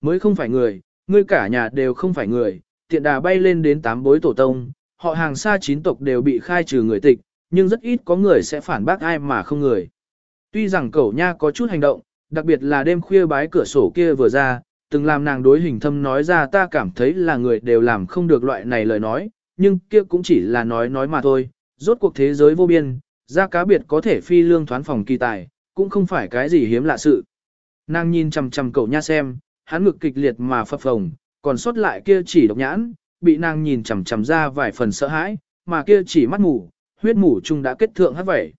mới không phải người, ngươi cả nhà đều không phải người, tiện đà bay lên đến tám bối tổ tông, họ hàng xa chín tộc đều bị khai trừ người tịch, nhưng rất ít có người sẽ phản bác ai mà không người. Tuy rằng Cẩu nha có chút hành động, đặc biệt là đêm khuya bái cửa sổ kia vừa ra, từng làm nàng đối hình thâm nói ra ta cảm thấy là người đều làm không được loại này lời nói, nhưng kia cũng chỉ là nói nói mà thôi, rốt cuộc thế giới vô biên, ra cá biệt có thể phi lương thoán phòng kỳ tài, cũng không phải cái gì hiếm lạ sự. Nàng nhìn chằm chằm cậu nha xem, hắn ngực kịch liệt mà phập phồng, còn sót lại kia chỉ độc nhãn, bị nàng nhìn chằm chằm ra vài phần sợ hãi, mà kia chỉ mắt mù, huyết mù chung đã kết thượng hát vẩy.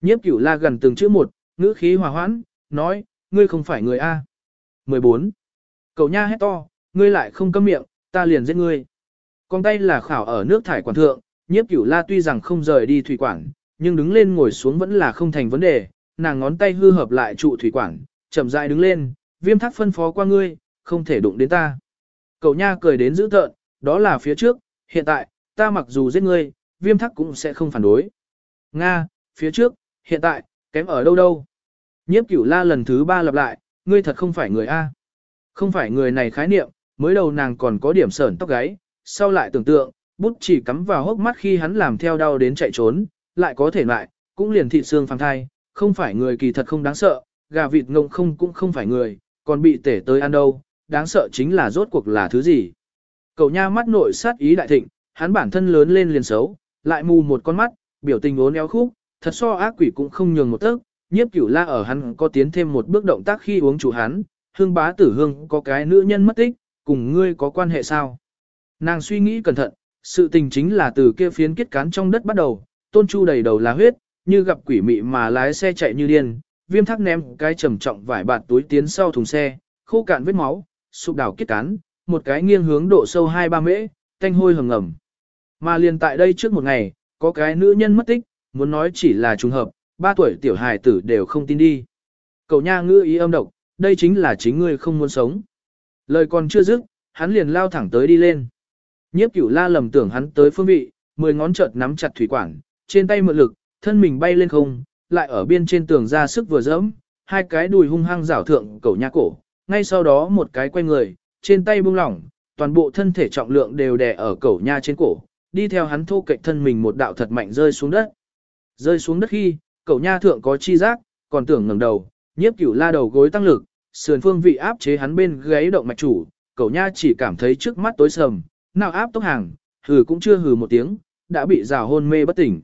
Nhiếp cửu la gần từng chữ một, ngữ khí hòa hoãn, nói, ngươi không phải người A. 14. Cậu nha hét to, ngươi lại không câm miệng, ta liền giết ngươi. Con tay là khảo ở nước thải quản thượng, nhiếp cửu la tuy rằng không rời đi thủy quản, nhưng đứng lên ngồi xuống vẫn là không thành vấn đề, nàng ngón tay hư hợp lại trụ thủy quản, chậm rãi đứng lên, viêm thác phân phó qua ngươi, không thể đụng đến ta. Cậu nha cười đến dữ tợn, đó là phía trước, hiện tại, ta mặc dù giết ngươi, viêm thác cũng sẽ không phản đối. Nga, phía trước, hiện tại, kém ở đâu đâu. Nhiếp cửu la lần thứ ba lặp lại, ngươi thật không phải người A. Không phải người này khái niệm, mới đầu nàng còn có điểm sởn tóc gáy, sau lại tưởng tượng, bút chỉ cắm vào hốc mắt khi hắn làm theo đau đến chạy trốn, lại có thể lại, cũng liền thị xương phàng thai, không phải người kỳ thật không đáng sợ, gà vịt ngông không cũng không phải người, còn bị tể tới ăn đâu, đáng sợ chính là rốt cuộc là thứ gì. Cậu nha mắt nội sát ý đại thịnh, hắn bản thân lớn lên liền xấu, lại mù một con mắt, biểu tình ốn éo khúc, thật so ác quỷ cũng không nhường một tấc, nhiếp cửu la ở hắn có tiến thêm một bước động tác khi uống chủ hắn, hương bá tử hương có cái nữ nhân mất tích, cùng ngươi có quan hệ sao? Nàng suy nghĩ cẩn thận, sự tình chính là từ kia phiến kết cán trong đất bắt đầu, tôn chu đầy đầu là huyết, như gặp quỷ mị mà lái xe chạy như điên, viêm thác ném cái trầm trọng vải bạt túi tiến sau thùng xe, khô cạn vết máu, sụp đảo kết cán, một cái nghiêng hướng độ sâu 2-3 mễ, thanh hôi hầm ngầm. Mà liền tại đây trước một ngày, có cái nữ nhân mất tích, muốn nói chỉ là trùng hợp, ba tuổi tiểu hài tử đều không tin đi. Cậu nha ngư ý âm độc, đây chính là chính ngươi không muốn sống. Lời còn chưa dứt, hắn liền lao thẳng tới đi lên. Nhiếp cửu la lầm tưởng hắn tới phương vị, mười ngón chợt nắm chặt thủy quản, trên tay mượn lực, thân mình bay lên không, lại ở biên trên tường ra sức vừa dẫm, hai cái đùi hung hăng rảo thượng cẩu nha cổ, ngay sau đó một cái quay người, trên tay buông lỏng, toàn bộ thân thể trọng lượng đều đè ở cẩu nha trên cổ, đi theo hắn thô cạnh thân mình một đạo thật mạnh rơi xuống đất. Rơi xuống đất khi, cẩu nha thượng có chi giác, còn tưởng ngẩng đầu, nhiếp cửu la đầu gối tăng lực, sườn phương vị áp chế hắn bên gáy động mạch chủ, cẩu nha chỉ cảm thấy trước mắt tối sầm, nào áp tốc hàng, hừ cũng chưa hừ một tiếng, đã bị rào hôn mê bất tỉnh.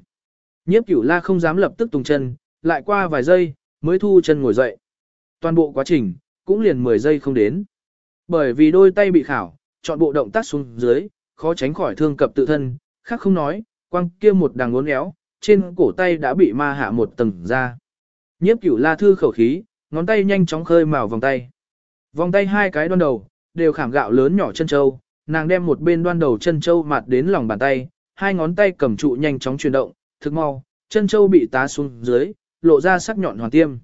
Nhiếp cửu la không dám lập tức tung chân, lại qua vài giây, mới thu chân ngồi dậy. Toàn bộ quá trình, cũng liền 10 giây không đến. Bởi vì đôi tay bị khảo, chọn bộ động tác xuống dưới, khó tránh khỏi thương cập tự thân, khác không nói, quăng kia một đằng uốn éo, trên cổ tay đã bị ma hạ một tầng ra. Nhiếp cửu la thư khẩu khí, ngón tay nhanh chóng khơi màu vòng tay. Vòng tay hai cái đoan đầu, đều khảm gạo lớn nhỏ chân châu, nàng đem một bên đoan đầu chân châu mặt đến lòng bàn tay, hai ngón tay cầm trụ nhanh chóng chuyển động, thực mau, chân châu bị tá xuống dưới, lộ ra sắc nhọn hoàn tiêm.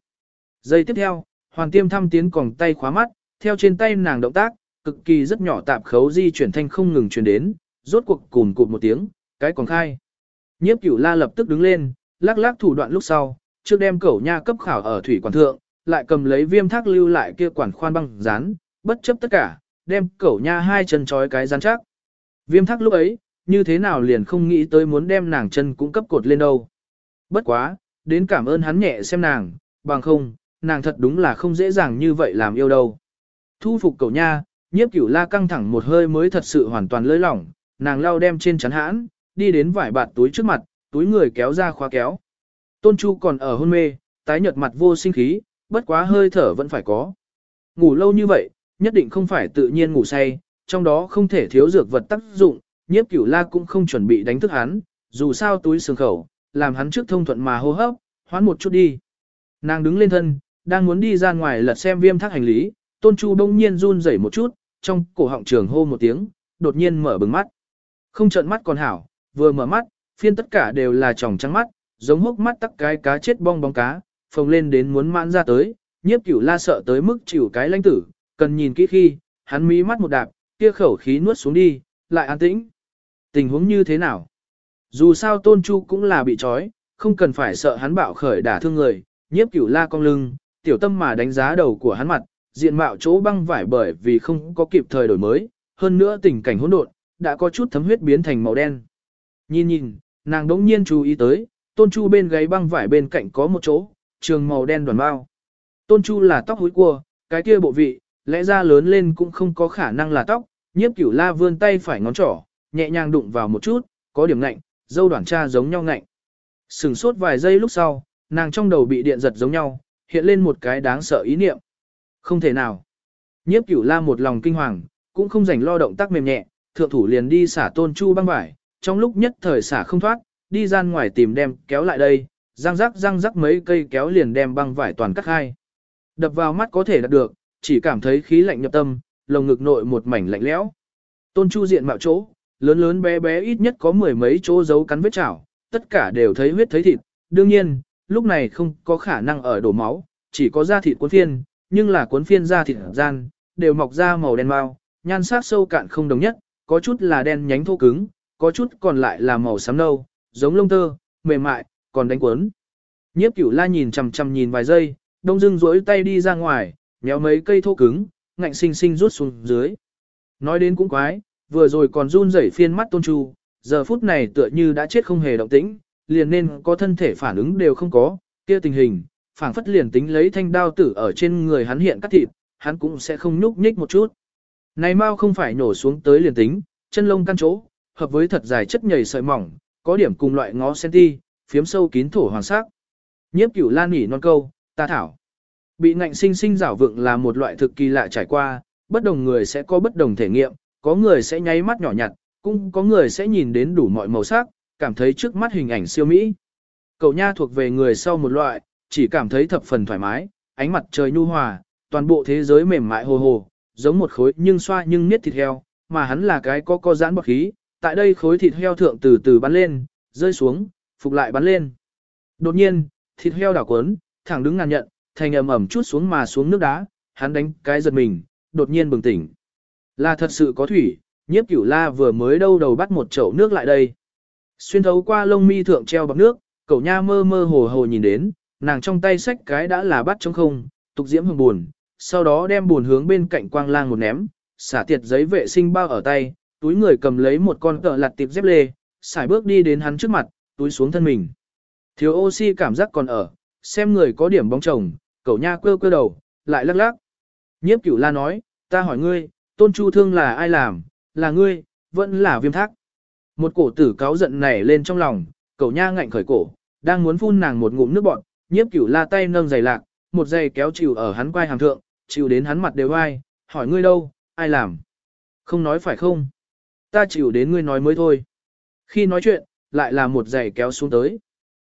Giây tiếp theo, hoàn tiêm thăm tiến còng tay khóa mắt, theo trên tay nàng động tác, cực kỳ rất nhỏ tạp khấu di chuyển thanh không ngừng truyền đến, rốt cuộc cùn cụt một tiếng, cái còn khai. Nhiếp cửu la lập tức đứng lên, lắc lắc thủ đoạn lúc sau, trước đem cẩu nha cấp khảo ở thủy quản thượng, lại cầm lấy viêm thác lưu lại kia quản khoan băng dán, bất chấp tất cả, đem cẩu nha hai chân trói cái dán chắc. Viêm thác lúc ấy, như thế nào liền không nghĩ tới muốn đem nàng chân cũng cấp cột lên đâu. Bất quá, đến cảm ơn hắn nhẹ xem nàng, bằng không, nàng thật đúng là không dễ dàng như vậy làm yêu đâu. Thu phục cậu nha, nhiếp cửu la căng thẳng một hơi mới thật sự hoàn toàn lơi lỏng, nàng lau đem trên chắn hãn, đi đến vải bạt túi trước mặt, túi người kéo ra khóa kéo. Tôn Chu còn ở hôn mê, tái nhợt mặt vô sinh khí, bất quá hơi thở vẫn phải có. Ngủ lâu như vậy, nhất định không phải tự nhiên ngủ say, trong đó không thể thiếu dược vật tác dụng, nhiếp cửu la cũng không chuẩn bị đánh thức hắn, dù sao túi sương khẩu, làm hắn trước thông thuận mà hô hấp, hoán một chút đi. Nàng đứng lên thân, đang muốn đi ra ngoài lật xem viêm thác hành lý, tôn chu bỗng nhiên run rẩy một chút, trong cổ họng trường hô một tiếng, đột nhiên mở bừng mắt. Không trợn mắt còn hảo, vừa mở mắt, phiên tất cả đều là tròng trắng mắt, giống hốc mắt tắc cái cá chết bong bóng cá, phồng lên đến muốn mãn ra tới, nhiếp cửu la sợ tới mức chịu cái lãnh tử, cần nhìn kỹ khi, hắn mí mắt một đạp, kia khẩu khí nuốt xuống đi, lại an tĩnh. Tình huống như thế nào? Dù sao tôn chu cũng là bị trói, không cần phải sợ hắn bạo khởi đả thương người, nhiếp cửu la cong lưng, tiểu tâm mà đánh giá đầu của hắn mặt, diện mạo chỗ băng vải bởi vì không có kịp thời đổi mới, hơn nữa tình cảnh hỗn độn, đã có chút thấm huyết biến thành màu đen. Nhìn nhìn, nàng đống nhiên chú ý tới, tôn chu bên gáy băng vải bên cạnh có một chỗ, trường màu đen đoàn bao. Tôn chu là tóc húi cua, cái kia bộ vị, lẽ ra lớn lên cũng không có khả năng là tóc, nhiếp cửu la vươn tay phải ngón trỏ, nhẹ nhàng đụng vào một chút, có điểm lạnh, dâu đoạn cha giống nhau ngạnh. Sừng sốt vài giây lúc sau, nàng trong đầu bị điện giật giống nhau, hiện lên một cái đáng sợ ý niệm. Không thể nào. Nhiếp cửu la một lòng kinh hoàng, cũng không rảnh lo động tác mềm nhẹ, thượng thủ liền đi xả tôn chu băng vải, trong lúc nhất thời xả không thoát, đi ra ngoài tìm đem kéo lại đây, răng rắc răng rắc mấy cây kéo liền đem băng vải toàn cắt hai. Đập vào mắt có thể đạt được, chỉ cảm thấy khí lạnh nhập tâm, lồng ngực nội một mảnh lạnh lẽo. Tôn chu diện mạo chỗ, lớn lớn bé bé ít nhất có mười mấy chỗ dấu cắn vết chảo, tất cả đều thấy huyết thấy thịt, đương nhiên, lúc này không có khả năng ở đổ máu, chỉ có da thịt cuốn phiên, nhưng là cuốn phiên da thịt gian, đều mọc ra màu đen mau, nhan sắc sâu cạn không đồng nhất, có chút là đen nhánh thô cứng, có chút còn lại là màu xám nâu, giống lông tơ, mềm mại, còn đánh cuốn. Nhiếp cửu la nhìn chằm chằm nhìn vài giây, đông dưng duỗi tay đi ra ngoài, nhéo mấy cây thô cứng, ngạnh sinh sinh rút xuống dưới. Nói đến cũng quái, vừa rồi còn run rẩy phiên mắt tôn chu, giờ phút này tựa như đã chết không hề động tĩnh, liền nên có thân thể phản ứng đều không có, kia tình hình, phảng phất liền tính lấy thanh đao tử ở trên người hắn hiện cắt thịt, hắn cũng sẽ không nhúc nhích một chút. Này mau không phải nổ xuống tới liền tính, chân lông căn chỗ, hợp với thật dài chất nhầy sợi mỏng, có điểm cùng loại ngó senti, phiếm sâu kín thổ hoàng sắc. Nhiếp cửu lan nhỉ non câu, ta thảo. Bị ngạnh sinh sinh rảo vựng là một loại thực kỳ lạ trải qua, bất đồng người sẽ có bất đồng thể nghiệm, có người sẽ nháy mắt nhỏ nhặt, cũng có người sẽ nhìn đến đủ mọi màu sắc, cảm thấy trước mắt hình ảnh siêu mỹ. Cậu nha thuộc về người sau một loại, chỉ cảm thấy thập phần thoải mái, ánh mặt trời nhu hòa, toàn bộ thế giới mềm mại hồ hồ, giống một khối nhưng xoa nhưng niết thịt heo, mà hắn là cái có co giãn bậc khí, tại đây khối thịt heo thượng từ từ bắn lên, rơi xuống, phục lại bắn lên. Đột nhiên, thịt heo đảo cuốn, thẳng đứng ngàn nhận, thành ầm ầm chút xuống mà xuống nước đá, hắn đánh cái giật mình, đột nhiên bừng tỉnh. Là thật sự có thủy, nhiếp cửu la vừa mới đâu đầu bắt một chậu nước lại đây. Xuyên thấu qua lông mi thượng treo bọc nước, cậu nha mơ mơ hồ hồ nhìn đến, nàng trong tay sách cái đã là bắt trong không, tục diễm hương buồn, sau đó đem buồn hướng bên cạnh quang lang một ném, xả tiệt giấy vệ sinh bao ở tay, túi người cầm lấy một con cỡ lặt tiệp dép lê, xài bước đi đến hắn trước mặt, túi xuống thân mình. Thiếu oxy cảm giác còn ở, xem người có điểm bóng chồng, cậu nha quơ quơ đầu, lại lắc lắc. Nhiếp cửu la nói, ta hỏi ngươi, tôn chu thương là ai làm, là ngươi, vẫn là viêm thác. Một cổ tử cáo giận nảy lên trong lòng, cậu nha ngạnh khởi cổ, đang muốn phun nàng một ngụm nước bọt, nhiếp cửu la tay nâng giày lạc, một giày kéo chịu ở hắn quai hàm thượng, chịu đến hắn mặt đều ai, hỏi ngươi đâu, ai làm? Không nói phải không? Ta chịu đến ngươi nói mới thôi. Khi nói chuyện, lại là một giày kéo xuống tới.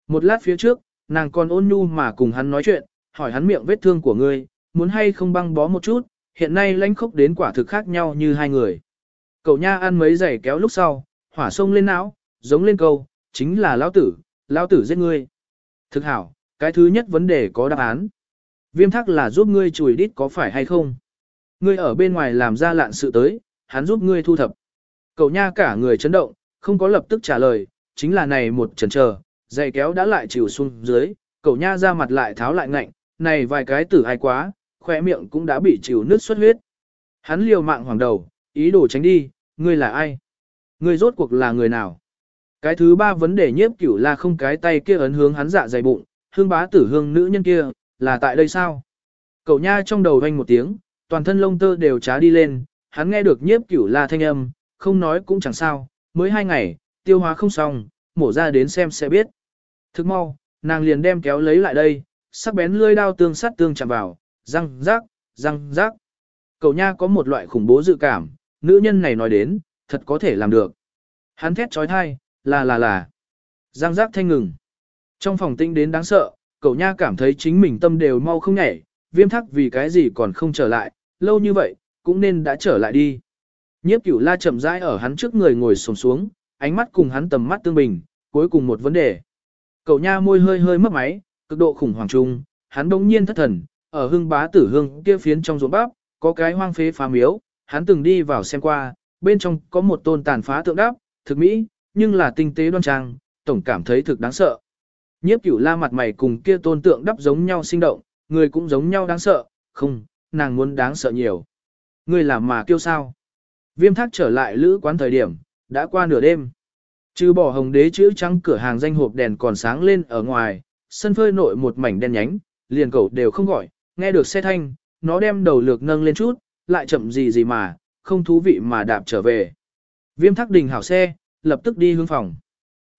Một lát phía trước, nàng còn ôn nhu mà cùng hắn nói chuyện, hỏi hắn miệng vết thương của ngươi, muốn hay không băng bó một chút, hiện nay lãnh khốc đến quả thực khác nhau như hai người. Cậu nha ăn mấy giày kéo lúc sau, hỏa sông lên não, giống lên câu, chính là lão tử, lão tử giết ngươi. Thực hảo, cái thứ nhất vấn đề có đáp án. Viêm thắc là giúp ngươi chùi đít có phải hay không? Ngươi ở bên ngoài làm ra lạn sự tới, hắn giúp ngươi thu thập. Cậu nha cả người chấn động, không có lập tức trả lời, chính là này một chần chờ, giày kéo đã lại chịu xuống dưới, cậu nha ra mặt lại tháo lại ngạnh, này vài cái tử ai quá, khoe miệng cũng đã bị chịu nước xuất huyết. Hắn liều mạng hoàng đầu, ý đồ tránh đi, ngươi là ai? Ngươi rốt cuộc là người nào? Cái thứ ba vấn đề nhiếp cửu là không cái tay kia ấn hướng hắn dạ dày bụng, hương bá tử hương nữ nhân kia, là tại đây sao? Cậu nha trong đầu vang một tiếng, toàn thân lông tơ đều trá đi lên, hắn nghe được nhiếp cửu la thanh âm, không nói cũng chẳng sao, mới hai ngày, tiêu hóa không xong, mổ ra đến xem sẽ biết. Thức mau, nàng liền đem kéo lấy lại đây, sắc bén lưỡi đao tương sắt tương chạm vào, răng rác, răng rác. Cậu nha có một loại khủng bố dự cảm, nữ nhân này nói đến, thật có thể làm được. Hắn thét trói thai, là là là. Răng rác thanh ngừng. Trong phòng tinh đến đáng sợ, cậu nha cảm thấy chính mình tâm đều mau không nhảy, viêm thắc vì cái gì còn không trở lại, lâu như vậy, cũng nên đã trở lại đi. Nhiếp cửu la chậm rãi ở hắn trước người ngồi sồm xuống, ánh mắt cùng hắn tầm mắt tương bình, cuối cùng một vấn đề. Cậu nha môi hơi hơi mất máy, cực độ khủng hoảng trung, hắn đống nhiên thất thần, ở hương bá tử hương kia phiến trong ruộng bắp, có cái hoang phế phá miếu, hắn từng đi vào xem qua, bên trong có một tôn tàn phá tượng đáp, thực mỹ, nhưng là tinh tế đoan trang, tổng cảm thấy thực đáng sợ. Nhiếp cửu la mặt mày cùng kia tôn tượng đắp giống nhau sinh động, người cũng giống nhau đáng sợ, không, nàng muốn đáng sợ nhiều. người làm mà kêu sao? Viêm thác trở lại lữ quán thời điểm, đã qua nửa đêm. Trừ bỏ hồng đế chữ trắng cửa hàng danh hộp đèn còn sáng lên ở ngoài, sân phơi nội một mảnh đen nhánh, liền cậu đều không gọi, nghe được xe thanh, nó đem đầu lược nâng lên chút, lại chậm gì gì mà, không thú vị mà đạp trở về. Viêm thác đình hảo xe, lập tức đi hướng phòng.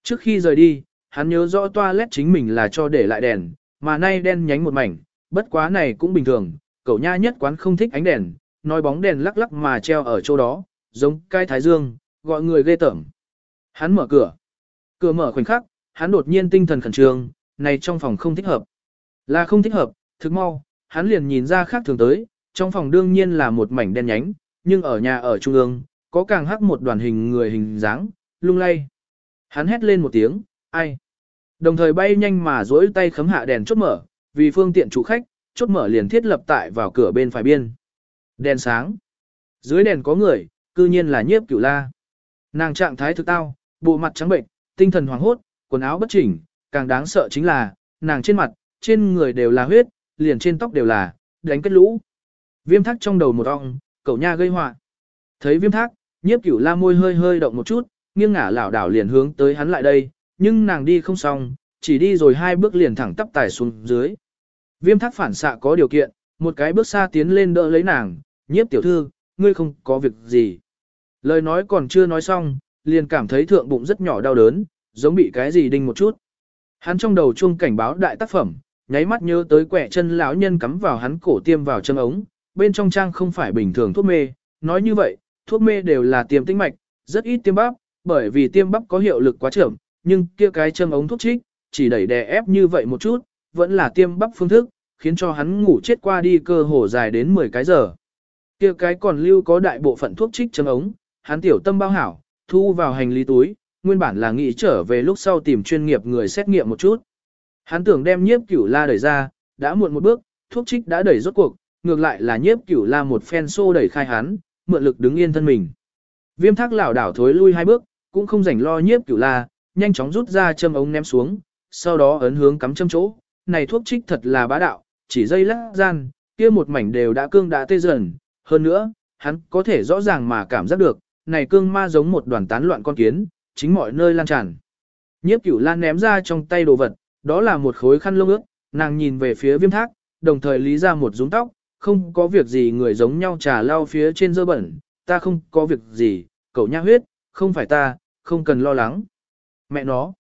Trước khi rời đi, hắn nhớ rõ toilet chính mình là cho để lại đèn, mà nay đen nhánh một mảnh, bất quá này cũng bình thường, cậu nha nhất quán không thích ánh đèn, nói bóng đèn lắc lắc mà treo ở chỗ đó, giống cai thái dương, gọi người ghê tởm. Hắn mở cửa. Cửa mở khoảnh khắc, hắn đột nhiên tinh thần khẩn trương, này trong phòng không thích hợp. Là không thích hợp, thực mau, hắn liền nhìn ra khác thường tới, trong phòng đương nhiên là một mảnh đen nhánh, nhưng ở nhà ở trung ương, có càng hắc một đoàn hình người hình dáng, lung lay. Hắn hét lên một tiếng, ai? Đồng thời bay nhanh mà duỗi tay khấm hạ đèn chốt mở, vì phương tiện chủ khách, chốt mở liền thiết lập tại vào cửa bên phải biên. Đèn sáng. Dưới đèn có người, cư nhiên là nhiếp cửu la. Nàng trạng thái thực tao, bộ mặt trắng bệnh, tinh thần hoàng hốt, quần áo bất chỉnh, càng đáng sợ chính là, nàng trên mặt, trên người đều là huyết, liền trên tóc đều là, đánh kết lũ. Viêm thác trong đầu một ong, cậu nha gây họa. Thấy viêm thác, nhiếp cửu la môi hơi hơi động một chút, nghiêng ngả lảo đảo liền hướng tới hắn lại đây, nhưng nàng đi không xong, chỉ đi rồi hai bước liền thẳng tắp tài xuống dưới. Viêm thác phản xạ có điều kiện, một cái bước xa tiến lên đỡ lấy nàng, nhiếp tiểu thư, ngươi không có việc gì. Lời nói còn chưa nói xong, liền cảm thấy thượng bụng rất nhỏ đau đớn, giống bị cái gì đinh một chút. Hắn trong đầu chuông cảnh báo đại tác phẩm, nháy mắt nhớ tới quẻ chân lão nhân cắm vào hắn cổ tiêm vào chân ống, bên trong trang không phải bình thường thuốc mê, nói như vậy, thuốc mê đều là tiêm tĩnh mạch, rất ít tiêm bắp, bởi vì tiêm bắp có hiệu lực quá chậm, nhưng kia cái châm ống thuốc trích, chỉ đẩy đè ép như vậy một chút, vẫn là tiêm bắp phương thức, khiến cho hắn ngủ chết qua đi cơ hồ dài đến 10 cái giờ. Kia cái còn lưu có đại bộ phận thuốc trích châm ống, hắn tiểu tâm bao hảo, thu vào hành lý túi, nguyên bản là nghĩ trở về lúc sau tìm chuyên nghiệp người xét nghiệm một chút. Hắn tưởng đem nhiếp cửu la đẩy ra, đã muộn một bước, thuốc trích đã đẩy rốt cuộc, ngược lại là nhiếp cửu la một phen xô đẩy khai hắn, mượn lực đứng yên thân mình. Viêm thác lảo đảo thối lui hai bước, cũng không rảnh lo nhiếp cửu la, nhanh chóng rút ra châm ống ném xuống, sau đó ấn hướng cắm châm chỗ. Này thuốc trích thật là bá đạo, chỉ dây lắc gian, kia một mảnh đều đã cương đã tê dần. Hơn nữa, hắn có thể rõ ràng mà cảm giác được, này cương ma giống một đoàn tán loạn con kiến, chính mọi nơi lan tràn. Nhiếp cửu lan ném ra trong tay đồ vật, đó là một khối khăn lông ướt, nàng nhìn về phía viêm thác, đồng thời lý ra một rúng tóc, không có việc gì người giống nhau trà lau phía trên dơ bẩn, ta không có việc gì, cậu nha huyết, không phải ta, không cần lo lắng. Mẹ nó.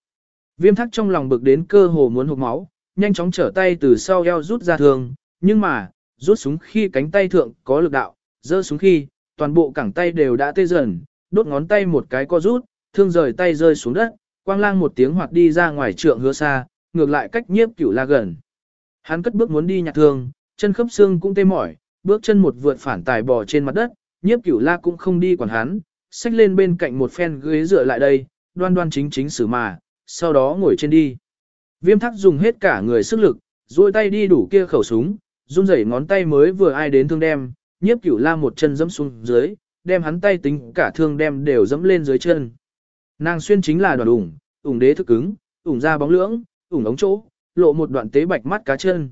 Viêm thác trong lòng bực đến cơ hồ muốn hụt máu, nhanh chóng trở tay từ sau eo rút ra thường, nhưng mà, rút súng khi cánh tay thượng có lực đạo, giơ súng khi, toàn bộ cẳng tay đều đã tê dần, đốt ngón tay một cái co rút, thương rời tay rơi xuống đất, quang lang một tiếng hoặc đi ra ngoài trượng hứa xa, ngược lại cách nhiếp cửu la gần. Hắn cất bước muốn đi nhặt thương, chân khớp xương cũng tê mỏi, bước chân một vượt phản tài bò trên mặt đất, nhiếp cửu la cũng không đi quản hắn, xách lên bên cạnh một phen ghế dựa lại đây, đoan đoan chính chính xử mà, sau đó ngồi trên đi. Viêm thắc dùng hết cả người sức lực, duỗi tay đi đủ kia khẩu súng, run rẩy ngón tay mới vừa ai đến thương đem, nhiếp cửu la một chân dẫm xuống dưới, đem hắn tay tính cả thương đem đều dẫm lên dưới chân. Nàng xuyên chính là đoàn ủng, ủng đế thức cứng, ủng ra bóng lưỡng, ủng ống chỗ, lộ một đoạn tế bạch mắt cá chân.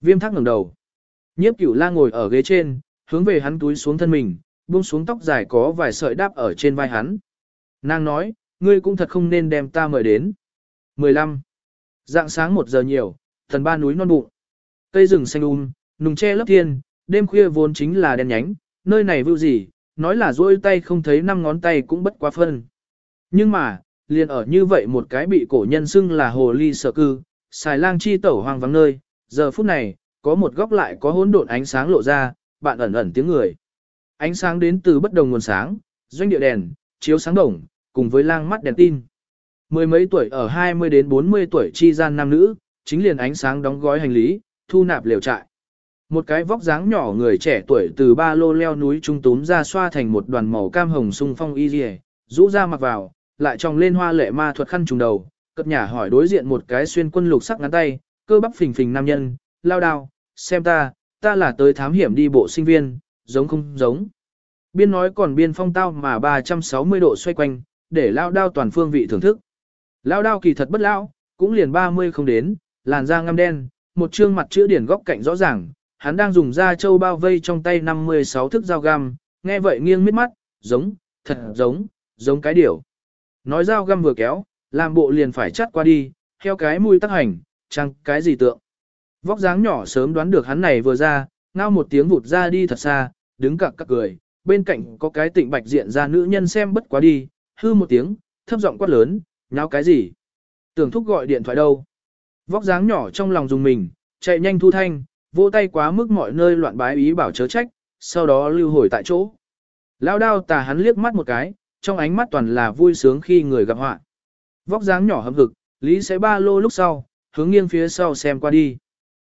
Viêm thác ngẩng đầu. Nhiếp cửu la ngồi ở ghế trên, hướng về hắn túi xuống thân mình, buông xuống tóc dài có vài sợi đáp ở trên vai hắn. Nàng nói, ngươi cũng thật không nên đem ta mời đến. 15. Dạng sáng một giờ nhiều, thần ba núi non bụng. Cây rừng xanh um, nùng che lấp thiên, đêm khuya vốn chính là đen nhánh, nơi này vưu gì, nói là duỗi tay không thấy năm ngón tay cũng bất quá phân. Nhưng mà, liền ở như vậy một cái bị cổ nhân xưng là hồ ly sở cư, xài lang chi tẩu hoang vắng nơi, giờ phút này, có một góc lại có hỗn độn ánh sáng lộ ra, bạn ẩn ẩn tiếng người. Ánh sáng đến từ bất đồng nguồn sáng, doanh địa đèn, chiếu sáng đồng, cùng với lang mắt đèn tin. Mười mấy tuổi ở 20 đến 40 tuổi chi gian nam nữ, chính liền ánh sáng đóng gói hành lý, thu nạp liều trại. Một cái vóc dáng nhỏ người trẻ tuổi từ ba lô leo núi trung túm ra xoa thành một đoàn màu cam hồng sung phong y dì rũ ra mặc vào, lại tròng lên hoa lệ ma thuật khăn trùng đầu, cất nhà hỏi đối diện một cái xuyên quân lục sắc ngắn tay, cơ bắp phình phình nam nhân, lao đao, xem ta, ta là tới thám hiểm đi bộ sinh viên, giống không giống. Biên nói còn biên phong tao mà 360 độ xoay quanh, để lao đao toàn phương vị thưởng thức. Lao đao kỳ thật bất lão, cũng liền 30 không đến, làn da ngăm đen, một trương mặt chữ điển góc cạnh rõ ràng, hắn đang dùng da châu bao vây trong tay 56 thức dao găm, nghe vậy nghiêng mít mắt, giống, thật giống, giống cái điểu. Nói dao găm vừa kéo, làm bộ liền phải chắt qua đi, theo cái mũi tắc hành, chăng cái gì tượng. Vóc dáng nhỏ sớm đoán được hắn này vừa ra, ngao một tiếng vụt ra đi thật xa, đứng cặc cặc cười, bên cạnh có cái tịnh bạch diện ra nữ nhân xem bất quá đi, hư một tiếng, thấp giọng quát lớn, nháo cái gì? Tưởng thúc gọi điện thoại đâu? Vóc dáng nhỏ trong lòng dùng mình, chạy nhanh thu thanh, vỗ tay quá mức mọi nơi loạn bái ý bảo chớ trách, sau đó lưu hồi tại chỗ. Lao đao tà hắn liếc mắt một cái, trong ánh mắt toàn là vui sướng khi người gặp họa. Vóc dáng nhỏ hâm hực, Lý sẽ ba lô lúc sau, hướng nghiêng phía sau xem qua đi.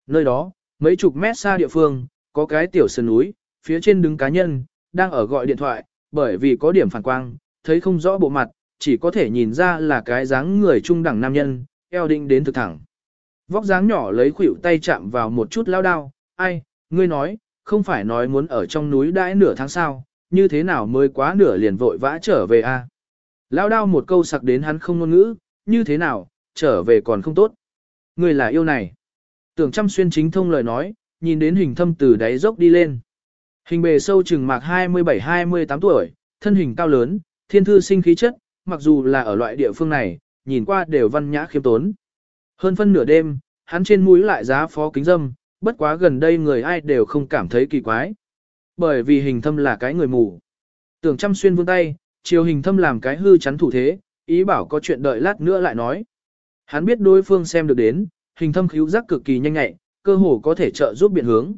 Nơi đó, mấy chục mét xa địa phương, có cái tiểu sơn núi, phía trên đứng cá nhân, đang ở gọi điện thoại, bởi vì có điểm phản quang, thấy không rõ bộ mặt, chỉ có thể nhìn ra là cái dáng người trung đẳng nam nhân, eo định đến thực thẳng. Vóc dáng nhỏ lấy khuỷu tay chạm vào một chút lao đao, ai, ngươi nói, không phải nói muốn ở trong núi đãi nửa tháng sao? Như thế nào mới quá nửa liền vội vã trở về a? À? Lao đao một câu sặc đến hắn không ngôn ngữ, như thế nào, trở về còn không tốt. Người là yêu này. Tưởng chăm xuyên chính thông lời nói, nhìn đến hình thâm từ đáy dốc đi lên. Hình bề sâu chừng mạc 27-28 tuổi, thân hình cao lớn, thiên thư sinh khí chất, mặc dù là ở loại địa phương này, nhìn qua đều văn nhã khiêm tốn. Hơn phân nửa đêm, hắn trên mũi lại giá phó kính dâm, bất quá gần đây người ai đều không cảm thấy kỳ quái. Bởi vì hình thâm là cái người mù. Tưởng chăm xuyên vương tay, chiều hình thâm làm cái hư chắn thủ thế, ý bảo có chuyện đợi lát nữa lại nói. Hắn biết đối phương xem được đến, hình thâm khíu giác cực kỳ nhanh nhạy, cơ hồ có thể trợ giúp biện hướng.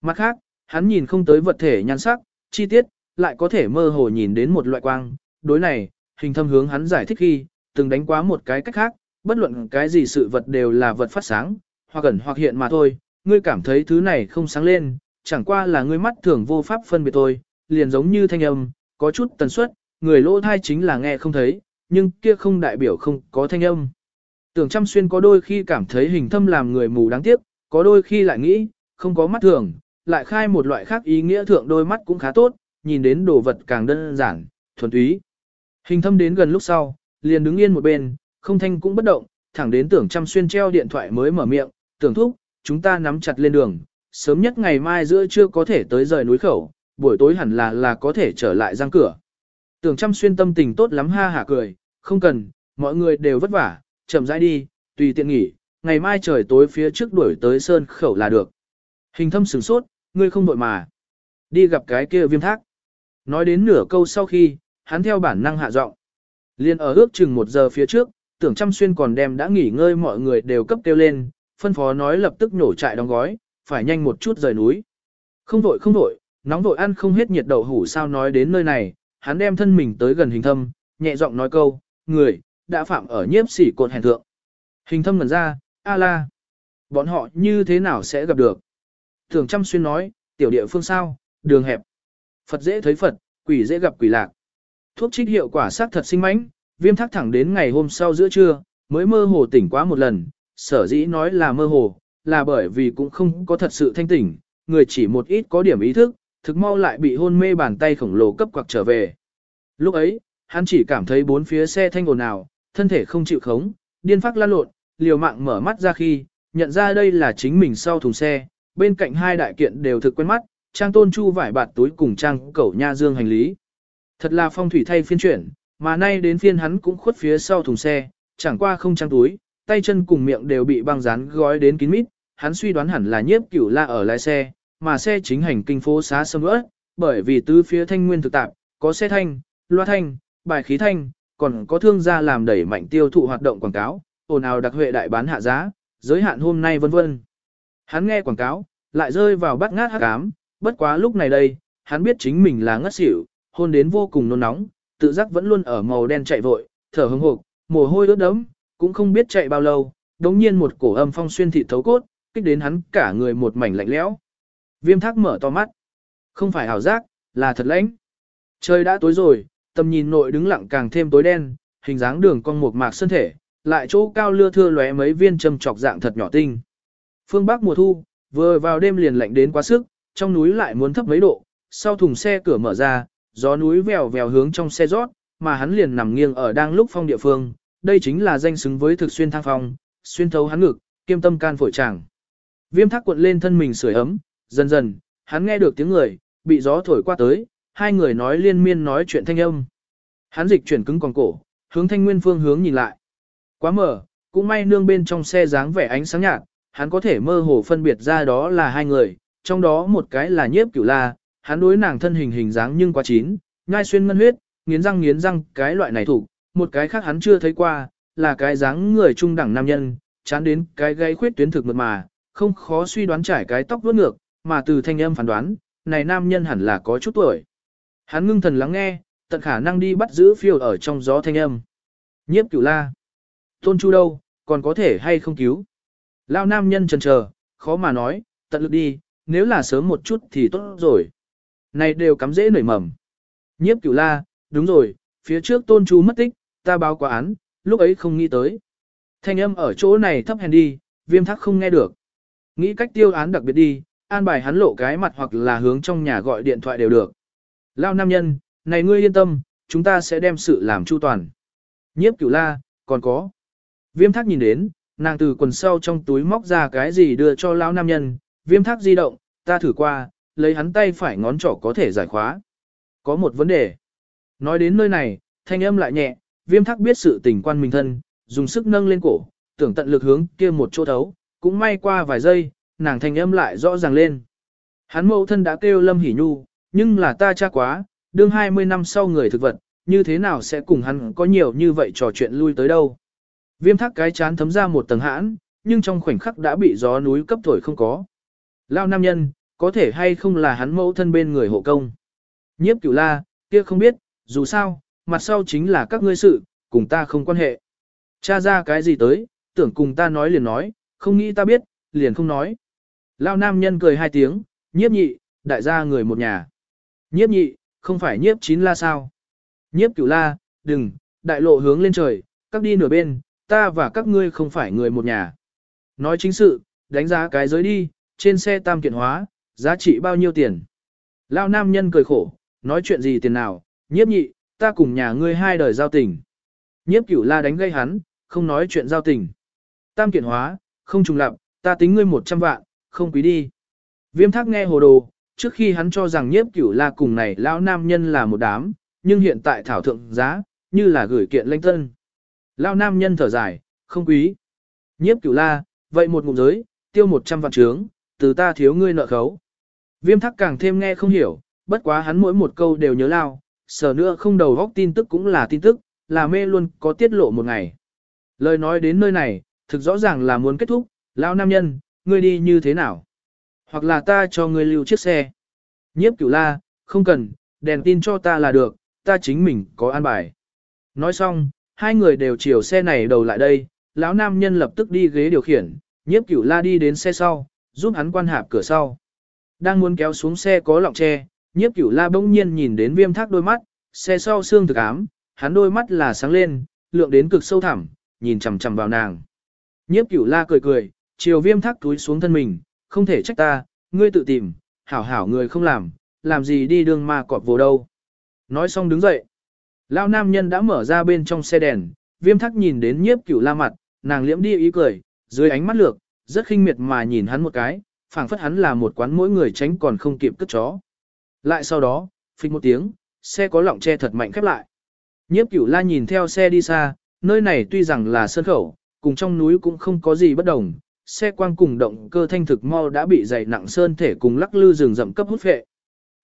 Mặt khác, hắn nhìn không tới vật thể nhan sắc, chi tiết, lại có thể mơ hồ nhìn đến một loại quang. Đối này, hình thâm hướng hắn giải thích khi, từng đánh quá một cái cách khác, bất luận cái gì sự vật đều là vật phát sáng, hoặc ẩn hoặc hiện mà thôi, ngươi cảm thấy thứ này không sáng lên, chẳng qua là ngươi mắt thường vô pháp phân biệt thôi, liền giống như thanh âm, có chút tần suất, người lỗ thai chính là nghe không thấy, nhưng kia không đại biểu không có thanh âm. Tưởng chăm xuyên có đôi khi cảm thấy hình thâm làm người mù đáng tiếc, có đôi khi lại nghĩ, không có mắt thường, lại khai một loại khác ý nghĩa thượng đôi mắt cũng khá tốt, nhìn đến đồ vật càng đơn giản, thuần túy. Hình thâm đến gần lúc sau, liền đứng yên một bên, không thanh cũng bất động, thẳng đến tưởng chăm xuyên treo điện thoại mới mở miệng, tưởng thúc, chúng ta nắm chặt lên đường, sớm nhất ngày mai giữa trưa có thể tới rời núi khẩu, buổi tối hẳn là là có thể trở lại giang cửa. Tưởng chăm xuyên tâm tình tốt lắm ha hả cười, không cần, mọi người đều vất vả, chậm rãi đi, tùy tiện nghỉ, ngày mai trời tối phía trước đuổi tới sơn khẩu là được. Hình thâm sửng sốt, ngươi không đội mà. Đi gặp cái kia viêm thác. Nói đến nửa câu sau khi, hắn theo bản năng hạ giọng. Liên ở ước chừng một giờ phía trước, tưởng chăm xuyên còn đem đã nghỉ ngơi mọi người đều cấp kêu lên, phân phó nói lập tức nổ trại đóng gói, phải nhanh một chút rời núi. Không vội không vội, nóng vội ăn không hết nhiệt đậu hủ sao nói đến nơi này, hắn đem thân mình tới gần hình thâm, nhẹ giọng nói câu, người, đã phạm ở nhiếp sỉ cột hèn thượng. Hình thâm ngần ra, a la, bọn họ như thế nào sẽ gặp được? Thường chăm xuyên nói, tiểu địa phương sao, đường hẹp. Phật dễ thấy Phật, quỷ dễ gặp quỷ lạc. Thuốc trích hiệu quả xác thật sinh mãnh, viêm thắc thẳng đến ngày hôm sau giữa trưa, mới mơ hồ tỉnh quá một lần, sở dĩ nói là mơ hồ, là bởi vì cũng không có thật sự thanh tỉnh, người chỉ một ít có điểm ý thức, thực mau lại bị hôn mê bàn tay khổng lồ cấp quặc trở về. Lúc ấy, hắn chỉ cảm thấy bốn phía xe thanh ồn ào, thân thể không chịu khống, điên phát lan lộn, liều mạng mở mắt ra khi, nhận ra đây là chính mình sau thùng xe, bên cạnh hai đại kiện đều thực quen mắt, trang tôn chu vải bạt túi cùng trang cẩu nha dương hành lý. Thật là phong thủy thay phiên chuyển, mà nay đến phiên hắn cũng khuất phía sau thùng xe, chẳng qua không trang túi, tay chân cùng miệng đều bị băng dán gói đến kín mít, hắn suy đoán hẳn là nhiếp cửu la ở lái xe, mà xe chính hành kinh phố xá sâm ớt, bởi vì tứ phía thanh nguyên thực tạp, có xe thanh, loa thanh, bài khí thanh, còn có thương gia làm đẩy mạnh tiêu thụ hoạt động quảng cáo, ồn ào đặc huệ đại bán hạ giá, giới hạn hôm nay vân vân. Hắn nghe quảng cáo, lại rơi vào bắt ngát hắc ám, bất quá lúc này đây, hắn biết chính mình là ngất xỉu, hôn đến vô cùng nôn nóng, tự giác vẫn luôn ở màu đen chạy vội, thở hững hộc, mồ hôi ướt đẫm, cũng không biết chạy bao lâu, đống nhiên một cổ âm phong xuyên thịt thấu cốt, kích đến hắn cả người một mảnh lạnh lẽo. Viêm thác mở to mắt. Không phải ảo giác, là thật lãnh. Trời đã tối rồi, tầm nhìn nội đứng lặng càng thêm tối đen, hình dáng đường cong một mạc thân thể, lại chỗ cao lưa thưa lóe mấy viên châm chọc dạng thật nhỏ tinh. Phương Bắc mùa thu, vừa vào đêm liền lạnh đến quá sức, trong núi lại muốn thấp mấy độ, sau thùng xe cửa mở ra, gió núi vèo vèo hướng trong xe rót, mà hắn liền nằm nghiêng ở đang lúc phong địa phương, đây chính là danh xứng với thực xuyên thang phong, xuyên thấu hắn ngực, kiêm tâm can phổi tràng. Viêm thác cuộn lên thân mình sưởi ấm, Dần dần, hắn nghe được tiếng người, bị gió thổi qua tới, hai người nói liên miên nói chuyện thanh âm. Hắn dịch chuyển cứng còn cổ, hướng thanh nguyên phương hướng nhìn lại. Quá mở, cũng may nương bên trong xe dáng vẻ ánh sáng nhạt, hắn có thể mơ hồ phân biệt ra đó là hai người, trong đó một cái là nhiếp cửu la, hắn đối nàng thân hình hình dáng nhưng quá chín, ngai xuyên ngân huyết, nghiến răng nghiến răng cái loại này thủ, một cái khác hắn chưa thấy qua, là cái dáng người trung đẳng nam nhân, chán đến cái gây khuyết tuyến thực mượt mà, không khó suy đoán trải cái tóc vuốt ngược, mà từ thanh âm phán đoán, này nam nhân hẳn là có chút tuổi. Hắn ngưng thần lắng nghe, tận khả năng đi bắt giữ phiêu ở trong gió thanh âm. Nhiếp cửu la. Tôn chu đâu, còn có thể hay không cứu. Lao nam nhân chần chờ, khó mà nói, tận lực đi, nếu là sớm một chút thì tốt rồi. Này đều cắm dễ nảy mầm. Nhiếp cửu la, đúng rồi, phía trước tôn chu mất tích, ta báo quả án, lúc ấy không nghĩ tới. Thanh âm ở chỗ này thấp hèn đi, viêm thắc không nghe được. Nghĩ cách tiêu án đặc biệt đi, an bài hắn lộ cái mặt hoặc là hướng trong nhà gọi điện thoại đều được. Lao nam nhân, này ngươi yên tâm, chúng ta sẽ đem sự làm chu toàn. Nhiếp cửu la, còn có. Viêm thác nhìn đến, nàng từ quần sau trong túi móc ra cái gì đưa cho lão nam nhân, viêm thác di động, ta thử qua, lấy hắn tay phải ngón trỏ có thể giải khóa. Có một vấn đề. Nói đến nơi này, thanh âm lại nhẹ, viêm thác biết sự tình quan mình thân, dùng sức nâng lên cổ, tưởng tận lực hướng kia một chỗ thấu, cũng may qua vài giây, nàng thanh âm lại rõ ràng lên. Hắn mẫu thân đã kêu Lâm Hỷ Nhu, nhưng là ta cha quá, đương 20 năm sau người thực vật, như thế nào sẽ cùng hắn có nhiều như vậy trò chuyện lui tới đâu. Viêm thác cái chán thấm ra một tầng hãn, nhưng trong khoảnh khắc đã bị gió núi cấp thổi không có. Lao nam nhân, có thể hay không là hắn mẫu thân bên người hộ công. Nhiếp cửu la, kia không biết, dù sao, mặt sau chính là các ngươi sự, cùng ta không quan hệ. Cha ra cái gì tới, tưởng cùng ta nói liền nói, không nghĩ ta biết, liền không nói. Lao nam nhân cười hai tiếng, nhiếp nhị, đại gia người một nhà. Nhiếp nhị, không phải nhiếp chín la sao. Nhiếp cửu la, đừng, đại lộ hướng lên trời, các đi nửa bên, ta và các ngươi không phải người một nhà. Nói chính sự, đánh giá cái giới đi, trên xe tam kiện hóa, giá trị bao nhiêu tiền. Lao nam nhân cười khổ, nói chuyện gì tiền nào, nhiếp nhị, ta cùng nhà ngươi hai đời giao tình. Nhiếp cửu la đánh gây hắn, không nói chuyện giao tình. Tam kiện hóa, không trùng lập, ta tính ngươi 100 vạn, không quý đi. Viêm thác nghe hồ đồ, trước khi hắn cho rằng nhiếp cửu la cùng này lão nam nhân là một đám, nhưng hiện tại thảo thượng giá, như là gửi kiện lanh tân. Lão nam nhân thở dài, không quý. Nhiếp cửu la, vậy một ngụm giới, tiêu 100 vạn trướng, từ ta thiếu ngươi nợ khấu. Viêm thác càng thêm nghe không hiểu, bất quá hắn mỗi một câu đều nhớ lao, sở nữa không đầu góc tin tức cũng là tin tức, là mê luôn có tiết lộ một ngày. Lời nói đến nơi này, thực rõ ràng là muốn kết thúc, lão nam nhân, ngươi đi như thế nào? Hoặc là ta cho ngươi lưu chiếc xe. Nhiếp cửu la, không cần, đèn tin cho ta là được, ta chính mình có an bài. Nói xong, hai người đều chiều xe này đầu lại đây, lão nam nhân lập tức đi ghế điều khiển, nhiếp cửu la đi đến xe sau, giúp hắn quan hạp cửa sau. Đang muốn kéo xuống xe có lọng tre, nhiếp cửu la bỗng nhiên nhìn đến viêm thác đôi mắt, xe sau xương thực ám, hắn đôi mắt là sáng lên, lượng đến cực sâu thẳm, nhìn chằm chằm vào nàng. Nhiếp cửu la cười cười, chiều viêm thác túi xuống thân mình, không thể trách ta, ngươi tự tìm, hảo hảo người không làm, làm gì đi đường ma cọp vô đâu. Nói xong đứng dậy. Lão nam nhân đã mở ra bên trong xe đèn, viêm thác nhìn đến nhiếp cửu la mặt, nàng liễm đi ý cười, dưới ánh mắt lược, rất khinh miệt mà nhìn hắn một cái, phảng phất hắn là một quán mỗi người tránh còn không kịp cất chó. Lại sau đó, phịch một tiếng, xe có lọng che thật mạnh khép lại. Nhiếp cửu la nhìn theo xe đi xa, nơi này tuy rằng là sơn khẩu, cùng trong núi cũng không có gì bất đồng, xe quang cùng động cơ thanh thực mau đã bị dày nặng sơn thể cùng lắc lư rừng rậm cấp hút phệ.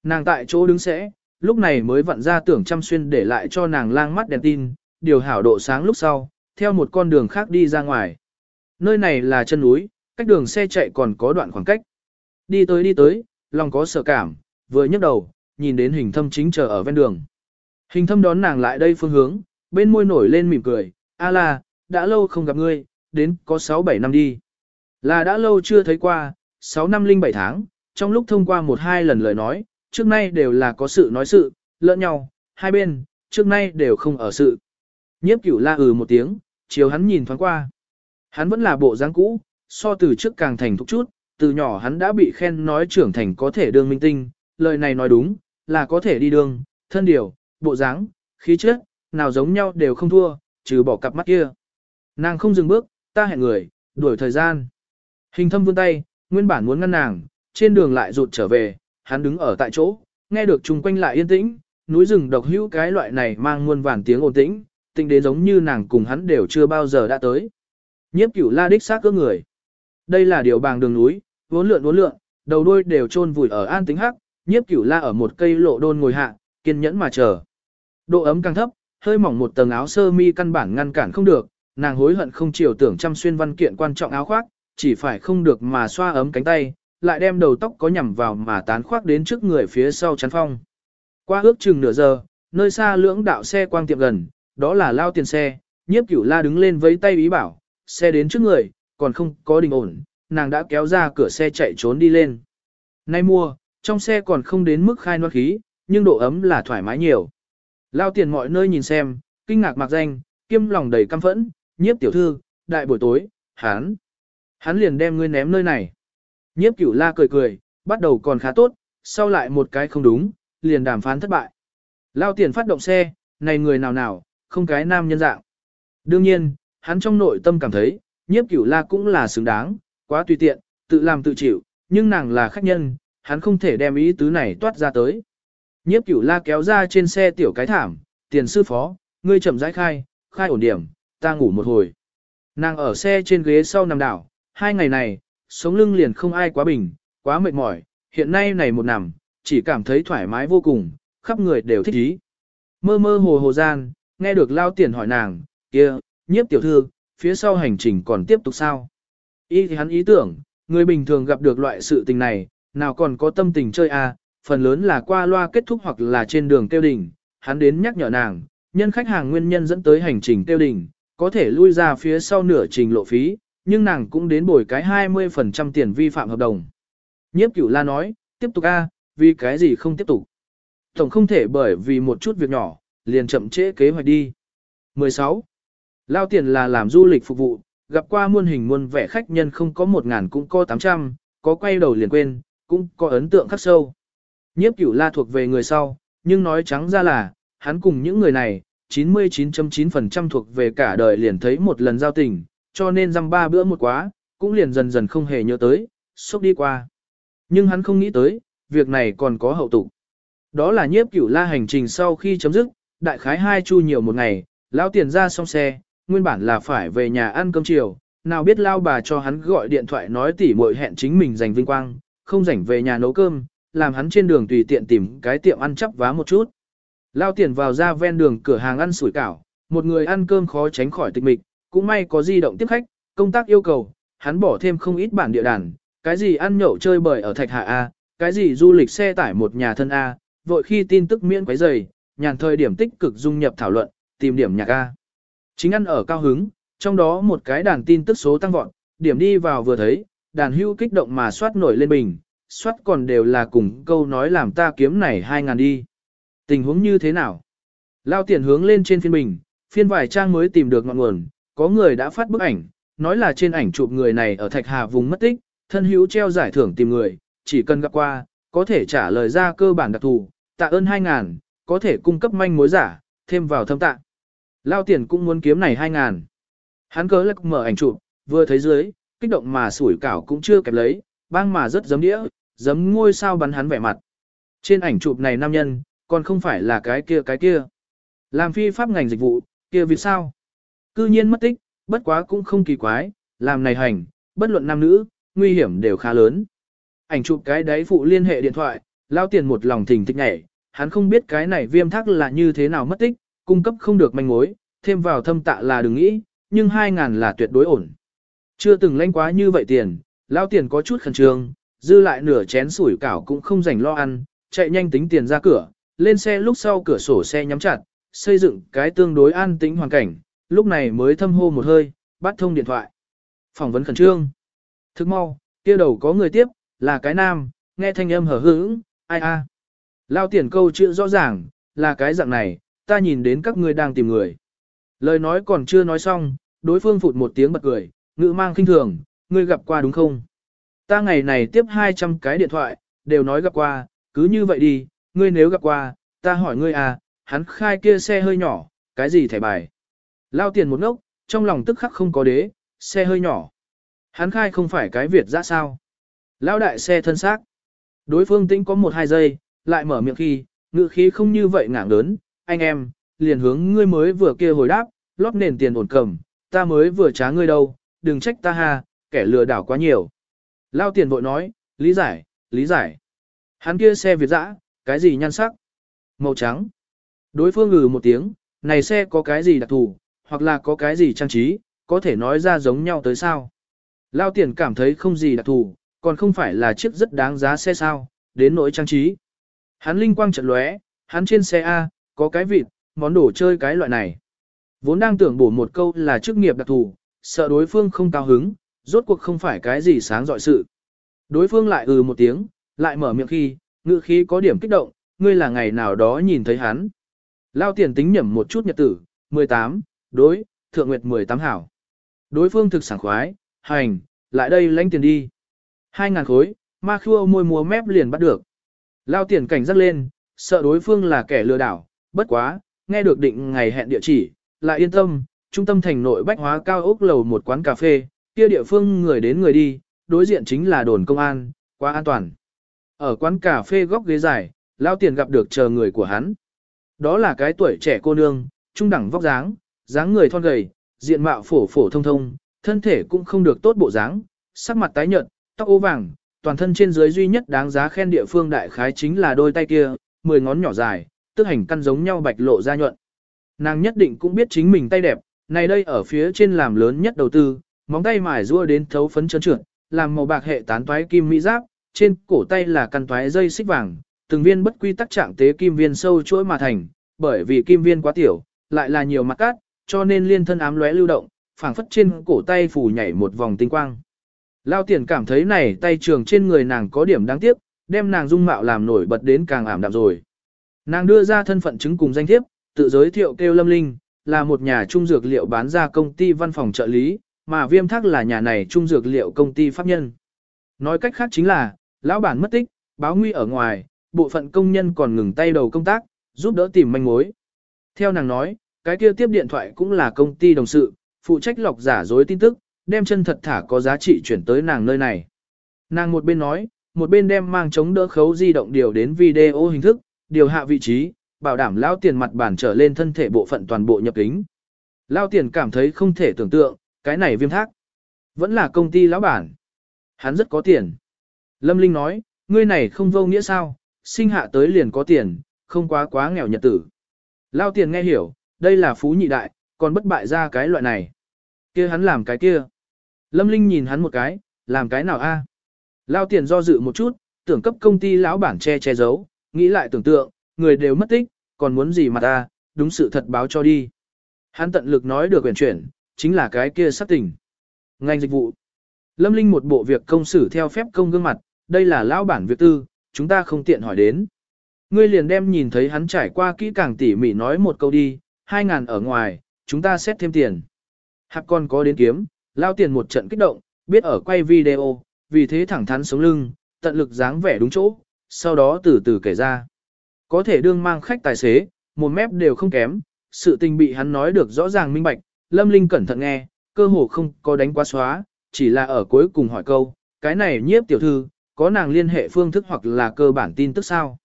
Nàng tại chỗ đứng sẽ, lúc này mới vặn ra tưởng chăm xuyên để lại cho nàng lang mắt đèn tin, điều hảo độ sáng lúc sau, theo một con đường khác đi ra ngoài. Nơi này là chân núi, cách đường xe chạy còn có đoạn khoảng cách. Đi tới đi tới, lòng có sợ cảm, vừa nhấc đầu, nhìn đến hình thâm chính chờ ở ven đường. Hình thâm đón nàng lại đây phương hướng, bên môi nổi lên mỉm cười, a la, đã lâu không gặp ngươi, đến có 6-7 năm đi. Là đã lâu chưa thấy qua, 6 năm linh 7 tháng, trong lúc thông qua một hai lần lời nói, trước nay đều là có sự nói sự, lẫn nhau, hai bên, trước nay đều không ở sự. Nhiếp cửu la ừ một tiếng, chiều hắn nhìn thoáng qua. Hắn vẫn là bộ dáng cũ, so từ trước càng thành thục chút, từ nhỏ hắn đã bị khen nói trưởng thành có thể đương minh tinh, lời này nói đúng, là có thể đi đường, thân điều, bộ dáng, khí chất, nào giống nhau đều không thua, trừ bỏ cặp mắt kia. Nàng không dừng bước, ta hẹn người, đuổi thời gian. Hình thâm vươn tay, nguyên bản muốn ngăn nàng, trên đường lại rụt trở về, hắn đứng ở tại chỗ, nghe được chung quanh lại yên tĩnh, núi rừng độc hữu cái loại này mang muôn vàn tiếng ồn tĩnh, tình đến giống như nàng cùng hắn đều chưa bao giờ đã tới. Nhiếp cửu la đích xác cỡ người. Đây là điều bàng đường núi, vốn lượn vốn lượn, đầu đuôi đều chôn vùi ở an tính hắc, nhiếp cửu la ở một cây lộ đôn ngồi hạ, kiên nhẫn mà chờ. Độ ấm càng thấp, hơi mỏng một tầng áo sơ mi căn bản ngăn cản không được, nàng hối hận không chiều tưởng chăm xuyên văn kiện quan trọng áo khoác, chỉ phải không được mà xoa ấm cánh tay, lại đem đầu tóc có nhằm vào mà tán khoác đến trước người phía sau chắn phong. Qua ước chừng nửa giờ, nơi xa lưỡng đạo xe quang tiệm gần, đó là lao tiền xe, nhiếp cửu la đứng lên với tay ý bảo, xe đến trước người, còn không có đình ổn, nàng đã kéo ra cửa xe chạy trốn đi lên. Nay mua, trong xe còn không đến mức khai noa khí, nhưng độ ấm là thoải mái nhiều. Lao tiền mọi nơi nhìn xem, kinh ngạc mặc danh, kiêm lòng đầy căm phẫn, nhiếp tiểu thư, đại buổi tối, hắn, hắn liền đem ngươi ném nơi này. Nhiếp cửu la cười cười, bắt đầu còn khá tốt, sau lại một cái không đúng, liền đàm phán thất bại. Lao tiền phát động xe, này người nào nào, không cái nam nhân dạng. Đương nhiên, hắn trong nội tâm cảm thấy, nhiếp cửu la cũng là xứng đáng, quá tùy tiện, tự làm tự chịu, nhưng nàng là khách nhân, hắn không thể đem ý tứ này toát ra tới. Nhiếp cửu la kéo ra trên xe tiểu cái thảm, tiền sư phó, ngươi chậm rãi khai, khai ổn điểm, ta ngủ một hồi. Nàng ở xe trên ghế sau nằm đảo, hai ngày này, sống lưng liền không ai quá bình, quá mệt mỏi, hiện nay này một nằm, chỉ cảm thấy thoải mái vô cùng, khắp người đều thích ý. Mơ mơ hồ hồ gian, nghe được lao tiền hỏi nàng, kia, nhiếp tiểu thư, phía sau hành trình còn tiếp tục sao? Ý thì hắn ý tưởng, người bình thường gặp được loại sự tình này, nào còn có tâm tình chơi à, phần lớn là qua loa kết thúc hoặc là trên đường tiêu đỉnh, hắn đến nhắc nhở nàng, nhân khách hàng nguyên nhân dẫn tới hành trình tiêu đỉnh, có thể lui ra phía sau nửa trình lộ phí, nhưng nàng cũng đến bồi cái 20% tiền vi phạm hợp đồng. Nhiếp cửu la nói, tiếp tục a, vì cái gì không tiếp tục. Tổng không thể bởi vì một chút việc nhỏ, liền chậm trễ kế hoạch đi. 16. Lao tiền là làm du lịch phục vụ, gặp qua muôn hình muôn vẻ khách nhân không có 1.000 cũng có 800, có quay đầu liền quên, cũng có ấn tượng khắc sâu. Nhiếp cửu la thuộc về người sau, nhưng nói trắng ra là, hắn cùng những người này, 99.9% thuộc về cả đời liền thấy một lần giao tình, cho nên dăm ba bữa một quá, cũng liền dần dần không hề nhớ tới, sốc đi qua. Nhưng hắn không nghĩ tới, việc này còn có hậu tục. Đó là nhiếp cửu la hành trình sau khi chấm dứt, đại khái hai chu nhiều một ngày, lão tiền ra xong xe, nguyên bản là phải về nhà ăn cơm chiều, nào biết lao bà cho hắn gọi điện thoại nói tỉ muội hẹn chính mình giành vinh quang, không rảnh về nhà nấu cơm, làm hắn trên đường tùy tiện tìm cái tiệm ăn chắp vá một chút. Lao tiền vào ra ven đường cửa hàng ăn sủi cảo, một người ăn cơm khó tránh khỏi tịch mịch, cũng may có di động tiếp khách, công tác yêu cầu, hắn bỏ thêm không ít bản địa đàn, cái gì ăn nhậu chơi bời ở Thạch Hạ A, cái gì du lịch xe tải một nhà thân A, vội khi tin tức miễn quấy dày, nhàn thời điểm tích cực dung nhập thảo luận, tìm điểm nhạc A. Chính ăn ở cao hứng, trong đó một cái đàn tin tức số tăng vọt, điểm đi vào vừa thấy, đàn hưu kích động mà soát nổi lên bình, soát còn đều là cùng câu nói làm ta kiếm này hai ngàn đi. Tình huống như thế nào? Lao tiền hướng lên trên phiên bình, phiên vài trang mới tìm được ngọn nguồn, có người đã phát bức ảnh, nói là trên ảnh chụp người này ở Thạch Hà vùng mất tích, thân hữu treo giải thưởng tìm người, chỉ cần gặp qua, có thể trả lời ra cơ bản đặc thù, tạ ơn 2.000, có thể cung cấp manh mối giả, thêm vào thâm tạ. Lao tiền cũng muốn kiếm này 2.000. Hắn cớ lắc mở ảnh chụp, vừa thấy dưới, kích động mà sủi cảo cũng chưa kẹp lấy, bang mà rất giấm đĩa, giấm ngôi sao bắn hắn vẻ mặt. Trên ảnh chụp này nam nhân, còn không phải là cái kia cái kia. Làm phi pháp ngành dịch vụ, kia vì sao? Cư nhiên mất tích, bất quá cũng không kỳ quái, làm này hành, bất luận nam nữ, nguy hiểm đều khá lớn. Ảnh chụp cái đấy phụ liên hệ điện thoại, lao tiền một lòng thình thích nhảy, hắn không biết cái này viêm thác là như thế nào mất tích, cung cấp không được manh mối, thêm vào thâm tạ là đừng nghĩ, nhưng 2.000 là tuyệt đối ổn. Chưa từng lanh quá như vậy tiền, lao tiền có chút khẩn trương, dư lại nửa chén sủi cảo cũng không rảnh lo ăn, chạy nhanh tính tiền ra cửa, lên xe lúc sau cửa sổ xe nhắm chặt, xây dựng cái tương đối an tĩnh hoàn cảnh, lúc này mới thâm hô một hơi, bắt thông điện thoại. Phỏng vấn khẩn trương. Thức mau, kia đầu có người tiếp, là cái nam, nghe thanh âm hở hững, ai a. Lao tiền câu chữ rõ ràng, là cái dạng này, ta nhìn đến các ngươi đang tìm người. Lời nói còn chưa nói xong, đối phương phụt một tiếng bật cười, ngữ mang kinh thường, ngươi gặp qua đúng không? Ta ngày này tiếp 200 cái điện thoại, đều nói gặp qua, cứ như vậy đi, ngươi nếu gặp qua, ta hỏi ngươi à, hắn khai kia xe hơi nhỏ, cái gì thẻ bài? Lao tiền một ngốc, trong lòng tức khắc không có đế, xe hơi nhỏ. Hắn khai không phải cái Việt ra sao? Lão đại xe thân xác. Đối phương tĩnh có một hai giây, lại mở miệng khi, ngữ khí không như vậy ngảng lớn, anh em, liền hướng ngươi mới vừa kia hồi đáp, lót nền tiền ổn cầm, ta mới vừa trá ngươi đâu, đừng trách ta ha, kẻ lừa đảo quá nhiều. Lao tiền vội nói, lý giải, lý giải. Hắn kia xe Việt dã, cái gì nhan sắc? Màu trắng. Đối phương ngừ một tiếng, này xe có cái gì đặc thù, hoặc là có cái gì trang trí, có thể nói ra giống nhau tới sao. Lao tiền cảm thấy không gì đặc thù, còn không phải là chiếc rất đáng giá xe sao, đến nỗi trang trí. Hắn linh quang trận lóe, hắn trên xe A, có cái vịt, món đồ chơi cái loại này. Vốn đang tưởng bổ một câu là chức nghiệp đặc thù, sợ đối phương không cao hứng, rốt cuộc không phải cái gì sáng dọi sự. Đối phương lại ừ một tiếng, lại mở miệng khi, ngữ khí có điểm kích động, ngươi là ngày nào đó nhìn thấy hắn. Lao tiền tính nhẩm một chút nhật tử, 18, đối, thượng nguyệt 18 hảo. Đối phương thực sảng khoái, hành, lại đây lãnh tiền đi. 2.000 khối, ma khua môi múa mép liền bắt được. Lao tiền cảnh giác lên, sợ đối phương là kẻ lừa đảo, bất quá, nghe được định ngày hẹn địa chỉ, lại yên tâm, trung tâm thành nội bách hóa cao ốc lầu một quán cà phê, kia địa phương người đến người đi, đối diện chính là đồn công an, quá an toàn. Ở quán cà phê góc ghế dài, Lao tiền gặp được chờ người của hắn. Đó là cái tuổi trẻ cô nương, trung đẳng vóc dáng, dáng người thon gầy, diện mạo phổ phổ thông thông, thân thể cũng không được tốt bộ dáng, sắc mặt tái nhợt, tóc ố vàng, toàn thân trên dưới duy nhất đáng giá khen địa phương đại khái chính là đôi tay kia, mười ngón nhỏ dài, tức hành căn giống nhau bạch lộ ra nhuận. Nàng nhất định cũng biết chính mình tay đẹp, này đây ở phía trên làm lớn nhất đầu tư, móng tay mài rua đến thấu phấn trơn trượt, làm màu bạc hệ tán toái kim mỹ giáp, trên cổ tay là căn toái dây xích vàng, từng viên bất quy tắc trạng tế kim viên sâu chuỗi mà thành, bởi vì kim viên quá tiểu, lại là nhiều mặt cát, cho nên liên thân ám lóe lưu động, phảng phất trên cổ tay phủ nhảy một vòng tinh quang. Lao tiền cảm thấy này tay trường trên người nàng có điểm đáng tiếc, đem nàng dung mạo làm nổi bật đến càng ảm đạm rồi. Nàng đưa ra thân phận chứng cùng danh thiếp, tự giới thiệu kêu Lâm Linh, là một nhà trung dược liệu bán ra công ty văn phòng trợ lý, mà viêm thác là nhà này trung dược liệu công ty pháp nhân. Nói cách khác chính là, lão bản mất tích, báo nguy ở ngoài, bộ phận công nhân còn ngừng tay đầu công tác, giúp đỡ tìm manh mối. Theo nàng nói, cái kia tiếp điện thoại cũng là công ty đồng sự, phụ trách lọc giả dối tin tức, đem chân thật thả có giá trị chuyển tới nàng nơi này. Nàng một bên nói, một bên đem mang chống đỡ khấu di động điều đến video hình thức, điều hạ vị trí, bảo đảm lao tiền mặt bản trở lên thân thể bộ phận toàn bộ nhập kính. Lao tiền cảm thấy không thể tưởng tượng, cái này viêm thác. Vẫn là công ty lão bản. Hắn rất có tiền. Lâm Linh nói, ngươi này không vô nghĩa sao, sinh hạ tới liền có tiền, không quá quá nghèo nhật tử. Lao tiền nghe hiểu, đây là phú nhị đại, còn bất bại ra cái loại này. kia hắn làm cái kia. Lâm Linh nhìn hắn một cái, làm cái nào a? Lao tiền do dự một chút, tưởng cấp công ty lão bản che che giấu, nghĩ lại tưởng tượng, người đều mất tích, còn muốn gì mà ta, đúng sự thật báo cho đi. Hắn tận lực nói được quyển chuyển, chính là cái kia sát tình. Ngành dịch vụ. Lâm Linh một bộ việc công xử theo phép công gương mặt, đây là lão bản việc tư, chúng ta không tiện hỏi đến. Ngươi liền đem nhìn thấy hắn trải qua kỹ càng tỉ mỉ nói một câu đi, hai ngàn ở ngoài, chúng ta xét thêm tiền. Hạp con có đến kiếm, lao tiền một trận kích động, biết ở quay video, vì thế thẳng thắn sống lưng, tận lực dáng vẻ đúng chỗ, sau đó từ từ kể ra. Có thể đương mang khách tài xế, một mép đều không kém, sự tình bị hắn nói được rõ ràng minh bạch, Lâm Linh cẩn thận nghe, cơ hồ không có đánh quá xóa, chỉ là ở cuối cùng hỏi câu, cái này nhiếp tiểu thư, có nàng liên hệ phương thức hoặc là cơ bản tin tức sao?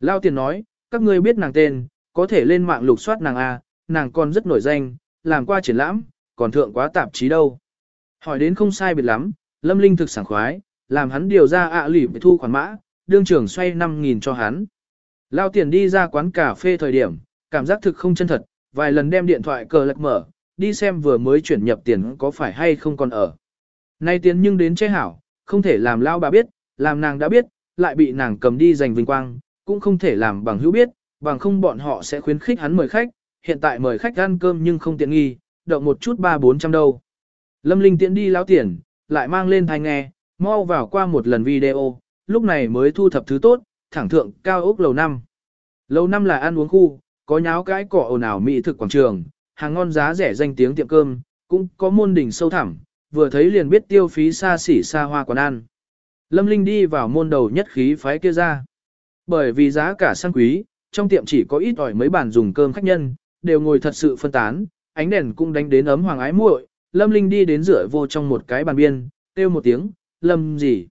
Lao tiền nói, các ngươi biết nàng tên, có thể lên mạng lục soát nàng A, nàng còn rất nổi danh, làm qua triển lãm, còn thượng quá tạp chí đâu. Hỏi đến không sai biệt lắm, Lâm Linh thực sảng khoái, làm hắn điều ra ạ à lỉ thu khoản mã, đương trưởng xoay 5.000 cho hắn. Lao tiền đi ra quán cà phê thời điểm, cảm giác thực không chân thật, vài lần đem điện thoại cờ lật mở, đi xem vừa mới chuyển nhập tiền có phải hay không còn ở. Nay tiền nhưng đến che hảo, không thể làm Lao bà biết, làm nàng đã biết, lại bị nàng cầm đi giành vinh quang, cũng không thể làm bằng hữu biết, bằng không bọn họ sẽ khuyến khích hắn mời khách, hiện tại mời khách ăn cơm nhưng không tiện nghi, động một chút ba bốn trăm đâu. Lâm Linh tiến đi lão tiền, lại mang lên thai nghe, mau vào qua một lần video, lúc này mới thu thập thứ tốt, thẳng thượng cao ốc lầu năm. Lầu năm là ăn uống khu, có nháo cái cỏ ồn ào mỹ thực quảng trường, hàng ngon giá rẻ danh tiếng tiệm cơm, cũng có môn đỉnh sâu thẳm, vừa thấy liền biết tiêu phí xa xỉ xa hoa quán ăn. Lâm Linh đi vào môn đầu nhất khí phái kia ra. Bởi vì giá cả sang quý, trong tiệm chỉ có ít ỏi mấy bàn dùng cơm khách nhân, đều ngồi thật sự phân tán, ánh đèn cũng đánh đến ấm hoàng ái muội. Lâm Linh đi đến rửa vô trong một cái bàn biên, kêu một tiếng, Lâm gì?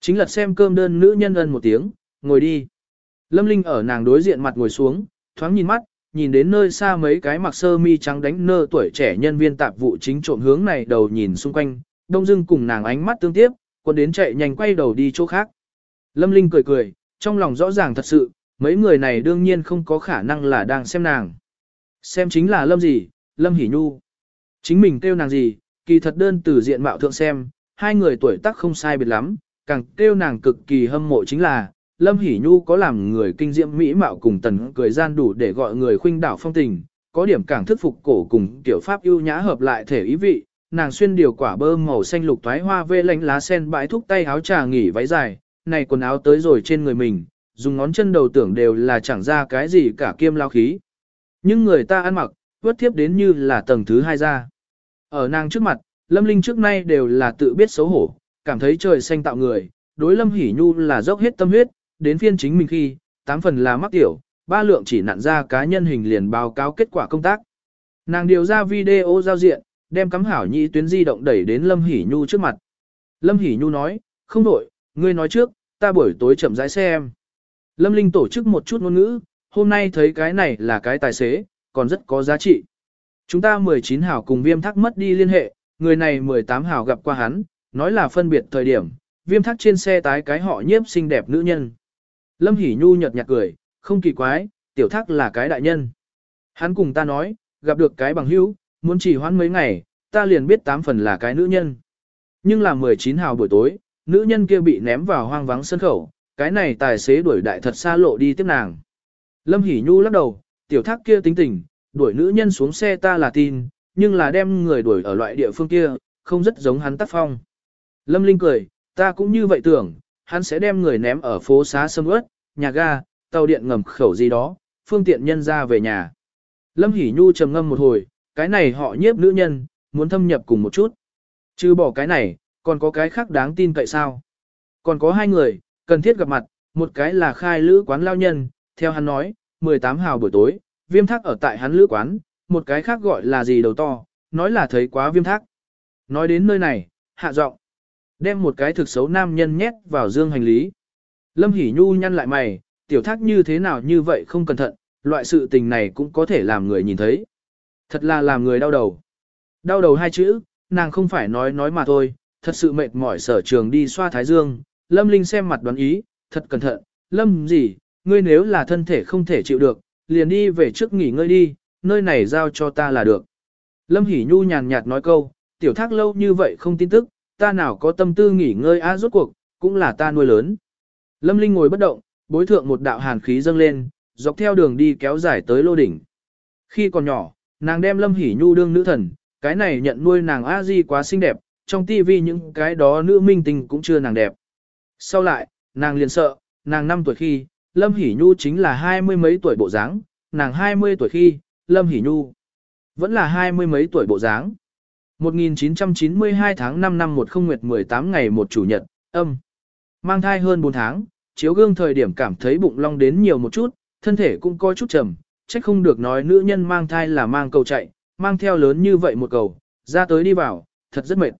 Chính là xem cơm đơn nữ nhân ân một tiếng, ngồi đi. Lâm Linh ở nàng đối diện mặt ngồi xuống, thoáng nhìn mắt, nhìn đến nơi xa mấy cái mặc sơ mi trắng đánh nơ tuổi trẻ nhân viên tạp vụ chính trộm hướng này đầu nhìn xung quanh, đông dưng cùng nàng ánh mắt tương tiếp, còn đến chạy nhanh quay đầu đi chỗ khác. Lâm Linh cười cười, trong lòng rõ ràng thật sự, mấy người này đương nhiên không có khả năng là đang xem nàng. Xem chính là Lâm gì, Lâm Hỷ Nhu. Chính mình kêu nàng gì, kỳ thật đơn từ diện mạo thượng xem, hai người tuổi tác không sai biệt lắm, càng kêu nàng cực kỳ hâm mộ chính là, Lâm Hỷ Nhu có làm người kinh diệm mỹ mạo cùng tần cười gian đủ để gọi người khuynh đảo phong tình, có điểm càng thức phục cổ cùng tiểu pháp ưu nhã hợp lại thể ý vị, nàng xuyên điều quả bơ màu xanh lục toái hoa vê lánh lá sen bãi thúc tay áo trà nghỉ váy dài, này quần áo tới rồi trên người mình, dùng ngón chân đầu tưởng đều là chẳng ra cái gì cả kiêm lao khí. Nhưng người ta ăn mặc, vớt thiếp đến như là tầng thứ hai ra. Ở nàng trước mặt, Lâm Linh trước nay đều là tự biết xấu hổ, cảm thấy trời xanh tạo người, đối Lâm Hỷ Nhu là dốc hết tâm huyết, đến phiên chính mình khi, tám phần là mắc tiểu, ba lượng chỉ nặn ra cá nhân hình liền báo cáo kết quả công tác. Nàng điều ra video giao diện, đem cắm hảo nhị tuyến di động đẩy đến Lâm Hỷ Nhu trước mặt. Lâm Hỷ Nhu nói, không đổi, ngươi nói trước, ta buổi tối chậm rãi xe em. Lâm Linh tổ chức một chút ngôn ngữ, hôm nay thấy cái này là cái tài xế, còn rất có giá trị. Chúng ta 19 hảo cùng viêm thắc mất đi liên hệ, người này 18 hảo gặp qua hắn, nói là phân biệt thời điểm, viêm thắc trên xe tái cái họ nhiếp xinh đẹp nữ nhân. Lâm Hỷ Nhu nhợt nhạt cười, không kỳ quái, tiểu thác là cái đại nhân. Hắn cùng ta nói, gặp được cái bằng hữu, muốn chỉ hoãn mấy ngày, ta liền biết tám phần là cái nữ nhân. Nhưng là 19 hào buổi tối, nữ nhân kia bị ném vào hoang vắng sân khẩu, cái này tài xế đuổi đại thật xa lộ đi tiếp nàng. Lâm Hỷ Nhu lắc đầu, tiểu thác kia tính tình, đuổi nữ nhân xuống xe ta là tin, nhưng là đem người đuổi ở loại địa phương kia, không rất giống hắn tác phong. Lâm Linh cười, ta cũng như vậy tưởng, hắn sẽ đem người ném ở phố xá sâm ướt, nhà ga, tàu điện ngầm khẩu gì đó, phương tiện nhân ra về nhà. Lâm Hỷ Nhu trầm ngâm một hồi, cái này họ nhiếp nữ nhân, muốn thâm nhập cùng một chút. Chứ bỏ cái này, còn có cái khác đáng tin cậy sao? Còn có hai người, cần thiết gặp mặt, một cái là khai lữ quán lao nhân, theo hắn nói, 18 hào buổi tối, viêm thác ở tại hắn lữ quán, một cái khác gọi là gì đầu to, nói là thấy quá viêm thác. Nói đến nơi này, hạ giọng đem một cái thực xấu nam nhân nhét vào dương hành lý. Lâm Hỷ Nhu nhăn lại mày, tiểu thác như thế nào như vậy không cẩn thận, loại sự tình này cũng có thể làm người nhìn thấy. Thật là làm người đau đầu. Đau đầu hai chữ, nàng không phải nói nói mà thôi, thật sự mệt mỏi sở trường đi xoa thái dương. Lâm Linh xem mặt đoán ý, thật cẩn thận, Lâm gì, ngươi nếu là thân thể không thể chịu được, liền đi về trước nghỉ ngơi đi, nơi này giao cho ta là được. Lâm Hỷ Nhu nhàn nhạt nói câu, tiểu thác lâu như vậy không tin tức, ta nào có tâm tư nghỉ ngơi a rốt cuộc, cũng là ta nuôi lớn. Lâm Linh ngồi bất động, bối thượng một đạo hàn khí dâng lên, dọc theo đường đi kéo dài tới lô đỉnh. Khi còn nhỏ, nàng đem Lâm Hỷ Nhu đương nữ thần, cái này nhận nuôi nàng a di quá xinh đẹp, trong tivi những cái đó nữ minh tinh cũng chưa nàng đẹp. Sau lại, nàng liền sợ, nàng 5 tuổi khi, Lâm Hỷ Nhu chính là hai mươi mấy tuổi bộ dáng, nàng 20 tuổi khi, Lâm Hỷ Nhu vẫn là hai mươi mấy tuổi bộ dáng. 1992 tháng 5 năm 10 nguyệt 18 ngày một chủ nhật, âm. Mang thai hơn 4 tháng, chiếu gương thời điểm cảm thấy bụng long đến nhiều một chút, thân thể cũng có chút trầm, trách không được nói nữ nhân mang thai là mang cầu chạy, mang theo lớn như vậy một cầu, ra tới đi vào, thật rất mệt.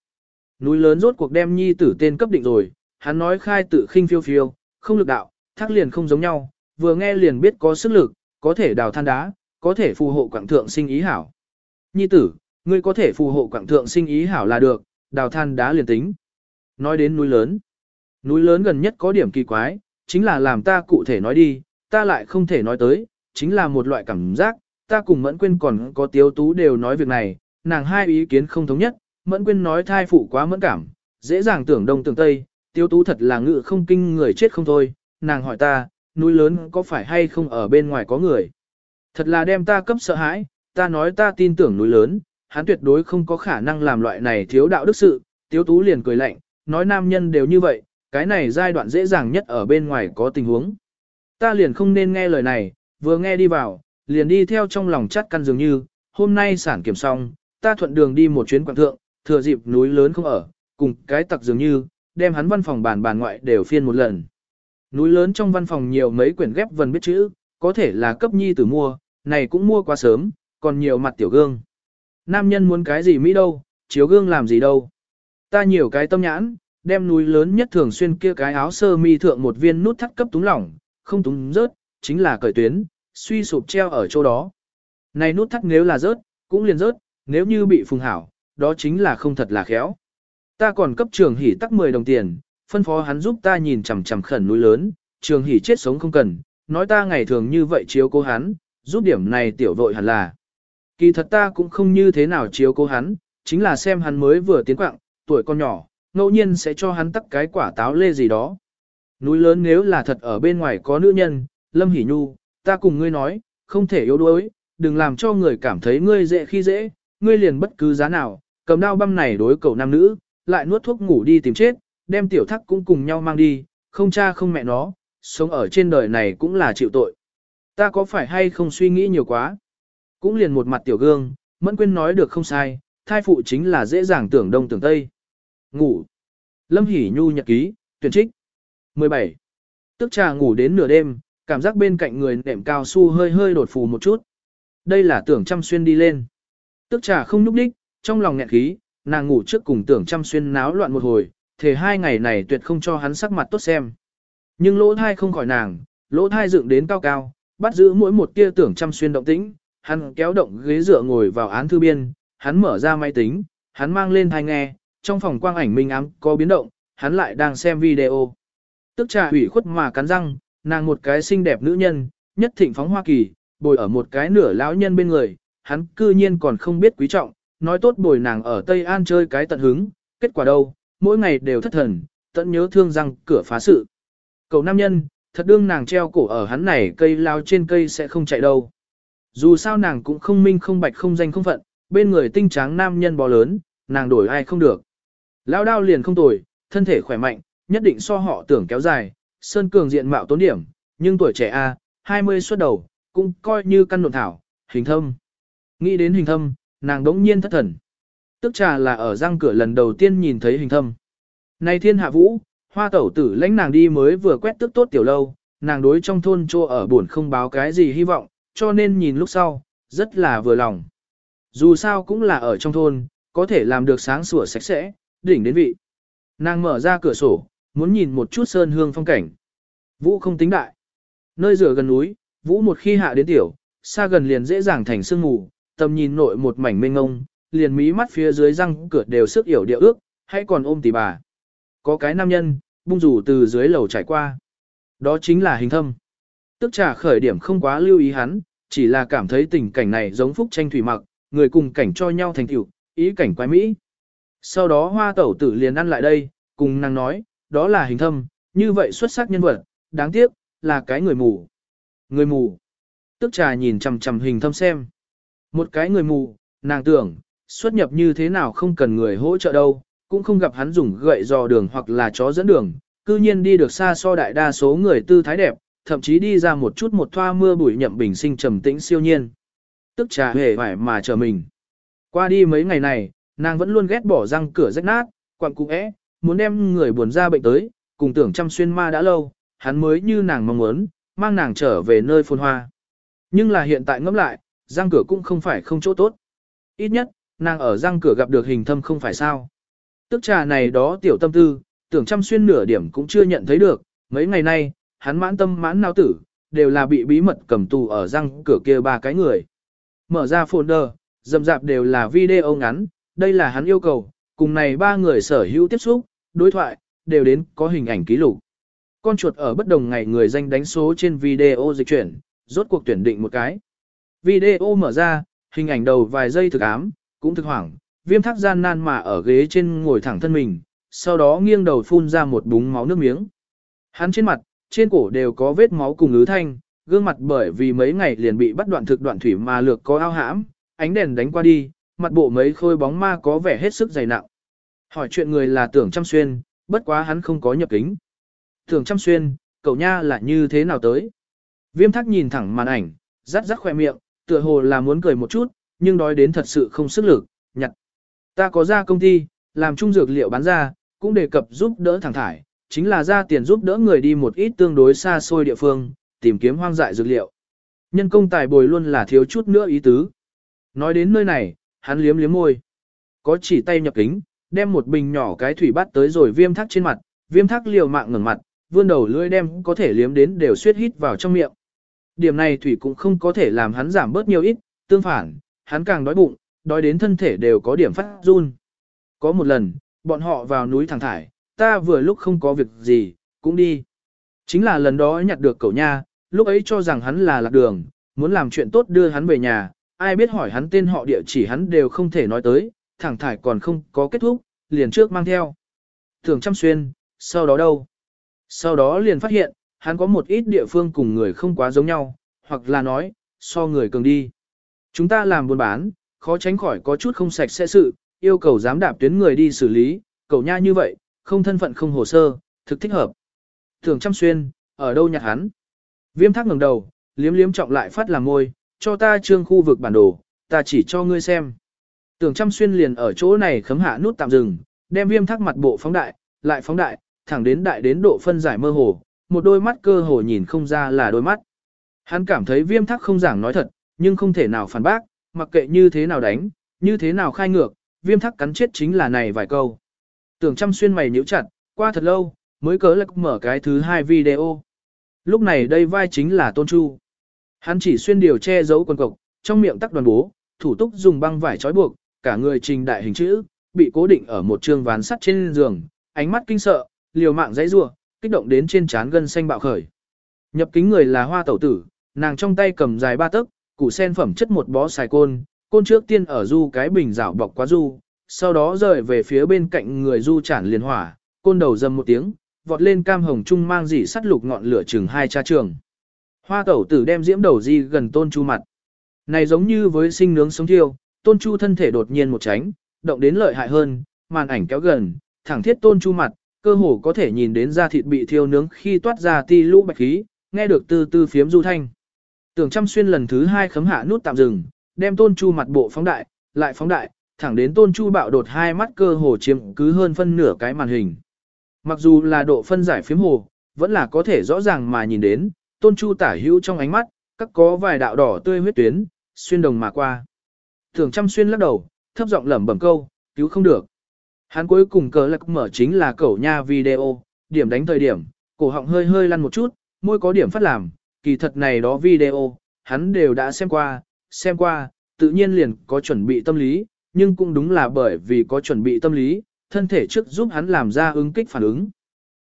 Núi lớn rốt cuộc đem nhi tử tên cấp định rồi, hắn nói khai tự khinh phiêu phiêu, không lực đạo, thác liền không giống nhau, vừa nghe liền biết có sức lực, có thể đào than đá, có thể phù hộ quảng thượng sinh ý hảo. Nhi tử, ngươi có thể phù hộ quảng thượng sinh ý hảo là được, đào than đá liền tính. Nói đến núi lớn. Núi lớn gần nhất có điểm kỳ quái, chính là làm ta cụ thể nói đi, ta lại không thể nói tới, chính là một loại cảm giác, ta cùng Mẫn Quyên còn có Tiếu Tú đều nói việc này, nàng hai ý kiến không thống nhất, Mẫn Quyên nói thai phụ quá mẫn cảm, dễ dàng tưởng đông tưởng tây, Tiếu Tú thật là ngự không kinh người chết không thôi, nàng hỏi ta, núi lớn có phải hay không ở bên ngoài có người. Thật là đem ta cấp sợ hãi, ta nói ta tin tưởng núi lớn, hắn tuyệt đối không có khả năng làm loại này thiếu đạo đức sự, Tiếu Tú liền cười lạnh, nói nam nhân đều như vậy, cái này giai đoạn dễ dàng nhất ở bên ngoài có tình huống. Ta liền không nên nghe lời này, vừa nghe đi vào, liền đi theo trong lòng chắt căn dường như, hôm nay sản kiểm xong, ta thuận đường đi một chuyến quảng thượng, thừa dịp núi lớn không ở, cùng cái tặc dường như, đem hắn văn phòng bàn bàn ngoại đều phiên một lần. Núi lớn trong văn phòng nhiều mấy quyển ghép vần biết chữ, có thể là cấp nhi tử mua, này cũng mua quá sớm, còn nhiều mặt tiểu gương. Nam nhân muốn cái gì Mỹ đâu, chiếu gương làm gì đâu. Ta nhiều cái tâm nhãn, đem núi lớn nhất thường xuyên kia cái áo sơ mi thượng một viên nút thắt cấp túng lỏng, không túng rớt, chính là cởi tuyến, suy sụp treo ở chỗ đó. Này nút thắt nếu là rớt, cũng liền rớt, nếu như bị phùng hảo, đó chính là không thật là khéo. Ta còn cấp trường hỉ tắc 10 đồng tiền, phân phó hắn giúp ta nhìn chằm chằm khẩn núi lớn, trường hỉ chết sống không cần, nói ta ngày thường như vậy chiếu cố hắn, giúp điểm này tiểu vội hẳn là. Kỳ thật ta cũng không như thế nào chiếu cố hắn, chính là xem hắn mới vừa tiến quạng, tuổi con nhỏ, ngẫu nhiên sẽ cho hắn tắc cái quả táo lê gì đó. Núi lớn nếu là thật ở bên ngoài có nữ nhân, Lâm Hỷ Nhu, ta cùng ngươi nói, không thể yếu đuối, đừng làm cho người cảm thấy ngươi dễ khi dễ, ngươi liền bất cứ giá nào, cầm đao băm này đối cầu nam nữ, lại nuốt thuốc ngủ đi tìm chết, đem tiểu thắc cũng cùng nhau mang đi, không cha không mẹ nó, sống ở trên đời này cũng là chịu tội. Ta có phải hay không suy nghĩ nhiều quá? Cũng liền một mặt tiểu gương, Mẫn Quyên nói được không sai, thai phụ chính là dễ dàng tưởng đông tưởng tây. Ngủ. Lâm Hỷ Nhu nhật ký, tuyển trích. 17. Tức trà ngủ đến nửa đêm, cảm giác bên cạnh người nệm cao su hơi hơi đột phù một chút. Đây là tưởng chăm xuyên đi lên. Tức trà không núp đích, trong lòng nghẹn khí, nàng ngủ trước cùng tưởng chăm xuyên náo loạn một hồi, thể hai ngày này tuyệt không cho hắn sắc mặt tốt xem. Nhưng lỗ thai không khỏi nàng, lỗ thai dựng đến cao cao, bắt giữ mỗi một tia tưởng chăm xuyên động tĩnh, hắn kéo động ghế dựa ngồi vào án thư biên, hắn mở ra máy tính, hắn mang lên thai nghe, trong phòng quang ảnh minh ám có biến động, hắn lại đang xem video. Tức trà hủy khuất mà cắn răng, nàng một cái xinh đẹp nữ nhân, nhất thịnh phóng Hoa Kỳ, bồi ở một cái nửa lão nhân bên người, hắn cư nhiên còn không biết quý trọng, nói tốt bồi nàng ở Tây An chơi cái tận hứng, kết quả đâu, mỗi ngày đều thất thần, tận nhớ thương răng cửa phá sự. Cậu nam nhân, thật đương nàng treo cổ ở hắn này cây lao trên cây sẽ không chạy đâu. Dù sao nàng cũng không minh không bạch không danh không phận, bên người tinh tráng nam nhân bò lớn, nàng đổi ai không được. Lao đao liền không tồi, thân thể khỏe mạnh, nhất định so họ tưởng kéo dài, sơn cường diện mạo tốn điểm, nhưng tuổi trẻ A, 20 xuất đầu, cũng coi như căn nộn thảo, hình thâm. Nghĩ đến hình thâm, nàng đống nhiên thất thần. Tức trà là ở răng cửa lần đầu tiên nhìn thấy hình thâm. Này thiên hạ vũ, hoa tẩu tử lãnh nàng đi mới vừa quét tức tốt tiểu lâu, nàng đối trong thôn chô ở buồn không báo cái gì hy vọng, cho nên nhìn lúc sau, rất là vừa lòng. Dù sao cũng là ở trong thôn, có thể làm được sáng sủa sạch sẽ, đỉnh đến vị. Nàng mở ra cửa sổ, muốn nhìn một chút sơn hương phong cảnh. Vũ không tính đại. Nơi rửa gần núi, vũ một khi hạ đến tiểu, xa gần liền dễ dàng thành sương mù, tầm nhìn nội một mảnh mênh ngông, liền mí mắt phía dưới răng cửa đều sức hiểu địa ước, hay còn ôm tỷ bà. Có cái nam nhân, bung rủ từ dưới lầu trải qua. Đó chính là hình thâm. Tức trả khởi điểm không quá lưu ý hắn, chỉ là cảm thấy tình cảnh này giống phúc tranh thủy mặc, người cùng cảnh cho nhau thành tiểu, ý cảnh quái mỹ. Sau đó hoa tẩu tử liền ăn lại đây, cùng nàng nói, đó là hình thâm, như vậy xuất sắc nhân vật, đáng tiếc, là cái người mù. Người mù. Tức trà nhìn chằm chằm hình thâm xem. Một cái người mù, nàng tưởng, xuất nhập như thế nào không cần người hỗ trợ đâu, cũng không gặp hắn dùng gậy dò đường hoặc là chó dẫn đường, cư nhiên đi được xa so đại đa số người tư thái đẹp, thậm chí đi ra một chút một thoa mưa bụi nhậm bình sinh trầm tĩnh siêu nhiên. Tức trà hề phải mà chờ mình. Qua đi mấy ngày này, nàng vẫn luôn ghét bỏ răng cửa rách nát, quặng cũng é, muốn đem người buồn ra bệnh tới, cùng tưởng chăm xuyên ma đã lâu, hắn mới như nàng mong muốn, mang nàng trở về nơi phồn hoa. Nhưng là hiện tại ngẫm lại, răng cửa cũng không phải không chỗ tốt. Ít nhất, nàng ở răng cửa gặp được hình thâm không phải sao. Tức trà này đó tiểu tâm tư, tưởng chăm xuyên nửa điểm cũng chưa nhận thấy được, mấy ngày nay, hắn mãn tâm mãn não tử, đều là bị bí mật cầm tù ở răng cửa kia ba cái người. Mở ra folder, dầm dạp đều là video ngắn, đây là hắn yêu cầu, cùng này ba người sở hữu tiếp xúc, đối thoại, đều đến có hình ảnh ký lục. Con chuột ở bất đồng ngày người danh đánh số trên video dịch chuyển, rốt cuộc tuyển định một cái. Video mở ra, hình ảnh đầu vài giây thực ám, cũng thực hoảng, viêm thác gian nan mà ở ghế trên ngồi thẳng thân mình, sau đó nghiêng đầu phun ra một búng máu nước miếng. Hắn trên mặt, trên cổ đều có vết máu cùng ứ thanh, gương mặt bởi vì mấy ngày liền bị bắt đoạn thực đoạn thủy mà lược có ao hãm, ánh đèn đánh qua đi, mặt bộ mấy khôi bóng ma có vẻ hết sức dày nặng. Hỏi chuyện người là tưởng chăm xuyên, bất quá hắn không có nhập kính. Tưởng chăm xuyên, cậu nha là như thế nào tới? Viêm thắc nhìn thẳng màn ảnh, rắt rắt khoe miệng, tựa hồ là muốn cười một chút, nhưng đói đến thật sự không sức lực, nhặt. Ta có ra công ty, làm trung dược liệu bán ra, cũng đề cập giúp đỡ thẳng thải, chính là ra tiền giúp đỡ người đi một ít tương đối xa xôi địa phương, tìm kiếm hoang dại dược liệu. Nhân công tài bồi luôn là thiếu chút nữa ý tứ. Nói đến nơi này, hắn liếm liếm môi. Có chỉ tay nhập kính, đem một bình nhỏ cái thủy bắt tới rồi viêm thác trên mặt, viêm thác liều mạng ngẩng mặt, vươn đầu lưỡi đem có thể liếm đến đều suýt hít vào trong miệng. Điểm này thủy cũng không có thể làm hắn giảm bớt nhiều ít, tương phản, hắn càng đói bụng, đói đến thân thể đều có điểm phát run. Có một lần, bọn họ vào núi thẳng thải, ta vừa lúc không có việc gì, cũng đi. Chính là lần đó nhặt được cậu nha, lúc ấy cho rằng hắn là lạc đường, muốn làm chuyện tốt đưa hắn về nhà, ai biết hỏi hắn tên họ địa chỉ hắn đều không thể nói tới, thẳng thải còn không có kết thúc, liền trước mang theo. Thường chăm xuyên, sau đó đâu? Sau đó liền phát hiện, hắn có một ít địa phương cùng người không quá giống nhau, hoặc là nói, so người cường đi. Chúng ta làm buôn bán, khó tránh khỏi có chút không sạch sẽ sự, yêu cầu dám đạp tuyến người đi xử lý, cậu nha như vậy, không thân phận không hồ sơ, thực thích hợp. Thường chăm xuyên, ở đâu nhặt hắn? Viêm thác ngẩng đầu, liếm liếm trọng lại phát làm môi, cho ta trương khu vực bản đồ, ta chỉ cho ngươi xem. Tưởng chăm xuyên liền ở chỗ này khấm hạ nút tạm dừng, đem viêm thác mặt bộ phóng đại, lại phóng đại, thẳng đến đại đến độ phân giải mơ hồ, một đôi mắt cơ hồ nhìn không ra là đôi mắt. Hắn cảm thấy viêm thác không giảng nói thật, nhưng không thể nào phản bác, mặc kệ như thế nào đánh, như thế nào khai ngược, viêm thác cắn chết chính là này vài câu. Tưởng chăm xuyên mày nhíu chặt, qua thật lâu, mới cớ lạc mở cái thứ hai video. Lúc này đây vai chính là Tôn Chu. Hắn chỉ xuyên điều che giấu quần cộc, trong miệng tắc đoàn bố, thủ túc dùng băng vải trói buộc, cả người trình đại hình chữ, bị cố định ở một trường ván sắt trên giường, ánh mắt kinh sợ, liều mạng dãy rủa, kích động đến trên trán gân xanh bạo khởi. Nhập kính người là hoa tẩu tử, nàng trong tay cầm dài ba tấc, củ sen phẩm chất một bó xài côn, côn trước tiên ở du cái bình rảo bọc quá du, sau đó rời về phía bên cạnh người du chản liền hỏa, côn đầu dầm một tiếng, vọt lên cam hồng trung mang dỉ sắt lục ngọn lửa chừng hai cha trường. Hoa tẩu tử đem diễm đầu di gần tôn chu mặt. Này giống như với sinh nướng sống thiêu, tôn chu thân thể đột nhiên một tránh, động đến lợi hại hơn, màn ảnh kéo gần, thẳng thiết tôn chu mặt, cơ hồ có thể nhìn đến da thịt bị thiêu nướng khi toát ra ti lũ bạch khí, nghe được từ từ phiếm du thanh. Tưởng chăm xuyên lần thứ hai khấm hạ nút tạm dừng, đem tôn chu mặt bộ phóng đại, lại phóng đại, thẳng đến tôn chu bạo đột hai mắt cơ hồ chiếm cứ hơn phân nửa cái màn hình. Mặc dù là độ phân giải phiếm hồ, vẫn là có thể rõ ràng mà nhìn đến, tôn chu tả hữu trong ánh mắt, các có vài đạo đỏ tươi huyết tuyến, xuyên đồng mà qua. Thường chăm xuyên lắc đầu, thấp giọng lẩm bẩm câu, cứu không được. Hắn cuối cùng cờ lạc mở chính là cẩu nha video, điểm đánh thời điểm, cổ họng hơi hơi lăn một chút, môi có điểm phát làm, kỳ thật này đó video, hắn đều đã xem qua, xem qua, tự nhiên liền có chuẩn bị tâm lý, nhưng cũng đúng là bởi vì có chuẩn bị tâm lý, thân thể trước giúp hắn làm ra ứng kích phản ứng.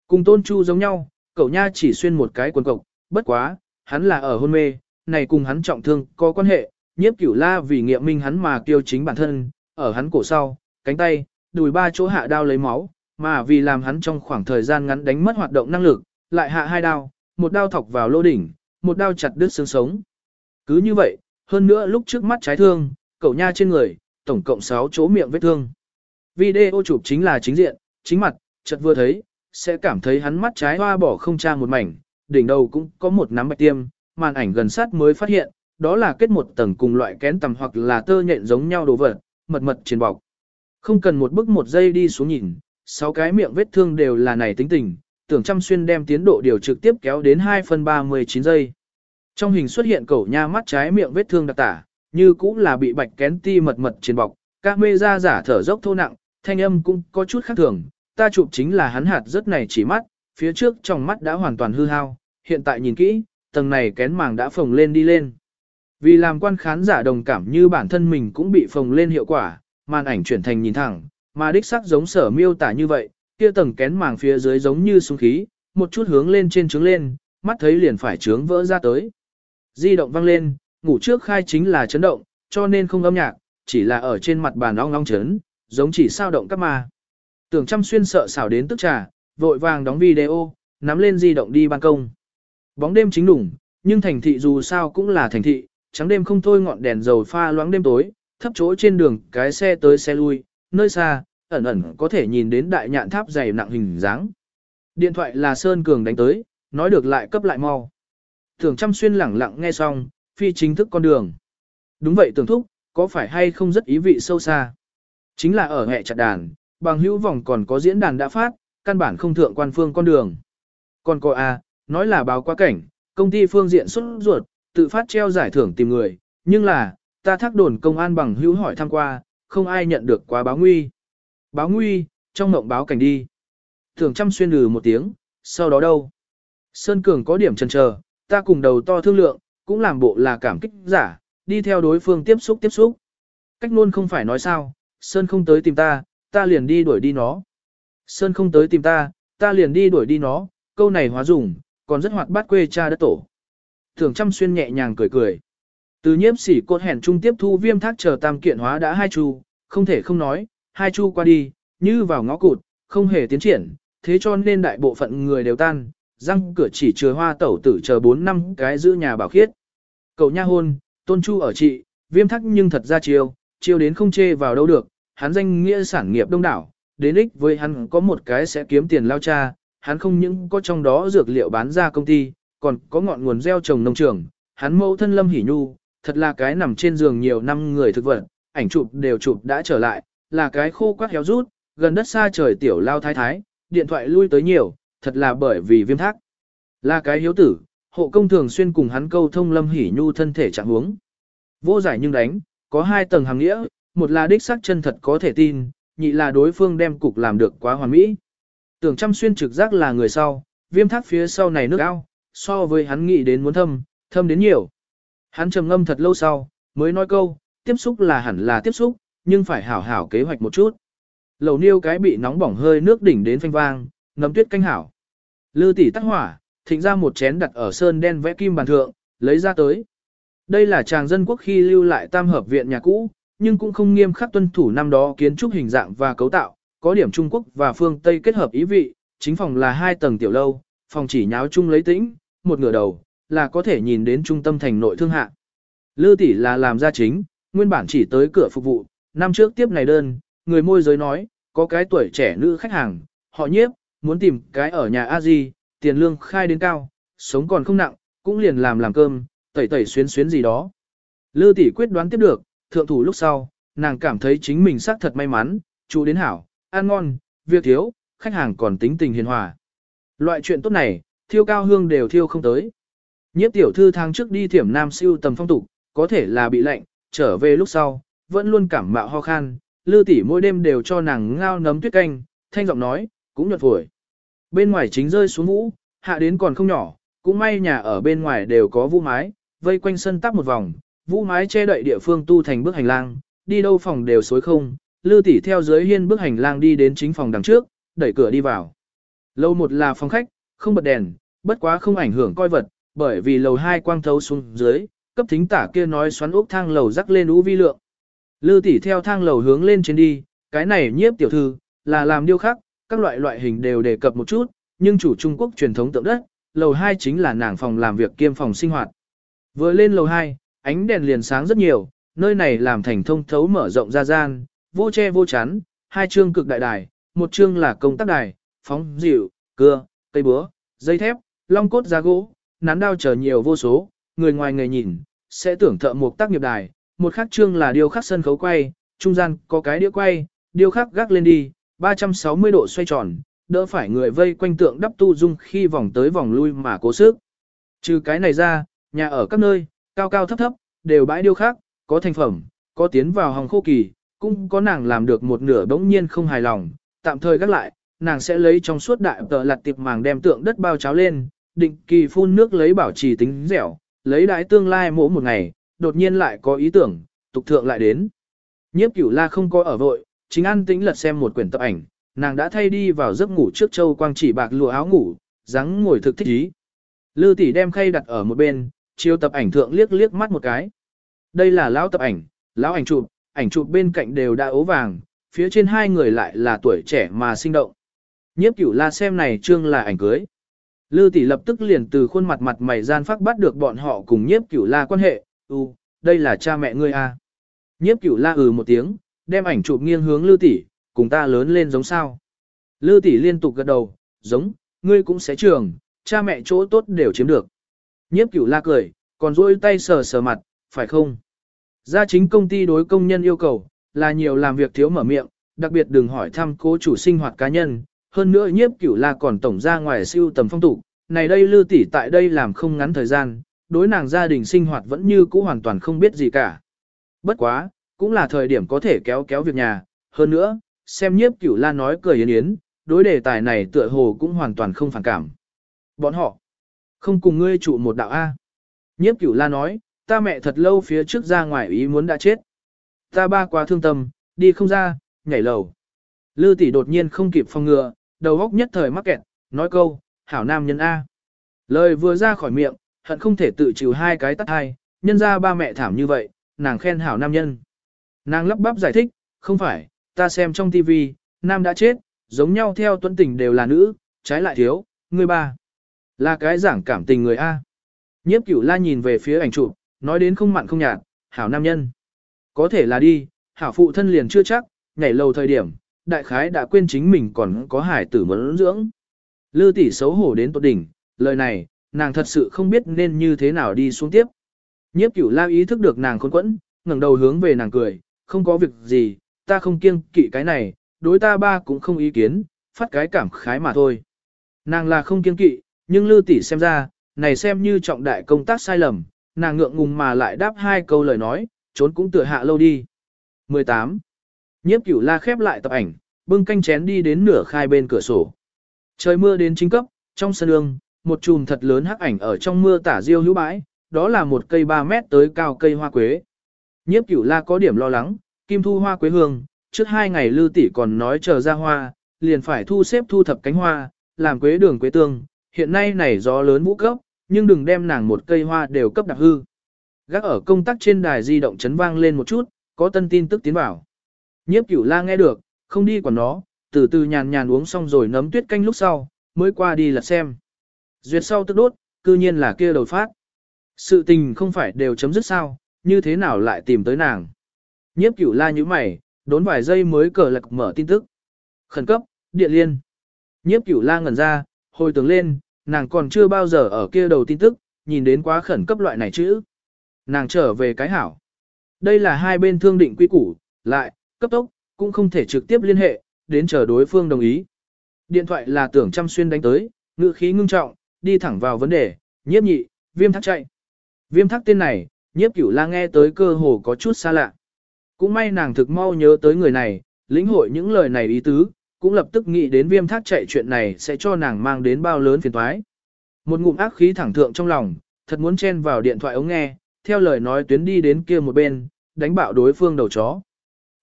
Cùng tôn chu giống nhau, cậu nha chỉ xuyên một cái quần cộc, bất quá, hắn là ở hôn mê, này cùng hắn trọng thương có quan hệ, nhiếp cửu la vì nghiệm minh hắn mà kiêu chính bản thân, ở hắn cổ sau, cánh tay, đùi ba chỗ hạ đao lấy máu, mà vì làm hắn trong khoảng thời gian ngắn đánh mất hoạt động năng lực, lại hạ hai đao, một đao thọc vào lô đỉnh, một đao chặt đứt xương sống. Cứ như vậy, hơn nữa lúc trước mắt trái thương, cậu nha trên người, tổng cộng 6 chỗ miệng vết thương. Video chụp chính là chính diện, chính mặt, chợt vừa thấy, sẽ cảm thấy hắn mắt trái hoa bỏ không tra một mảnh, đỉnh đầu cũng có một nắm bạch tiêm, màn ảnh gần sát mới phát hiện, đó là kết một tầng cùng loại kén tầm hoặc là tơ nhện giống nhau đồ vật, mật mật trên bọc. Không cần một bước một giây đi xuống nhìn, sáu cái miệng vết thương đều là này tính tình, tưởng chăm xuyên đem tiến độ điều trực tiếp kéo đến 2 phần 39 giây. Trong hình xuất hiện cẩu nha mắt trái miệng vết thương đặc tả, như cũng là bị bạch kén ti mật mật trên bọc, các mê ra giả thở dốc thô nặng, thanh âm cũng có chút khác thường, ta chụp chính là hắn hạt rất này chỉ mắt, phía trước trong mắt đã hoàn toàn hư hao, hiện tại nhìn kỹ, tầng này kén màng đã phồng lên đi lên. Vì làm quan khán giả đồng cảm như bản thân mình cũng bị phồng lên hiệu quả, màn ảnh chuyển thành nhìn thẳng, mà đích sắc giống sở miêu tả như vậy, kia tầng kén màng phía dưới giống như súng khí, một chút hướng lên trên trướng lên, mắt thấy liền phải trướng vỡ ra tới. Di động vang lên, ngủ trước khai chính là chấn động, cho nên không âm nhạc, chỉ là ở trên mặt bàn ong ong chấn, giống chỉ sao động các ma. Tưởng chăm xuyên sợ xảo đến tức trà, vội vàng đóng video, nắm lên di động đi ban công. Bóng đêm chính đủng, nhưng thành thị dù sao cũng là thành thị, trắng đêm không thôi ngọn đèn dầu pha loáng đêm tối, thấp chỗ trên đường cái xe tới xe lui, nơi xa, ẩn ẩn có thể nhìn đến đại nhạn tháp dày nặng hình dáng. Điện thoại là Sơn Cường đánh tới, nói được lại cấp lại mau. Tưởng chăm xuyên lẳng lặng nghe xong, phi chính thức con đường. Đúng vậy tưởng thúc, có phải hay không rất ý vị sâu xa. Chính là ở hệ chặt đàn, bằng hữu vòng còn có diễn đàn đã phát, căn bản không thượng quan phương con đường. Còn cô A, à, nói là báo qua cảnh, công ty phương diện xuất ruột, tự phát treo giải thưởng tìm người, nhưng là, ta thác đồn công an bằng hữu hỏi thăm qua, không ai nhận được quá báo nguy. Báo nguy, trong mộng báo cảnh đi. Thường chăm xuyên lừ một tiếng, sau đó đâu? Sơn Cường có điểm chần chờ, ta cùng đầu to thương lượng, cũng làm bộ là cảm kích giả, đi theo đối phương tiếp xúc tiếp xúc. Cách luôn không phải nói sao, Sơn không tới tìm ta, ta liền đi đuổi đi nó. Sơn không tới tìm ta, ta liền đi đuổi đi nó, câu này hóa dùng, còn rất hoạt bát quê cha đất tổ. Thường chăm xuyên nhẹ nhàng cười cười. Từ nhiếp sỉ cột hẹn trung tiếp thu viêm thác chờ tam kiện hóa đã hai chu, không thể không nói, hai chu qua đi, như vào ngõ cụt, không hề tiến triển, thế cho nên đại bộ phận người đều tan, răng cửa chỉ chứa hoa tẩu tử chờ 4 năm cái giữ nhà bảo khiết. Cậu nha hôn, tôn chu ở trị, viêm thắc nhưng thật ra chiêu, chiêu đến không chê vào đâu được, hắn danh nghĩa sản nghiệp đông đảo, đến ích với hắn có một cái sẽ kiếm tiền lao cha, hắn không những có trong đó dược liệu bán ra công ty, còn có ngọn nguồn gieo trồng nông trường, hắn mẫu thân lâm hỉ nhu, thật là cái nằm trên giường nhiều năm người thực vật, ảnh chụp đều chụp đã trở lại, là cái khô quắc héo rút, gần đất xa trời tiểu lao thái thái, điện thoại lui tới nhiều, thật là bởi vì viêm thác. Là cái hiếu tử, hộ công thường xuyên cùng hắn câu thông lâm hỉ nhu thân thể trạng huống. Vô giải nhưng đánh, có hai tầng hàng nghĩa, một là đích xác chân thật có thể tin, nhị là đối phương đem cục làm được quá hoàn mỹ. Tưởng chăm xuyên trực giác là người sau, viêm thác phía sau này nước ao, so với hắn nghĩ đến muốn thâm, thâm đến nhiều. Hắn trầm ngâm thật lâu sau, mới nói câu, tiếp xúc là hẳn là tiếp xúc, nhưng phải hảo hảo kế hoạch một chút. Lầu niêu cái bị nóng bỏng hơi nước đỉnh đến phanh vang, nấm tuyết canh hảo. Lư tỷ tắt hỏa, thịnh ra một chén đặt ở sơn đen vẽ kim bàn thượng, lấy ra tới. Đây là chàng dân quốc khi lưu lại tam hợp viện nhà cũ, nhưng cũng không nghiêm khắc tuân thủ năm đó kiến trúc hình dạng và cấu tạo, có điểm Trung Quốc và phương Tây kết hợp ý vị, chính phòng là hai tầng tiểu lâu, phòng chỉ nháo chung lấy tĩnh, một ngửa đầu, là có thể nhìn đến trung tâm thành nội thương hạ. Lư tỷ là làm ra chính, nguyên bản chỉ tới cửa phục vụ, năm trước tiếp này đơn, người môi giới nói, có cái tuổi trẻ nữ khách hàng, họ nhiếp, muốn tìm cái ở nhà a di, tiền lương khai đến cao, sống còn không nặng, cũng liền làm làm cơm, tẩy tẩy xuyến xuyến gì đó. Lư tỷ quyết đoán tiếp được, thượng thủ lúc sau, nàng cảm thấy chính mình xác thật may mắn, chú đến hảo, ăn ngon, việc thiếu, khách hàng còn tính tình hiền hòa. Loại chuyện tốt này, thiêu cao hương đều thiêu không tới. Nhiếp tiểu thư tháng trước đi thiểm nam siêu tầm phong tục, có thể là bị lạnh, trở về lúc sau, vẫn luôn cảm mạo ho khan, lư tỷ mỗi đêm đều cho nàng ngao nấm tuyết canh, thanh giọng nói, cũng nhuận phổi. Bên ngoài chính rơi xuống vũ, hạ đến còn không nhỏ, cũng may nhà ở bên ngoài đều có vũ mái, vây quanh sân tắp một vòng, vũ mái che đậy địa phương tu thành bước hành lang, đi đâu phòng đều xối không, lư tỷ theo dưới hiên bước hành lang đi đến chính phòng đằng trước, đẩy cửa đi vào. Lầu một là phòng khách, không bật đèn, bất quá không ảnh hưởng coi vật, bởi vì lầu hai quang thấu xuống dưới, cấp thính tả kia nói xoắn ốc thang lầu rắc lên ú vi lượng. Lư tỷ theo thang lầu hướng lên trên đi, cái này nhiếp tiểu thư, là làm điêu khắc, các loại loại hình đều đề cập một chút, nhưng chủ Trung Quốc truyền thống tượng đất, lầu 2 chính là nàng phòng làm việc kiêm phòng sinh hoạt. Vừa lên lầu 2, ánh đèn liền sáng rất nhiều, nơi này làm thành thông thấu mở rộng ra gian, vô che vô chắn, hai chương cực đại đài, một chương là công tác đài, phóng dịu, cưa, cây búa, dây thép, long cốt giá gỗ, nán đao chờ nhiều vô số, người ngoài người nhìn, sẽ tưởng thợ một tác nghiệp đài, một khác chương là điêu khắc sân khấu quay, trung gian có cái đĩa quay, điêu khắc gác lên đi, 360 độ xoay tròn, đỡ phải người vây quanh tượng đắp tu dung khi vòng tới vòng lui mà cố sức. Trừ cái này ra, nhà ở các nơi, cao cao thấp thấp, đều bãi điêu khắc, có thành phẩm, có tiến vào hòng khô kỳ, cũng có nàng làm được một nửa đống nhiên không hài lòng, tạm thời gác lại, nàng sẽ lấy trong suốt đại tờ lặt tiệp màng đem tượng đất bao cháo lên, định kỳ phun nước lấy bảo trì tính dẻo, lấy đái tương lai mỗi một ngày, đột nhiên lại có ý tưởng, tục thượng lại đến. Nhiếp cửu la không có ở vội, chính an tĩnh lật xem một quyển tập ảnh, nàng đã thay đi vào giấc ngủ trước châu quang chỉ bạc lụa áo ngủ, dáng ngồi thực thích ý. Lư tỷ đem khay đặt ở một bên, chiếu tập ảnh thượng liếc liếc mắt một cái. Đây là lão tập ảnh, lão ảnh chụp, ảnh chụp bên cạnh đều đã ố vàng, phía trên hai người lại là tuổi trẻ mà sinh động. Nhiếp cửu la xem này trương là ảnh cưới. Lư tỷ lập tức liền từ khuôn mặt mặt mày gian phát bắt được bọn họ cùng nhiếp cửu la quan hệ, u, đây là cha mẹ ngươi à. Nhiếp cửu la ừ một tiếng, đem ảnh chụp nghiêng hướng Lư tỷ, cùng ta lớn lên giống sao. Lư tỷ liên tục gật đầu, giống, ngươi cũng sẽ trường, cha mẹ chỗ tốt đều chiếm được. Nhiếp cửu la cười, còn duỗi tay sờ sờ mặt, phải không? Gia chính công ty đối công nhân yêu cầu, là nhiều làm việc thiếu mở miệng, đặc biệt đừng hỏi thăm cố chủ sinh hoạt cá nhân. Hơn nữa nhiếp cửu la còn tổng ra ngoài siêu tầm phong tục, này đây lư tỷ tại đây làm không ngắn thời gian, đối nàng gia đình sinh hoạt vẫn như cũ hoàn toàn không biết gì cả. Bất quá, cũng là thời điểm có thể kéo kéo việc nhà, hơn nữa, xem nhiếp cửu la nói cười yến yến, đối đề tài này tựa hồ cũng hoàn toàn không phản cảm. Bọn họ, không cùng ngươi trụ một đạo A. Nhiếp cửu la nói, ta mẹ thật lâu phía trước ra ngoài ý muốn đã chết. Ta ba quá thương tâm, đi không ra, nhảy lầu. Lư tỷ đột nhiên không kịp phòng ngừa, đầu góc nhất thời mắc kẹt, nói câu, hảo nam nhân A. Lời vừa ra khỏi miệng, hận không thể tự chịu hai cái tắt hai, nhân ra ba mẹ thảm như vậy, nàng khen hảo nam nhân. Nàng lắp bắp giải thích, không phải, ta xem trong TV, nam đã chết, giống nhau theo tuấn tình đều là nữ, trái lại thiếu, người ba. Là cái giảng cảm tình người A. Nhiếp cửu la nhìn về phía ảnh chụp, nói đến không mặn không nhạt, hảo nam nhân. Có thể là đi, hảo phụ thân liền chưa chắc, nhảy lầu thời điểm, đại khái đã quên chính mình còn có hải tử muốn dưỡng. Lư tỷ xấu hổ đến tột đỉnh, lời này, nàng thật sự không biết nên như thế nào đi xuống tiếp. Nhiếp cửu la ý thức được nàng khốn quẫn, ngẩng đầu hướng về nàng cười, không có việc gì, ta không kiêng kỵ cái này, đối ta ba cũng không ý kiến, phát cái cảm khái mà thôi. Nàng là không kiêng kỵ, nhưng lư tỷ xem ra, này xem như trọng đại công tác sai lầm, nàng ngượng ngùng mà lại đáp hai câu lời nói, trốn cũng tựa hạ lâu đi. 18. Nhiếp cửu la khép lại tập ảnh, bưng canh chén đi đến nửa khai bên cửa sổ. Trời mưa đến chính cấp, trong sân đường, một chùm thật lớn hắc ảnh ở trong mưa tả diêu hữu bãi, đó là một cây 3 mét tới cao cây hoa quế. Nhiếp cửu la có điểm lo lắng, kim thu hoa quế hương, trước hai ngày lư tỷ còn nói chờ ra hoa, liền phải thu xếp thu thập cánh hoa, làm quế đường quế tương, hiện nay này gió lớn vũ cấp, nhưng đừng đem nàng một cây hoa đều cấp đặc hư. Gác ở công tác trên đài di động chấn vang lên một chút, có tân tin tức tiến vào. Nhiếp cửu la nghe được, không đi quản nó, từ từ nhàn nhàn uống xong rồi nấm tuyết canh lúc sau, mới qua đi lật xem. Duyệt sau tức đốt, cư nhiên là kia đầu phát. Sự tình không phải đều chấm dứt sao, như thế nào lại tìm tới nàng. Nhiếp cửu la như mày, đốn vài giây mới cờ lạc mở tin tức. Khẩn cấp, điện liên. Nhiếp cửu la ngẩn ra, hồi tưởng lên, nàng còn chưa bao giờ ở kia đầu tin tức, nhìn đến quá khẩn cấp loại này chữ. Nàng trở về cái hảo. Đây là hai bên thương định quy củ, lại, cấp tốc, cũng không thể trực tiếp liên hệ, đến chờ đối phương đồng ý. Điện thoại là tưởng chăm xuyên đánh tới, ngữ khí ngưng trọng, đi thẳng vào vấn đề, nhiếp nhị, viêm thác chạy. Viêm thác tên này, nhiếp cửu la nghe tới cơ hồ có chút xa lạ. Cũng may nàng thực mau nhớ tới người này, lĩnh hội những lời này ý tứ, cũng lập tức nghĩ đến viêm thác chạy chuyện này sẽ cho nàng mang đến bao lớn phiền toái. Một ngụm ác khí thẳng thượng trong lòng, thật muốn chen vào điện thoại ống nghe, theo lời nói tuyến đi đến kia một bên, đánh bạo đối phương đầu chó.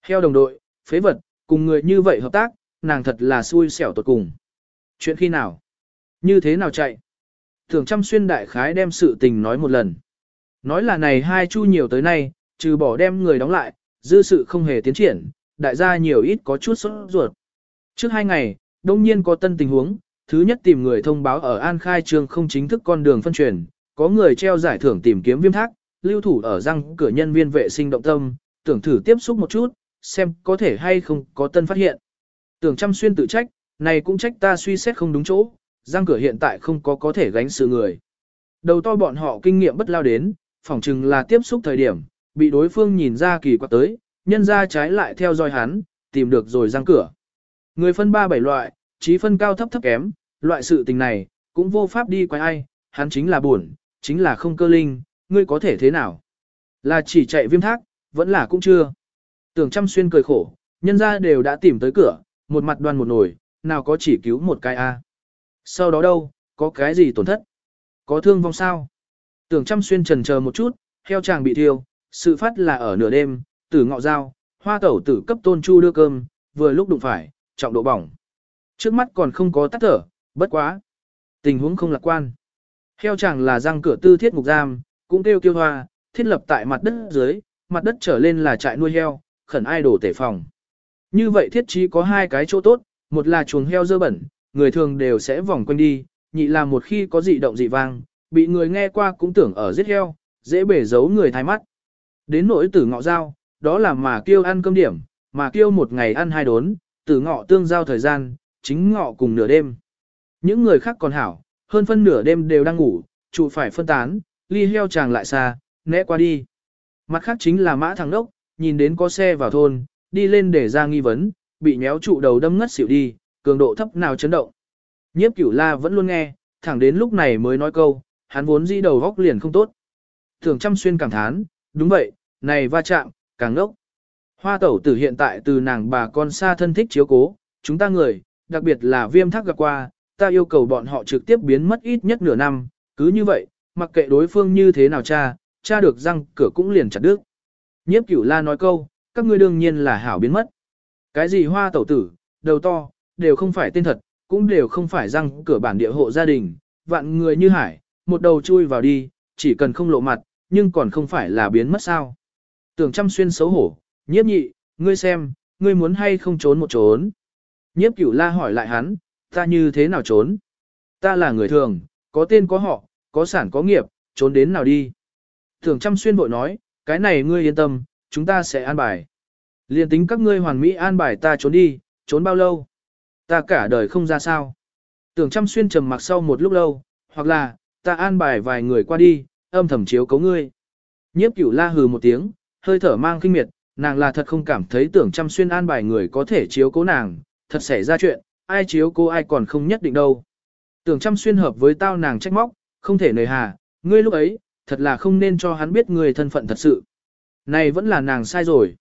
Heo đồng đội, phế vật, cùng người như vậy hợp tác, nàng thật là xui xẻo tột cùng. Chuyện khi nào? Như thế nào chạy? Thường chăm xuyên đại khái đem sự tình nói một lần. Nói là này hai chu nhiều tới nay, trừ bỏ đem người đóng lại, dư sự không hề tiến triển, đại gia nhiều ít có chút sốt ruột. Trước hai ngày, đông nhiên có tân tình huống, thứ nhất tìm người thông báo ở An Khai Trường không chính thức con đường phân truyền, có người treo giải thưởng tìm kiếm viêm thác, lưu thủ ở răng cửa nhân viên vệ sinh động tâm, tưởng thử tiếp xúc một chút, xem có thể hay không có tân phát hiện. Tưởng chăm xuyên tự trách, này cũng trách ta suy xét không đúng chỗ, răng cửa hiện tại không có có thể gánh sự người. Đầu to bọn họ kinh nghiệm bất lao đến, phỏng chừng là tiếp xúc thời điểm, bị đối phương nhìn ra kỳ quặc tới, nhân ra trái lại theo dõi hắn, tìm được rồi răng cửa. Người phân ba bảy loại, trí phân cao thấp thấp kém, loại sự tình này, cũng vô pháp đi quay ai, hắn chính là buồn, chính là không cơ linh, ngươi có thể thế nào? Là chỉ chạy viêm thác, vẫn là cũng chưa. Tưởng chăm xuyên cười khổ, nhân ra đều đã tìm tới cửa, một mặt đoan một nổi, nào có chỉ cứu một cái a. Sau đó đâu, có cái gì tổn thất? Có thương vong sao? Tưởng chăm xuyên trần chờ một chút, heo chàng bị thiêu, sự phát là ở nửa đêm, tử ngọ dao, hoa tẩu tử cấp tôn chu đưa cơm, vừa lúc đụng phải, trọng độ bỏng. Trước mắt còn không có tắt thở, bất quá. Tình huống không lạc quan. Heo chàng là răng cửa tư thiết ngục giam, cũng kêu kêu hoa, thiết lập tại mặt đất dưới, mặt đất trở lên là trại nuôi heo, khẩn ai đổ tể phòng. Như vậy thiết trí có hai cái chỗ tốt, một là chuồng heo dơ bẩn, người thường đều sẽ vòng quanh đi, nhị là một khi có dị động dị vang, bị người nghe qua cũng tưởng ở giết heo, dễ bể giấu người thái mắt. Đến nỗi tử ngọ giao, đó là mà kêu ăn cơm điểm, mà kêu một ngày ăn hai đốn, tử ngọ tương giao thời gian, chính ngọ cùng nửa đêm. Những người khác còn hảo, hơn phân nửa đêm đều đang ngủ, trụ phải phân tán, ly heo chàng lại xa, né qua đi. Mặt khác chính là mã thằng đốc, nhìn đến có xe vào thôn, đi lên để ra nghi vấn, bị nhéo trụ đầu đâm ngất xỉu đi, cường độ thấp nào chấn động. Nhiếp cửu la vẫn luôn nghe, thẳng đến lúc này mới nói câu, hắn vốn di đầu góc liền không tốt. Thường chăm xuyên cảm thán, đúng vậy, này va chạm, càng ngốc. Hoa tẩu tử hiện tại từ nàng bà con xa thân thích chiếu cố, chúng ta người, đặc biệt là viêm thác gặp qua, ta yêu cầu bọn họ trực tiếp biến mất ít nhất nửa năm, cứ như vậy, mặc kệ đối phương như thế nào cha, cha được răng cửa cũng liền chặt đứt. Nhiếp cửu la nói câu, các ngươi đương nhiên là hảo biến mất. Cái gì hoa tẩu tử, đầu to, đều không phải tên thật, cũng đều không phải răng cửa bản địa hộ gia đình, vạn người như hải, một đầu chui vào đi, chỉ cần không lộ mặt, nhưng còn không phải là biến mất sao. Tưởng chăm xuyên xấu hổ, nhiếp nhị, ngươi xem, ngươi muốn hay không trốn một trốn. Nhiếp cửu la hỏi lại hắn, ta như thế nào trốn? Ta là người thường, có tên có họ, có sản có nghiệp, trốn đến nào đi? Tưởng chăm xuyên bội nói, cái này ngươi yên tâm, chúng ta sẽ an bài. Liên tính các ngươi hoàn mỹ an bài ta trốn đi, trốn bao lâu? Ta cả đời không ra sao. Tưởng chăm xuyên trầm mặc sau một lúc lâu, hoặc là, ta an bài vài người qua đi, âm thầm chiếu cấu ngươi. Nhiếp cửu la hừ một tiếng, hơi thở mang kinh miệt, nàng là thật không cảm thấy tưởng chăm xuyên an bài người có thể chiếu cố nàng, thật xảy ra chuyện, ai chiếu cố ai còn không nhất định đâu. Tưởng chăm xuyên hợp với tao nàng trách móc, không thể nời hà, ngươi lúc ấy, thật là không nên cho hắn biết người thân phận thật sự. Này vẫn là nàng sai rồi.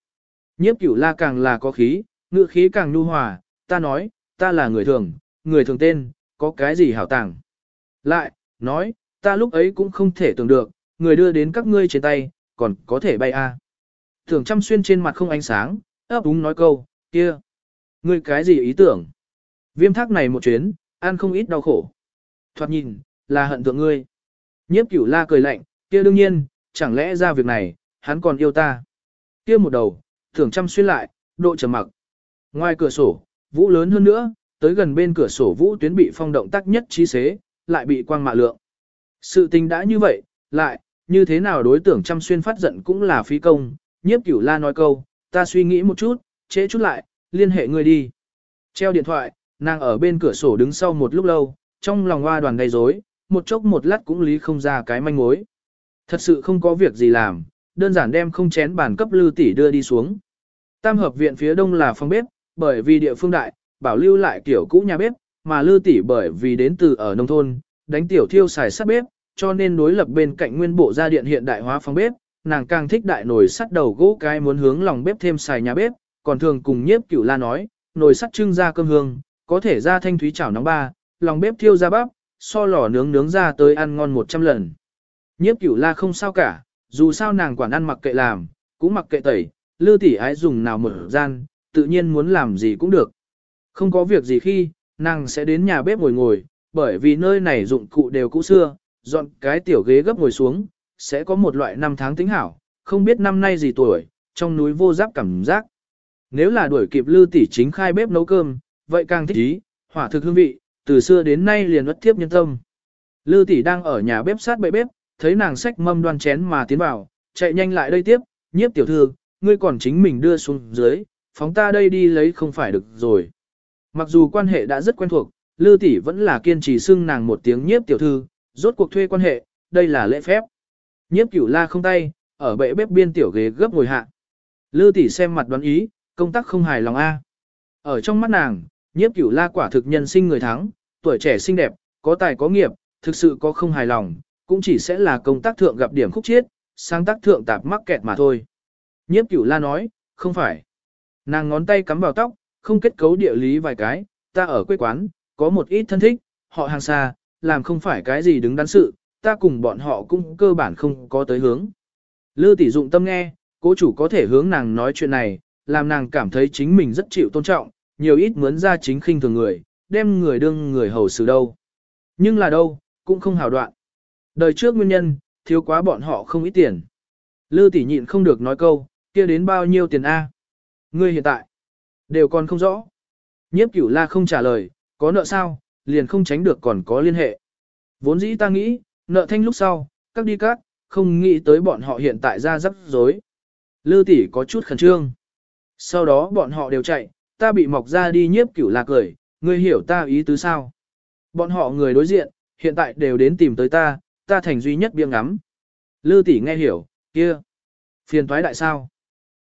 Nhiếp cửu la càng là có khí, ngựa khí càng nhu hòa, ta nói, ta là người thường, người thường tên, có cái gì hảo tàng. Lại, nói, ta lúc ấy cũng không thể tưởng được, người đưa đến các ngươi trên tay, còn có thể bay a. À. Tưởng chăm xuyên trên mặt không ánh sáng, ấp úng nói câu, kia. Ngươi cái gì ý tưởng? Viêm thác này một chuyến, ăn không ít đau khổ. Thoạt nhìn, là hận thượng ngươi. Nhiếp cửu la cười lạnh, kia đương nhiên, chẳng lẽ ra việc này, hắn còn yêu ta. Kia một đầu, tưởng chăm xuyên lại, độ trầm mặc. Ngoài cửa sổ, vũ lớn hơn nữa, tới gần bên cửa sổ vũ tuyến bị phong động tác nhất trí xế, lại bị quang mạ lượng. Sự tình đã như vậy, lại, như thế nào đối tưởng chăm xuyên phát giận cũng là phí công, nhiếp cửu la nói câu, ta suy nghĩ một chút, chế chút lại, liên hệ người đi. Treo điện thoại, nàng ở bên cửa sổ đứng sau một lúc lâu, trong lòng hoa đoàn gây rối, một chốc một lát cũng lý không ra cái manh mối. Thật sự không có việc gì làm, đơn giản đem không chén bàn cấp lưu tỷ đưa đi xuống. Tam hợp viện phía đông là phòng bếp, bởi vì địa phương đại, bảo lưu lại kiểu cũ nhà bếp, mà lưu tỷ bởi vì đến từ ở nông thôn, đánh tiểu thiêu xài sắt bếp, cho nên đối lập bên cạnh nguyên bộ gia điện hiện đại hóa phòng bếp, nàng càng thích đại nồi sắt đầu gỗ cái muốn hướng lòng bếp thêm xài nhà bếp, còn thường cùng nhiếp cửu la nói, nồi sắt trưng ra cơm hương, có thể ra thanh thúy chảo nóng ba, lòng bếp thiêu ra bắp, so lò nướng nướng ra tới ăn ngon 100 lần. Nhiếp cửu la không sao cả, dù sao nàng quản ăn mặc kệ làm, cũng mặc kệ tẩy, lư tỷ ái dùng nào mở gian, tự nhiên muốn làm gì cũng được. Không có việc gì khi, nàng sẽ đến nhà bếp ngồi ngồi, bởi vì nơi này dụng cụ đều cũ xưa, dọn cái tiểu ghế gấp ngồi xuống, sẽ có một loại năm tháng tính hảo, không biết năm nay gì tuổi, trong núi vô giáp cảm giác. Nếu là đuổi kịp lư tỷ chính khai bếp nấu cơm, vậy càng thích ý, hỏa thực hương vị, từ xưa đến nay liền bất thiếp nhân tâm. Lư tỷ đang ở nhà bếp sát bệ bếp, thấy nàng xách mâm đoan chén mà tiến vào, chạy nhanh lại đây tiếp, nhiếp tiểu thư, ngươi còn chính mình đưa xuống dưới, phóng ta đây đi lấy không phải được rồi. Mặc dù quan hệ đã rất quen thuộc, Lư tỷ vẫn là kiên trì xưng nàng một tiếng nhiếp tiểu thư, rốt cuộc thuê quan hệ, đây là lễ phép. Nhiếp cửu la không tay, ở bệ bếp biên tiểu ghế gấp ngồi hạ. Lư tỷ xem mặt đoán ý, công tác không hài lòng a. Ở trong mắt nàng, nhiếp cửu la quả thực nhân sinh người thắng, tuổi trẻ xinh đẹp, có tài có nghiệp, thực sự có không hài lòng, cũng chỉ sẽ là công tác thượng gặp điểm khúc chiết, sang tác thượng tạp mắc kẹt mà thôi. Nhiếp cửu la nói, không phải. Nàng ngón tay cắm vào tóc, không kết cấu địa lý vài cái, ta ở quê quán, có một ít thân thích, họ hàng xa, làm không phải cái gì đứng đắn sự, ta cùng bọn họ cũng cơ bản không có tới hướng. Lư tỷ dụng tâm nghe, cố chủ có thể hướng nàng nói chuyện này, làm nàng cảm thấy chính mình rất chịu tôn trọng, nhiều ít mướn ra chính khinh thường người, đem người đương người hầu xử đâu. Nhưng là đâu, cũng không hào đoạn. Đời trước nguyên nhân, thiếu quá bọn họ không ít tiền. Lư tỷ nhịn không được nói câu, kia đến bao nhiêu tiền A. Ngươi hiện tại, đều còn không rõ. Nhiếp cửu la không trả lời, có nợ sao, liền không tránh được còn có liên hệ. Vốn dĩ ta nghĩ, nợ thanh lúc sau, các đi các, không nghĩ tới bọn họ hiện tại ra rắc rối. Lư tỷ có chút khẩn trương. Sau đó bọn họ đều chạy, ta bị mọc ra đi nhiếp cửu lạc cười, ngươi hiểu ta ý tứ sao. Bọn họ người đối diện, hiện tại đều đến tìm tới ta, ta thành duy nhất biếng ngắm. Lư tỷ nghe hiểu, kia. Phiền thoái đại sao.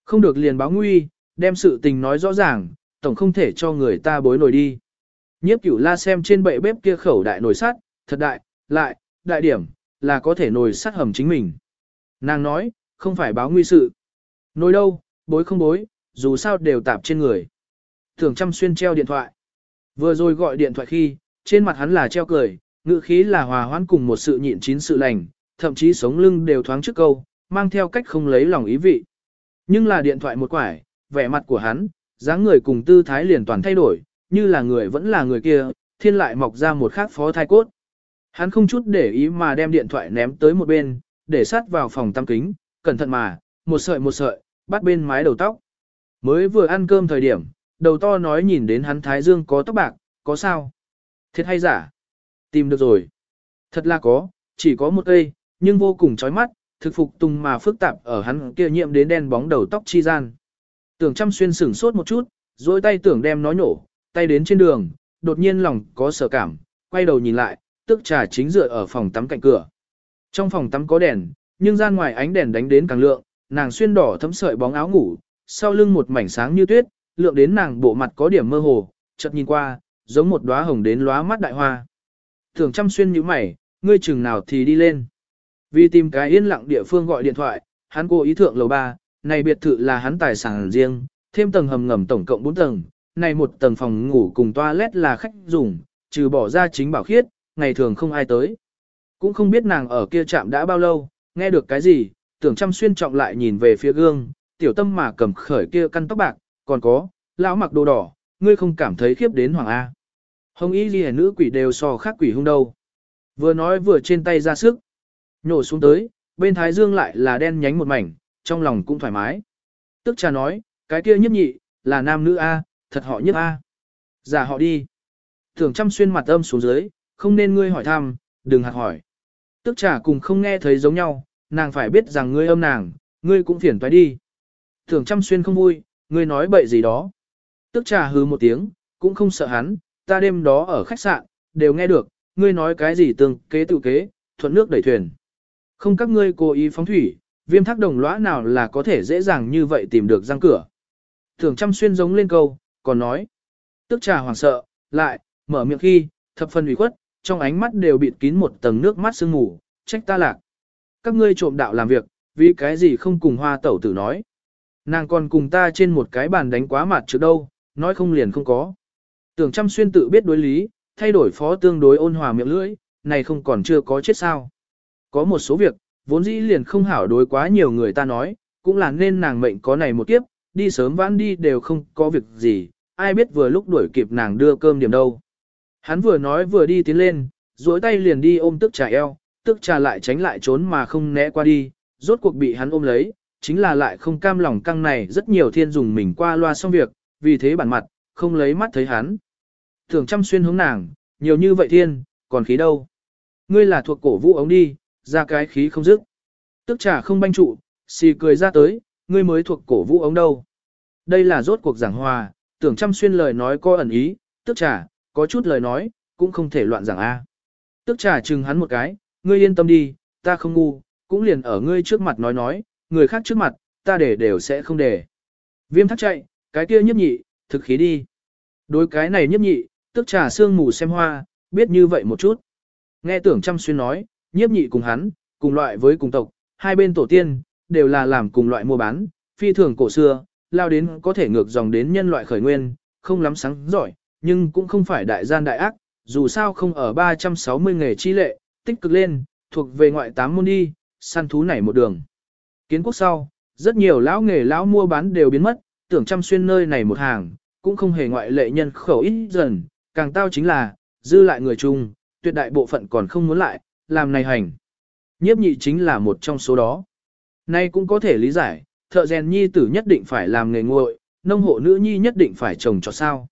Không được liền báo nguy, đem sự tình nói rõ ràng, tổng không thể cho người ta bối nổi đi. Nhiếp cửu la xem trên bệ bếp kia khẩu đại nồi sắt, thật đại, lại, đại điểm, là có thể nồi sát hầm chính mình. Nàng nói, không phải báo nguy sự. Nồi đâu, bối không bối, dù sao đều tạp trên người. Thường chăm xuyên treo điện thoại. Vừa rồi gọi điện thoại khi, trên mặt hắn là treo cười, ngữ khí là hòa hoãn cùng một sự nhịn chín sự lành, thậm chí sống lưng đều thoáng trước câu, mang theo cách không lấy lòng ý vị. Nhưng là điện thoại một quải, vẻ mặt của hắn, dáng người cùng tư thái liền toàn thay đổi, như là người vẫn là người kia, thiên lại mọc ra một khác phó thai cốt. Hắn không chút để ý mà đem điện thoại ném tới một bên, để sát vào phòng tăm kính, cẩn thận mà, một sợi một sợi, bắt bên mái đầu tóc. Mới vừa ăn cơm thời điểm, đầu to nói nhìn đến hắn thái dương có tóc bạc, có sao? Thiệt hay giả? Tìm được rồi. Thật là có, chỉ có một cây, nhưng vô cùng chói mắt, thực phục tung mà phức tạp ở hắn kia nhiễm đến đen bóng đầu tóc chi gian. Tưởng chăm xuyên sửng sốt một chút, rồi tay tưởng đem nó nhổ, tay đến trên đường, đột nhiên lòng có sợ cảm, quay đầu nhìn lại, tức trà chính dựa ở phòng tắm cạnh cửa. Trong phòng tắm có đèn, nhưng gian ngoài ánh đèn đánh đến càng lượng, nàng xuyên đỏ thấm sợi bóng áo ngủ, sau lưng một mảnh sáng như tuyết, lượng đến nàng bộ mặt có điểm mơ hồ, chợt nhìn qua, giống một đóa hồng đến lóa mắt đại hoa. Thường chăm xuyên như mày, ngươi chừng nào thì đi lên. Vì tìm cái yên lặng địa phương gọi điện thoại, hắn cố ý thượng lầu 3, này biệt thự là hắn tài sản riêng, thêm tầng hầm ngầm tổng cộng 4 tầng, này một tầng phòng ngủ cùng toilet là khách dùng, trừ bỏ ra chính bảo khiết, ngày thường không ai tới. Cũng không biết nàng ở kia chạm đã bao lâu, nghe được cái gì, tưởng chăm xuyên trọng lại nhìn về phía gương, tiểu tâm mà cầm khởi kia căn tóc bạc, còn có, lão mặc đồ đỏ, ngươi không cảm thấy khiếp đến hoàng A. Hồng y ghi nữ quỷ đều so khác quỷ hung đâu. Vừa nói vừa trên tay ra sức. Nhổ xuống tới, bên thái dương lại là đen nhánh một mảnh, trong lòng cũng thoải mái. Tức cha nói, cái kia nhất nhị, là nam nữ A, thật họ nhất A. Giả họ đi. Thường chăm xuyên mặt âm xuống dưới, không nên ngươi hỏi thăm, đừng hạt hỏi. Tức trả cùng không nghe thấy giống nhau, nàng phải biết rằng ngươi âm nàng, ngươi cũng phiền toái đi. Thường chăm xuyên không vui, ngươi nói bậy gì đó. Tức trả hứ một tiếng, cũng không sợ hắn, ta đêm đó ở khách sạn, đều nghe được, ngươi nói cái gì tương kế tự kế, thuận nước đẩy thuyền. Không các ngươi cố ý phóng thủy, viêm thác đồng lõa nào là có thể dễ dàng như vậy tìm được răng cửa. Thường chăm xuyên giống lên câu, còn nói. Tức trà hoàng sợ, lại, mở miệng khi, thập phần ủy khuất, trong ánh mắt đều bịt kín một tầng nước mắt sương ngủ, trách ta lạc. Các ngươi trộm đạo làm việc, vì cái gì không cùng hoa tẩu tử nói. Nàng còn cùng ta trên một cái bàn đánh quá mặt trước đâu, nói không liền không có. Tưởng chăm xuyên tự biết đối lý, thay đổi phó tương đối ôn hòa miệng lưỡi, này không còn chưa có chết sao. Có một số việc, vốn dĩ liền không hảo đối quá nhiều người ta nói, cũng là nên nàng mệnh có này một kiếp, đi sớm vãn đi đều không có việc gì, ai biết vừa lúc đuổi kịp nàng đưa cơm điểm đâu. Hắn vừa nói vừa đi tiến lên, duỗi tay liền đi ôm tức trà eo, tức trà lại tránh lại trốn mà không né qua đi, rốt cuộc bị hắn ôm lấy, chính là lại không cam lòng căng này rất nhiều thiên dùng mình qua loa xong việc, vì thế bản mặt, không lấy mắt thấy hắn. Thường chăm xuyên hướng nàng, nhiều như vậy thiên, còn khí đâu. Ngươi là thuộc cổ vũ ống đi, ra cái khí không dứt. Tức trà không banh trụ, xì cười ra tới, ngươi mới thuộc cổ vũ ống đâu. Đây là rốt cuộc giảng hòa, tưởng chăm xuyên lời nói có ẩn ý, tức trà, có chút lời nói, cũng không thể loạn giảng A. Tức trà chừng hắn một cái, ngươi yên tâm đi, ta không ngu, cũng liền ở ngươi trước mặt nói nói, người khác trước mặt, ta để đều sẽ không để. Viêm thắt chạy, cái kia nhấp nhị, thực khí đi. Đối cái này nhấp nhị, tức trà sương mù xem hoa, biết như vậy một chút. Nghe tưởng chăm xuyên nói, nhiếp nhị cùng hắn, cùng loại với cùng tộc, hai bên tổ tiên, đều là làm cùng loại mua bán, phi thường cổ xưa, lao đến có thể ngược dòng đến nhân loại khởi nguyên, không lắm sáng giỏi, nhưng cũng không phải đại gian đại ác, dù sao không ở 360 nghề chi lệ, tích cực lên, thuộc về ngoại tám môn đi, săn thú này một đường. Kiến quốc sau, rất nhiều lão nghề lão mua bán đều biến mất, tưởng chăm xuyên nơi này một hàng, cũng không hề ngoại lệ nhân khẩu ít dần, càng tao chính là, dư lại người chung, tuyệt đại bộ phận còn không muốn lại, làm này hành. Nhiếp nhị chính là một trong số đó. Nay cũng có thể lý giải, thợ rèn nhi tử nhất định phải làm nghề nguội, nông hộ nữ nhi nhất định phải trồng cho sao.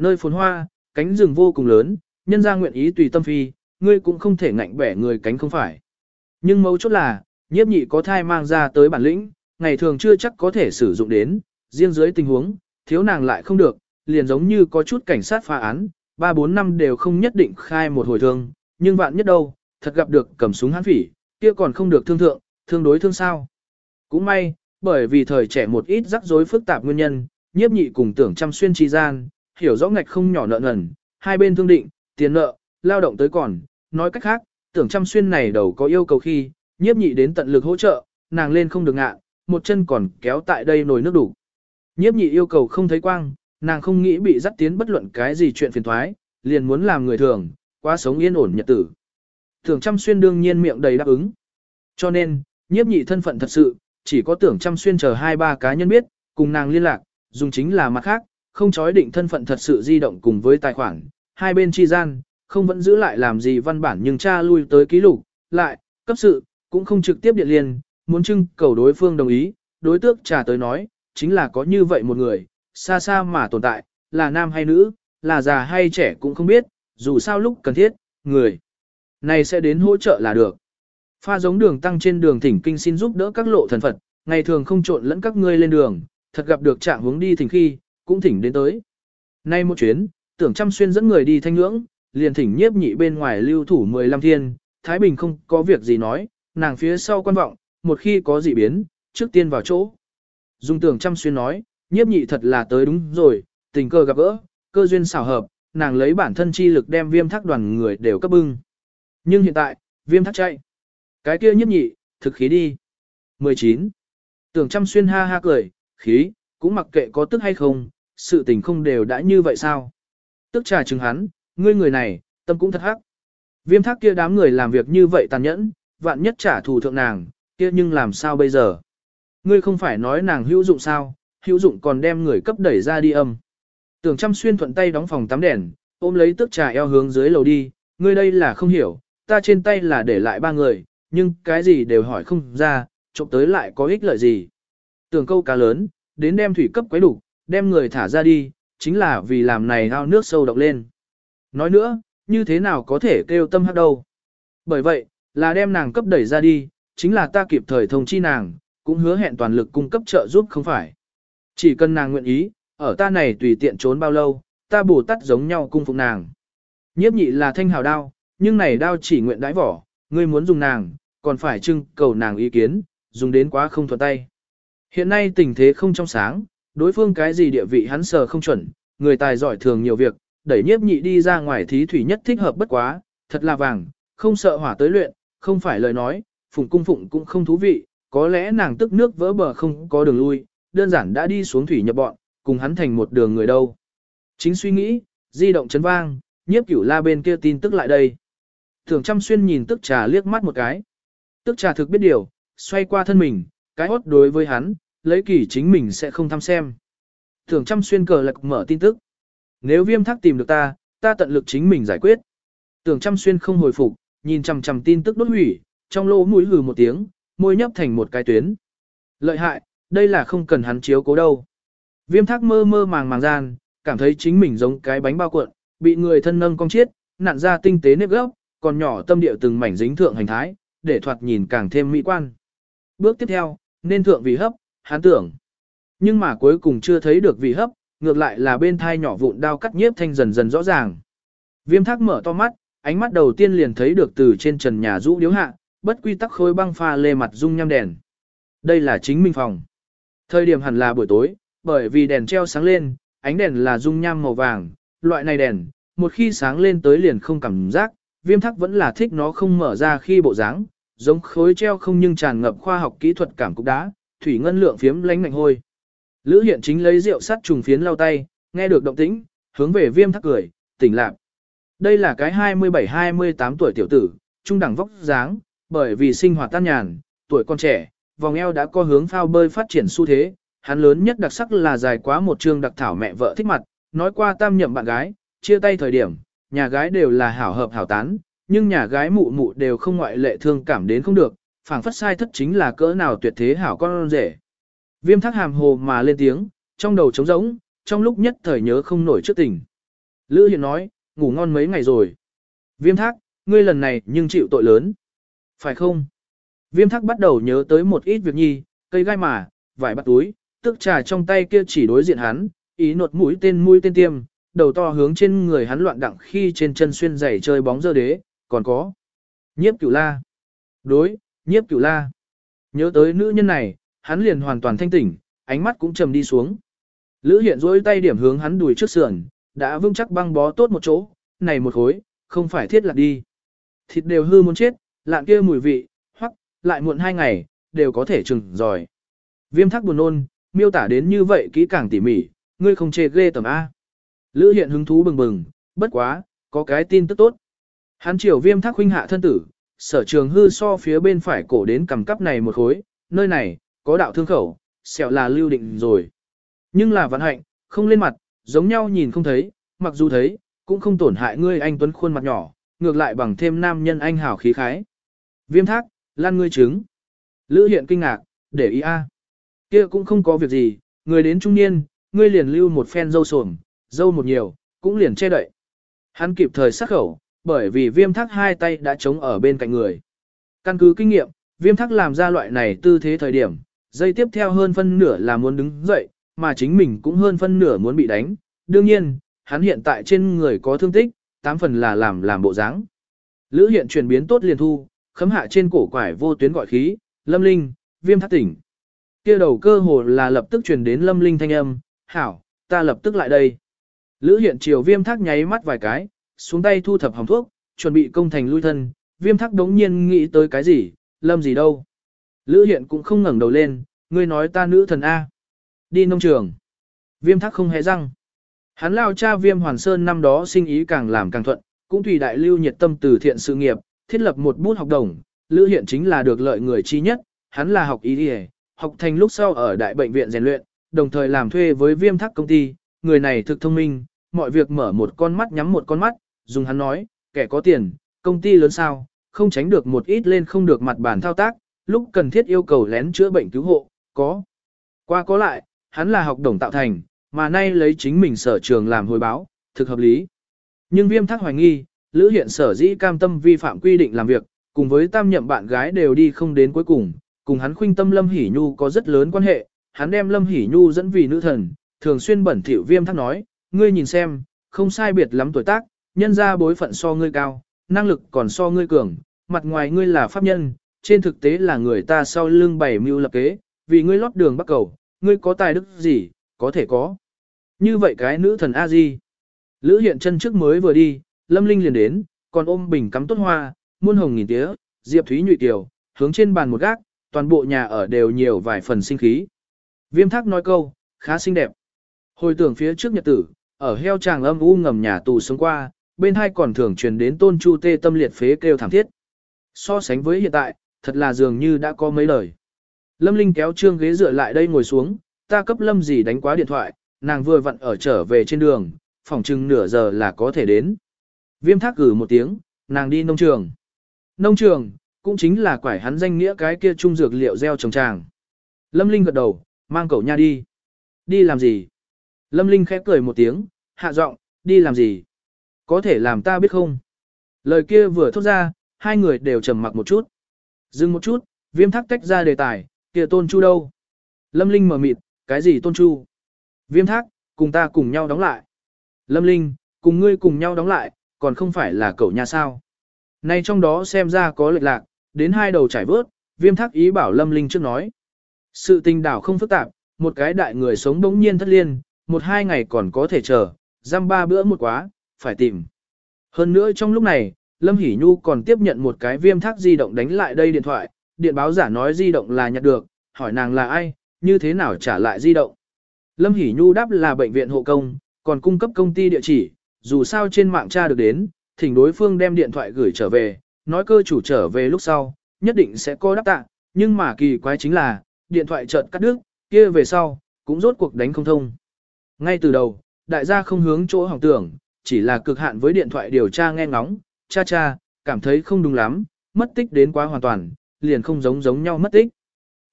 Nơi phồn hoa, cánh rừng vô cùng lớn, nhân ra nguyện ý tùy tâm phi, ngươi cũng không thể ngạnh bẻ người cánh không phải. Nhưng mấu chốt là, nhiếp nhị có thai mang ra tới bản lĩnh, ngày thường chưa chắc có thể sử dụng đến, riêng dưới tình huống, thiếu nàng lại không được, liền giống như có chút cảnh sát phá án, 3-4 năm đều không nhất định khai một hồi thương, nhưng vạn nhất đâu, thật gặp được cầm súng hãn phỉ, kia còn không được thương thượng, thương đối thương sao. Cũng may, bởi vì thời trẻ một ít rắc rối phức tạp nguyên nhân, nhiếp nhị cùng tưởng chăm xuyên tri gian, hiểu rõ ngạch không nhỏ nợ nần, hai bên thương định, tiền nợ, lao động tới còn, nói cách khác, tưởng chăm xuyên này đầu có yêu cầu khi, nhiếp nhị đến tận lực hỗ trợ, nàng lên không được ngạ, một chân còn kéo tại đây nồi nước đủ. Nhiếp nhị yêu cầu không thấy quang, nàng không nghĩ bị dắt tiến bất luận cái gì chuyện phiền thoái, liền muốn làm người thường, quá sống yên ổn nhật tử. Tưởng chăm xuyên đương nhiên miệng đầy đáp ứng. Cho nên, nhiếp nhị thân phận thật sự, chỉ có tưởng chăm xuyên chờ hai ba cá nhân biết, cùng nàng liên lạc, dùng chính là mặt khác, không chói định thân phận thật sự di động cùng với tài khoản, hai bên chi gian, không vẫn giữ lại làm gì văn bản nhưng tra lui tới ký lục, lại, cấp sự, cũng không trực tiếp điện liên, muốn trưng cầu đối phương đồng ý, đối tượng trả tới nói, chính là có như vậy một người, xa xa mà tồn tại, là nam hay nữ, là già hay trẻ cũng không biết, dù sao lúc cần thiết, người này sẽ đến hỗ trợ là được. Pha giống đường tăng trên đường thỉnh kinh xin giúp đỡ các lộ thần Phật, ngày thường không trộn lẫn các ngươi lên đường, thật gặp được trạng hướng đi thỉnh khi, cũng thỉnh đến tới. Nay một chuyến, tưởng chăm xuyên dẫn người đi thanh ngưỡng, liền thỉnh nhiếp nhị bên ngoài lưu thủ 15 thiên, Thái Bình không có việc gì nói, nàng phía sau quan vọng, một khi có gì biến, trước tiên vào chỗ. Dung tưởng chăm xuyên nói, nhiếp nhị thật là tới đúng rồi, tình cờ gặp gỡ, cơ duyên xảo hợp, nàng lấy bản thân chi lực đem viêm thác đoàn người đều cấp bưng. Nhưng hiện tại, viêm thác chạy. Cái kia nhiếp nhị, thực khí đi. 19. Tưởng chăm xuyên ha ha cười, khí, cũng mặc kệ có tức hay không, sự tình không đều đã như vậy sao. Tức trà chừng hắn, ngươi người này, tâm cũng thật hắc. Viêm thác kia đám người làm việc như vậy tàn nhẫn, vạn nhất trả thù thượng nàng, kia nhưng làm sao bây giờ? Ngươi không phải nói nàng hữu dụng sao, hữu dụng còn đem người cấp đẩy ra đi âm. Tưởng chăm xuyên thuận tay đóng phòng tắm đèn, ôm lấy tức trà eo hướng dưới lầu đi, ngươi đây là không hiểu, ta trên tay là để lại ba người, nhưng cái gì đều hỏi không ra, trộm tới lại có ích lợi gì. Tưởng câu cá lớn, đến đem thủy cấp quấy đủ, đem người thả ra đi, chính là vì làm này ao nước sâu độc lên. Nói nữa, như thế nào có thể kêu tâm hắc đâu. Bởi vậy, là đem nàng cấp đẩy ra đi, chính là ta kịp thời thông chi nàng, cũng hứa hẹn toàn lực cung cấp trợ giúp không phải. Chỉ cần nàng nguyện ý, ở ta này tùy tiện trốn bao lâu, ta bù tắt giống nhau cung phục nàng. Nhiếp nhị là thanh hào đao, nhưng này đao chỉ nguyện đãi vỏ, ngươi muốn dùng nàng, còn phải trưng cầu nàng ý kiến, dùng đến quá không thuận tay. Hiện nay tình thế không trong sáng, đối phương cái gì địa vị hắn sờ không chuẩn, người tài giỏi thường nhiều việc, đẩy nhiếp nhị đi ra ngoài thí thủy nhất thích hợp bất quá, thật là vàng, không sợ hỏa tới luyện, không phải lời nói, phụng cung phụng cũng không thú vị, có lẽ nàng tức nước vỡ bờ không có đường lui, đơn giản đã đi xuống thủy nhập bọn, cùng hắn thành một đường người đâu. Chính suy nghĩ, di động chấn vang, nhiếp cửu la bên kia tin tức lại đây. Thường chăm xuyên nhìn tức trà liếc mắt một cái. Tức trà thực biết điều, xoay qua thân mình, cái hốt đối với hắn, lấy kỳ chính mình sẽ không thăm xem. Thường chăm xuyên cờ lạc mở tin tức. Nếu viêm thác tìm được ta, ta tận lực chính mình giải quyết. Tưởng chăm xuyên không hồi phục, nhìn chằm chằm tin tức đốt hủy, trong lỗ mũi hừ một tiếng, môi nhấp thành một cái tuyến. Lợi hại, đây là không cần hắn chiếu cố đâu. Viêm thác mơ mơ màng màng gian, cảm thấy chính mình giống cái bánh bao cuộn, bị người thân nâng cong chiết, nặn ra tinh tế nếp gốc, còn nhỏ tâm địa từng mảnh dính thượng hành thái, để thoạt nhìn càng thêm mỹ quan. Bước tiếp theo, nên thượng vị hấp, hắn tưởng. Nhưng mà cuối cùng chưa thấy được vị hấp, ngược lại là bên thai nhỏ vụn đao cắt nhiếp thanh dần dần rõ ràng. Viêm thác mở to mắt, ánh mắt đầu tiên liền thấy được từ trên trần nhà rũ điếu hạ, bất quy tắc khối băng pha lê mặt dung nhăm đèn. Đây là chính minh phòng. Thời điểm hẳn là buổi tối, bởi vì đèn treo sáng lên, ánh đèn là dung nham màu vàng, loại này đèn, một khi sáng lên tới liền không cảm giác, viêm thắc vẫn là thích nó không mở ra khi bộ dáng, giống khối treo không nhưng tràn ngập khoa học kỹ thuật cảm cục đá, thủy ngân lượng phiếm lánh mạnh hôi. Lữ hiện chính lấy rượu sắt trùng phiến lau tay, nghe được động tĩnh, hướng về viêm Thác cười, tỉnh lạc. Đây là cái 27-28 tuổi tiểu tử, trung đẳng vóc dáng, bởi vì sinh hoạt tan nhàn, tuổi còn trẻ, vòng eo đã có hướng phao bơi phát triển xu thế, hắn lớn nhất đặc sắc là dài quá một chương đặc thảo mẹ vợ thích mặt, nói qua tam nhậm bạn gái, chia tay thời điểm, nhà gái đều là hảo hợp hảo tán, nhưng nhà gái mụ mụ đều không ngoại lệ thương cảm đến không được, phảng phất sai thất chính là cỡ nào tuyệt thế hảo con rể. Viêm thác hàm hồ mà lên tiếng, trong đầu trống rỗng, trong lúc nhất thời nhớ không nổi trước tình. Lữ Hiện nói, ngủ ngon mấy ngày rồi. Viêm thác, ngươi lần này nhưng chịu tội lớn. Phải không? Viêm thác bắt đầu nhớ tới một ít việc nhi, cây gai mà, vải bắt túi, tức trà trong tay kia chỉ đối diện hắn, ý nột mũi tên mũi tên tiêm, đầu to hướng trên người hắn loạn đặng khi trên chân xuyên giày chơi bóng dơ đế, còn có. Nhiếp cửu la. Đối, nhiếp cửu la. Nhớ tới nữ nhân này, hắn liền hoàn toàn thanh tỉnh, ánh mắt cũng trầm đi xuống. Lữ hiện rỗi tay điểm hướng hắn đùi trước sườn, đã vững chắc băng bó tốt một chỗ, này một khối, không phải thiết lạc đi. Thịt đều hư muốn chết, lạn kia mùi vị, hoặc, lại muộn hai ngày, đều có thể chừng rồi Viêm thắc buồn nôn, miêu tả đến như vậy kỹ càng tỉ mỉ, ngươi không chê ghê tầm A. Lữ hiện hứng thú bừng bừng, bất quá, có cái tin tức tốt. Hắn triều viêm thác huynh hạ thân tử, sở trường hư so phía bên phải cổ đến cầm cắp này một khối, nơi này, có đạo thương khẩu, sẹo là lưu định rồi. Nhưng là vận hạnh, không lên mặt, giống nhau nhìn không thấy, mặc dù thấy, cũng không tổn hại ngươi anh tuấn khuôn mặt nhỏ, ngược lại bằng thêm nam nhân anh hào khí khái. Viêm thác, lan ngươi trứng. Lữ hiện kinh ngạc, để ý a. Kia cũng không có việc gì, người đến trung niên, ngươi liền lưu một phen dâu sồm, dâu một nhiều, cũng liền che đậy. Hắn kịp thời sát khẩu, bởi vì viêm thác hai tay đã chống ở bên cạnh người. Căn cứ kinh nghiệm, viêm thác làm ra loại này tư thế thời điểm, dây tiếp theo hơn phân nửa là muốn đứng dậy, mà chính mình cũng hơn phân nửa muốn bị đánh. Đương nhiên, hắn hiện tại trên người có thương tích, tám phần là làm làm bộ dáng. Lữ hiện chuyển biến tốt liền thu, khấm hạ trên cổ quải vô tuyến gọi khí, lâm linh, viêm thác tỉnh. kia đầu cơ hồ là lập tức truyền đến lâm linh thanh âm, hảo, ta lập tức lại đây. Lữ hiện chiều viêm thác nháy mắt vài cái, xuống tay thu thập hồng thuốc, chuẩn bị công thành lui thân, viêm thác đống nhiên nghĩ tới cái gì, lâm gì đâu. Lữ hiện cũng không ngẩng đầu lên, ngươi nói ta nữ thần A. Đi nông trường. Viêm thác không hề răng. Hắn lao cha viêm hoàn sơn năm đó sinh ý càng làm càng thuận, cũng tùy đại lưu nhiệt tâm từ thiện sự nghiệp, thiết lập một bút học đồng, Lữ Hiện chính là được lợi người chi nhất, hắn là học ý đi học thành lúc sau ở đại bệnh viện rèn luyện, đồng thời làm thuê với viêm thác công ty, người này thực thông minh, mọi việc mở một con mắt nhắm một con mắt, dùng hắn nói, kẻ có tiền, công ty lớn sao, không tránh được một ít lên không được mặt bản thao tác, lúc cần thiết yêu cầu lén chữa bệnh cứu hộ, có. Qua có lại, hắn là học đồng tạo thành, mà nay lấy chính mình sở trường làm hồi báo, thực hợp lý. Nhưng viêm thác hoài nghi, Lữ Hiện sở dĩ cam tâm vi phạm quy định làm việc, cùng với tam nhậm bạn gái đều đi không đến cuối cùng, cùng hắn khuynh tâm Lâm Hỷ Nhu có rất lớn quan hệ, hắn đem Lâm Hỷ Nhu dẫn vì nữ thần, thường xuyên bẩn thỉu viêm thác nói, ngươi nhìn xem, không sai biệt lắm tuổi tác, nhân ra bối phận so ngươi cao, năng lực còn so ngươi cường, mặt ngoài ngươi là pháp nhân, trên thực tế là người ta sau lưng bảy mưu lập kế, vì ngươi lót đường bắt cầu, ngươi có tài đức gì, có thể có. Như vậy cái nữ thần a di Lữ hiện chân trước mới vừa đi, Lâm Linh liền đến, còn ôm bình cắm tốt hoa, muôn hồng nghìn tía, Diệp Thúy nhụy tiểu, hướng trên bàn một gác, toàn bộ nhà ở đều nhiều vài phần sinh khí. Viêm thác nói câu, khá xinh đẹp. Hồi tưởng phía trước nhật tử, ở heo tràng âm u ngầm nhà tù sống qua, bên hai còn thường truyền đến tôn chu tê tâm liệt phế kêu thảm thiết. So sánh với hiện tại, thật là dường như đã có mấy lời. Lâm Linh kéo trương ghế dựa lại đây ngồi xuống, ta cấp Lâm gì đánh quá điện thoại, nàng vừa vặn ở trở về trên đường, phòng chừng nửa giờ là có thể đến. Viêm thác gửi một tiếng, nàng đi nông trường. Nông trường, cũng chính là quải hắn danh nghĩa cái kia trung dược liệu gieo trồng tràng. Lâm Linh gật đầu, mang cậu nha đi. Đi làm gì? Lâm Linh khẽ cười một tiếng, hạ giọng, đi làm gì? Có thể làm ta biết không? Lời kia vừa thốt ra, hai người đều trầm mặc một chút. Dừng một chút, viêm thác tách ra đề tài, kia tôn chu đâu? Lâm Linh mở mịt, cái gì tôn chu? Viêm thác, cùng ta cùng nhau đóng lại. Lâm Linh, cùng ngươi cùng nhau đóng lại, còn không phải là cậu nhà sao. Nay trong đó xem ra có lệch lạc, đến hai đầu trải vớt, viêm thác ý bảo Lâm Linh trước nói. Sự tình đảo không phức tạp, một cái đại người sống bỗng nhiên thất liên, một hai ngày còn có thể chờ, giam ba bữa một quá, phải tìm. Hơn nữa trong lúc này, Lâm Hỷ Nhu còn tiếp nhận một cái viêm thác di động đánh lại đây điện thoại, điện báo giả nói di động là nhặt được, hỏi nàng là ai, như thế nào trả lại di động. Lâm Hỷ Nhu đáp là bệnh viện hộ công, còn cung cấp công ty địa chỉ, dù sao trên mạng tra được đến, thỉnh đối phương đem điện thoại gửi trở về, nói cơ chủ trở về lúc sau, nhất định sẽ coi đáp tạ, nhưng mà kỳ quái chính là, điện thoại chợt cắt đứt, kia về sau, cũng rốt cuộc đánh không thông. Ngay từ đầu, đại gia không hướng chỗ hỏng tưởng, chỉ là cực hạn với điện thoại điều tra nghe ngóng, cha cha, cảm thấy không đúng lắm, mất tích đến quá hoàn toàn, liền không giống giống nhau mất tích.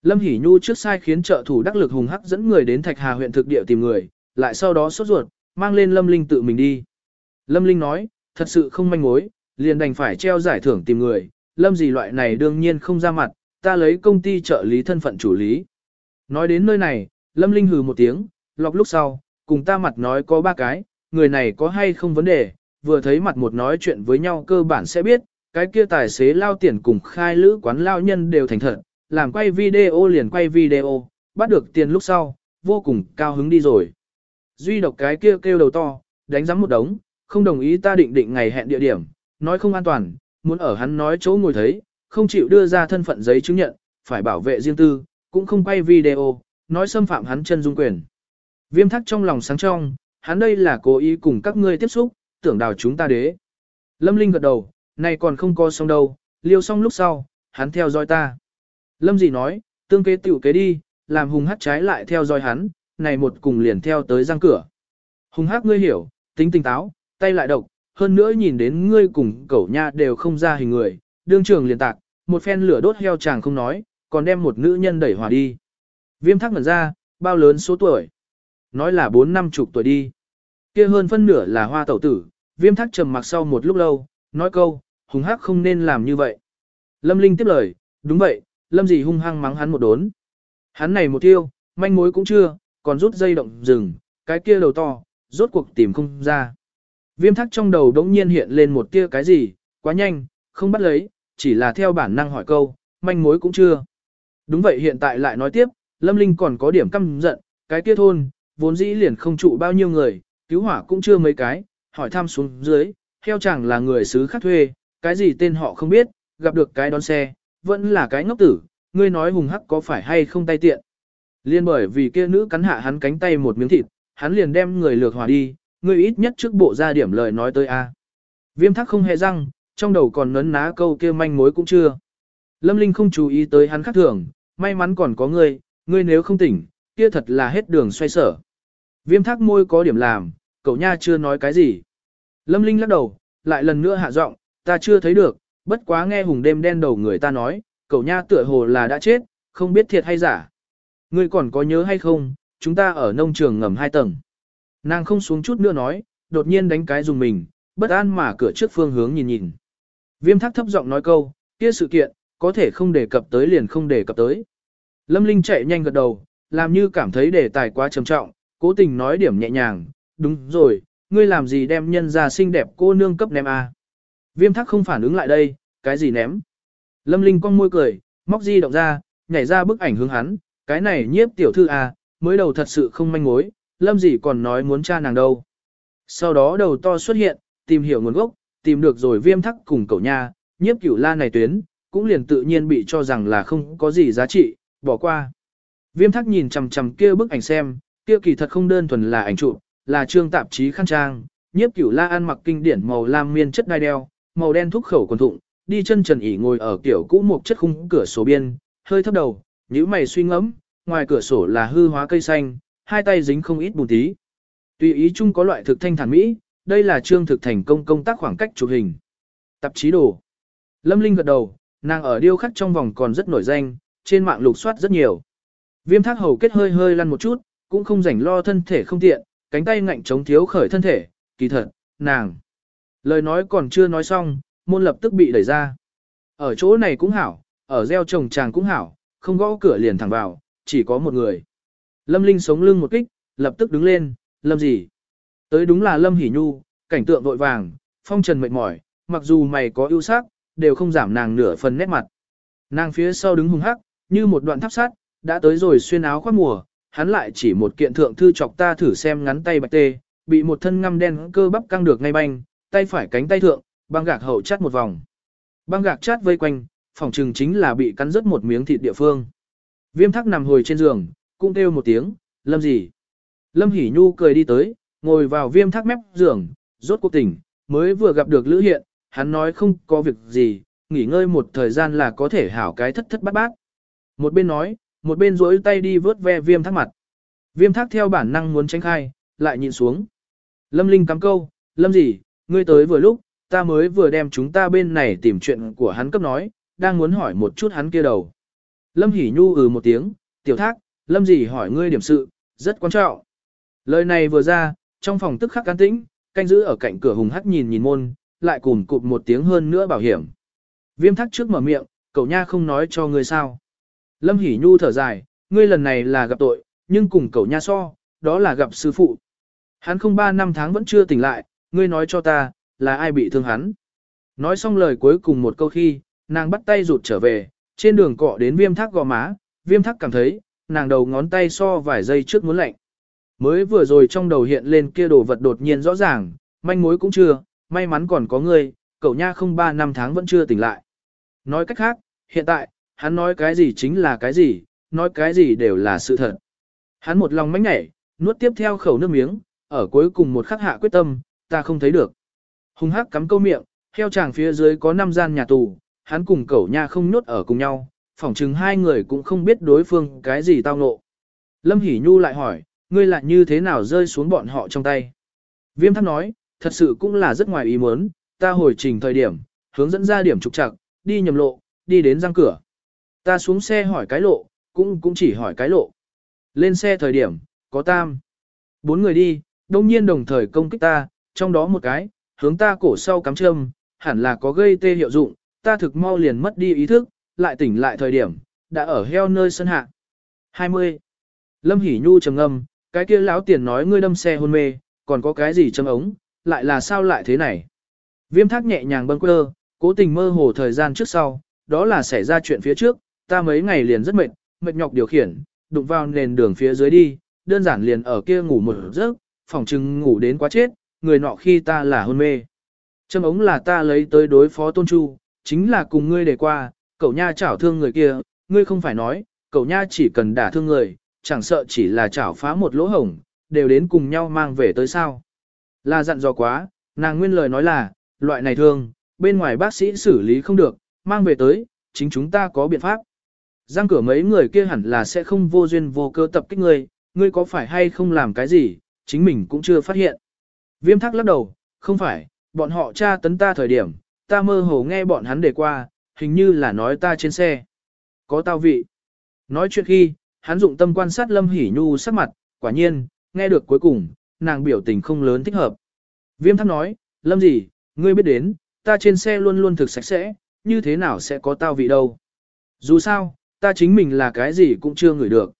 Lâm Hỷ Nhu trước sai khiến trợ thủ đắc lực hùng hắc dẫn người đến Thạch Hà huyện thực địa tìm người, lại sau đó sốt ruột, mang lên Lâm Linh tự mình đi. Lâm Linh nói, thật sự không manh mối, liền đành phải treo giải thưởng tìm người, Lâm gì loại này đương nhiên không ra mặt, ta lấy công ty trợ lý thân phận chủ lý. Nói đến nơi này, Lâm Linh hừ một tiếng, lọc lúc sau, cùng ta mặt nói có ba cái, người này có hay không vấn đề, vừa thấy mặt một nói chuyện với nhau cơ bản sẽ biết, cái kia tài xế lao tiền cùng khai lữ quán lao nhân đều thành thật, làm quay video liền quay video, bắt được tiền lúc sau, vô cùng cao hứng đi rồi. Duy độc cái kia kêu đầu to, đánh giám một đống, không đồng ý ta định định ngày hẹn địa điểm, nói không an toàn, muốn ở hắn nói chỗ ngồi thấy, không chịu đưa ra thân phận giấy chứng nhận, phải bảo vệ riêng tư, cũng không quay video, nói xâm phạm hắn chân dung quyền. Viêm thắc trong lòng sáng trong, hắn đây là cố ý cùng các ngươi tiếp xúc, tưởng đào chúng ta đế. Lâm Linh gật đầu, này còn không có xong đâu, liêu xong lúc sau, hắn theo dõi ta. Lâm gì nói, tương kế tiểu kế đi, làm hùng hắc trái lại theo dõi hắn, này một cùng liền theo tới răng cửa. Hùng hắc ngươi hiểu, tính tinh táo, tay lại độc, hơn nữa nhìn đến ngươi cùng cẩu nha đều không ra hình người, đương trường liền tạc, một phen lửa đốt heo chàng không nói, còn đem một nữ nhân đẩy hỏa đi. Viêm thắc ngẩn ra, bao lớn số tuổi? Nói là bốn năm chục tuổi đi kia hơn phân nửa là hoa tẩu tử, viêm thắc trầm mặc sau một lúc lâu, nói câu, hùng hắc không nên làm như vậy. Lâm Linh tiếp lời, đúng vậy, Lâm gì hung hăng mắng hắn một đốn. Hắn này một tiêu, manh mối cũng chưa, còn rút dây động rừng, cái kia đầu to, rốt cuộc tìm không ra. Viêm thắc trong đầu đống nhiên hiện lên một tia cái gì, quá nhanh, không bắt lấy, chỉ là theo bản năng hỏi câu, manh mối cũng chưa. Đúng vậy hiện tại lại nói tiếp, Lâm Linh còn có điểm căm giận, cái kia thôn, vốn dĩ liền không trụ bao nhiêu người, cứu hỏa cũng chưa mấy cái, hỏi thăm xuống dưới, theo chẳng là người xứ khác thuê, cái gì tên họ không biết, gặp được cái đón xe, vẫn là cái ngốc tử, ngươi nói hùng hắc có phải hay không tay tiện. Liên bởi vì kia nữ cắn hạ hắn cánh tay một miếng thịt, hắn liền đem người lược hòa đi, ngươi ít nhất trước bộ ra điểm lời nói tới a. Viêm thắc không hề răng, trong đầu còn nấn ná câu kia manh mối cũng chưa. Lâm Linh không chú ý tới hắn khác thường, may mắn còn có ngươi, ngươi nếu không tỉnh, kia thật là hết đường xoay sở. Viêm thác môi có điểm làm, cậu nha chưa nói cái gì. Lâm Linh lắc đầu, lại lần nữa hạ giọng, ta chưa thấy được, bất quá nghe hùng đêm đen đầu người ta nói, cậu nha tựa hồ là đã chết, không biết thiệt hay giả. Ngươi còn có nhớ hay không, chúng ta ở nông trường ngầm hai tầng. Nàng không xuống chút nữa nói, đột nhiên đánh cái dùng mình, bất an mà cửa trước phương hướng nhìn nhìn. Viêm thác thấp giọng nói câu, kia sự kiện, có thể không đề cập tới liền không đề cập tới. Lâm Linh chạy nhanh gật đầu, làm như cảm thấy đề tài quá trầm trọng, cố tình nói điểm nhẹ nhàng, đúng rồi, ngươi làm gì đem nhân ra xinh đẹp cô nương cấp ném a? À? Viêm thác không phản ứng lại đây, cái gì ném? Lâm Linh cong môi cười, móc di động ra, nhảy ra bức ảnh hướng hắn, cái này nhiếp tiểu thư a, à, mới đầu thật sự không manh mối, Lâm gì còn nói muốn cha nàng đâu. Sau đó đầu to xuất hiện, tìm hiểu nguồn gốc, tìm được rồi viêm thắc cùng cậu nha, nhiếp cửu la này tuyến, cũng liền tự nhiên bị cho rằng là không có gì giá trị, bỏ qua. Viêm thắc nhìn chằm chằm kia bức ảnh xem, kia kỳ thật không đơn thuần là ảnh chụp, là trương tạp chí khăn trang, nhiếp cửu la ăn mặc kinh điển màu lam miên chất đai đeo, màu đen thúc khẩu quần thụng, đi chân trần ỉ ngồi ở kiểu cũ một chất khung cửa sổ biên, hơi thấp đầu, nhíu mày suy ngẫm, ngoài cửa sổ là hư hóa cây xanh, hai tay dính không ít bùn tí. Tùy ý chung có loại thực thanh thản mỹ, đây là trương thực thành công công tác khoảng cách chụp hình. Tạp chí đồ. Lâm Linh gật đầu, nàng ở điêu khắc trong vòng còn rất nổi danh, trên mạng lục soát rất nhiều. Viêm thác hầu kết hơi hơi lăn một chút, cũng không rảnh lo thân thể không tiện, cánh tay ngạnh chống thiếu khởi thân thể, kỳ thật, nàng. Lời nói còn chưa nói xong, môn lập tức bị đẩy ra. Ở chỗ này cũng hảo, ở gieo trồng chàng cũng hảo, không gõ cửa liền thẳng vào, chỉ có một người. Lâm Linh sống lưng một kích, lập tức đứng lên, Lâm gì? Tới đúng là Lâm Hỷ Nhu, cảnh tượng vội vàng, phong trần mệt mỏi, mặc dù mày có ưu sắc, đều không giảm nàng nửa phần nét mặt. Nàng phía sau đứng hùng hắc, như một đoạn tháp sắt, đã tới rồi xuyên áo khoác mùa, hắn lại chỉ một kiện thượng thư chọc ta thử xem ngắn tay bạch tê, bị một thân ngăm đen cơ bắp căng được ngay banh, tay phải cánh tay thượng, băng gạc hậu chát một vòng. Băng gạc chát vây quanh, phòng trừng chính là bị cắn rớt một miếng thịt địa phương. Viêm thắc nằm hồi trên giường, cũng kêu một tiếng, lâm gì. Lâm Hỷ Nhu cười đi tới, ngồi vào viêm thác mép giường, rốt cuộc tỉnh, mới vừa gặp được Lữ Hiện, hắn nói không có việc gì, nghỉ ngơi một thời gian là có thể hảo cái thất thất bát bát. Một bên nói, một bên rỗi tay đi vớt ve viêm thác mặt. Viêm thác theo bản năng muốn tránh khai, lại nhìn xuống. Lâm Linh cắm câu, Lâm gì, ngươi tới vừa lúc, ta mới vừa đem chúng ta bên này tìm chuyện của hắn cấp nói, đang muốn hỏi một chút hắn kia đầu. Lâm Hỷ Nhu ừ một tiếng, tiểu thác, Lâm gì hỏi ngươi điểm sự, rất quan trọng. Lời này vừa ra, trong phòng tức khắc can tĩnh, canh giữ ở cạnh cửa hùng hắc nhìn nhìn môn, lại cùng cụp một tiếng hơn nữa bảo hiểm. Viêm thác trước mở miệng, cậu nha không nói cho ngươi sao. Lâm Hỷ Nhu thở dài, ngươi lần này là gặp tội, nhưng cùng cậu nha so, đó là gặp sư phụ. Hắn không ba năm tháng vẫn chưa tỉnh lại, ngươi nói cho ta, là ai bị thương hắn. Nói xong lời cuối cùng một câu khi, nàng bắt tay rụt trở về, trên đường cọ đến viêm thác gò má, viêm thác cảm thấy, nàng đầu ngón tay so vài giây trước muốn lạnh. Mới vừa rồi trong đầu hiện lên kia đồ vật đột nhiên rõ ràng, manh mối cũng chưa, may mắn còn có ngươi, cậu nha không ba năm tháng vẫn chưa tỉnh lại. Nói cách khác, hiện tại, hắn nói cái gì chính là cái gì, nói cái gì đều là sự thật. Hắn một lòng mánh nhảy, nuốt tiếp theo khẩu nước miếng, ở cuối cùng một khắc hạ quyết tâm, ta không thấy được. Hùng hắc cắm câu miệng, theo chàng phía dưới có năm gian nhà tù, hắn cùng cẩu nha không nhốt ở cùng nhau, phỏng chừng hai người cũng không biết đối phương cái gì tao ngộ. Lâm Hỷ Nhu lại hỏi, ngươi lại như thế nào rơi xuống bọn họ trong tay? Viêm thắc nói, thật sự cũng là rất ngoài ý muốn, ta hồi trình thời điểm, hướng dẫn ra điểm trục trặc, đi nhầm lộ, đi đến răng cửa. Ta xuống xe hỏi cái lộ, cũng cũng chỉ hỏi cái lộ. Lên xe thời điểm, có tam. Bốn người đi, đông nhiên đồng thời công kích ta, trong đó một cái, hướng ta cổ sau cắm châm, hẳn là có gây tê hiệu dụng, ta thực mau liền mất đi ý thức, lại tỉnh lại thời điểm, đã ở heo nơi sân hạ. 20. Lâm Hỷ Nhu trầm ngâm, cái kia lão tiền nói ngươi đâm xe hôn mê, còn có cái gì châm ống, lại là sao lại thế này? Viêm thác nhẹ nhàng bâng quơ, cố tình mơ hồ thời gian trước sau, đó là xảy ra chuyện phía trước, ta mấy ngày liền rất mệt, mệt nhọc điều khiển, đụng vào nền đường phía dưới đi, đơn giản liền ở kia ngủ một giấc, phòng chừng ngủ đến quá chết, người nọ khi ta là hôn mê. Châm ống là ta lấy tới đối phó tôn chu, chính là cùng ngươi để qua, cậu nha chảo thương người kia, ngươi không phải nói, cậu nha chỉ cần đả thương người, chẳng sợ chỉ là chảo phá một lỗ hổng, đều đến cùng nhau mang về tới sao. Là dặn dò quá, nàng nguyên lời nói là, loại này thương, bên ngoài bác sĩ xử lý không được, mang về tới, chính chúng ta có biện pháp. Giang cửa mấy người kia hẳn là sẽ không vô duyên vô cơ tập kích ngươi, ngươi có phải hay không làm cái gì, chính mình cũng chưa phát hiện. Viêm thắc lắc đầu, không phải, bọn họ tra tấn ta thời điểm, ta mơ hồ nghe bọn hắn đề qua, hình như là nói ta trên xe. Có tao vị. Nói chuyện khi, hắn dụng tâm quan sát Lâm Hỷ Nhu sắc mặt, quả nhiên, nghe được cuối cùng, nàng biểu tình không lớn thích hợp. Viêm thắc nói, Lâm gì, ngươi biết đến, ta trên xe luôn luôn thực sạch sẽ, như thế nào sẽ có tao vị đâu. Dù sao, ta chính mình là cái gì cũng chưa ngửi được.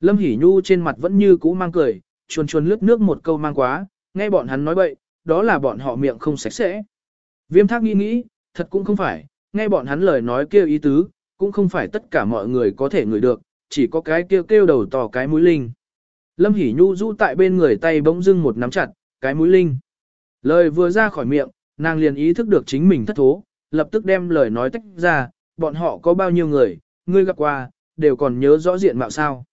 Lâm Hỷ Nhu trên mặt vẫn như cũ mang cười, chuồn chuồn lướt nước một câu mang quá, nghe bọn hắn nói bậy, đó là bọn họ miệng không sạch sẽ. Viêm thác nghĩ nghĩ, thật cũng không phải, nghe bọn hắn lời nói kêu ý tứ, cũng không phải tất cả mọi người có thể ngửi được, chỉ có cái kêu kêu đầu tò cái mũi linh. Lâm Hỷ Nhu rũ tại bên người tay bỗng dưng một nắm chặt, cái mũi linh. Lời vừa ra khỏi miệng, nàng liền ý thức được chính mình thất thố, lập tức đem lời nói tách ra, bọn họ có bao nhiêu người, ngươi gặp qua, đều còn nhớ rõ diện mạo sao.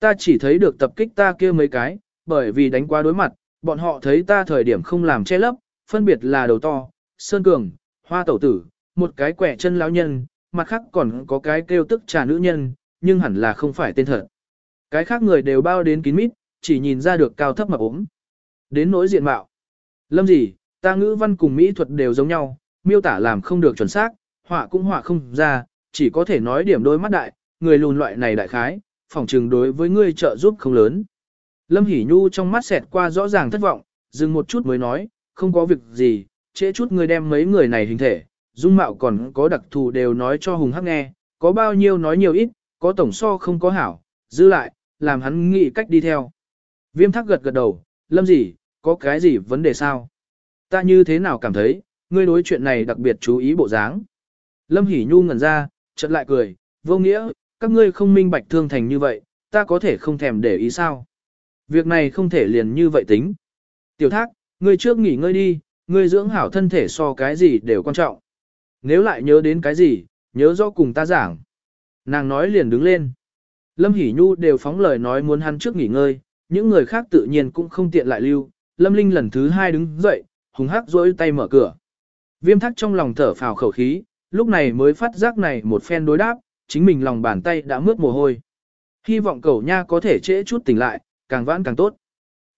Ta chỉ thấy được tập kích ta kia mấy cái, bởi vì đánh quá đối mặt, bọn họ thấy ta thời điểm không làm che lấp, phân biệt là đầu to, sơn cường, hoa tẩu tử, một cái quẻ chân lão nhân, mặt khác còn có cái kêu tức trà nữ nhân, nhưng hẳn là không phải tên thật. Cái khác người đều bao đến kín mít, chỉ nhìn ra được cao thấp mà ốm. Đến nỗi diện mạo. Lâm gì, ta ngữ văn cùng mỹ thuật đều giống nhau, miêu tả làm không được chuẩn xác, họa cũng họa không ra, chỉ có thể nói điểm đôi mắt đại, người lùn loại này đại khái, phòng trừng đối với ngươi trợ giúp không lớn. Lâm Hỷ Nhu trong mắt xẹt qua rõ ràng thất vọng, dừng một chút mới nói, không có việc gì, trễ chút ngươi đem mấy người này hình thể, dung mạo còn có đặc thù đều nói cho Hùng Hắc nghe, có bao nhiêu nói nhiều ít, có tổng so không có hảo, giữ lại, làm hắn nghĩ cách đi theo. Viêm thắc gật gật đầu, lâm gì, có cái gì vấn đề sao? Ta như thế nào cảm thấy, ngươi đối chuyện này đặc biệt chú ý bộ dáng. Lâm Hỷ Nhu ngẩn ra, chợt lại cười, vô nghĩa, các ngươi không minh bạch thương thành như vậy, ta có thể không thèm để ý sao. Việc này không thể liền như vậy tính. Tiểu thác, ngươi trước nghỉ ngơi đi, ngươi dưỡng hảo thân thể so cái gì đều quan trọng. Nếu lại nhớ đến cái gì, nhớ rõ cùng ta giảng. Nàng nói liền đứng lên. Lâm Hỷ Nhu đều phóng lời nói muốn hắn trước nghỉ ngơi, những người khác tự nhiên cũng không tiện lại lưu. Lâm Linh lần thứ hai đứng dậy, hùng hắc rỗi tay mở cửa. Viêm thắc trong lòng thở phào khẩu khí, lúc này mới phát giác này một phen đối đáp, chính mình lòng bàn tay đã mướt mồ hôi. Hy vọng cậu nha có thể trễ chút tỉnh lại, càng vãn càng tốt.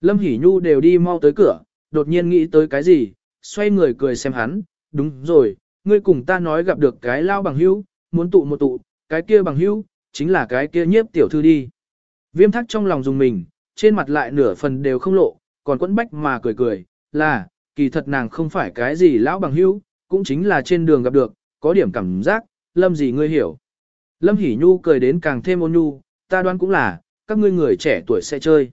Lâm Hỷ Nhu đều đi mau tới cửa, đột nhiên nghĩ tới cái gì, xoay người cười xem hắn, đúng rồi, ngươi cùng ta nói gặp được cái lao bằng hữu, muốn tụ một tụ, cái kia bằng hữu, chính là cái kia nhiếp tiểu thư đi. Viêm thắc trong lòng dùng mình, trên mặt lại nửa phần đều không lộ, còn quẫn bách mà cười cười, là, kỳ thật nàng không phải cái gì lão bằng hữu, cũng chính là trên đường gặp được, có điểm cảm giác, lâm gì ngươi hiểu. Lâm Hỷ Nhu cười đến càng thêm ôn nhu, ta đoán cũng là, các ngươi người trẻ tuổi sẽ chơi.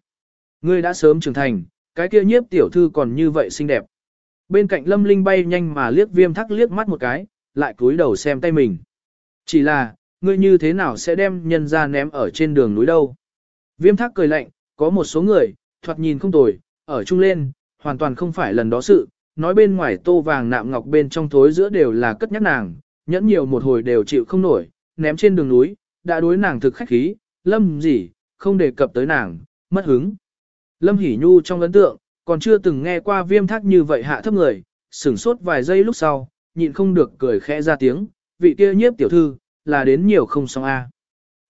Ngươi đã sớm trưởng thành, cái kia nhiếp tiểu thư còn như vậy xinh đẹp. Bên cạnh Lâm Linh bay nhanh mà liếc viêm thắc liếc mắt một cái, lại cúi đầu xem tay mình. Chỉ là, ngươi như thế nào sẽ đem nhân ra ném ở trên đường núi đâu. Viêm thắc cười lạnh, có một số người, thoạt nhìn không tồi, ở chung lên, hoàn toàn không phải lần đó sự, nói bên ngoài tô vàng nạm ngọc bên trong thối giữa đều là cất nhắc nàng, nhẫn nhiều một hồi đều chịu không nổi, ném trên đường núi, đã đối nàng thực khách khí, lâm gì, không đề cập tới nàng, mất hứng. Lâm Hỷ Nhu trong ấn tượng, còn chưa từng nghe qua viêm thác như vậy hạ thấp người, sửng sốt vài giây lúc sau, nhịn không được cười khẽ ra tiếng, vị kia nhiếp tiểu thư, là đến nhiều không xong a.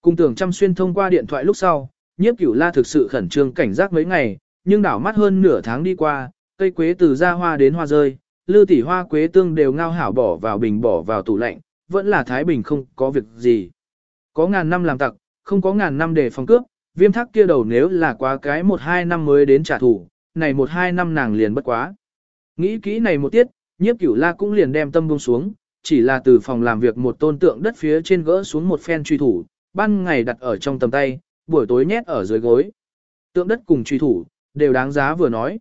Cung tưởng chăm xuyên thông qua điện thoại lúc sau, nhiếp cửu la thực sự khẩn trương cảnh giác mấy ngày, nhưng đảo mắt hơn nửa tháng đi qua, cây quế từ ra hoa đến hoa rơi, lư tỷ hoa quế tương đều ngao hảo bỏ vào bình bỏ vào tủ lạnh, vẫn là Thái Bình không có việc gì. Có ngàn năm làm tặc, không có ngàn năm để phòng cướp, viêm thác kia đầu nếu là quá cái một hai năm mới đến trả thù, này một hai năm nàng liền bất quá. Nghĩ kỹ này một tiết, nhiếp cửu la cũng liền đem tâm buông xuống, chỉ là từ phòng làm việc một tôn tượng đất phía trên gỡ xuống một phen truy thủ, ban ngày đặt ở trong tầm tay, buổi tối nhét ở dưới gối. Tượng đất cùng truy thủ, đều đáng giá vừa nói.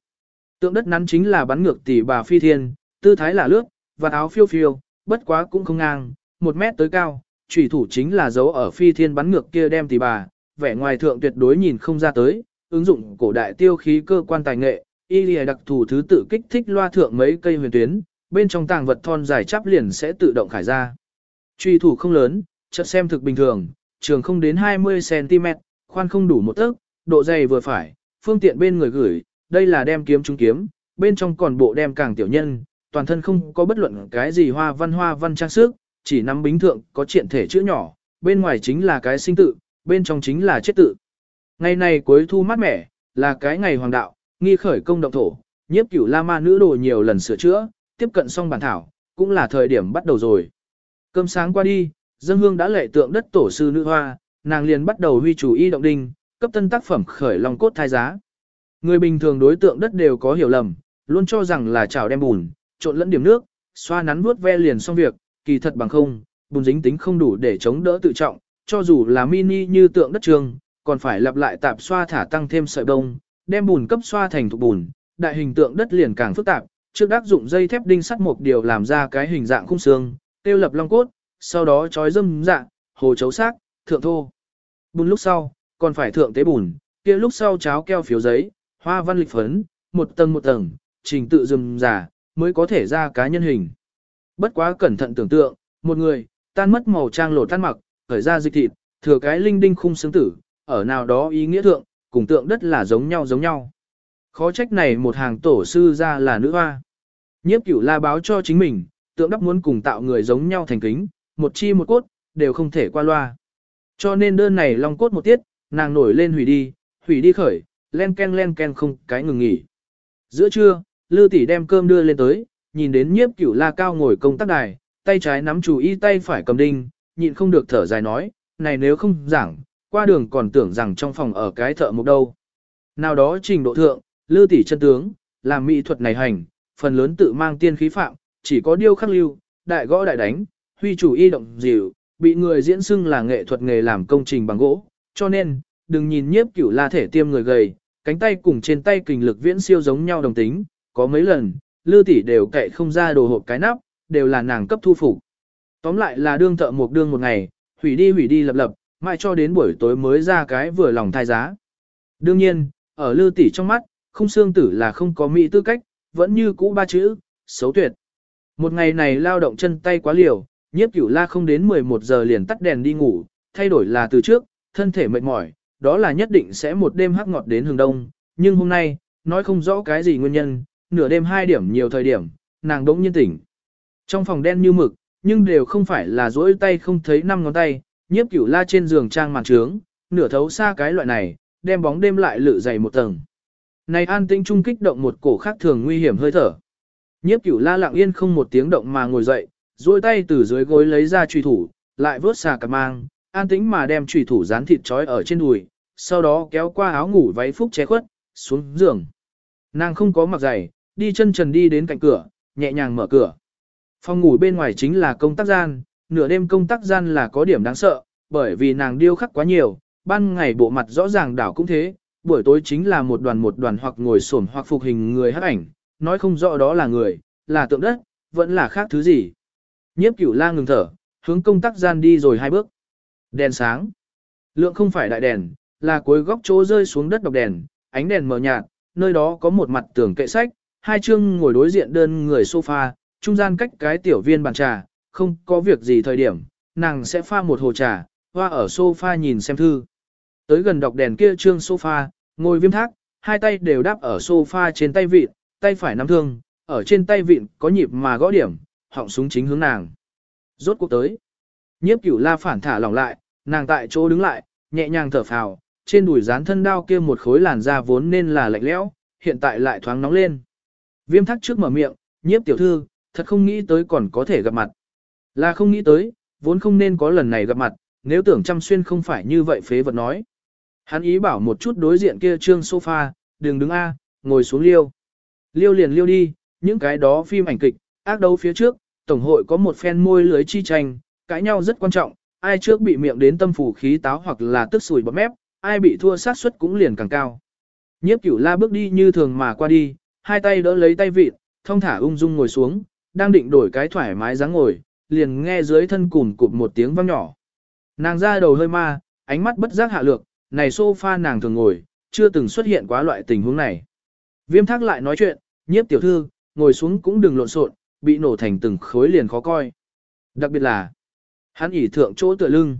Tượng đất nắn chính là bắn ngược tỷ bà phi thiên, tư thái là lướt, và áo phiêu phiêu, bất quá cũng không ngang, một mét tới cao, chủy thủ chính là dấu ở phi thiên bắn ngược kia đem tỷ bà, vẻ ngoài thượng tuyệt đối nhìn không ra tới, ứng dụng cổ đại tiêu khí cơ quan tài nghệ, y lìa đặc thù thứ tự kích thích loa thượng mấy cây huyền tuyến, bên trong tàng vật thon dài chắp liền sẽ tự động khải ra. Truy thủ không lớn, chợt xem thực bình thường, trường không đến 20cm, khoan không đủ một tấc, độ dày vừa phải, phương tiện bên người gửi, đây là đem kiếm trung kiếm, bên trong còn bộ đem càng tiểu nhân, toàn thân không có bất luận cái gì hoa văn hoa văn trang sức, chỉ nắm bính thượng có triện thể chữ nhỏ, bên ngoài chính là cái sinh tự, bên trong chính là chết tự. Ngày này cuối thu mát mẻ, là cái ngày hoàng đạo, nghi khởi công động thổ, nhiếp cửu la ma nữ đồ nhiều lần sửa chữa, tiếp cận xong bản thảo, cũng là thời điểm bắt đầu rồi. Cơm sáng qua đi, dân hương đã lệ tượng đất tổ sư nữ hoa, nàng liền bắt đầu huy chủ y động đinh, cấp tân tác phẩm khởi lòng cốt thai giá. Người bình thường đối tượng đất đều có hiểu lầm, luôn cho rằng là chảo đem bùn, trộn lẫn điểm nước, xoa nắn vuốt ve liền xong việc, kỳ thật bằng không, bùn dính tính không đủ để chống đỡ tự trọng, cho dù là mini như tượng đất trường, còn phải lặp lại tạp xoa thả tăng thêm sợi bông, đem bùn cấp xoa thành thục bùn, đại hình tượng đất liền càng phức tạp, trước đắc dụng dây thép đinh sắt một điều làm ra cái hình dạng khung xương, tiêu lập long cốt, sau đó trói dâm dạng, hồ chấu xác, thượng thô. Bùn lúc sau, còn phải thượng tế bùn, kia lúc sau cháo keo phiếu giấy, hoa văn lịch phấn, một tầng một tầng, trình tự dùm giả, mới có thể ra cá nhân hình. Bất quá cẩn thận tưởng tượng, một người, tan mất màu trang lột tan mặc, khởi ra dịch thịt, thừa cái linh đinh khung xương tử, ở nào đó ý nghĩa thượng, cùng tượng đất là giống nhau giống nhau. Khó trách này một hàng tổ sư ra là nữ hoa. Nhiếp cửu la báo cho chính mình, tượng đắp muốn cùng tạo người giống nhau thành kính, một chi một cốt, đều không thể qua loa. Cho nên đơn này long cốt một tiết, nàng nổi lên hủy đi, hủy đi khởi, len ken len ken không cái ngừng nghỉ. Giữa trưa, Lư tỷ đem cơm đưa lên tới, nhìn đến nhiếp cửu la cao ngồi công tác đài, tay trái nắm chủ y tay phải cầm đinh, nhịn không được thở dài nói, này nếu không giảng, qua đường còn tưởng rằng trong phòng ở cái thợ mộc đâu. Nào đó trình độ thượng, Lư tỷ chân tướng, làm mỹ thuật này hành, phần lớn tự mang tiên khí phạm, chỉ có điêu khắc lưu, đại gõ đại đánh, huy chủ y động dịu, bị người diễn xưng là nghệ thuật nghề làm công trình bằng gỗ, cho nên, đừng nhìn nhiếp cửu la thể tiêm người gầy, cánh tay cùng trên tay kình lực viễn siêu giống nhau đồng tính, có mấy lần, lư tỷ đều cậy không ra đồ hộp cái nắp, đều là nàng cấp thu phục. Tóm lại là đương thợ một đương một ngày, hủy đi hủy đi lập lập, mãi cho đến buổi tối mới ra cái vừa lòng thai giá. Đương nhiên, ở lư tỷ trong mắt, không xương tử là không có mỹ tư cách, vẫn như cũ ba chữ, xấu tuyệt. Một ngày này lao động chân tay quá liều, nhiếp cửu la không đến 11 giờ liền tắt đèn đi ngủ, thay đổi là từ trước, thân thể mệt mỏi, đó là nhất định sẽ một đêm hắc ngọt đến hừng đông, nhưng hôm nay, nói không rõ cái gì nguyên nhân, nửa đêm hai điểm nhiều thời điểm, nàng đỗng nhiên tỉnh. Trong phòng đen như mực, nhưng đều không phải là dỗi tay không thấy năm ngón tay, nhiếp cửu la trên giường trang màn trướng, nửa thấu xa cái loại này, đem bóng đêm lại lự dày một tầng. Này an tĩnh trung kích động một cổ khác thường nguy hiểm hơi thở. Nhiếp cửu la lặng yên không một tiếng động mà ngồi dậy, duỗi tay từ dưới gối lấy ra truy thủ, lại vớt xà cặp mang, an tĩnh mà đem trùy thủ dán thịt trói ở trên đùi, sau đó kéo qua áo ngủ váy phúc che khuất, xuống giường. Nàng không có mặc giày, đi chân trần đi đến cạnh cửa, nhẹ nhàng mở cửa. Phòng ngủ bên ngoài chính là công tác gian, nửa đêm công tác gian là có điểm đáng sợ, bởi vì nàng điêu khắc quá nhiều, ban ngày bộ mặt rõ ràng đảo cũng thế, buổi tối chính là một đoàn một đoàn hoặc ngồi xổm hoặc phục hình người hắc ảnh, nói không rõ đó là người, là tượng đất, vẫn là khác thứ gì. Nhiếp cửu la ngừng thở, hướng công tác gian đi rồi hai bước. Đèn sáng. Lượng không phải đại đèn, là cuối góc chỗ rơi xuống đất đọc đèn, ánh đèn mờ nhạt, nơi đó có một mặt tường kệ sách, hai chương ngồi đối diện đơn người sofa, trung gian cách cái tiểu viên bàn trà, không có việc gì thời điểm, nàng sẽ pha một hồ trà, hoa ở sofa nhìn xem thư. Tới gần đọc đèn kia trương sofa, ngồi viêm thác, hai tay đều đáp ở sofa trên tay vịn, tay phải nắm thương, ở trên tay vịn có nhịp mà gõ điểm, họng súng chính hướng nàng. Rốt cuộc tới. Nhiếp cửu la phản thả lỏng lại, nàng tại chỗ đứng lại, nhẹ nhàng thở phào, trên đùi dán thân đao kia một khối làn da vốn nên là lạnh lẽo, hiện tại lại thoáng nóng lên. Viêm thắc trước mở miệng, nhiếp tiểu thư, thật không nghĩ tới còn có thể gặp mặt. Là không nghĩ tới, vốn không nên có lần này gặp mặt, nếu tưởng chăm xuyên không phải như vậy phế vật nói. Hắn ý bảo một chút đối diện kia trương sofa, đừng đứng A, ngồi xuống liêu. Liêu liền liêu đi, những cái đó phim ảnh kịch, ác đấu phía trước, Tổng hội có một phen môi lưới chi tranh, cãi nhau rất quan trọng, ai trước bị miệng đến tâm phủ khí táo hoặc là tức sùi bọt mép, ai bị thua sát suất cũng liền càng cao. Nhiếp cửu la bước đi như thường mà qua đi, hai tay đỡ lấy tay vịt, thông thả ung dung ngồi xuống, đang định đổi cái thoải mái dáng ngồi, liền nghe dưới thân cùn cụp một tiếng vang nhỏ. Nàng ra đầu hơi ma, ánh mắt bất giác hạ lược, này sofa nàng thường ngồi, chưa từng xuất hiện quá loại tình huống này. Viêm thác lại nói chuyện, nhiếp tiểu thư, ngồi xuống cũng đừng lộn xộn, bị nổ thành từng khối liền khó coi. Đặc biệt là, hắn ỉ thượng chỗ tựa lưng.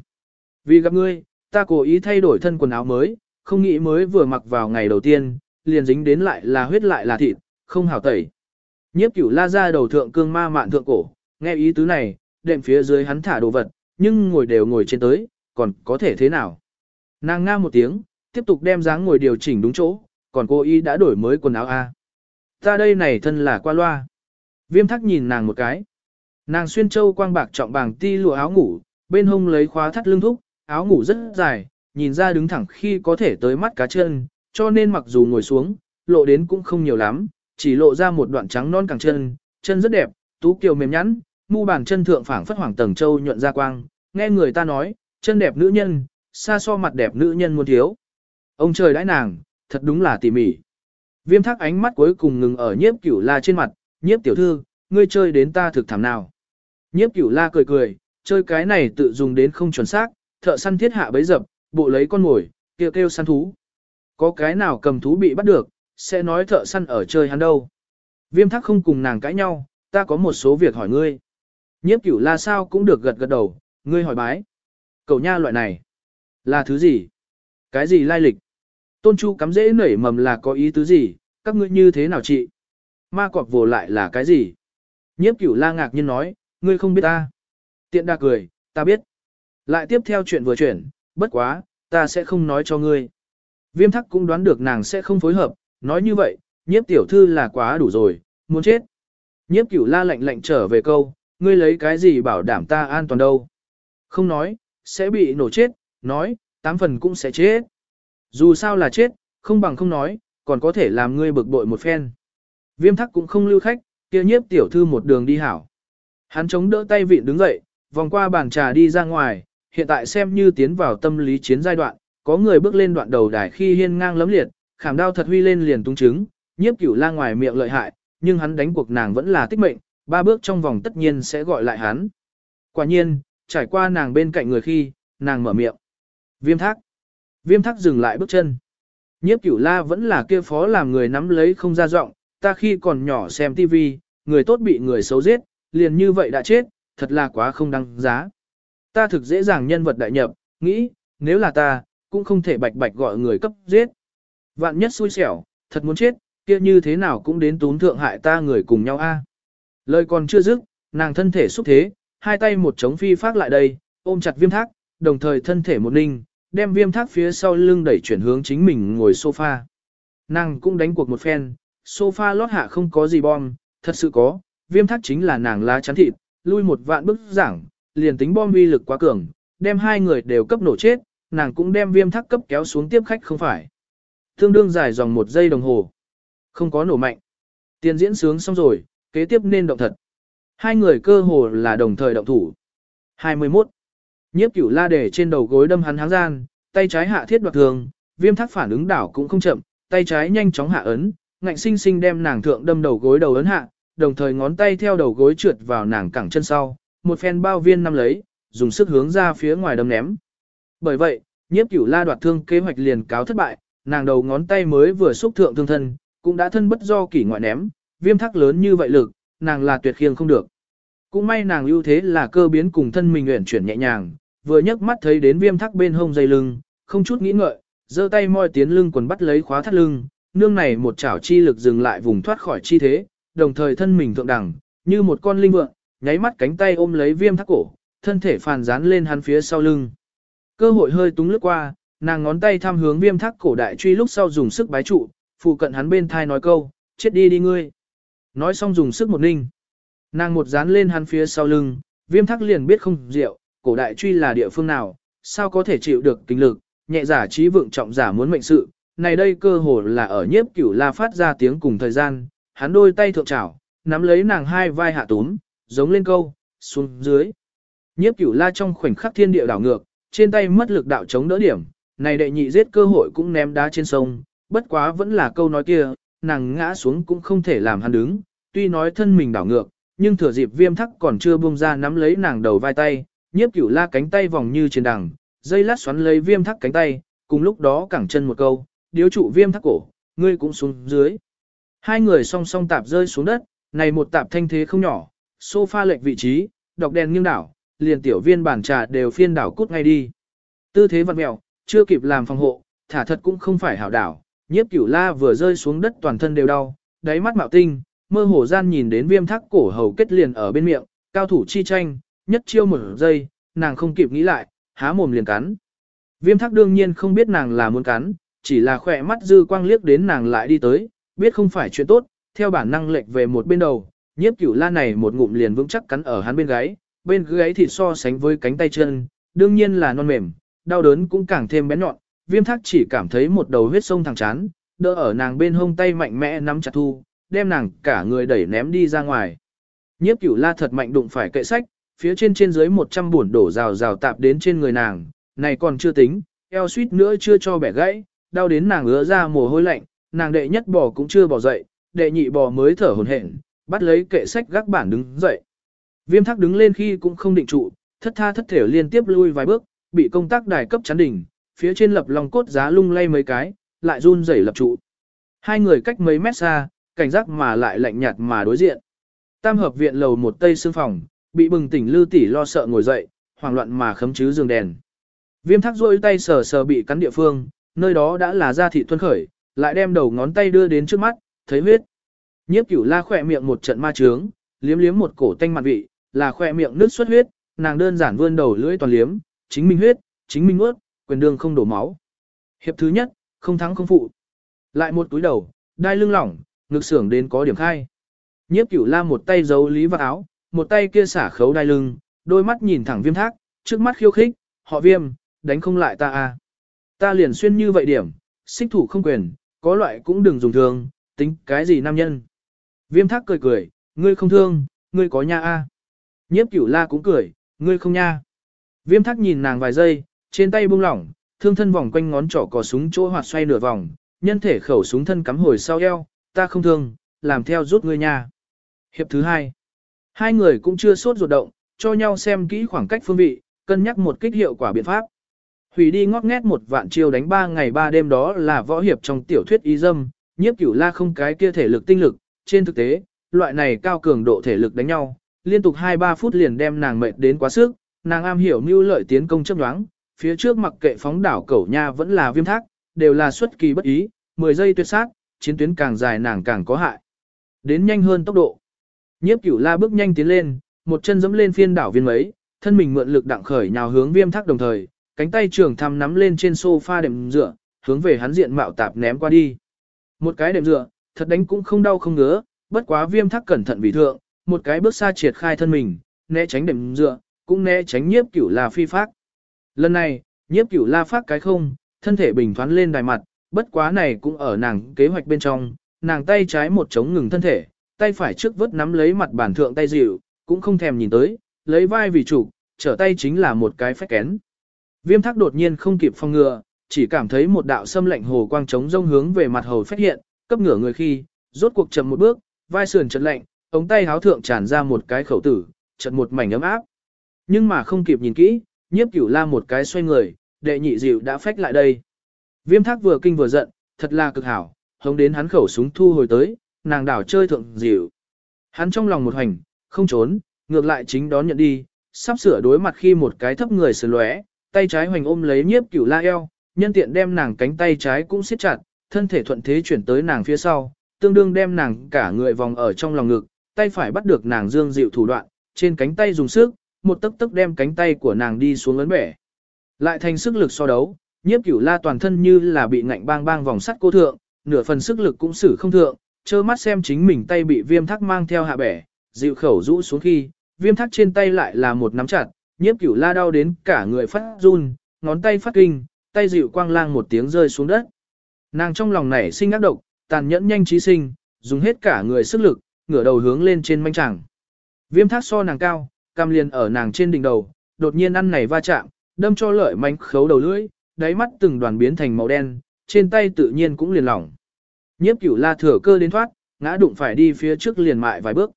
Vì gặp ngươi, ta cố ý thay đổi thân quần áo mới, không nghĩ mới vừa mặc vào ngày đầu tiên, liền dính đến lại là huyết lại là thịt, không hảo tẩy. Nhiếp cửu la ra đầu thượng cương ma mạn thượng cổ, nghe ý tứ này, đệm phía dưới hắn thả đồ vật, nhưng ngồi đều ngồi trên tới, còn có thể thế nào. Nàng nga một tiếng, tiếp tục đem dáng ngồi điều chỉnh đúng chỗ, còn cô ý đã đổi mới quần áo A. Ta đây này thân là qua loa. Viêm thắc nhìn nàng một cái. Nàng xuyên châu quang bạc trọng bàng ti lụa áo ngủ, bên hông lấy khóa thắt lưng thúc, áo ngủ rất dài, nhìn ra đứng thẳng khi có thể tới mắt cá chân, cho nên mặc dù ngồi xuống, lộ đến cũng không nhiều lắm, chỉ lộ ra một đoạn trắng non cẳng chân, chân rất đẹp, tú kiều mềm nhẵn, mu bàn chân thượng phảng phất hoàng tầng châu nhuận ra quang, nghe người ta nói, chân đẹp nữ nhân, xa so mặt đẹp nữ nhân muốn thiếu. Ông trời đãi nàng, thật đúng là tỉ mỉ. Viêm thác ánh mắt cuối cùng ngừng ở nhiếp cửu la trên mặt, nhiếp tiểu thư, ngươi chơi đến ta thực thảm nào. Nhiếp cửu la cười cười, chơi cái này tự dùng đến không chuẩn xác, thợ săn thiết hạ bấy dập, bộ lấy con mồi, kêu kêu săn thú. Có cái nào cầm thú bị bắt được, sẽ nói thợ săn ở chơi hắn đâu. Viêm thác không cùng nàng cãi nhau, ta có một số việc hỏi ngươi. Nhiếp cửu la sao cũng được gật gật đầu, ngươi hỏi bái. Cầu nha loại này, là thứ gì? Cái gì lai lịch? Tôn Chu cắm dễ nảy mầm là có ý tứ gì, các ngươi như thế nào chị? Ma cọp vồ lại là cái gì? Nhiếp cửu la ngạc nhiên nói, ngươi không biết ta. Tiện đa cười, ta biết. Lại tiếp theo chuyện vừa chuyển, bất quá, ta sẽ không nói cho ngươi. Viêm thắc cũng đoán được nàng sẽ không phối hợp, nói như vậy, nhiếp tiểu thư là quá đủ rồi, muốn chết. Nhiếp cửu la lạnh lạnh trở về câu, ngươi lấy cái gì bảo đảm ta an toàn đâu. Không nói, sẽ bị nổ chết, nói, tám phần cũng sẽ chết. Dù sao là chết, không bằng không nói, còn có thể làm ngươi bực bội một phen. Viêm thắc cũng không lưu khách, kia nhiếp tiểu thư một đường đi hảo. Hắn chống đỡ tay vịn đứng dậy, vòng qua bàn trà đi ra ngoài, hiện tại xem như tiến vào tâm lý chiến giai đoạn, có người bước lên đoạn đầu đài khi hiên ngang lấm liệt, khảm đao thật huy lên liền tung trứng, nhiếp cửu la ngoài miệng lợi hại, nhưng hắn đánh cuộc nàng vẫn là tích mệnh, ba bước trong vòng tất nhiên sẽ gọi lại hắn. Quả nhiên, trải qua nàng bên cạnh người khi, nàng mở miệng. Viêm thác. Viêm thác dừng lại bước chân. Nhiếp cửu la vẫn là kia phó làm người nắm lấy không ra giọng, ta khi còn nhỏ xem tivi, người tốt bị người xấu giết, liền như vậy đã chết, thật là quá không đáng giá. Ta thực dễ dàng nhân vật đại nhập, nghĩ, nếu là ta, cũng không thể bạch bạch gọi người cấp giết. Vạn nhất xui xẻo, thật muốn chết, kia như thế nào cũng đến tún thượng hại ta người cùng nhau a. Lời còn chưa dứt, nàng thân thể xúc thế, hai tay một chống phi phát lại đây, ôm chặt viêm thác, đồng thời thân thể một ninh, đem viêm thác phía sau lưng đẩy chuyển hướng chính mình ngồi sofa. Nàng cũng đánh cuộc một phen, sofa lót hạ không có gì bom, thật sự có, viêm thác chính là nàng lá chắn thịt, lui một vạn bức giảng, liền tính bom uy lực quá cường, đem hai người đều cấp nổ chết, nàng cũng đem viêm thác cấp kéo xuống tiếp khách không phải. Tương đương dài dòng một giây đồng hồ. Không có nổ mạnh. Tiền diễn sướng xong rồi, kế tiếp nên động thật. Hai người cơ hồ là đồng thời động thủ. 21. Nhiếp cửu la để trên đầu gối đâm hắn háng gian, tay trái hạ thiết đoạt thường, viêm thác phản ứng đảo cũng không chậm, tay trái nhanh chóng hạ ấn, ngạnh sinh sinh đem nàng thượng đâm đầu gối đầu ấn hạ, đồng thời ngón tay theo đầu gối trượt vào nàng cẳng chân sau, một phen bao viên nắm lấy, dùng sức hướng ra phía ngoài đâm ném. Bởi vậy, nhiếp cửu la đoạt thương kế hoạch liền cáo thất bại, nàng đầu ngón tay mới vừa xúc thượng thương thân, cũng đã thân bất do kỷ ngoại ném, viêm thắc lớn như vậy lực, nàng là tuyệt khiêng không được. Cũng may nàng ưu thế là cơ biến cùng thân mình uyển chuyển nhẹ nhàng, vừa nhấc mắt thấy đến viêm thắc bên hông dây lưng, không chút nghĩ ngợi, giơ tay moi tiến lưng quần bắt lấy khóa thắt lưng, nương này một chảo chi lực dừng lại vùng thoát khỏi chi thế, đồng thời thân mình thượng đẳng, như một con linh vượng, nháy mắt cánh tay ôm lấy viêm thác cổ, thân thể phàn dán lên hắn phía sau lưng. Cơ hội hơi túng lướt qua, nàng ngón tay thăm hướng viêm thác cổ đại truy lúc sau dùng sức bái trụ, phụ cận hắn bên thai nói câu, chết đi đi ngươi. Nói xong dùng sức một ninh. Nàng một dán lên hắn phía sau lưng, viêm thác liền biết không rượu, cổ đại truy là địa phương nào, sao có thể chịu được kinh lực, nhẹ giả trí vượng trọng giả muốn mệnh sự, này đây cơ hồ là ở nhiếp cửu la phát ra tiếng cùng thời gian, hắn đôi tay thượng trảo, nắm lấy nàng hai vai hạ túm, giống lên câu, xuống dưới. Nhiếp cửu la trong khoảnh khắc thiên địa đảo ngược, trên tay mất lực đạo chống đỡ điểm, này đệ nhị giết cơ hội cũng ném đá trên sông, bất quá vẫn là câu nói kia, nàng ngã xuống cũng không thể làm hắn đứng, tuy nói thân mình đảo ngược, nhưng thừa dịp viêm thắc còn chưa buông ra nắm lấy nàng đầu vai tay, nhiếp cửu la cánh tay vòng như trên đằng, dây lát xoắn lấy viêm thắc cánh tay, cùng lúc đó cẳng chân một câu, điếu trụ viêm thắc cổ, ngươi cũng xuống dưới. Hai người song song tạp rơi xuống đất, này một tạp thanh thế không nhỏ, sofa lệch vị trí, đọc đèn nghiêng đảo, liền tiểu viên bản trà đều phiên đảo cút ngay đi. Tư thế vật mẹo, chưa kịp làm phòng hộ, thả thật cũng không phải hảo đảo, nhiếp cửu la vừa rơi xuống đất toàn thân đều đau, đáy mắt mạo tinh, mơ hồ gian nhìn đến viêm thắc cổ hầu kết liền ở bên miệng, cao thủ chi tranh, nhất chiêu một giây, nàng không kịp nghĩ lại, há mồm liền cắn. Viêm thắc đương nhiên không biết nàng là muốn cắn, chỉ là khỏe mắt dư quang liếc đến nàng lại đi tới, biết không phải chuyện tốt, theo bản năng lệch về một bên đầu, nhiếp cửu la này một ngụm liền vững chắc cắn ở hắn bên gáy, bên gáy thịt so sánh với cánh tay chân, đương nhiên là non mềm, đau đớn cũng càng thêm bén nhọn, viêm thác chỉ cảm thấy một đầu huyết sông thẳng chán, đỡ ở nàng bên hông tay mạnh mẽ nắm chặt thu, đem nàng cả người đẩy ném đi ra ngoài. Nhiếp cửu la thật mạnh đụng phải kệ sách, phía trên trên dưới 100 buồn đổ rào rào tạp đến trên người nàng, này còn chưa tính, eo suýt nữa chưa cho bẻ gãy, đau đến nàng ứa ra mồ hôi lạnh, nàng đệ nhất bò cũng chưa bò dậy, đệ nhị bò mới thở hổn hển, bắt lấy kệ sách gác bản đứng dậy. Viêm thắc đứng lên khi cũng không định trụ, thất tha thất thể liên tiếp lui vài bước, bị công tác đài cấp chắn đỉnh, phía trên lập lòng cốt giá lung lay mấy cái, lại run rẩy lập trụ. Hai người cách mấy mét xa, cảnh giác mà lại lạnh nhạt mà đối diện. Tam hợp viện lầu một tây xương phòng, bị bừng tỉnh lư tỷ lo sợ ngồi dậy, hoảng loạn mà khấm chứ giường đèn. Viêm thắc rôi tay sờ sờ bị cắn địa phương, nơi đó đã là da thị tuân khởi, lại đem đầu ngón tay đưa đến trước mắt, thấy huyết. Nhiếp cửu la khỏe miệng một trận ma trướng, liếm liếm một cổ tanh mặt vị, là khỏe miệng nước xuất huyết, nàng đơn giản vươn đầu lưỡi toàn liếm, chính mình huyết, chính mình ướt, quyền đương không đổ máu. Hiệp thứ nhất, không thắng không phụ. Lại một túi đầu, đai lưng lỏng, ngực sưởng đến có điểm khai. Nhiếp cửu la một tay giấu lý vào áo, một tay kia xả khấu đai lưng, đôi mắt nhìn thẳng viêm thác, trước mắt khiêu khích, họ viêm, đánh không lại ta à. Ta liền xuyên như vậy điểm, xích thủ không quyền, có loại cũng đừng dùng thương, tính cái gì nam nhân. Viêm thác cười cười, ngươi không thương, ngươi có nha a. Nhiếp cửu la cũng cười, ngươi không nha. Viêm thác nhìn nàng vài giây, trên tay buông lỏng, thương thân vòng quanh ngón trỏ cò súng chỗ hoạt xoay nửa vòng, nhân thể khẩu súng thân cắm hồi sau eo, ta không thương, làm theo rút ngươi nha. Hiệp thứ hai. Hai người cũng chưa sốt ruột động, cho nhau xem kỹ khoảng cách phương vị, cân nhắc một kích hiệu quả biện pháp. Hủy đi ngót nghét một vạn chiêu đánh ba ngày ba đêm đó là võ hiệp trong tiểu thuyết y dâm, nhiếp cửu la không cái kia thể lực tinh lực, trên thực tế, loại này cao cường độ thể lực đánh nhau, liên tục 2-3 phút liền đem nàng mệt đến quá sức, nàng am hiểu mưu lợi tiến công chấp đoán, phía trước mặc kệ phóng đảo cẩu nha vẫn là viêm thác, đều là xuất kỳ bất ý, 10 giây tuyệt sát, chiến tuyến càng dài nàng càng có hại. Đến nhanh hơn tốc độ. Nhiếp cửu la bước nhanh tiến lên, một chân giẫm lên phiên đảo viên mấy, thân mình mượn lực đặng khởi nhào hướng viêm thác đồng thời, cánh tay trường thăm nắm lên trên sofa đệm dựa, hướng về hắn diện mạo tạp ném qua đi. Một cái đệm dựa, thật đánh cũng không đau không ngứa, bất quá viêm thắc cẩn thận vì thượng, một cái bước xa triệt khai thân mình, né tránh đệm dựa, cũng né tránh nhiếp cửu la phi phác. Lần này, nhiếp cửu la phát cái không, thân thể bình thoán lên đài mặt, bất quá này cũng ở nàng kế hoạch bên trong, nàng tay trái một chống ngừng thân thể, tay phải trước vớt nắm lấy mặt bản thượng tay dịu, cũng không thèm nhìn tới, lấy vai vì chủ, trở tay chính là một cái phách kén. Viêm thác đột nhiên không kịp phòng ngừa, chỉ cảm thấy một đạo xâm lạnh hồ quang trống rông hướng về mặt hầu phát hiện, cấp ngửa người khi, rốt cuộc chậm một bước, vai sườn chật lạnh, ống tay háo thượng tràn ra một cái khẩu tử, chật một mảnh ấm áp. Nhưng mà không kịp nhìn kỹ, nhiếp cửu la một cái xoay người, đệ nhị dịu đã phách lại đây. Viêm thác vừa kinh vừa giận, thật là cực hảo, hống đến hắn khẩu súng thu hồi tới, nàng đảo chơi thượng dịu. Hắn trong lòng một hành, không trốn, ngược lại chính đón nhận đi, sắp sửa đối mặt khi một cái thấp người sườn lóe, tay trái hoành ôm lấy nhiếp cửu la eo, nhân tiện đem nàng cánh tay trái cũng siết chặt, thân thể thuận thế chuyển tới nàng phía sau, tương đương đem nàng cả người vòng ở trong lòng ngực, tay phải bắt được nàng dương dịu thủ đoạn, trên cánh tay dùng sức, một tấc tấc đem cánh tay của nàng đi xuống ấn bẻ. Lại thành sức lực so đấu, nhiếp cửu la toàn thân như là bị ngạnh bang bang vòng sắt cô thượng, nửa phần sức lực cũng xử không thượng, trơ mắt xem chính mình tay bị viêm thắc mang theo hạ bẻ, dịu khẩu rũ xuống khi, viêm thắc trên tay lại là một nắm chặt, nhiếp cửu la đau đến cả người phát run, ngón tay phát kinh, tay dịu quang lang một tiếng rơi xuống đất. Nàng trong lòng nảy sinh ác độc, tàn nhẫn nhanh trí sinh, dùng hết cả người sức lực, ngửa đầu hướng lên trên manh chẳng. Viêm thác so nàng cao, cam liền ở nàng trên đỉnh đầu, đột nhiên ăn này va chạm, đâm cho lợi manh khấu đầu lưỡi, đáy mắt từng đoàn biến thành màu đen, trên tay tự nhiên cũng liền lỏng. Nhiếp cửu la thừa cơ đến thoát, ngã đụng phải đi phía trước liền mại vài bước.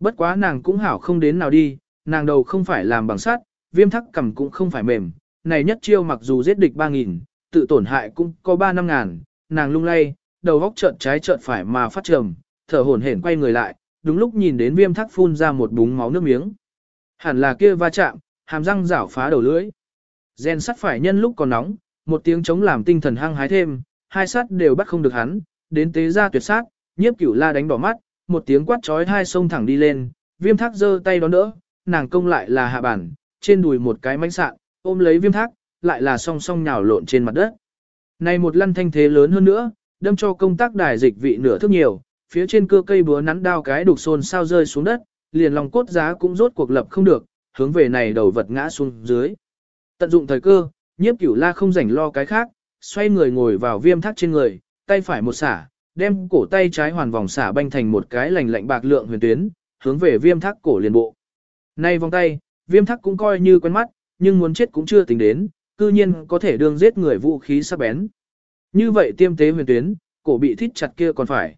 Bất quá nàng cũng hảo không đến nào đi, nàng đầu không phải làm bằng sắt, viêm thắc cầm cũng không phải mềm, này nhất chiêu mặc dù giết địch 3.000, tự tổn hại cũng có 3 năm ngàn, nàng lung lay, đầu góc trợn trái trợn phải mà phát trầm, thở hổn hển quay người lại, đúng lúc nhìn đến viêm thắc phun ra một búng máu nước miếng. Hẳn là kia va chạm, hàm răng rảo phá đầu lưỡi. Gen sắt phải nhân lúc còn nóng, một tiếng chống làm tinh thần hăng hái thêm, hai sắt đều bắt không được hắn, đến tế ra tuyệt sát, nhiếp cửu la đánh đỏ mắt, một tiếng quát trói hai sông thẳng đi lên, viêm thác giơ tay đón đỡ, nàng công lại là hạ bản, trên đùi một cái mánh sạn, ôm lấy viêm thác, lại là song song nhào lộn trên mặt đất. Này một lăn thanh thế lớn hơn nữa, đâm cho công tác đài dịch vị nửa thước nhiều, phía trên cơ cây búa nắn đao cái đục xôn sao rơi xuống đất, liền lòng cốt giá cũng rốt cuộc lập không được, hướng về này đầu vật ngã xuống dưới. Tận dụng thời cơ, nhiếp cửu la không rảnh lo cái khác, xoay người ngồi vào viêm thác trên người, tay phải một xả, đem cổ tay trái hoàn vòng xả banh thành một cái lành lạnh bạc lượng huyền tuyến, hướng về viêm thác cổ liền bộ. Nay vòng tay, viêm thắc cũng coi như quen mắt, nhưng muốn chết cũng chưa tính đến, cư nhiên có thể đương giết người vũ khí sắc bén. Như vậy tiêm tế huyền tuyến, cổ bị thít chặt kia còn phải.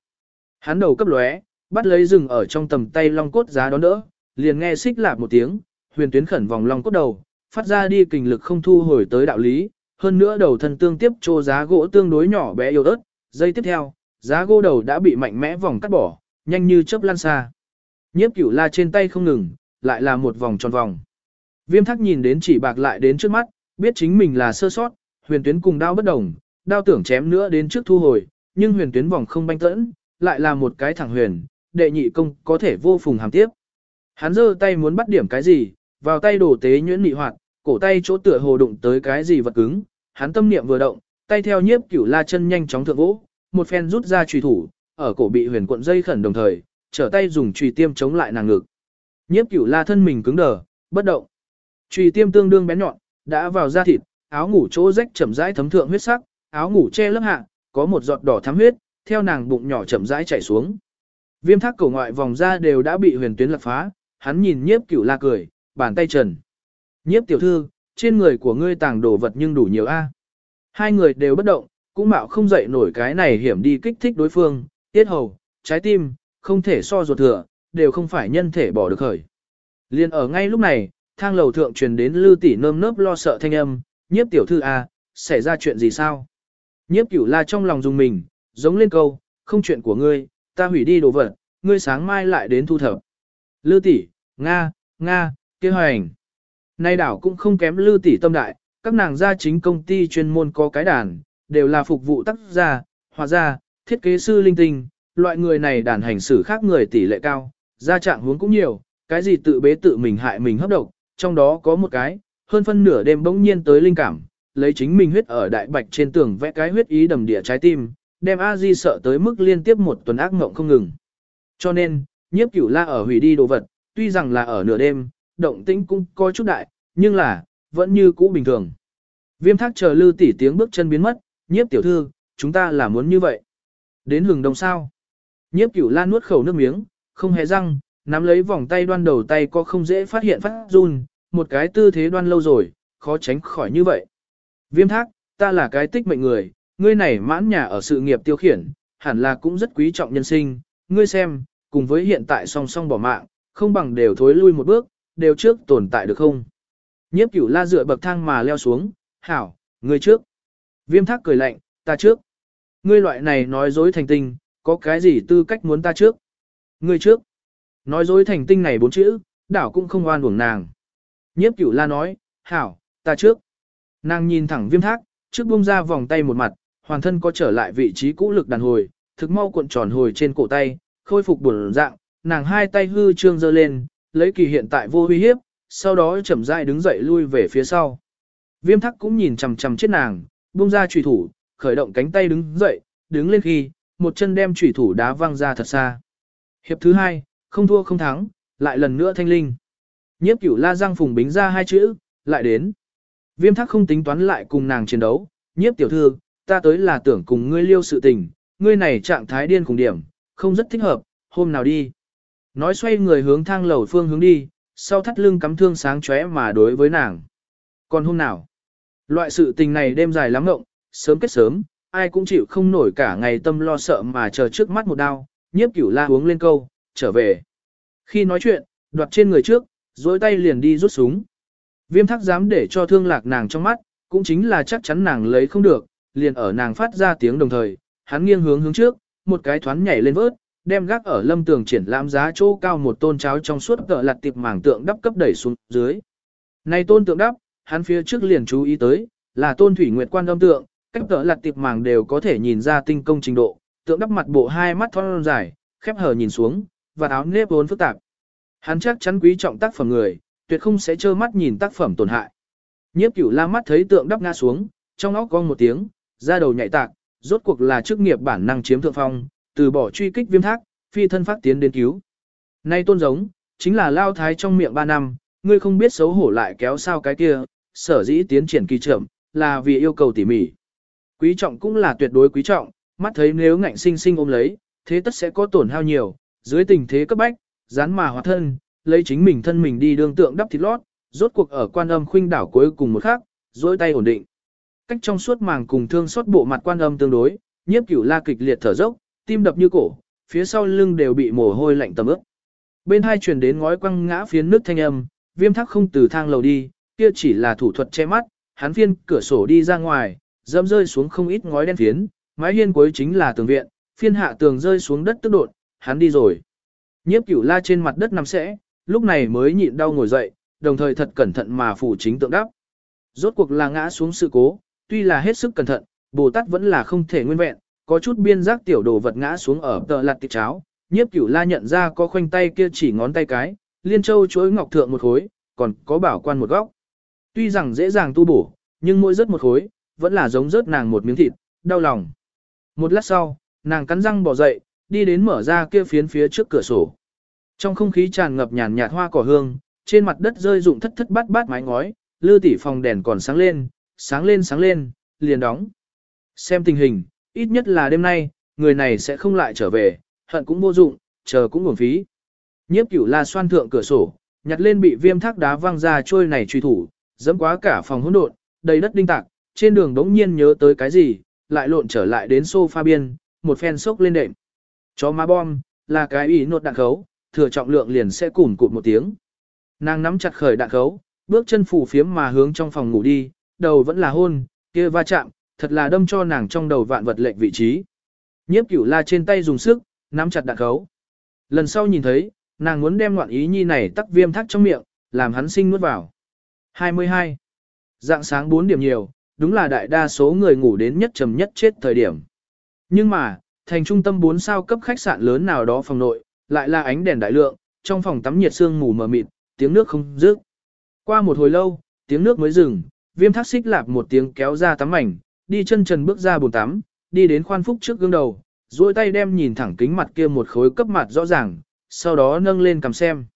Hắn đầu cấp lóe, bắt lấy rừng ở trong tầm tay long cốt giá đón đỡ, liền nghe xích lạp một tiếng, huyền tuyến khẩn vòng long cốt đầu, phát ra đi kình lực không thu hồi tới đạo lý, hơn nữa đầu thân tương tiếp trô giá gỗ tương đối nhỏ bé yếu ớt, dây tiếp theo, giá gỗ đầu đã bị mạnh mẽ vòng cắt bỏ, nhanh như chớp lan xa. Nhiếp cửu la trên tay không ngừng, lại là một vòng tròn vòng. Viêm thắc nhìn đến chỉ bạc lại đến trước mắt, biết chính mình là sơ sót, huyền tuyến cùng đao bất đồng, đao tưởng chém nữa đến trước thu hồi, nhưng huyền tuyến vòng không banh tẫn, lại là một cái thẳng huyền, đệ nhị công có thể vô phùng hàm tiếp. Hắn giơ tay muốn bắt điểm cái gì, vào tay đổ tế nhuyễn nị hoạt, cổ tay chỗ tựa hồ đụng tới cái gì vật cứng, hắn tâm niệm vừa động, tay theo nhiếp cửu la chân nhanh chóng thượng vỗ, một phen rút ra trùy thủ, ở cổ bị huyền cuộn dây khẩn đồng thời, trở tay dùng trùy tiêm chống lại nàng ngực. Nhiếp cửu la thân mình cứng đờ, bất động. Trùy tiêm tương đương bén nhọn, đã vào da thịt, áo ngủ chỗ rách chậm rãi thấm thượng huyết sắc, áo ngủ che lớp hạ, có một giọt đỏ thắm huyết, theo nàng bụng nhỏ chậm rãi chảy xuống. Viêm thác cổ ngoại vòng da đều đã bị huyền tuyến lật phá, hắn nhìn nhiếp cửu la cười, bàn tay trần. Nhiếp tiểu thư, trên người của ngươi tàng đồ vật nhưng đủ nhiều a. Hai người đều bất động, cũng mạo không dậy nổi cái này hiểm đi kích thích đối phương, tiết hầu, trái tim, không thể so ruột thừa, đều không phải nhân thể bỏ được khởi. Liên ở ngay lúc này, thang lầu thượng truyền đến lư tỷ nơm nớp lo sợ thanh âm, nhiếp tiểu thư a, xảy ra chuyện gì sao? Nhiếp cửu la trong lòng dùng mình, giống lên câu, không chuyện của ngươi, ta hủy đi đồ vật, ngươi sáng mai lại đến thu thập. Lư tỷ, Nga, Nga, kia hoành. Nay đảo cũng không kém lư tỷ tâm đại, các nàng gia chính công ty chuyên môn có cái đàn, đều là phục vụ tác gia, hòa gia, thiết kế sư linh tinh, loại người này đàn hành xử khác người tỷ lệ cao, gia trạng huống cũng nhiều, cái gì tự bế tự mình hại mình hấp độc, trong đó có một cái, hơn phân nửa đêm bỗng nhiên tới linh cảm, lấy chính mình huyết ở đại bạch trên tường vẽ cái huyết ý đầm địa trái tim, đem A Di sợ tới mức liên tiếp một tuần ác mộng không ngừng. Cho nên, nhiếp cửu la ở hủy đi đồ vật, tuy rằng là ở nửa đêm, động tĩnh cũng có chút đại, nhưng là, vẫn như cũ bình thường. Viêm thác chờ lư tỉ tiếng bước chân biến mất, nhiếp tiểu thư, chúng ta là muốn như vậy. Đến hừng đông sao. Nhiếp cửu la nuốt khẩu nước miếng, không hề răng, nắm lấy vòng tay đoan đầu tay có không dễ phát hiện phát run, một cái tư thế đoan lâu rồi, khó tránh khỏi như vậy. Viêm thác, ta là cái tích mệnh người, ngươi này mãn nhà ở sự nghiệp tiêu khiển, hẳn là cũng rất quý trọng nhân sinh, ngươi xem, cùng với hiện tại song song bỏ mạng, không bằng đều thối lui một bước, đều trước tồn tại được không? Nhiếp cửu la dựa bậc thang mà leo xuống, hảo, ngươi trước. Viêm thác cười lạnh, ta trước. Ngươi loại này nói dối thành tinh, có cái gì tư cách muốn ta trước? Ngươi trước. Nói dối thành tinh này bốn chữ, đảo cũng không oan uổng nàng. Nhiếp cửu la nói, hảo, ta trước. Nàng nhìn thẳng viêm thác, trước buông ra vòng tay một mặt, hoàn thân có trở lại vị trí cũ lực đàn hồi, thực mau cuộn tròn hồi trên cổ tay, khôi phục buồn dạng, nàng hai tay hư trương giơ lên, lấy kỳ hiện tại vô uy hiếp, sau đó chậm rãi đứng dậy lui về phía sau. Viêm thắc cũng nhìn chằm chằm chết nàng, buông ra trùy thủ, khởi động cánh tay đứng dậy, đứng lên khi, một chân đem trùy thủ đá văng ra thật xa. Hiệp thứ hai, không thua không thắng, lại lần nữa thanh linh. Nhiếp cửu la giang phùng bính ra hai chữ, lại đến. Viêm thắc không tính toán lại cùng nàng chiến đấu, nhiếp tiểu thư, ta tới là tưởng cùng ngươi liêu sự tình, ngươi này trạng thái điên cùng điểm, không rất thích hợp, hôm nào đi. Nói xoay người hướng thang lầu phương hướng đi, sau thắt lưng cắm thương sáng chóe mà đối với nàng. Còn hôm nào? Loại sự tình này đêm dài lắm ngộng, sớm kết sớm, ai cũng chịu không nổi cả ngày tâm lo sợ mà chờ trước mắt một đau, nhiếp cửu la uống lên câu, trở về. Khi nói chuyện, đoạt trên người trước, dối tay liền đi rút súng. Viêm thắc dám để cho thương lạc nàng trong mắt, cũng chính là chắc chắn nàng lấy không được, liền ở nàng phát ra tiếng đồng thời, hắn nghiêng hướng hướng trước, một cái thoán nhảy lên vớt, đem gác ở lâm tường triển lãm giá chỗ cao một tôn cháo trong suốt cỡ lặt tiệp màng tượng đắp cấp đẩy xuống dưới. Này tôn tượng đắp, hắn phía trước liền chú ý tới, là tôn thủy nguyệt quan âm tượng, cách cỡ lặt tiệp màng đều có thể nhìn ra tinh công trình độ, tượng đắp mặt bộ hai mắt thon dài, khép hờ nhìn xuống, và áo nếp vốn phức tạp. Hắn chắc chắn quý trọng tác phẩm người, tuyệt không sẽ trơ mắt nhìn tác phẩm tổn hại. Nhiếp cửu la mắt thấy tượng đắp ngã xuống, trong óc cong một tiếng, ra đầu nhạy tạc, rốt cuộc là chức nghiệp bản năng chiếm thượng phong, từ bỏ truy kích viêm thác, phi thân phát tiến đến cứu. Nay tôn giống, chính là lao thái trong miệng ba năm, ngươi không biết xấu hổ lại kéo sao cái kia, sở dĩ tiến triển kỳ chậm, là vì yêu cầu tỉ mỉ. Quý trọng cũng là tuyệt đối quý trọng, mắt thấy nếu ngạnh sinh sinh ôm lấy, thế tất sẽ có tổn hao nhiều, dưới tình thế cấp bách, dán mà hóa thân, lấy chính mình thân mình đi đương tượng đắp thịt lót, rốt cuộc ở quan âm khuynh đảo cuối cùng một khắc, duỗi tay ổn định. Cách trong suốt màng cùng thương xót bộ mặt quan âm tương đối, nhiếp cửu la kịch liệt thở dốc, tim đập như cổ, phía sau lưng đều bị mồ hôi lạnh tầm ướt. Bên hai truyền đến ngói quăng ngã phiến nước thanh âm, viêm thắc không từ thang lầu đi, kia chỉ là thủ thuật che mắt, hắn phiên cửa sổ đi ra ngoài, dẫm rơi xuống không ít ngói đen phiến, mái hiên cuối chính là tường viện, phiên hạ tường rơi xuống đất tức đột, hắn đi rồi. Nhiếp cửu la trên mặt đất nằm sẽ, lúc này mới nhịn đau ngồi dậy, đồng thời thật cẩn thận mà phủ chính tượng đắp. Rốt cuộc là ngã xuống sự cố, tuy là hết sức cẩn thận, Bồ Tát vẫn là không thể nguyên vẹn, có chút biên giác tiểu đồ vật ngã xuống ở tờ lạt tiệp cháo. Nhiếp cửu la nhận ra có khoanh tay kia chỉ ngón tay cái, liên châu chuỗi ngọc thượng một khối, còn có bảo quan một góc. Tuy rằng dễ dàng tu bổ, nhưng mỗi rớt một khối, vẫn là giống rớt nàng một miếng thịt, đau lòng. Một lát sau, nàng cắn răng bỏ dậy, đi đến mở ra kia phiến phía trước cửa sổ. Trong không khí tràn ngập nhàn nhạt hoa cỏ hương, trên mặt đất rơi rụng thất thất bát bát mái ngói, lư tỉ phòng đèn còn sáng lên, sáng lên sáng lên, liền đóng. Xem tình hình, ít nhất là đêm nay, người này sẽ không lại trở về, hận cũng vô dụng, chờ cũng uổng phí. Nhiếp cửu la xoan thượng cửa sổ, nhặt lên bị viêm thác đá văng ra trôi này truy thủ, dẫm quá cả phòng hỗn độn, đầy đất đinh tạc, trên đường đống nhiên nhớ tới cái gì, lại lộn trở lại đến sofa biên, một phen sốc lên đệm. Chó má bom, là cái ý nột đạn khấu, thừa trọng lượng liền sẽ củn cụt một tiếng. Nàng nắm chặt khởi đạn khấu, bước chân phủ phiếm mà hướng trong phòng ngủ đi, đầu vẫn là hôn, kia va chạm, thật là đâm cho nàng trong đầu vạn vật lệnh vị trí. Nhiếp cửu la trên tay dùng sức, nắm chặt đạn khấu. Lần sau nhìn thấy, nàng muốn đem loạn ý nhi này tắc viêm thắt trong miệng, làm hắn sinh nuốt vào. 22. Dạng sáng 4 điểm nhiều, đúng là đại đa số người ngủ đến nhất trầm nhất chết thời điểm. Nhưng mà, thành trung tâm 4 sao cấp khách sạn lớn nào đó phòng nội, lại là ánh đèn đại lượng, trong phòng tắm nhiệt sương mù mờ mịt, tiếng nước không dứt. Qua một hồi lâu, tiếng nước mới dừng, viêm thác xích lạp một tiếng kéo ra tắm ảnh đi chân trần bước ra bồn tắm, đi đến khoan phúc trước gương đầu, duỗi tay đem nhìn thẳng kính mặt kia một khối cấp mặt rõ ràng, sau đó nâng lên cầm xem.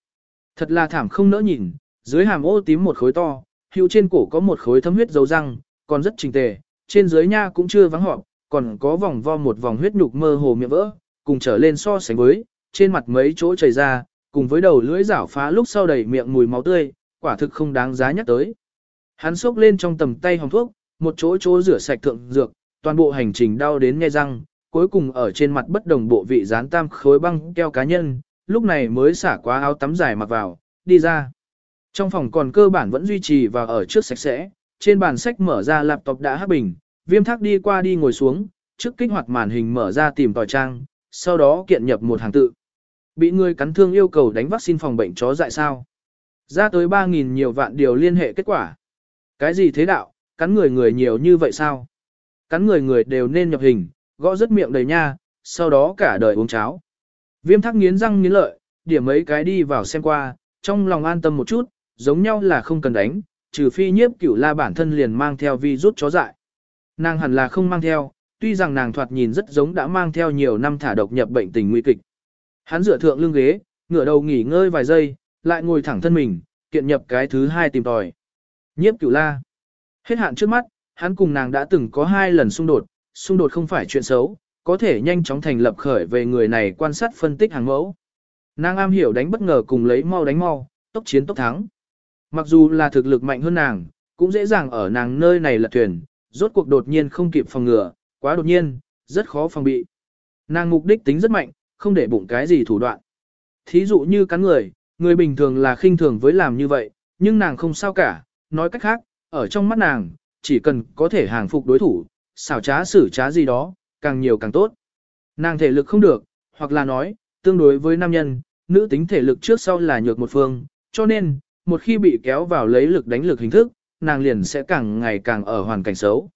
Thật là thảm không nỡ nhìn, dưới hàm ô tím một khối to, hữu trên cổ có một khối thấm huyết dấu răng, còn rất trình tề, trên dưới nha cũng chưa vắng họp, còn có vòng vo một vòng huyết nhục mơ hồ miệng vỡ, cùng trở lên so sánh với, trên mặt mấy chỗ chảy ra, cùng với đầu lưỡi rảo phá lúc sau đầy miệng mùi máu tươi, quả thực không đáng giá nhắc tới. Hắn xốc lên trong tầm tay hồng thuốc, một chỗ chỗ rửa sạch thượng dược, toàn bộ hành trình đau đến nghe răng, cuối cùng ở trên mặt bất đồng bộ vị dán tam khối băng keo cá nhân, lúc này mới xả quá áo tắm dài mặc vào, đi ra. Trong phòng còn cơ bản vẫn duy trì và ở trước sạch sẽ, trên bàn sách mở ra laptop đã hấp bình, viêm thác đi qua đi ngồi xuống, trước kích hoạt màn hình mở ra tìm tòi trang, sau đó kiện nhập một hàng tự. Bị người cắn thương yêu cầu đánh vaccine phòng bệnh chó dại sao. Ra tới 3.000 nhiều vạn điều liên hệ kết quả. Cái gì thế đạo, cắn người người nhiều như vậy sao? Cắn người người đều nên nhập hình, gõ rất miệng đầy nha, sau đó cả đời uống cháo. Viêm thắc nghiến răng nghiến lợi, điểm mấy cái đi vào xem qua, trong lòng an tâm một chút, giống nhau là không cần đánh, trừ phi nhiếp cửu la bản thân liền mang theo vi rút chó dại. Nàng hẳn là không mang theo, tuy rằng nàng thoạt nhìn rất giống đã mang theo nhiều năm thả độc nhập bệnh tình nguy kịch. Hắn dựa thượng lưng ghế, ngửa đầu nghỉ ngơi vài giây, lại ngồi thẳng thân mình, kiện nhập cái thứ hai tìm tòi. Nhiếp cửu la. Hết hạn trước mắt, hắn cùng nàng đã từng có hai lần xung đột, xung đột không phải chuyện xấu, có thể nhanh chóng thành lập khởi về người này quan sát phân tích hàng mẫu. Nàng am hiểu đánh bất ngờ cùng lấy mau đánh mau, tốc chiến tốc thắng. Mặc dù là thực lực mạnh hơn nàng, cũng dễ dàng ở nàng nơi này lật thuyền, rốt cuộc đột nhiên không kịp phòng ngừa, quá đột nhiên, rất khó phòng bị. Nàng mục đích tính rất mạnh, không để bụng cái gì thủ đoạn. Thí dụ như cắn người, người bình thường là khinh thường với làm như vậy, nhưng nàng không sao cả, nói cách khác, ở trong mắt nàng, chỉ cần có thể hàng phục đối thủ, xảo trá xử trá gì đó, càng nhiều càng tốt. Nàng thể lực không được, hoặc là nói, tương đối với nam nhân, nữ tính thể lực trước sau là nhược một phương, cho nên, một khi bị kéo vào lấy lực đánh lực hình thức, nàng liền sẽ càng ngày càng ở hoàn cảnh xấu.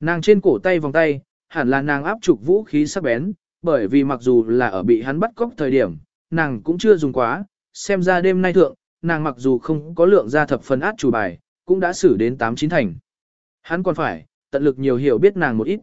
Nàng trên cổ tay vòng tay, hẳn là nàng áp trục vũ khí sắc bén, bởi vì mặc dù là ở bị hắn bắt cóc thời điểm, nàng cũng chưa dùng quá, xem ra đêm nay thượng, nàng mặc dù không có lượng ra thập phần át chủ bài, cũng đã xử đến 8-9 thành. Hắn còn phải, tận lực nhiều hiểu biết nàng một ít.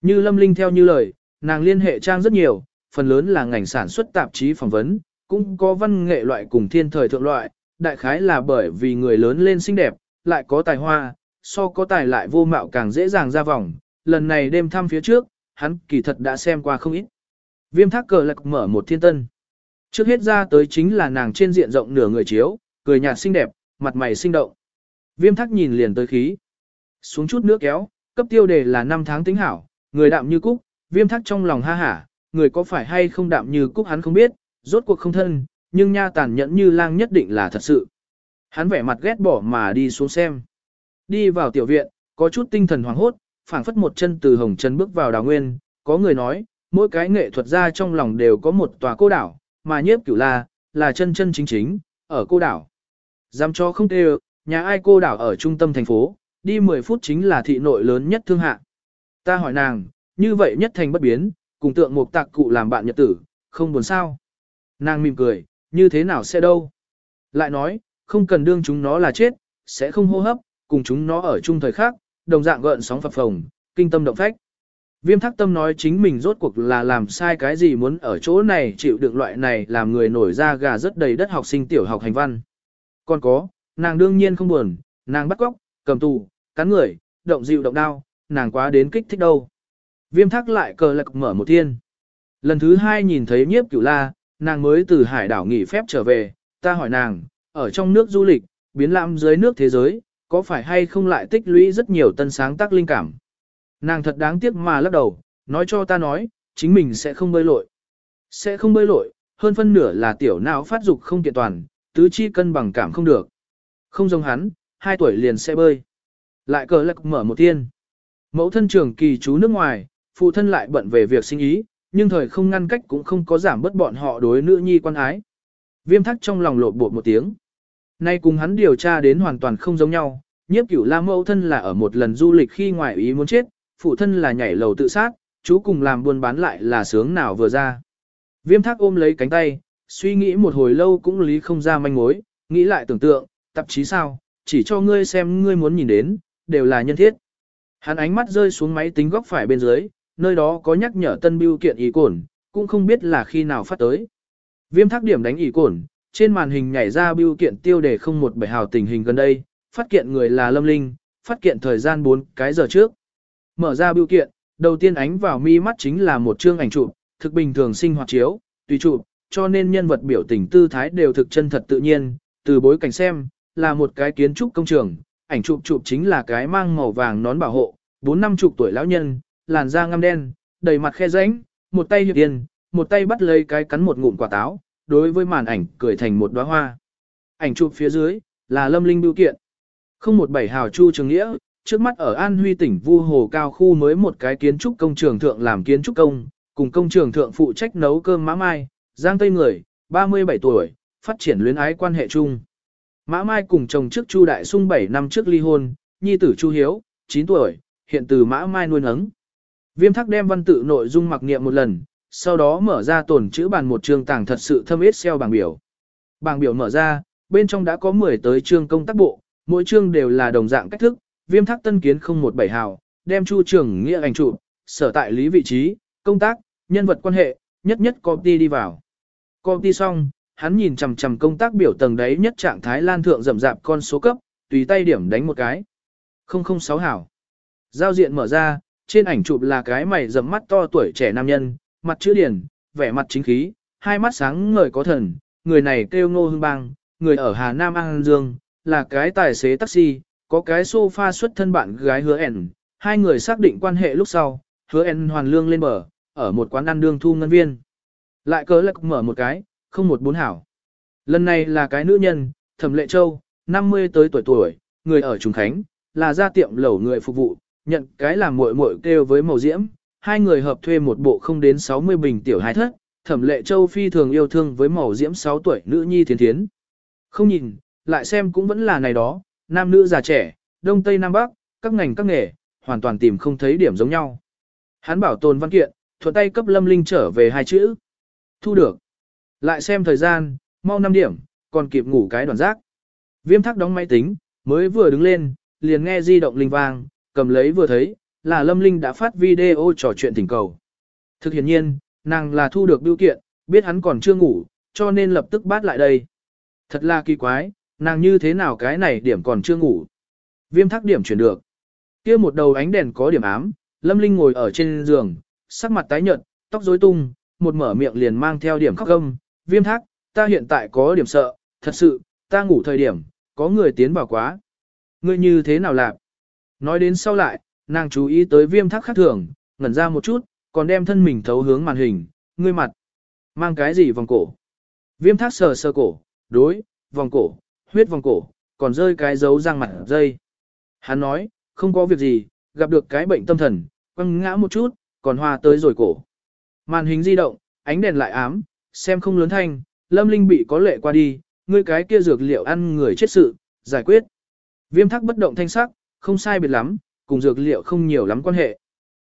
Như Lâm Linh theo như lời, nàng liên hệ trang rất nhiều, phần lớn là ngành sản xuất tạp chí phỏng vấn, cũng có văn nghệ loại cùng thiên thời thượng loại, đại khái là bởi vì người lớn lên xinh đẹp, lại có tài hoa, so có tài lại vô mạo càng dễ dàng ra vòng. Lần này đêm thăm phía trước, hắn kỳ thật đã xem qua không ít. Viêm thác cờ lạc mở một thiên tân. Trước hết ra tới chính là nàng trên diện rộng nửa người chiếu, cười nhạt xinh đẹp, mặt mày sinh động. Viêm thác nhìn liền tới khí. Xuống chút nước kéo, cấp tiêu đề là năm tháng tính hảo, người đạm như cúc, viêm thác trong lòng ha hả, người có phải hay không đạm như cúc hắn không biết, rốt cuộc không thân, nhưng nha tàn nhẫn như lang nhất định là thật sự. Hắn vẻ mặt ghét bỏ mà đi xuống xem. Đi vào tiểu viện, có chút tinh thần hoảng hốt, phảng phất một chân từ hồng chân bước vào đào nguyên, có người nói, mỗi cái nghệ thuật gia trong lòng đều có một tòa cô đảo, mà nhiếp cửu la, là chân chân chính chính, ở cô đảo. Dám cho không tê nhà ai cô đảo ở trung tâm thành phố, đi 10 phút chính là thị nội lớn nhất thương hạ. Ta hỏi nàng, như vậy nhất thành bất biến, cùng tượng một tạc cụ làm bạn nhật tử, không buồn sao. Nàng mỉm cười, như thế nào sẽ đâu. Lại nói, không cần đương chúng nó là chết, sẽ không hô hấp, cùng chúng nó ở chung thời khác, đồng dạng gợn sóng phập phồng, kinh tâm động phách. Viêm thắc tâm nói chính mình rốt cuộc là làm sai cái gì muốn ở chỗ này chịu đựng loại này làm người nổi ra gà rất đầy đất học sinh tiểu học hành văn. Còn có, nàng đương nhiên không buồn, nàng bắt cóc, cầm tù, cắn người, động dịu động đao, nàng quá đến kích thích đâu. Viêm thắc lại cờ lạc mở một thiên. Lần thứ hai nhìn thấy nhiếp cửu la, nàng mới từ hải đảo nghỉ phép trở về, ta hỏi nàng, ở trong nước du lịch, biến lãm dưới nước thế giới, có phải hay không lại tích lũy rất nhiều tân sáng tác linh cảm. Nàng thật đáng tiếc mà lắc đầu, nói cho ta nói, chính mình sẽ không bơi lội. Sẽ không bơi lội, hơn phân nửa là tiểu não phát dục không kiện toàn, tứ chi cân bằng cảm không được. Không giống hắn, hai tuổi liền sẽ bơi. Lại cờ lạc mở một tiên. Mẫu thân trường kỳ chú nước ngoài, phụ thân lại bận về việc sinh ý, nhưng thời không ngăn cách cũng không có giảm bớt bọn họ đối nữ nhi quan ái. Viêm thắc trong lòng lộn bột một tiếng. Nay cùng hắn điều tra đến hoàn toàn không giống nhau, nhiếp cửu la mẫu thân là ở một lần du lịch khi ngoại ý muốn chết, phụ thân là nhảy lầu tự sát, chú cùng làm buôn bán lại là sướng nào vừa ra. Viêm thác ôm lấy cánh tay, suy nghĩ một hồi lâu cũng lý không ra manh mối, nghĩ lại tưởng tượng, tạp chí sao, chỉ cho ngươi xem ngươi muốn nhìn đến, đều là nhân thiết. Hắn ánh mắt rơi xuống máy tính góc phải bên dưới, nơi đó có nhắc nhở tân biêu kiện ý cổn, cũng không biết là khi nào phát tới. Viêm thác điểm đánh ý cổn, trên màn hình nhảy ra biêu kiện tiêu đề không một bảy hào tình hình gần đây, phát kiện người là Lâm Linh, phát kiện thời gian 4 cái giờ trước. Mở ra biêu kiện, đầu tiên ánh vào mi mắt chính là một chương ảnh chụp, thực bình thường sinh hoạt chiếu, tùy chụp, cho nên nhân vật biểu tình tư thái đều thực chân thật tự nhiên, từ bối cảnh xem, là một cái kiến trúc công trường, ảnh chụp chụp chính là cái mang màu vàng nón bảo hộ, bốn năm chục tuổi lão nhân, làn da ngăm đen, đầy mặt khe rãnh, một tay hiệp tiền, một tay bắt lấy cái cắn một ngụm quả táo, đối với màn ảnh cười thành một đóa hoa. Ảnh chụp phía dưới, là lâm linh biểu kiện. Không một bảy hào chu trường nghĩa, trước mắt ở An Huy tỉnh Vu Hồ Cao khu mới một cái kiến trúc công trường thượng làm kiến trúc công, cùng công trường thượng phụ trách nấu cơm mã mai, giang tây người, 37 tuổi, phát triển luyến ái quan hệ chung. Mã Mai cùng chồng trước Chu Đại Sung 7 năm trước ly hôn, nhi tử Chu Hiếu, 9 tuổi, hiện từ mã mai nuôi nấng. Viêm thắc đem văn tự nội dung mặc niệm một lần, sau đó mở ra tổn chữ bàn một chương tàng thật sự thâm Excel xeo bảng biểu. Bảng biểu mở ra, bên trong đã có 10 tới chương công tác bộ, mỗi chương đều là đồng dạng cách thức, viêm thác tân kiến 017 hào, đem chu trường nghĩa ảnh chụp, sở tại lý vị trí, công tác, nhân vật quan hệ, nhất nhất copy đi vào. Copy xong, hắn nhìn chằm chằm công tác biểu tầng đấy nhất trạng thái lan thượng rậm rạp con số cấp, tùy tay điểm đánh một cái. 006 hảo. Giao diện mở ra, trên ảnh chụp là cái mày rậm mắt to tuổi trẻ nam nhân, mặt chữ điển, vẻ mặt chính khí, hai mắt sáng ngời có thần, người này kêu ngô hương bang, người ở Hà Nam An Dương, là cái tài xế taxi, có cái sofa xuất thân bạn gái hứa ẻn, hai người xác định quan hệ lúc sau, hứa ẻn hoàn lương lên bờ, ở một quán ăn đương thu ngân viên. Lại cớ lạc mở một cái, không một bốn hảo. Lần này là cái nữ nhân, thẩm lệ châu, 50 tới tuổi tuổi, người ở Trùng Khánh, là gia tiệm lẩu người phục vụ, nhận cái làm muội muội kêu với màu diễm, hai người hợp thuê một bộ không đến 60 bình tiểu hai thất, thẩm lệ châu phi thường yêu thương với màu diễm 6 tuổi nữ nhi thiến thiến. Không nhìn, lại xem cũng vẫn là này đó, nam nữ già trẻ, đông tây nam bắc, các ngành các nghề, hoàn toàn tìm không thấy điểm giống nhau. Hắn bảo tồn văn kiện, thuận tay cấp lâm linh trở về hai chữ. Thu được. Lại xem thời gian, mau 5 điểm, còn kịp ngủ cái đoàn giác. Viêm thắc đóng máy tính, mới vừa đứng lên, liền nghe di động linh vang, cầm lấy vừa thấy, là lâm linh đã phát video trò chuyện tình cầu. Thực hiện nhiên, nàng là thu được biểu kiện, biết hắn còn chưa ngủ, cho nên lập tức bắt lại đây. Thật là kỳ quái, nàng như thế nào cái này điểm còn chưa ngủ. Viêm thắc điểm chuyển được. kia một đầu ánh đèn có điểm ám, lâm linh ngồi ở trên giường, sắc mặt tái nhợt, tóc rối tung, một mở miệng liền mang theo điểm khóc gâm. Viêm thác, ta hiện tại có điểm sợ, thật sự, ta ngủ thời điểm, có người tiến vào quá. Ngươi như thế nào làm? Nói đến sau lại, nàng chú ý tới viêm thác khác thường, ngẩn ra một chút, còn đem thân mình thấu hướng màn hình, ngươi mặt. Mang cái gì vòng cổ? Viêm thác sờ sờ cổ, đối, vòng cổ, huyết vòng cổ, còn rơi cái dấu răng mặt dây. Hắn nói, không có việc gì, gặp được cái bệnh tâm thần, quăng ngã một chút, còn hoa tới rồi cổ. Màn hình di động, ánh đèn lại ám, xem không lớn thanh, lâm linh bị có lệ qua đi, ngươi cái kia dược liệu ăn người chết sự, giải quyết. Viêm thắc bất động thanh sắc, không sai biệt lắm, cùng dược liệu không nhiều lắm quan hệ.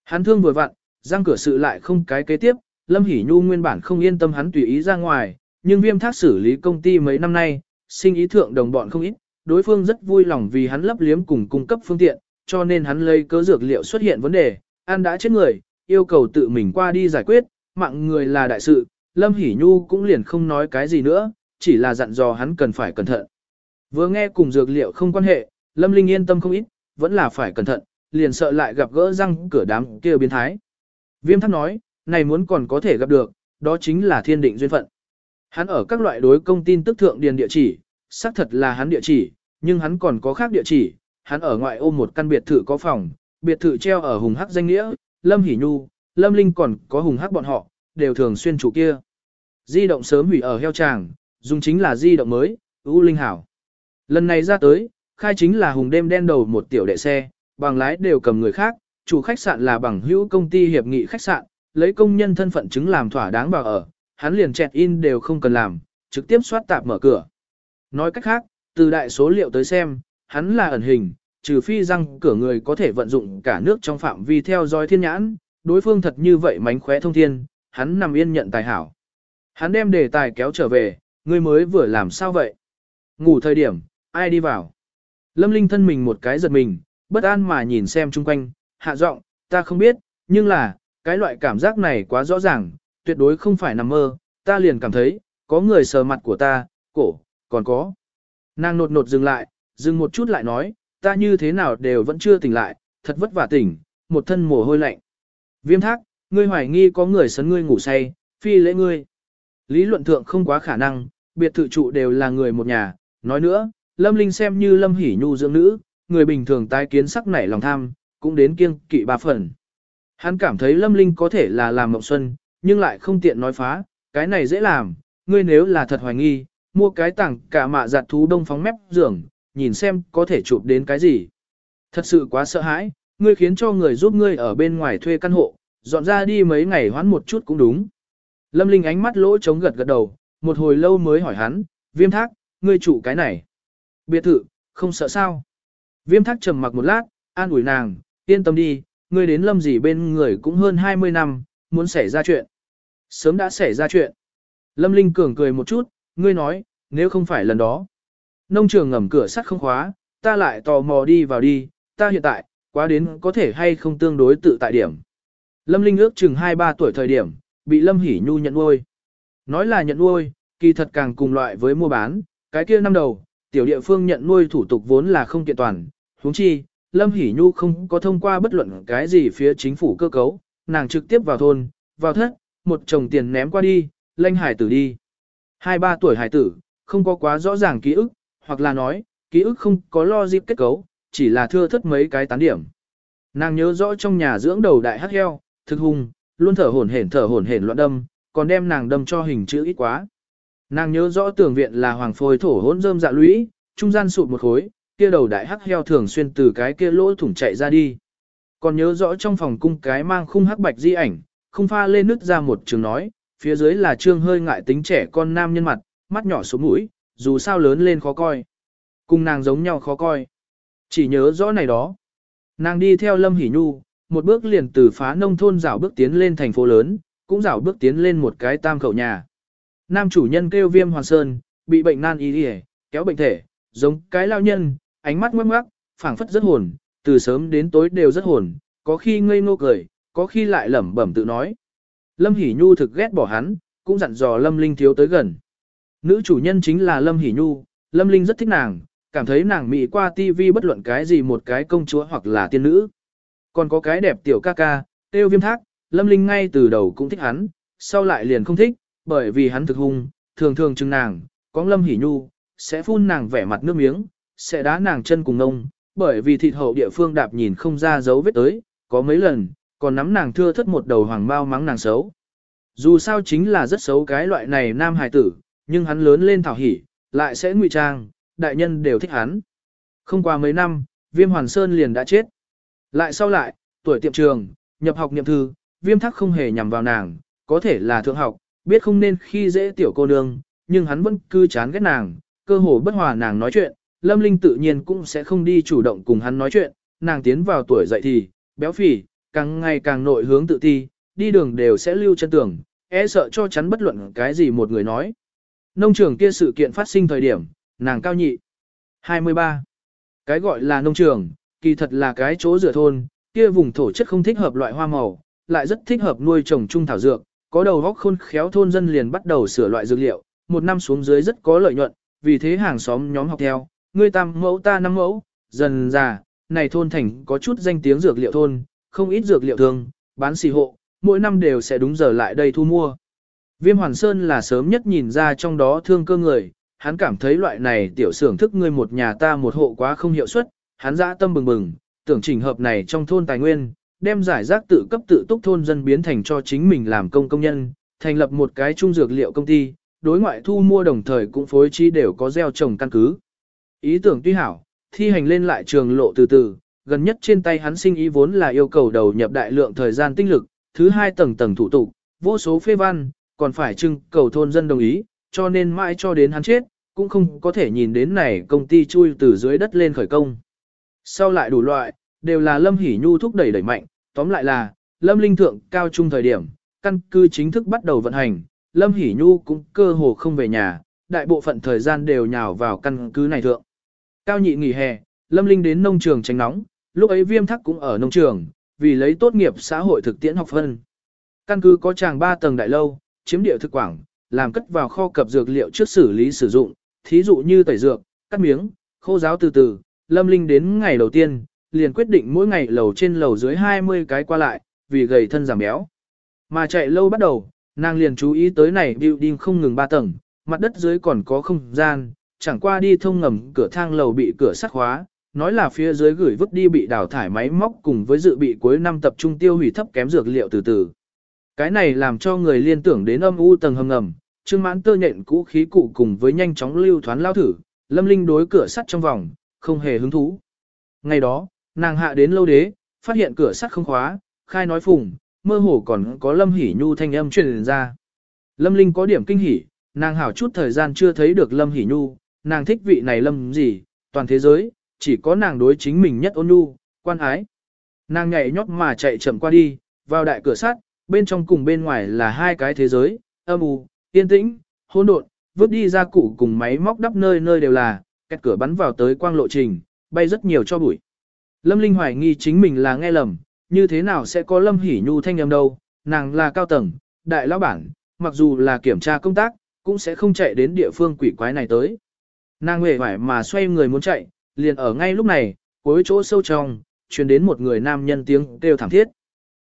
Hắn thương vừa vặn, răng cửa sự lại không cái kế tiếp, Lâm Hỷ Nhu nguyên bản không yên tâm hắn tùy ý ra ngoài, nhưng viêm thác xử lý công ty mấy năm nay, sinh ý thượng đồng bọn không ít, đối phương rất vui lòng vì hắn lấp liếm cùng cung cấp phương tiện, cho nên hắn lấy cớ dược liệu xuất hiện vấn đề, ăn đã chết người, yêu cầu tự mình qua đi giải quyết, mạng người là đại sự, Lâm Hỷ Nhu cũng liền không nói cái gì nữa, chỉ là dặn dò hắn cần phải cẩn thận. Vừa nghe cùng dược liệu không quan hệ, Lâm Linh yên tâm không ít, vẫn là phải cẩn thận, liền sợ lại gặp gỡ răng cửa đám kia biến thái. Viêm thắc nói, này muốn còn có thể gặp được, đó chính là thiên định duyên phận. Hắn ở các loại đối công tin tức thượng điền địa chỉ, xác thật là hắn địa chỉ, nhưng hắn còn có khác địa chỉ, hắn ở ngoại ôm một căn biệt thự có phòng, biệt thự treo ở Hùng Hắc danh nghĩa, Lâm Hỷ Nhu, Lâm Linh còn có Hùng Hắc bọn họ, đều thường xuyên chủ kia. Di động sớm hủy ở heo tràng, dùng chính là di động mới, U Linh Hảo. Lần này ra tới, khai chính là Hùng đêm đen đầu một tiểu đệ xe, bằng lái đều cầm người khác, chủ khách sạn là bằng hữu công ty hiệp nghị khách sạn, lấy công nhân thân phận chứng làm thỏa đáng vào ở, hắn liền check in đều không cần làm, trực tiếp soát tạp mở cửa. Nói cách khác, từ đại số liệu tới xem, hắn là ẩn hình, trừ phi răng cửa người có thể vận dụng cả nước trong phạm vi theo dõi thiên nhãn, đối phương thật như vậy mánh khóe thông thiên, hắn nằm yên nhận tài hảo. Hắn đem đề tài kéo trở về, người mới vừa làm sao vậy? Ngủ thời điểm, ai đi vào? Lâm Linh thân mình một cái giật mình, bất an mà nhìn xem chung quanh, hạ giọng, ta không biết, nhưng là, cái loại cảm giác này quá rõ ràng, tuyệt đối không phải nằm mơ, ta liền cảm thấy, có người sờ mặt của ta, cổ, còn có. Nàng nột nột dừng lại, dừng một chút lại nói, ta như thế nào đều vẫn chưa tỉnh lại, thật vất vả tỉnh, một thân mồ hôi lạnh. Viêm thác, ngươi hoài nghi có người sấn ngươi ngủ say, phi lễ ngươi. Lý luận thượng không quá khả năng, biệt thự trụ đều là người một nhà, nói nữa, Lâm Linh xem như Lâm Hỷ Nhu dưỡng nữ, người bình thường tái kiến sắc nảy lòng tham, cũng đến kiêng kỵ ba phần. Hắn cảm thấy Lâm Linh có thể là làm mộng xuân, nhưng lại không tiện nói phá, cái này dễ làm, ngươi nếu là thật hoài nghi, mua cái tảng cả mạ giặt thú đông phóng mép giường, nhìn xem có thể chụp đến cái gì. Thật sự quá sợ hãi, ngươi khiến cho người giúp ngươi ở bên ngoài thuê căn hộ, dọn ra đi mấy ngày hoán một chút cũng đúng. Lâm Linh ánh mắt lỗ trống gật gật đầu, một hồi lâu mới hỏi hắn, viêm thác, ngươi chủ cái này. Biệt thự, không sợ sao. Viêm thác trầm mặc một lát, an ủi nàng, yên tâm đi, ngươi đến lâm gì bên người cũng hơn 20 năm, muốn xảy ra chuyện. Sớm đã xảy ra chuyện. Lâm Linh cường cười một chút, ngươi nói, nếu không phải lần đó. Nông trường ngầm cửa sắt không khóa, ta lại tò mò đi vào đi, ta hiện tại, quá đến có thể hay không tương đối tự tại điểm. Lâm Linh ước chừng 2-3 tuổi thời điểm, bị Lâm Hỷ Nhu nhận nuôi. Nói là nhận nuôi, kỳ thật càng cùng loại với mua bán, cái kia năm đầu, tiểu địa phương nhận nuôi thủ tục vốn là không kiện toàn, huống chi, Lâm Hỷ Nhu không có thông qua bất luận cái gì phía chính phủ cơ cấu, nàng trực tiếp vào thôn, vào thất, một chồng tiền ném qua đi, lanh hải tử đi. Hai ba tuổi hải tử, không có quá rõ ràng ký ức, hoặc là nói, ký ức không có lo dịp kết cấu, chỉ là thưa thất mấy cái tán điểm. Nàng nhớ rõ trong nhà dưỡng đầu đại hắc heo, thực hung, luôn thở hổn hển thở hổn hển loạn đâm, còn đem nàng đâm cho hình chữ ít quá. Nàng nhớ rõ tường viện là hoàng phôi thổ hỗn rơm dạ lũy, trung gian sụt một khối, kia đầu đại hắc heo thường xuyên từ cái kia lỗ thủng chạy ra đi. Còn nhớ rõ trong phòng cung cái mang khung hắc bạch di ảnh, không pha lên nứt ra một trường nói, phía dưới là trương hơi ngại tính trẻ con nam nhân mặt, mắt nhỏ xuống mũi, dù sao lớn lên khó coi. Cùng nàng giống nhau khó coi. Chỉ nhớ rõ này đó. Nàng đi theo Lâm Hỷ Nhu, một bước liền từ phá nông thôn rảo bước tiến lên thành phố lớn, cũng rảo bước tiến lên một cái tam khẩu nhà. Nam chủ nhân kêu viêm hoàn sơn, bị bệnh nan y đi kéo bệnh thể, giống cái lao nhân, ánh mắt ngoắc ngoắc, phảng phất rất hồn, từ sớm đến tối đều rất hồn, có khi ngây ngô cười, có khi lại lẩm bẩm tự nói. Lâm Hỷ Nhu thực ghét bỏ hắn, cũng dặn dò Lâm Linh thiếu tới gần. Nữ chủ nhân chính là Lâm Hỷ Nhu, Lâm Linh rất thích nàng, cảm thấy nàng mỹ qua tivi bất luận cái gì một cái công chúa hoặc là tiên nữ. Còn có cái đẹp tiểu ca ca, tiêu viêm thác, Lâm Linh ngay từ đầu cũng thích hắn, sau lại liền không thích, bởi vì hắn thực hung, thường thường chừng nàng, có Lâm hỉ Nhu, sẽ phun nàng vẻ mặt nước miếng, sẽ đá nàng chân cùng ngông, bởi vì thịt hậu địa phương đạp nhìn không ra dấu vết tới, có mấy lần, còn nắm nàng thưa thất một đầu hoàng bao mắng nàng xấu. Dù sao chính là rất xấu cái loại này nam hài tử, nhưng hắn lớn lên thảo hỉ, lại sẽ ngụy trang, đại nhân đều thích hắn. Không qua mấy năm, viêm hoàn sơn liền đã chết. Lại sau lại, tuổi tiệm trường, nhập học niệm thư, viêm thắc không hề nhằm vào nàng, có thể là thượng học, biết không nên khi dễ tiểu cô nương, nhưng hắn vẫn cứ chán ghét nàng, cơ hồ bất hòa nàng nói chuyện, Lâm Linh tự nhiên cũng sẽ không đi chủ động cùng hắn nói chuyện, nàng tiến vào tuổi dậy thì, béo phì, càng ngày càng nội hướng tự ti, đi đường đều sẽ lưu chân tường, e sợ cho chắn bất luận cái gì một người nói. Nông trường kia sự kiện phát sinh thời điểm, nàng cao nhị. 23. Cái gọi là nông trường, kỳ thật là cái chỗ rửa thôn, kia vùng thổ chất không thích hợp loại hoa màu, lại rất thích hợp nuôi trồng trung thảo dược, có đầu góc khôn khéo thôn dân liền bắt đầu sửa loại dược liệu, một năm xuống dưới rất có lợi nhuận, vì thế hàng xóm nhóm học theo, ngươi tam mẫu ta năm mẫu, dần già, này thôn thành có chút danh tiếng dược liệu thôn, không ít dược liệu thường, bán xì hộ, mỗi năm đều sẽ đúng giờ lại đây thu mua. Viêm Hoàn Sơn là sớm nhất nhìn ra trong đó thương cơ người, hắn cảm thấy loại này tiểu xưởng thức ngươi một nhà ta một hộ quá không hiệu suất, hắn dã tâm bừng bừng, tưởng chỉnh hợp này trong thôn tài nguyên, đem giải rác tự cấp tự túc thôn dân biến thành cho chính mình làm công công nhân, thành lập một cái trung dược liệu công ty, đối ngoại thu mua đồng thời cũng phối trí đều có gieo trồng căn cứ. Ý tưởng tuy hảo, thi hành lên lại trường lộ từ từ, gần nhất trên tay hắn sinh ý vốn là yêu cầu đầu nhập đại lượng thời gian tinh lực, thứ hai tầng tầng thủ tục, vô số phê văn, còn phải trưng cầu thôn dân đồng ý, cho nên mãi cho đến hắn chết, cũng không có thể nhìn đến này công ty chui từ dưới đất lên khởi công. Sau lại đủ loại, đều là Lâm Hỷ Nhu thúc đẩy đẩy mạnh, tóm lại là, Lâm Linh Thượng cao trung thời điểm, căn cứ chính thức bắt đầu vận hành, Lâm Hỷ Nhu cũng cơ hồ không về nhà, đại bộ phận thời gian đều nhào vào căn cứ này thượng. Cao nhị nghỉ hè, Lâm Linh đến nông trường tránh nóng, lúc ấy viêm thắc cũng ở nông trường, vì lấy tốt nghiệp xã hội thực tiễn học phân. Căn cứ có tràng 3 tầng đại lâu, chiếm địa thực quảng, làm cất vào kho cập dược liệu trước xử lý sử dụng, thí dụ như tẩy dược, cắt miếng, khô giáo từ từ, Lâm Linh đến ngày đầu tiên, liền quyết định mỗi ngày lầu trên lầu dưới 20 cái qua lại, vì gầy thân giảm béo. Mà chạy lâu bắt đầu, nàng liền chú ý tới này building không ngừng 3 tầng, mặt đất dưới còn có không gian, chẳng qua đi thông ngầm cửa thang lầu bị cửa sắt khóa, nói là phía dưới gửi vứt đi bị đào thải máy móc cùng với dự bị cuối năm tập trung tiêu hủy thấp kém dược liệu từ từ. Cái này làm cho người liên tưởng đến âm u tầng hầm ngầm, trương mãn tơ nhện cũ khí cụ cùng với nhanh chóng lưu thoán lao thử, lâm linh đối cửa sắt trong vòng, không hề hứng thú. Ngày đó, nàng hạ đến lâu đế, phát hiện cửa sắt không khóa, khai nói phùng, mơ hồ còn có lâm hỉ nhu thanh âm truyền ra. Lâm linh có điểm kinh hỉ, nàng hảo chút thời gian chưa thấy được lâm hỉ nhu, nàng thích vị này lâm gì, toàn thế giới, chỉ có nàng đối chính mình nhất ôn nhu, Quan ái. Nàng nhảy nhót mà chạy chậm qua đi, vào đại cửa sắt, bên trong cùng bên ngoài là hai cái thế giới, âm u, yên tĩnh, hỗn độn, vứt đi ra cụ cùng máy móc đắp nơi nơi đều là, kẹt cửa bắn vào tới quang lộ trình, bay rất nhiều cho bụi. Lâm Linh hoài nghi chính mình là nghe lầm, như thế nào sẽ có Lâm Hỷ Nhu thanh âm đâu, nàng là cao tầng, đại lão bản, mặc dù là kiểm tra công tác, cũng sẽ không chạy đến địa phương quỷ quái này tới. Nàng huệ vải mà xoay người muốn chạy, liền ở ngay lúc này, cuối chỗ sâu trong, truyền đến một người nam nhân tiếng kêu thảm thiết.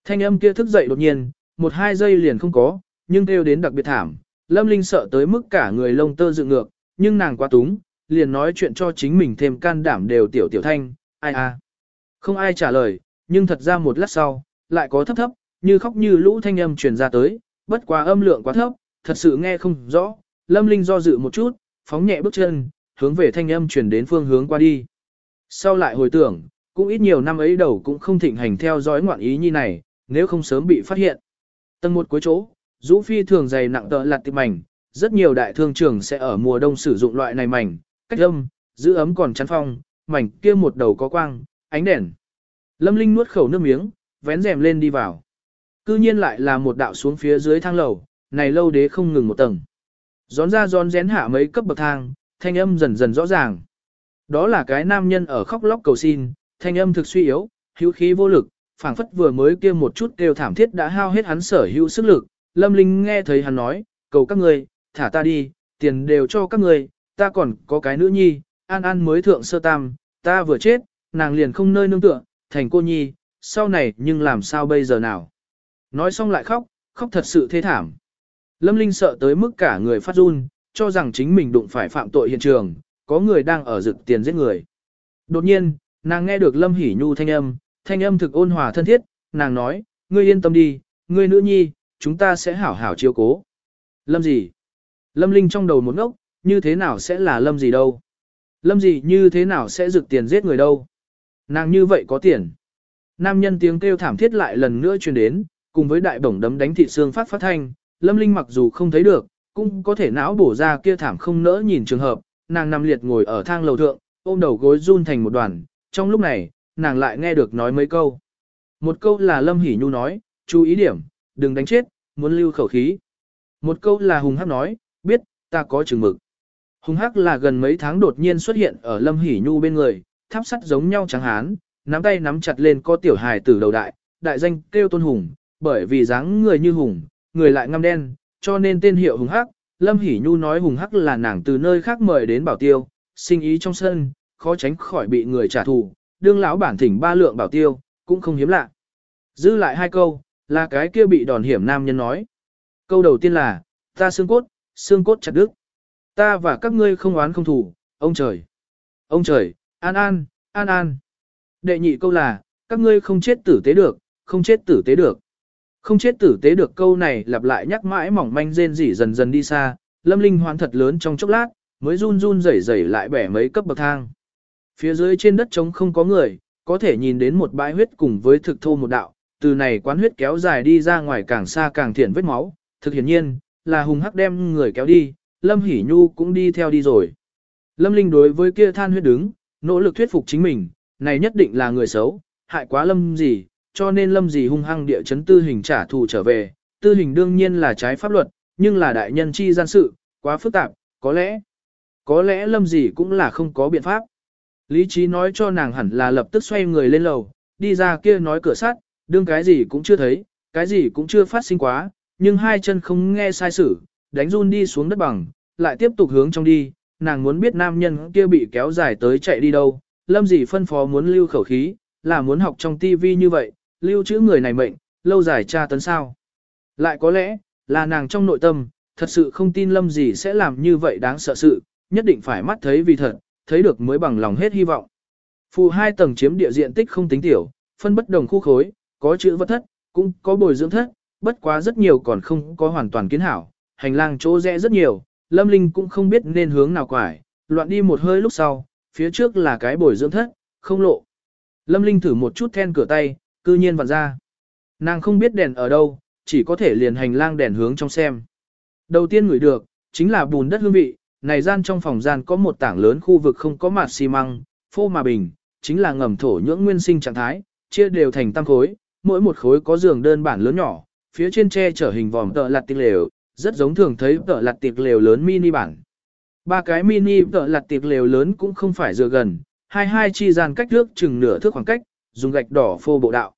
Thanh âm kia thức dậy đột nhiên, một hai giây liền không có, nhưng kêu đến đặc biệt thảm. Lâm Linh sợ tới mức cả người lông tơ dựng ngược, nhưng nàng quá túng, liền nói chuyện cho chính mình thêm can đảm đều tiểu tiểu thanh, ai à. Không ai trả lời, nhưng thật ra một lát sau, lại có thấp thấp, như khóc như lũ thanh âm truyền ra tới, bất quá âm lượng quá thấp, thật sự nghe không rõ. Lâm Linh do dự một chút, phóng nhẹ bước chân, hướng về thanh âm truyền đến phương hướng qua đi. Sau lại hồi tưởng, cũng ít nhiều năm ấy đầu cũng không thịnh hành theo dõi ngoạn ý như này, nếu không sớm bị phát hiện. Tầng một cuối chỗ, rũ phi thường dày nặng tợ lặt tiệp mảnh, rất nhiều đại thương trường sẽ ở mùa đông sử dụng loại này mảnh, cách âm, giữ ấm còn chắn phong, mảnh kia một đầu có quang, ánh đèn. Lâm Linh nuốt khẩu nước miếng, vén rèm lên đi vào. Cư nhiên lại là một đạo xuống phía dưới thang lầu, này lâu đế không ngừng một tầng. Gión ra gión rén hạ mấy cấp bậc thang, thanh âm dần dần rõ ràng. Đó là cái nam nhân ở khóc lóc cầu xin, thanh âm thực suy yếu, hữu khí vô lực, phảng phất vừa mới kia một chút kêu thảm thiết đã hao hết hắn sở hữu sức lực. Lâm Linh nghe thấy hắn nói, cầu các người, thả ta đi, tiền đều cho các người, ta còn có cái nữ nhi, an an mới thượng sơ tam, ta vừa chết, nàng liền không nơi nương tựa, thành cô nhi, sau này nhưng làm sao bây giờ nào. Nói xong lại khóc, khóc thật sự thê thảm. Lâm Linh sợ tới mức cả người phát run, cho rằng chính mình đụng phải phạm tội hiện trường, có người đang ở rực tiền giết người. Đột nhiên, nàng nghe được Lâm Hỷ Nhu thanh âm, thanh âm thực ôn hòa thân thiết, nàng nói, ngươi yên tâm đi, ngươi nữ nhi, chúng ta sẽ hảo hảo chiếu cố. Lâm gì? Lâm Linh trong đầu một ngốc, như thế nào sẽ là Lâm gì đâu? Lâm gì như thế nào sẽ rực tiền giết người đâu? Nàng như vậy có tiền. Nam nhân tiếng kêu thảm thiết lại lần nữa truyền đến, cùng với đại bổng đấm đánh thị xương phát phát thanh, Lâm Linh mặc dù không thấy được, cũng có thể não bổ ra kia thảm không nỡ nhìn trường hợp, nàng nằm liệt ngồi ở thang lầu thượng, ôm đầu gối run thành một đoàn, trong lúc này, nàng lại nghe được nói mấy câu. Một câu là Lâm Hỷ Nhu nói, chú ý điểm, đừng đánh chết, muốn lưu khẩu khí. Một câu là Hùng Hắc nói, biết, ta có chừng mực. Hùng Hắc là gần mấy tháng đột nhiên xuất hiện ở Lâm Hỷ Nhu bên người, tháp sắt giống nhau trắng hán, nắm tay nắm chặt lên có tiểu hài tử đầu đại, đại danh kêu tôn hùng, bởi vì dáng người như hùng, người lại ngăm đen, cho nên tên hiệu hùng hắc. Lâm Hỷ Nhu nói hùng hắc là nàng từ nơi khác mời đến bảo tiêu, sinh ý trong sân, khó tránh khỏi bị người trả thù, đương lão bản thỉnh ba lượng bảo tiêu, cũng không hiếm lạ. Dư lại hai câu, là cái kia bị đòn hiểm nam nhân nói. Câu đầu tiên là, ta xương cốt, xương cốt chặt đứt. Ta và các ngươi không oán không thủ, ông trời. Ông trời, an an, an an. Đệ nhị câu là, các ngươi không chết tử tế được, không chết tử tế được. Không chết tử tế được câu này lặp lại nhắc mãi mỏng manh rên rỉ dần dần đi xa, lâm linh hoán thật lớn trong chốc lát, mới run run rẩy rẩy lại bẻ mấy cấp bậc thang. Phía dưới trên đất trống không có người, có thể nhìn đến một bãi huyết cùng với thực thô một đạo, từ này quán huyết kéo dài đi ra ngoài càng xa càng thiện vết máu, thực hiển nhiên, là hùng hắc đem người kéo đi, Lâm Hỷ Nhu cũng đi theo đi rồi. Lâm Linh đối với kia than huyết đứng, nỗ lực thuyết phục chính mình, này nhất định là người xấu, hại quá Lâm gì, cho nên Lâm gì hung hăng địa chấn tư hình trả thù trở về, tư hình đương nhiên là trái pháp luật, nhưng là đại nhân chi gian sự, quá phức tạp, có lẽ, có lẽ Lâm gì cũng là không có biện pháp. Lý trí nói cho nàng hẳn là lập tức xoay người lên lầu, đi ra kia nói cửa sắt, đương cái gì cũng chưa thấy, cái gì cũng chưa phát sinh quá, nhưng hai chân không nghe sai sử, đánh run đi xuống đất bằng, lại tiếp tục hướng trong đi, nàng muốn biết nam nhân kia bị kéo dài tới chạy đi đâu, lâm gì phân phó muốn lưu khẩu khí, là muốn học trong tivi như vậy, lưu trữ người này mệnh, lâu dài tra tấn sao. Lại có lẽ, là nàng trong nội tâm, thật sự không tin lâm gì sẽ làm như vậy đáng sợ sự, nhất định phải mắt thấy vì thật, thấy được mới bằng lòng hết hy vọng. Phù hai tầng chiếm địa diện tích không tính tiểu, phân bất đồng khu khối, có chữ vật thất, cũng có bồi dưỡng thất, bất quá rất nhiều còn không có hoàn toàn kiến hảo, hành lang chỗ rẽ rất nhiều, Lâm Linh cũng không biết nên hướng nào quải, loạn đi một hơi lúc sau, phía trước là cái bồi dưỡng thất, không lộ. Lâm Linh thử một chút then cửa tay, cư nhiên vặn ra. Nàng không biết đèn ở đâu, chỉ có thể liền hành lang đèn hướng trong xem. Đầu tiên ngửi được, chính là bùn đất hương vị, này gian trong phòng gian có một tảng lớn khu vực không có mặt xi măng, phô mà bình, chính là ngầm thổ nhưỡng nguyên sinh trạng thái, chia đều thành tam khối, mỗi một khối có giường đơn bản lớn nhỏ, phía trên tre trở hình vòm tợ lặt tinh lều, rất giống thường thấy tợ lặt tiệc lều lớn mini bản. Ba cái mini tợ lặt tiệc lều lớn cũng không phải dựa gần, hai hai chi gian cách nước chừng nửa thước khoảng cách, dùng gạch đỏ phô bộ đạo.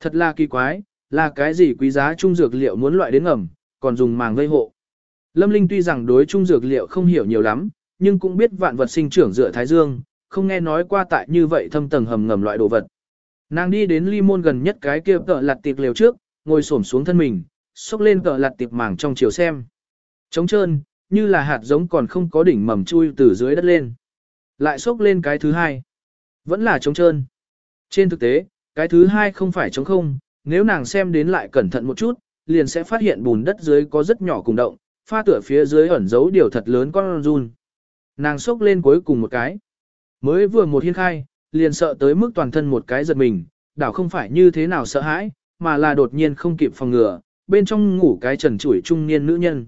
Thật là kỳ quái, là cái gì quý giá trung dược liệu muốn loại đến ngầm, còn dùng màng vây hộ. Lâm Linh tuy rằng đối trung dược liệu không hiểu nhiều lắm, nhưng cũng biết vạn vật sinh trưởng dựa thái dương, không nghe nói qua tại như vậy thâm tầng hầm ngầm loại đồ vật. Nàng đi đến ly môn gần nhất cái kia tợ lặt tiệc lều trước, ngồi xổm xuống thân mình, xúc lên cờ lặt tiệp màng trong chiều xem. Trống trơn, như là hạt giống còn không có đỉnh mầm chui từ dưới đất lên. Lại xúc lên cái thứ hai. Vẫn là trống trơn. Trên thực tế, cái thứ hai không phải trống không, nếu nàng xem đến lại cẩn thận một chút, liền sẽ phát hiện bùn đất dưới có rất nhỏ cùng động, pha tựa phía dưới ẩn giấu điều thật lớn con run. Nàng xúc lên cuối cùng một cái. Mới vừa một hiên khai, liền sợ tới mức toàn thân một cái giật mình, đảo không phải như thế nào sợ hãi, mà là đột nhiên không kịp phòng ngừa, bên trong ngủ cái trần chuỗi trung niên nữ nhân.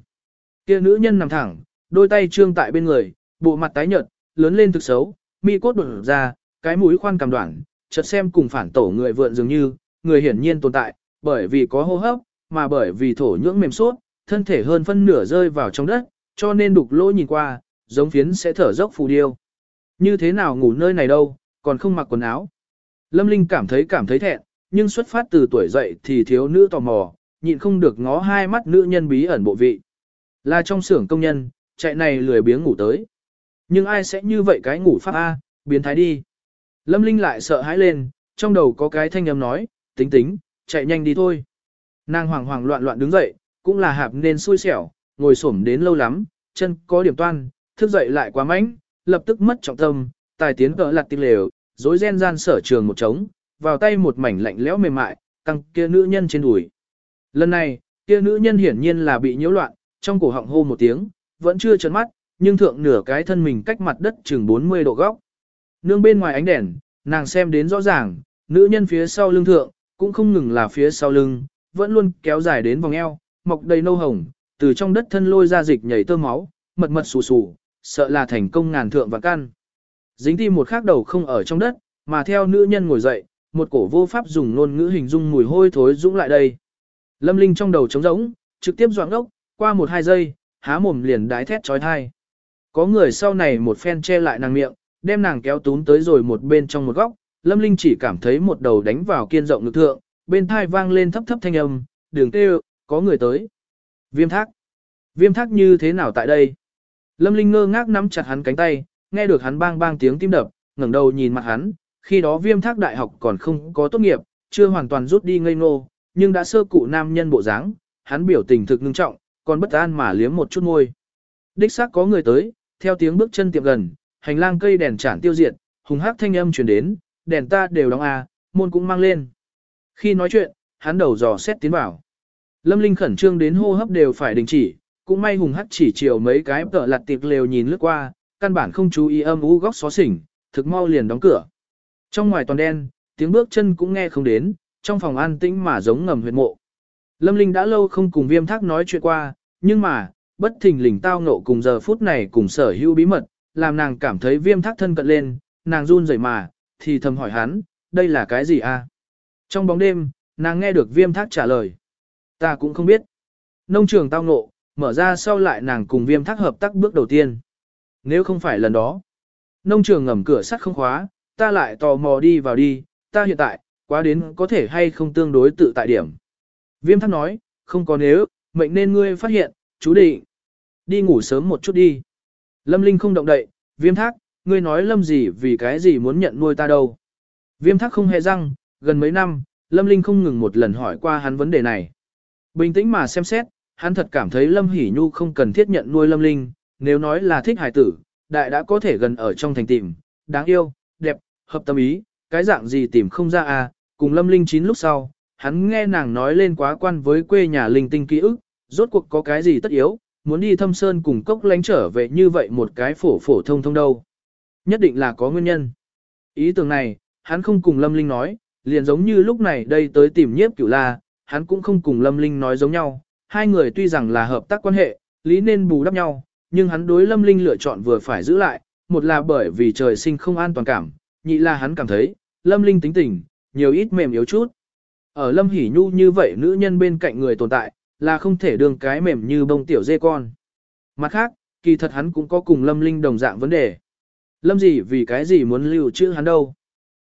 Kia nữ nhân nằm thẳng, đôi tay trương tại bên người, bộ mặt tái nhợt, lớn lên thực xấu, mi cốt đột ra, cái mũi khoan cằm đoạn, chợt xem cùng phản tổ người vượn dường như, người hiển nhiên tồn tại, bởi vì có hô hấp, mà bởi vì thổ nhưỡng mềm suốt, thân thể hơn phân nửa rơi vào trong đất, cho nên đục lỗ nhìn qua, giống phiến sẽ thở dốc phù điêu. Như thế nào ngủ nơi này đâu, còn không mặc quần áo. Lâm Linh cảm thấy cảm thấy thẹn, nhưng xuất phát từ tuổi dậy thì thiếu nữ tò mò, nhịn không được ngó hai mắt nữ nhân bí ẩn bộ vị. Là trong xưởng công nhân, chạy này lười biếng ngủ tới. Nhưng ai sẽ như vậy cái ngủ pháp A, biến thái đi. Lâm Linh lại sợ hãi lên, trong đầu có cái thanh âm nói, tính tính, chạy nhanh đi thôi. Nàng hoảng hoảng loạn loạn đứng dậy, cũng là hạp nên xui xẻo, ngồi xổm đến lâu lắm, chân có điểm toan, thức dậy lại quá mánh, lập tức mất trọng tâm, tài tiến cỡ lặt tinh lều, dối ren gian sở trường một trống, vào tay một mảnh lạnh lẽo mềm mại, căng kia nữ nhân trên đùi. Lần này, kia nữ nhân hiển nhiên là bị nhiễu loạn, trong cổ họng hô một tiếng, vẫn chưa chấn mắt, nhưng thượng nửa cái thân mình cách mặt đất chừng 40 độ góc. Nương bên ngoài ánh đèn, nàng xem đến rõ ràng, nữ nhân phía sau lưng thượng, cũng không ngừng là phía sau lưng, vẫn luôn kéo dài đến vòng eo, mọc đầy nâu hồng, từ trong đất thân lôi ra dịch nhảy tơ máu, mật mật sù sù, sợ là thành công ngàn thượng và căn. Dính tim một khắc đầu không ở trong đất, mà theo nữ nhân ngồi dậy, một cổ vô pháp dùng ngôn ngữ hình dung mùi hôi thối dũng lại đây. Lâm Linh trong đầu trống rỗng, trực tiếp doạng ốc, qua một hai giây, há mồm liền đái thét trói thai. Có người sau này một phen che lại nàng miệng, đem nàng kéo tún tới rồi một bên trong một góc, Lâm Linh chỉ cảm thấy một đầu đánh vào kiên rộng ngực thượng, bên thai vang lên thấp thấp thanh âm, đường tê có người tới. Viêm thác. Viêm thác như thế nào tại đây? Lâm Linh ngơ ngác nắm chặt hắn cánh tay, nghe được hắn bang bang tiếng tim đập, ngẩng đầu nhìn mặt hắn, khi đó viêm thác đại học còn không có tốt nghiệp, chưa hoàn toàn rút đi ngây ngô, nhưng đã sơ cụ nam nhân bộ dáng, hắn biểu tình thực ngưng trọng, còn bất an mà liếm một chút môi. Đích xác có người tới, theo tiếng bước chân tiệm gần, hành lang cây đèn chản tiêu diệt, hùng hắc thanh âm truyền đến, đèn ta đều đóng à, môn cũng mang lên. Khi nói chuyện, hắn đầu dò xét tiến vào. Lâm Linh khẩn trương đến hô hấp đều phải đình chỉ, cũng may hùng hắc chỉ chiều mấy cái tợ lặt tiệp lều nhìn lướt qua, căn bản không chú ý âm u góc xó xỉnh, thực mau liền đóng cửa. Trong ngoài toàn đen, tiếng bước chân cũng nghe không đến, trong phòng an tĩnh mà giống ngầm huyệt mộ. Lâm Linh đã lâu không cùng viêm thác nói chuyện qua, nhưng mà, bất thình lình tao ngộ cùng giờ phút này cùng sở hữu bí mật, làm nàng cảm thấy viêm thác thân cận lên, nàng run rẩy mà, thì thầm hỏi hắn, đây là cái gì a? Trong bóng đêm, nàng nghe được viêm thác trả lời. Ta cũng không biết. Nông trường tao ngộ, mở ra sau lại nàng cùng viêm thác hợp tác bước đầu tiên. Nếu không phải lần đó, nông trường ngầm cửa sắt không khóa, ta lại tò mò đi vào đi, ta hiện tại, quá đến có thể hay không tương đối tự tại điểm. Viêm thác nói, không có nếu, mệnh nên ngươi phát hiện, chú định. Đi ngủ sớm một chút đi. Lâm Linh không động đậy, viêm thác, ngươi nói lâm gì vì cái gì muốn nhận nuôi ta đâu. Viêm thác không hề răng, gần mấy năm, Lâm Linh không ngừng một lần hỏi qua hắn vấn đề này. Bình tĩnh mà xem xét, hắn thật cảm thấy Lâm Hỷ Nhu không cần thiết nhận nuôi Lâm Linh, nếu nói là thích hài tử, đại đã có thể gần ở trong thành tìm, đáng yêu, đẹp, hợp tâm ý, cái dạng gì tìm không ra à, cùng Lâm Linh chín lúc sau, hắn nghe nàng nói lên quá quan với quê nhà linh tinh ký ức, rốt cuộc có cái gì tất yếu, muốn đi thâm sơn cùng cốc lánh trở về như vậy một cái phổ phổ thông thông đâu. Nhất định là có nguyên nhân. Ý tưởng này, hắn không cùng Lâm Linh nói, liền giống như lúc này đây tới tìm nhiếp cửu la, hắn cũng không cùng Lâm Linh nói giống nhau, hai người tuy rằng là hợp tác quan hệ, lý nên bù đắp nhau, nhưng hắn đối Lâm Linh lựa chọn vừa phải giữ lại, một là bởi vì trời sinh không an toàn cảm, nhị là hắn cảm thấy, Lâm Linh tính tình, nhiều ít mềm yếu chút. Ở Lâm Hỷ Nhu như vậy nữ nhân bên cạnh người tồn tại, là không thể đường cái mềm như bông tiểu dê con. Mặt khác, kỳ thật hắn cũng có cùng Lâm Linh đồng dạng vấn đề. Lâm gì vì cái gì muốn lưu trữ hắn đâu.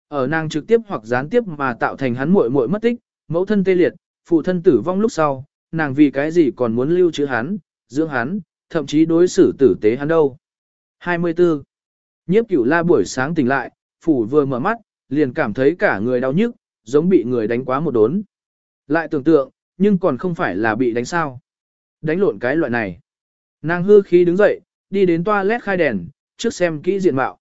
Ở nàng trực tiếp hoặc gián tiếp mà tạo thành hắn muội muội mất tích, mẫu thân tê liệt, phụ thân tử vong lúc sau, nàng vì cái gì còn muốn lưu trữ hắn, dưỡng hắn, thậm chí đối xử tử tế hắn đâu. 24. Nhiếp cửu la buổi sáng tỉnh lại, phủ vừa mở mắt, liền cảm thấy cả người đau nhức, giống bị người đánh quá một đốn. Lại tưởng tượng, nhưng còn không phải là bị đánh sao. Đánh lộn cái loại này. Nàng hư khí đứng dậy, đi đến toilet khai đèn, trước xem kỹ diện mạo.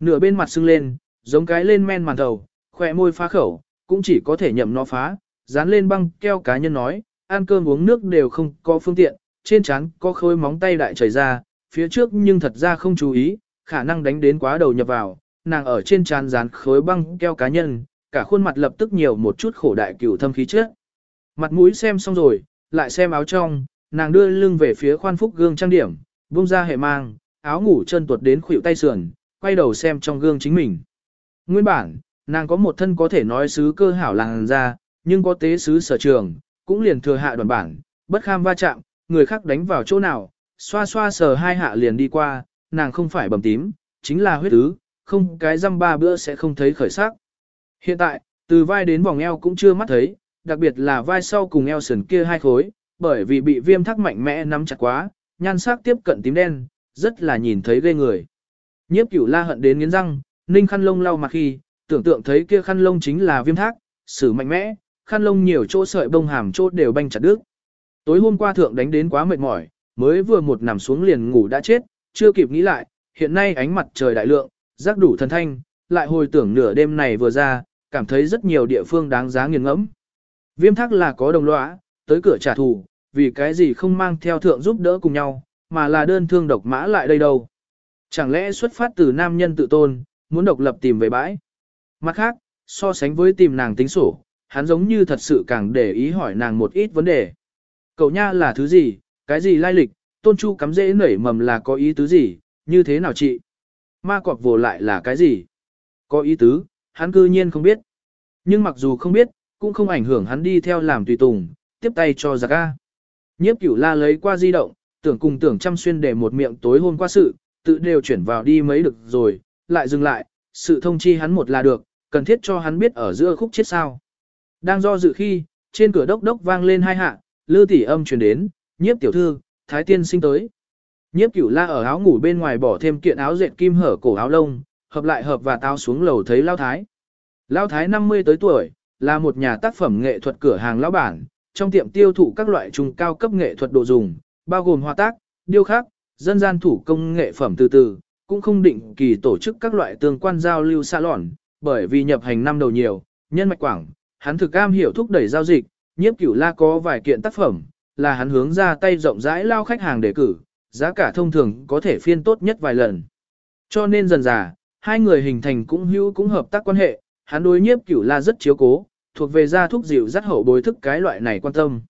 Nửa bên mặt sưng lên, giống cái lên men màn đầu, khỏe môi phá khẩu, cũng chỉ có thể nhậm nó phá, dán lên băng keo cá nhân nói, ăn cơm uống nước đều không có phương tiện, trên trán có khối móng tay đại chảy ra, phía trước nhưng thật ra không chú ý, khả năng đánh đến quá đầu nhập vào, nàng ở trên trán dán khối băng keo cá nhân, cả khuôn mặt lập tức nhiều một chút khổ đại cửu thâm khí trước. Mặt mũi xem xong rồi, lại xem áo trong, nàng đưa lưng về phía khoan phúc gương trang điểm, buông ra hệ mang, áo ngủ chân tuột đến khuỷu tay sườn, quay đầu xem trong gương chính mình. Nguyên bản, nàng có một thân có thể nói sứ cơ hảo làng ra, nhưng có tế sứ sở trường, cũng liền thừa hạ đoàn bản, bất kham va chạm, người khác đánh vào chỗ nào, xoa xoa sờ hai hạ liền đi qua, nàng không phải bầm tím, chính là huyết ứ, không cái răm ba bữa sẽ không thấy khởi sắc. Hiện tại, từ vai đến vòng eo cũng chưa mắt thấy, đặc biệt là vai sau cùng eo sườn kia hai khối, bởi vì bị viêm thắc mạnh mẽ nắm chặt quá, nhan sắc tiếp cận tím đen, rất là nhìn thấy ghê người. Nhiếp cửu la hận đến nghiến răng, ninh khăn lông lau mặt khi, tưởng tượng thấy kia khăn lông chính là viêm thác, sử mạnh mẽ, khăn lông nhiều chỗ sợi bông hàm chỗ đều banh chặt đứt. Tối hôm qua thượng đánh đến quá mệt mỏi, mới vừa một nằm xuống liền ngủ đã chết, chưa kịp nghĩ lại, hiện nay ánh mặt trời đại lượng, giác đủ thần thanh, lại hồi tưởng nửa đêm này vừa ra, cảm thấy rất nhiều địa phương đáng giá nghiền ngẫm. Viêm thác là có đồng lõa, tới cửa trả thù, vì cái gì không mang theo thượng giúp đỡ cùng nhau, mà là đơn thương độc mã lại đây đâu. Chẳng lẽ xuất phát từ nam nhân tự tôn, muốn độc lập tìm về bãi. Mặt khác, so sánh với tìm nàng tính sổ, hắn giống như thật sự càng để ý hỏi nàng một ít vấn đề. Cậu nha là thứ gì, cái gì lai lịch, tôn chu cắm dễ nảy mầm là có ý tứ gì, như thế nào chị? Ma cọp vồ lại là cái gì? Có ý tứ, hắn cư nhiên không biết. Nhưng mặc dù không biết, cũng không ảnh hưởng hắn đi theo làm tùy tùng, tiếp tay cho giặc A. Nhiếp cửu la lấy qua di động, tưởng cùng tưởng chăm xuyên để một miệng tối hôm qua sự, tự đều chuyển vào đi mấy được rồi, lại dừng lại, sự thông chi hắn một là được, cần thiết cho hắn biết ở giữa khúc chết sao. Đang do dự khi, trên cửa đốc đốc vang lên hai hạ, lư tỷ âm truyền đến, nhiếp tiểu thư, thái tiên sinh tới. Nhiếp cửu la ở áo ngủ bên ngoài bỏ thêm kiện áo dệt kim hở cổ áo lông, hợp lại hợp và tao xuống lầu thấy lao thái. Lao thái 50 tới tuổi, là một nhà tác phẩm nghệ thuật cửa hàng lão bản, trong tiệm tiêu thụ các loại trung cao cấp nghệ thuật đồ dùng, bao gồm hoa tác, điêu khắc, dân gian thủ công nghệ phẩm từ từ, cũng không định kỳ tổ chức các loại tương quan giao lưu xa lòn, bởi vì nhập hành năm đầu nhiều, nhân mạch quảng, hắn thực am hiểu thúc đẩy giao dịch, nhiếp cửu la có vài kiện tác phẩm, là hắn hướng ra tay rộng rãi lao khách hàng đề cử, giá cả thông thường có thể phiên tốt nhất vài lần. Cho nên dần dà, hai người hình thành cũng hữu cũng hợp tác quan hệ, hắn đối nhiếp cửu la rất chiếu cố, thuộc về gia thúc dịu dắt hậu bối thức cái loại này quan tâm.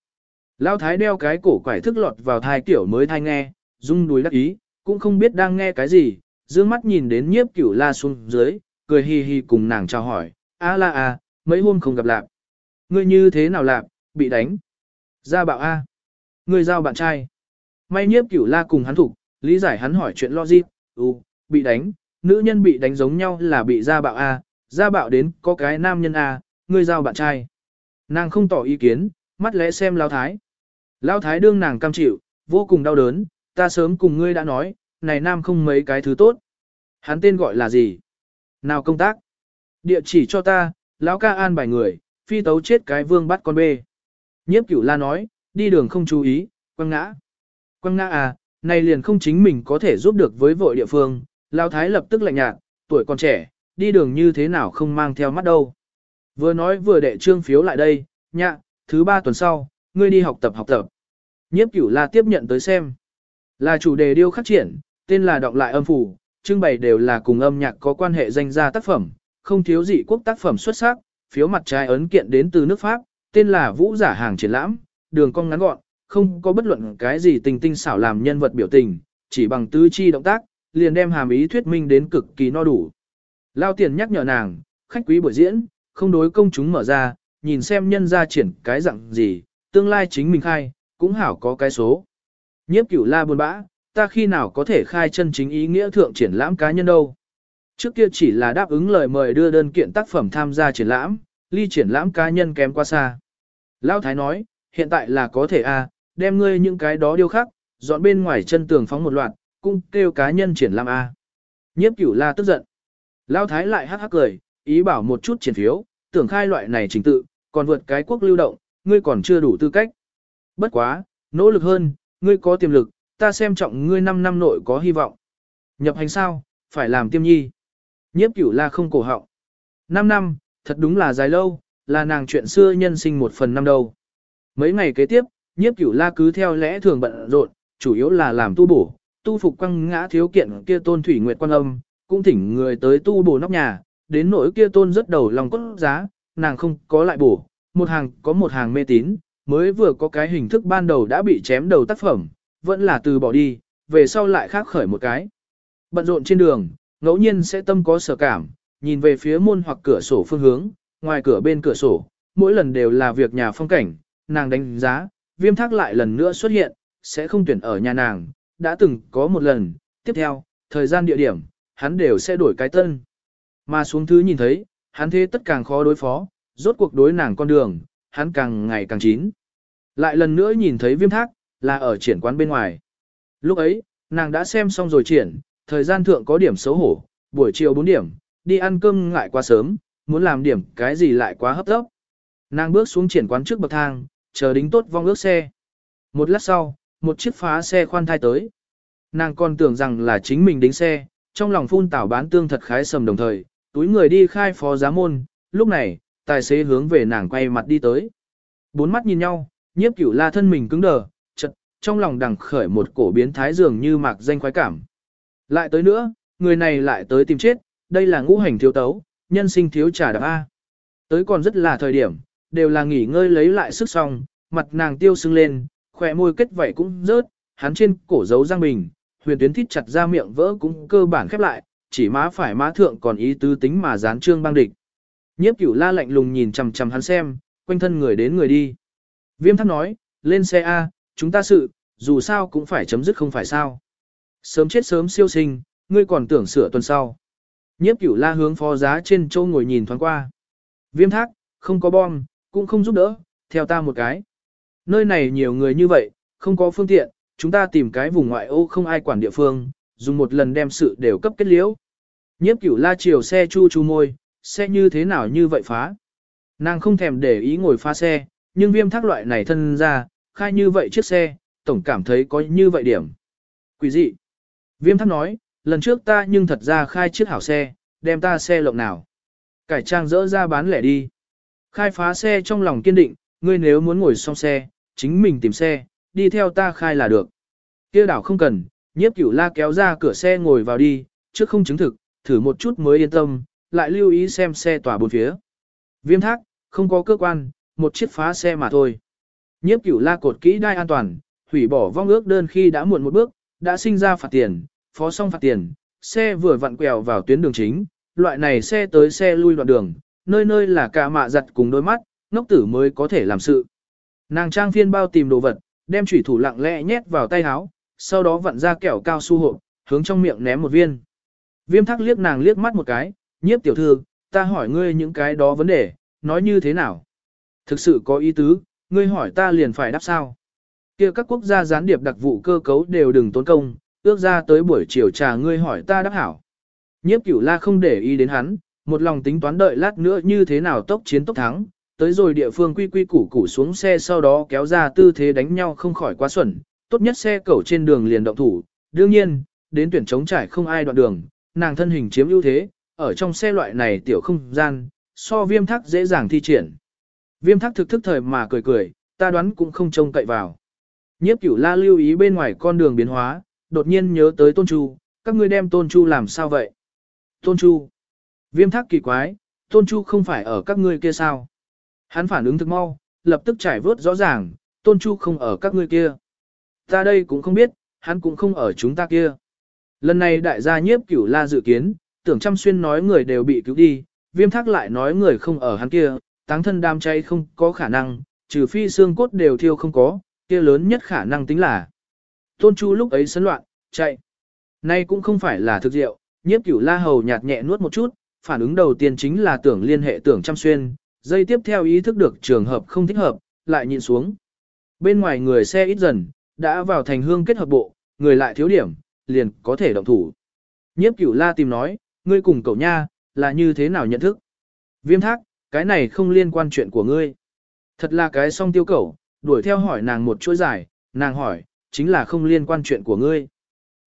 Lao thái đeo cái cổ quải thức lọt vào thai tiểu mới thai nghe, rung đuôi đắc ý, cũng không biết đang nghe cái gì, dương mắt nhìn đến nhiếp cửu la xuống dưới, cười hi hi cùng nàng chào hỏi, a la a, mấy hôm không gặp lạp. Ngươi như thế nào lạp, bị đánh. Gia bạo a. Ngươi giao bạn trai. May nhiếp cửu la cùng hắn thủ, lý giải hắn hỏi chuyện logic, ừ, bị đánh, nữ nhân bị đánh giống nhau là bị gia bạo a, gia bạo đến có cái nam nhân a, ngươi giao bạn trai. Nàng không tỏ ý kiến, mắt lẽ xem lao thái. Lao thái đương nàng cam chịu, vô cùng đau đớn, ta sớm cùng ngươi đã nói, này nam không mấy cái thứ tốt. Hắn tên gọi là gì? Nào công tác? Địa chỉ cho ta, lão ca an bài người, phi tấu chết cái vương bắt con bê. Nhiếp cửu la nói, đi đường không chú ý, quăng ngã. Quăng ngã à, này liền không chính mình có thể giúp được với vội địa phương, Lao thái lập tức lạnh nhạt, tuổi còn trẻ, đi đường như thế nào không mang theo mắt đâu. Vừa nói vừa đệ trương phiếu lại đây, nhạ, thứ ba tuần sau, ngươi đi học tập học tập. Nhiếp cửu la tiếp nhận tới xem. Là chủ đề điêu khắc triển, tên là đọc lại âm phủ, trưng bày đều là cùng âm nhạc có quan hệ danh gia tác phẩm, không thiếu dị quốc tác phẩm xuất sắc, phiếu mặt trái ấn kiện đến từ nước Pháp, tên là Vũ giả hàng triển lãm, đường cong ngắn gọn, không có bất luận cái gì tình tinh xảo làm nhân vật biểu tình, chỉ bằng tứ chi động tác, liền đem hàm ý thuyết minh đến cực kỳ no đủ. Lao tiền nhắc nhở nàng, khách quý buổi diễn, không đối công chúng mở ra, nhìn xem nhân ra triển cái dạng gì, tương lai chính mình khai, cũng hảo có cái số. Nhiếp cửu la buồn bã, ta khi nào có thể khai chân chính ý nghĩa thượng triển lãm cá nhân đâu. Trước kia chỉ là đáp ứng lời mời đưa đơn kiện tác phẩm tham gia triển lãm, ly triển lãm cá nhân kém quá xa. Lao Thái nói, hiện tại là có thể a, đem ngươi những cái đó điêu khắc, dọn bên ngoài chân tường phóng một loạt, cung kêu cá nhân triển lãm a. Nhiếp cửu la tức giận. Lao Thái lại hắc hắc cười, ý bảo một chút triển phiếu, tưởng khai loại này trình tự, còn vượt cái quốc lưu động, ngươi còn chưa đủ tư cách. Bất quá, nỗ lực hơn, ngươi có tiềm lực, ta xem trọng ngươi 5 năm nội có hy vọng. Nhập hành sao, phải làm tiêm nhi. Nhiếp cửu la không cổ họng. 5 năm, thật đúng là dài lâu, là nàng chuyện xưa nhân sinh một phần năm đầu, Mấy ngày kế tiếp, nhiếp cửu la cứ theo lẽ thường bận rộn, chủ yếu là làm tu bổ, tu phục quăng ngã thiếu kiện kia tôn thủy nguyệt quan âm, cũng thỉnh người tới tu bổ nóc nhà, đến nỗi kia tôn rất đầu lòng cốt giá, nàng không có lại bổ, một hàng có một hàng mê tín, mới vừa có cái hình thức ban đầu đã bị chém đầu tác phẩm, vẫn là từ bỏ đi, về sau lại khác khởi một cái. Bận rộn trên đường, ngẫu nhiên sẽ tâm có sở cảm, nhìn về phía môn hoặc cửa sổ phương hướng, ngoài cửa bên cửa sổ, mỗi lần đều là việc nhà phong cảnh, nàng đánh giá, viêm thác lại lần nữa xuất hiện, sẽ không tuyển ở nhà nàng, đã từng có một lần, tiếp theo, thời gian địa điểm, hắn đều sẽ đổi cái tân. Mà xuống thứ nhìn thấy, hắn thế tất càng khó đối phó, rốt cuộc đối nàng con đường, hắn càng ngày càng chín. Lại lần nữa nhìn thấy viêm thác, là ở triển quán bên ngoài. Lúc ấy, nàng đã xem xong rồi triển, thời gian thượng có điểm xấu hổ, buổi chiều 4 điểm, đi ăn cơm ngại quá sớm, muốn làm điểm cái gì lại quá hấp tấp. Nàng bước xuống triển quán trước bậc thang, chờ đính tốt vong ước xe. Một lát sau, một chiếc phá xe khoan thai tới. Nàng còn tưởng rằng là chính mình đính xe, trong lòng phun tảo bán tương thật khái sầm đồng thời, túi người đi khai phó giá môn, lúc này, tài xế hướng về nàng quay mặt đi tới. Bốn mắt nhìn nhau, nhiếp cửu la thân mình cứng đờ, chật, trong lòng đằng khởi một cổ biến thái dường như mạc danh khoái cảm. Lại tới nữa, người này lại tới tìm chết, đây là ngũ hành thiếu tấu, nhân sinh thiếu trả đạp A. Tới còn rất là thời điểm, đều là nghỉ ngơi lấy lại sức xong, mặt nàng tiêu sưng lên, khỏe môi kết vảy cũng rớt, hắn trên cổ giấu răng bình, huyền tuyến thít chặt ra miệng vỡ cũng cơ bản khép lại, chỉ má phải má thượng còn ý tứ tính mà dán trương băng địch. Nhiếp cửu la lạnh lùng nhìn chằm chằm hắn xem, quanh thân người đến người đi. Viêm thắc nói, lên xe A, chúng ta sự, dù sao cũng phải chấm dứt không phải sao. Sớm chết sớm siêu sinh, ngươi còn tưởng sửa tuần sau. Nhiếp cửu la hướng phó giá trên châu ngồi nhìn thoáng qua. Viêm thác, không có bom, cũng không giúp đỡ, theo ta một cái. Nơi này nhiều người như vậy, không có phương tiện, chúng ta tìm cái vùng ngoại ô không ai quản địa phương, dùng một lần đem sự đều cấp kết liễu. Nhiếp cửu la chiều xe chu chu môi, xe như thế nào như vậy phá. Nàng không thèm để ý ngồi pha xe, nhưng viêm thác loại này thân ra, khai như vậy chiếc xe, tổng cảm thấy có như vậy điểm. Quỷ dị. Viêm thác nói, lần trước ta nhưng thật ra khai chiếc hảo xe, đem ta xe lộng nào. Cải trang dỡ ra bán lẻ đi. Khai phá xe trong lòng kiên định, ngươi nếu muốn ngồi xong xe, chính mình tìm xe, đi theo ta khai là được. Kia đảo không cần, nhiếp cửu la kéo ra cửa xe ngồi vào đi, trước không chứng thực, thử một chút mới yên tâm, lại lưu ý xem xe tỏa bốn phía. Viêm thác, không có cơ quan, một chiếc phá xe mà thôi. Nhiếp cửu la cột kỹ đai an toàn, hủy bỏ vong ước đơn khi đã muộn một bước, đã sinh ra phạt tiền, phó xong phạt tiền, xe vừa vặn quẹo vào tuyến đường chính, loại này xe tới xe lui đoạn đường, nơi nơi là cả mạ giặt cùng đôi mắt, ngốc tử mới có thể làm sự. Nàng trang phiên bao tìm đồ vật, đem chủy thủ lặng lẽ nhét vào tay áo, sau đó vặn ra kẹo cao su hộp, hướng trong miệng ném một viên. Viêm thắc liếc nàng liếc mắt một cái, nhiếp tiểu thư, ta hỏi ngươi những cái đó vấn đề, nói như thế nào? Thực sự có ý tứ, ngươi hỏi ta liền phải đáp sao? kia các quốc gia gián điệp đặc vụ cơ cấu đều đừng tốn công, ước ra tới buổi chiều trà ngươi hỏi ta đáp hảo. Nhiếp cửu la không để ý đến hắn, một lòng tính toán đợi lát nữa như thế nào tốc chiến tốc thắng, tới rồi địa phương quy quy củ củ xuống xe sau đó kéo ra tư thế đánh nhau không khỏi quá xuẩn, tốt nhất xe cẩu trên đường liền động thủ, đương nhiên, đến tuyển chống trải không ai đoạn đường, nàng thân hình chiếm ưu thế, ở trong xe loại này tiểu không gian, so viêm thắc dễ dàng thi triển. Viêm thắc thực thức thời mà cười cười, ta đoán cũng không trông cậy vào. Nhiếp cửu la lưu ý bên ngoài con đường biến hóa, đột nhiên nhớ tới tôn chu, các ngươi đem tôn chu làm sao vậy? Tôn chu. Viêm thác kỳ quái, tôn chu không phải ở các ngươi kia sao? Hắn phản ứng thực mau, lập tức trải vớt rõ ràng, tôn chu không ở các ngươi kia. Ta đây cũng không biết, hắn cũng không ở chúng ta kia. Lần này đại gia nhiếp cửu la dự kiến, tưởng chăm xuyên nói người đều bị cứu đi, viêm thác lại nói người không ở hắn kia, táng thân đam cháy không có khả năng, trừ phi xương cốt đều thiêu không có, kia lớn nhất khả năng tính là. Tôn Chu lúc ấy sấn loạn, chạy. Nay cũng không phải là thực diệu, nhiếp cửu la hầu nhạt nhẹ nuốt một chút, phản ứng đầu tiên chính là tưởng liên hệ tưởng chăm xuyên, dây tiếp theo ý thức được trường hợp không thích hợp, lại nhìn xuống. Bên ngoài người xe ít dần, đã vào thành hương kết hợp bộ, người lại thiếu điểm, liền có thể động thủ. Nhiếp cửu la tìm nói, ngươi cùng cậu nha, là như thế nào nhận thức? Viêm thác, cái này không liên quan chuyện của ngươi. Thật là cái song tiêu cẩu, đuổi theo hỏi nàng một chuỗi dài, nàng hỏi, chính là không liên quan chuyện của ngươi.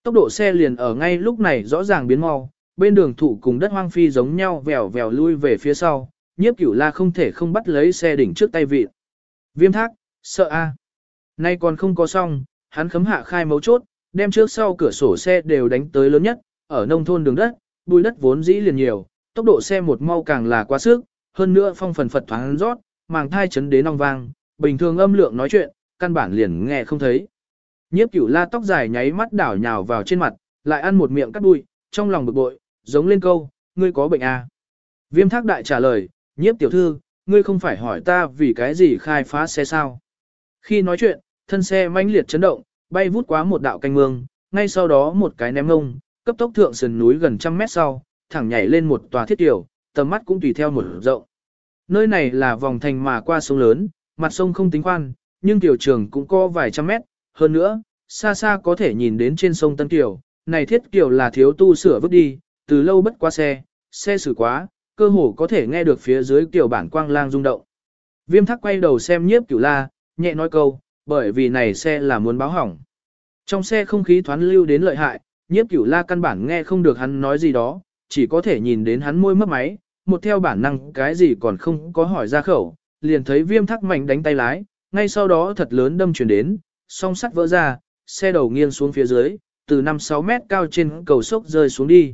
Tốc độ xe liền ở ngay lúc này rõ ràng biến mau, bên đường thủ cùng đất hoang phi giống nhau vèo vèo lui về phía sau, nhiếp cửu la không thể không bắt lấy xe đỉnh trước tay vịt. Viêm thác, sợ a. Nay còn không có xong, hắn khấm hạ khai mấu chốt, đem trước sau cửa sổ xe đều đánh tới lớn nhất, ở nông thôn đường đất, bùi đất vốn dĩ liền nhiều, tốc độ xe một mau càng là quá sức, hơn nữa phong phần phật thoáng rót, màng thai chấn đến ong vang, bình thường âm lượng nói chuyện, căn bản liền nghe không thấy. Nhiếp cửu la tóc dài nháy mắt đảo nhào vào trên mặt, lại ăn một miệng cắt đuôi, trong lòng bực bội, giống lên câu, ngươi có bệnh à? Viêm thác đại trả lời, nhiếp tiểu thư, ngươi không phải hỏi ta vì cái gì khai phá xe sao? Khi nói chuyện, thân xe mãnh liệt chấn động, bay vút quá một đạo canh mương, ngay sau đó một cái ném ngông, cấp tốc thượng sườn núi gần trăm mét sau, thẳng nhảy lên một tòa thiết tiểu, tầm mắt cũng tùy theo một rộng. Nơi này là vòng thành mà qua sông lớn, mặt sông không tính khoan, nhưng tiểu trường cũng có vài trăm mét, hơn nữa, xa xa có thể nhìn đến trên sông Tân Kiều, này thiết kiều là thiếu tu sửa vứt đi, từ lâu bất qua xe, xe xử quá, cơ hồ có thể nghe được phía dưới tiểu bản quang lang rung động. Viêm thắc quay đầu xem nhiếp cửu la, nhẹ nói câu, bởi vì này xe là muốn báo hỏng. Trong xe không khí thoán lưu đến lợi hại, nhiếp cửu la căn bản nghe không được hắn nói gì đó, chỉ có thể nhìn đến hắn môi mất máy, một theo bản năng cái gì còn không có hỏi ra khẩu, liền thấy viêm thắc mạnh đánh tay lái, ngay sau đó thật lớn đâm chuyển đến, song sắt vỡ ra, xe đầu nghiêng xuống phía dưới, từ 5-6 mét cao trên cầu sốc rơi xuống đi.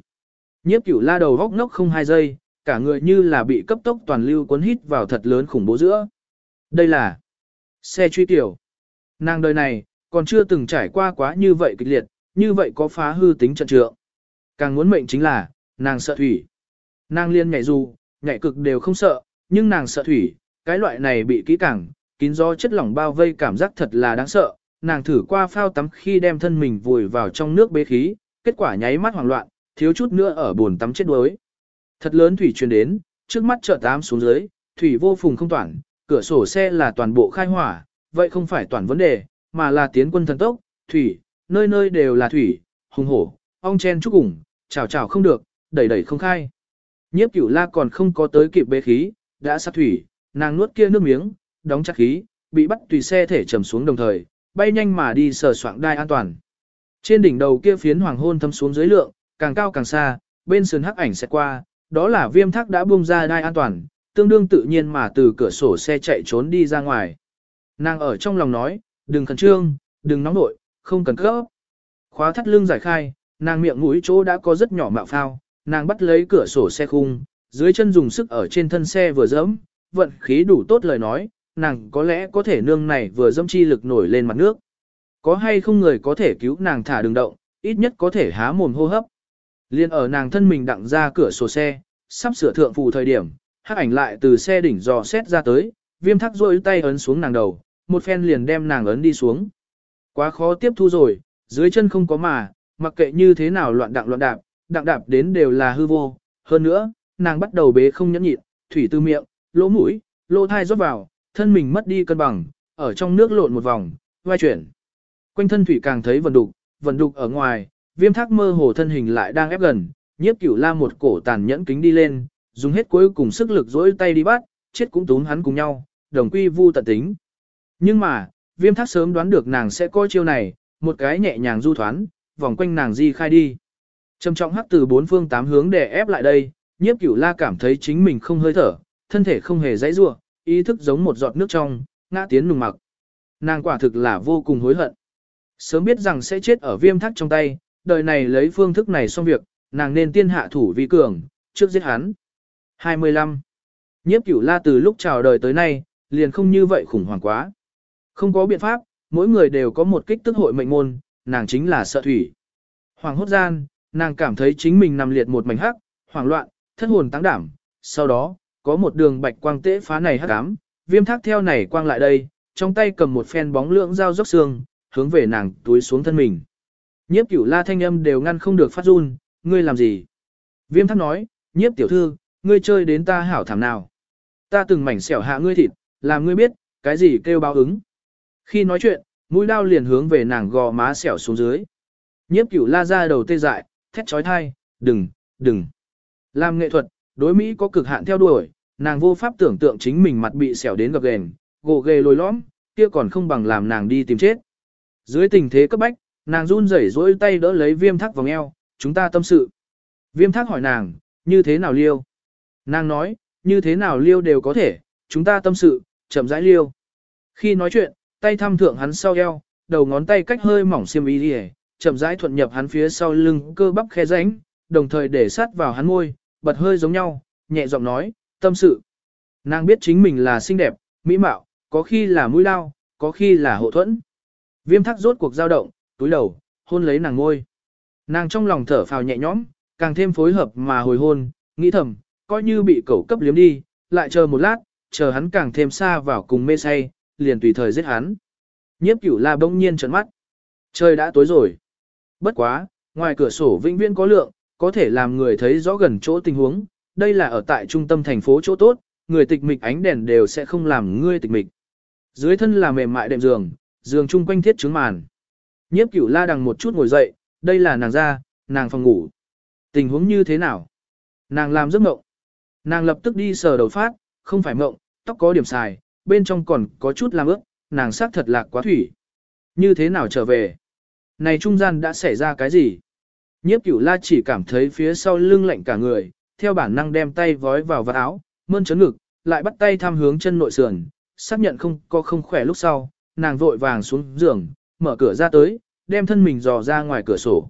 Nhiếp cửu la đầu vóc ngốc không hai giây, cả người như là bị cấp tốc toàn lưu cuốn hít vào thật lớn khủng bố giữa. Đây là xe truy tiểu. Nàng đời này, còn chưa từng trải qua quá như vậy kịch liệt, như vậy có phá hư tính trận trượng. Càng muốn mệnh chính là, nàng sợ thủy. Nàng liên nhảy dù, nhảy cực đều không sợ, nhưng nàng sợ thủy, cái loại này bị kỹ càng, kín do chất lỏng bao vây cảm giác thật là đáng sợ. Nàng thử qua phao tắm khi đem thân mình vùi vào trong nước bế khí, kết quả nháy mắt hoảng loạn, thiếu chút nữa ở buồn tắm chết đuối. Thật lớn thủy truyền đến, trước mắt chợt tám xuống dưới, thủy vô phùng không toàn, cửa sổ xe là toàn bộ khai hỏa, vậy không phải toàn vấn đề, mà là tiến quân thần tốc, thủy, nơi nơi đều là thủy, hùng hổ, ong chen chúc ủng, chào chào không được, đẩy đẩy không khai. Nhiếp cửu la còn không có tới kịp bế khí, đã sát thủy, nàng nuốt kia nước miếng, đóng chặt khí, bị bắt tùy xe thể trầm xuống đồng thời, bay nhanh mà đi sờ soạng đai an toàn. Trên đỉnh đầu kia phiến hoàng hôn thâm xuống dưới lượng, càng cao càng xa, bên sườn hắc ảnh sẽ qua, đó là viêm thác đã buông ra đai an toàn, tương đương tự nhiên mà từ cửa sổ xe chạy trốn đi ra ngoài. Nàng ở trong lòng nói, đừng khẩn trương, đừng nóng nội, không cần cấp. Khóa thắt lưng giải khai, nàng miệng mũi chỗ đã có rất nhỏ mạo phao, nàng bắt lấy cửa sổ xe khung, dưới chân dùng sức ở trên thân xe vừa dẫm, vận khí đủ tốt lời nói, nàng có lẽ có thể nương này vừa dẫm chi lực nổi lên mặt nước. Có hay không người có thể cứu nàng thả đường động, ít nhất có thể há mồm hô hấp. Liên ở nàng thân mình đặng ra cửa sổ xe, sắp sửa thượng phù thời điểm, hắc ảnh lại từ xe đỉnh dò xét ra tới, viêm thắc rôi tay ấn xuống nàng đầu, một phen liền đem nàng ấn đi xuống. Quá khó tiếp thu rồi, dưới chân không có mà, mặc kệ như thế nào loạn đặng loạn đạp, đặng đạp đến đều là hư vô. Hơn nữa, nàng bắt đầu bế không nhẫn nhịn, thủy tư miệng, lỗ mũi, lỗ thai rót vào, thân mình mất đi cân bằng, ở trong nước lộn một vòng, vai chuyển. Quanh thân thủy càng thấy vần đục, vần đục ở ngoài, viêm thác mơ hồ thân hình lại đang ép gần, nhiếp cửu la một cổ tàn nhẫn kính đi lên, dùng hết cuối cùng sức lực dỗi tay đi bắt, chết cũng túm hắn cùng nhau, đồng quy vu tận tính. Nhưng mà, viêm thác sớm đoán được nàng sẽ coi chiêu này, một cái nhẹ nhàng du thoán, vòng quanh nàng di khai đi. Trầm trọng hắc từ bốn phương tám hướng để ép lại đây, nhiếp cửu la cảm thấy chính mình không hơi thở, thân thể không hề dãy rua, ý thức giống một giọt nước trong, ngã tiến nùng mặc. Nàng quả thực là vô cùng hối hận. Sớm biết rằng sẽ chết ở viêm thác trong tay, đời này lấy phương thức này xong việc, nàng nên tiên hạ thủ vi cường, trước giết hắn. 25. Nhiếp cửu la từ lúc chào đời tới nay, liền không như vậy khủng hoảng quá. Không có biện pháp, mỗi người đều có một kích tức hội mệnh môn, nàng chính là sợ thủy. Hoàng hốt gian, nàng cảm thấy chính mình nằm liệt một mảnh hắc, hoảng loạn, thất hồn tăng đảm, sau đó, có một đường bạch quang tễ phá này hắc ám, viêm thác theo này quang lại đây, trong tay cầm một phen bóng lượng dao dốc xương, hướng về nàng túi xuống thân mình. Nhiếp cửu la thanh âm đều ngăn không được phát run, ngươi làm gì? Viêm thác nói, nhiếp tiểu thư, ngươi chơi đến ta hảo thảm nào. Ta từng mảnh xẻo hạ ngươi thịt, làm ngươi biết, cái gì kêu báo ứng. Khi nói chuyện, mũi đao liền hướng về nàng gò má xẻo xuống dưới. Nhiếp cửu la ra đầu tê dại, thét trói thai, đừng, đừng. Làm nghệ thuật, đối Mỹ có cực hạn theo đuổi, nàng vô pháp tưởng tượng chính mình mặt bị xẻo đến gập ghềnh, gồ ghề lồi lõm, kia còn không bằng làm nàng đi tìm chết. Dưới tình thế cấp bách, nàng run rẩy rỗi tay đỡ lấy viêm thác vòng eo, chúng ta tâm sự. Viêm thác hỏi nàng, như thế nào liêu? Nàng nói, như thế nào liêu đều có thể, chúng ta tâm sự, chậm rãi liêu. Khi nói chuyện, tay thăm thượng hắn sau eo, đầu ngón tay cách hơi mỏng xiêm y đi chậm rãi thuận nhập hắn phía sau lưng cơ bắp khe ránh, đồng thời để sát vào hắn môi, bật hơi giống nhau, nhẹ giọng nói, tâm sự. Nàng biết chính mình là xinh đẹp, mỹ mạo, có khi là mũi lao, có khi là hộ thuẫn. Viêm thắc rốt cuộc dao động, túi đầu, hôn lấy nàng ngôi. Nàng trong lòng thở phào nhẹ nhõm, càng thêm phối hợp mà hồi hôn, nghĩ thầm, coi như bị cẩu cấp liếm đi, lại chờ một lát, chờ hắn càng thêm xa vào cùng mê say, liền tùy thời giết hắn. Nhiếp cửu la bỗng nhiên trợn mắt. Trời đã tối rồi. Bất quá, ngoài cửa sổ vĩnh viễn có lượng, có thể làm người thấy rõ gần chỗ tình huống. Đây là ở tại trung tâm thành phố chỗ tốt, người tịch mịch ánh đèn đều sẽ không làm ngươi tịch mịch. Dưới thân là mềm mại đệm giường, giường chung quanh thiết trứng màn. Nhiếp cửu la đằng một chút ngồi dậy, đây là nàng ra, nàng phòng ngủ. Tình huống như thế nào? Nàng làm giấc mộng. Nàng lập tức đi sờ đầu phát, không phải mộng, tóc có điểm xài, bên trong còn có chút làm ướt, nàng xác thật lạc quá thủy. Như thế nào trở về? Này trung gian đã xảy ra cái gì? Nhiếp cửu la chỉ cảm thấy phía sau lưng lạnh cả người, theo bản năng đem tay vói vào vạt áo, mơn trớn ngực, lại bắt tay tham hướng chân nội sườn, xác nhận không có không khỏe lúc sau, nàng vội vàng xuống giường, mở cửa ra tới, đem thân mình dò ra ngoài cửa sổ.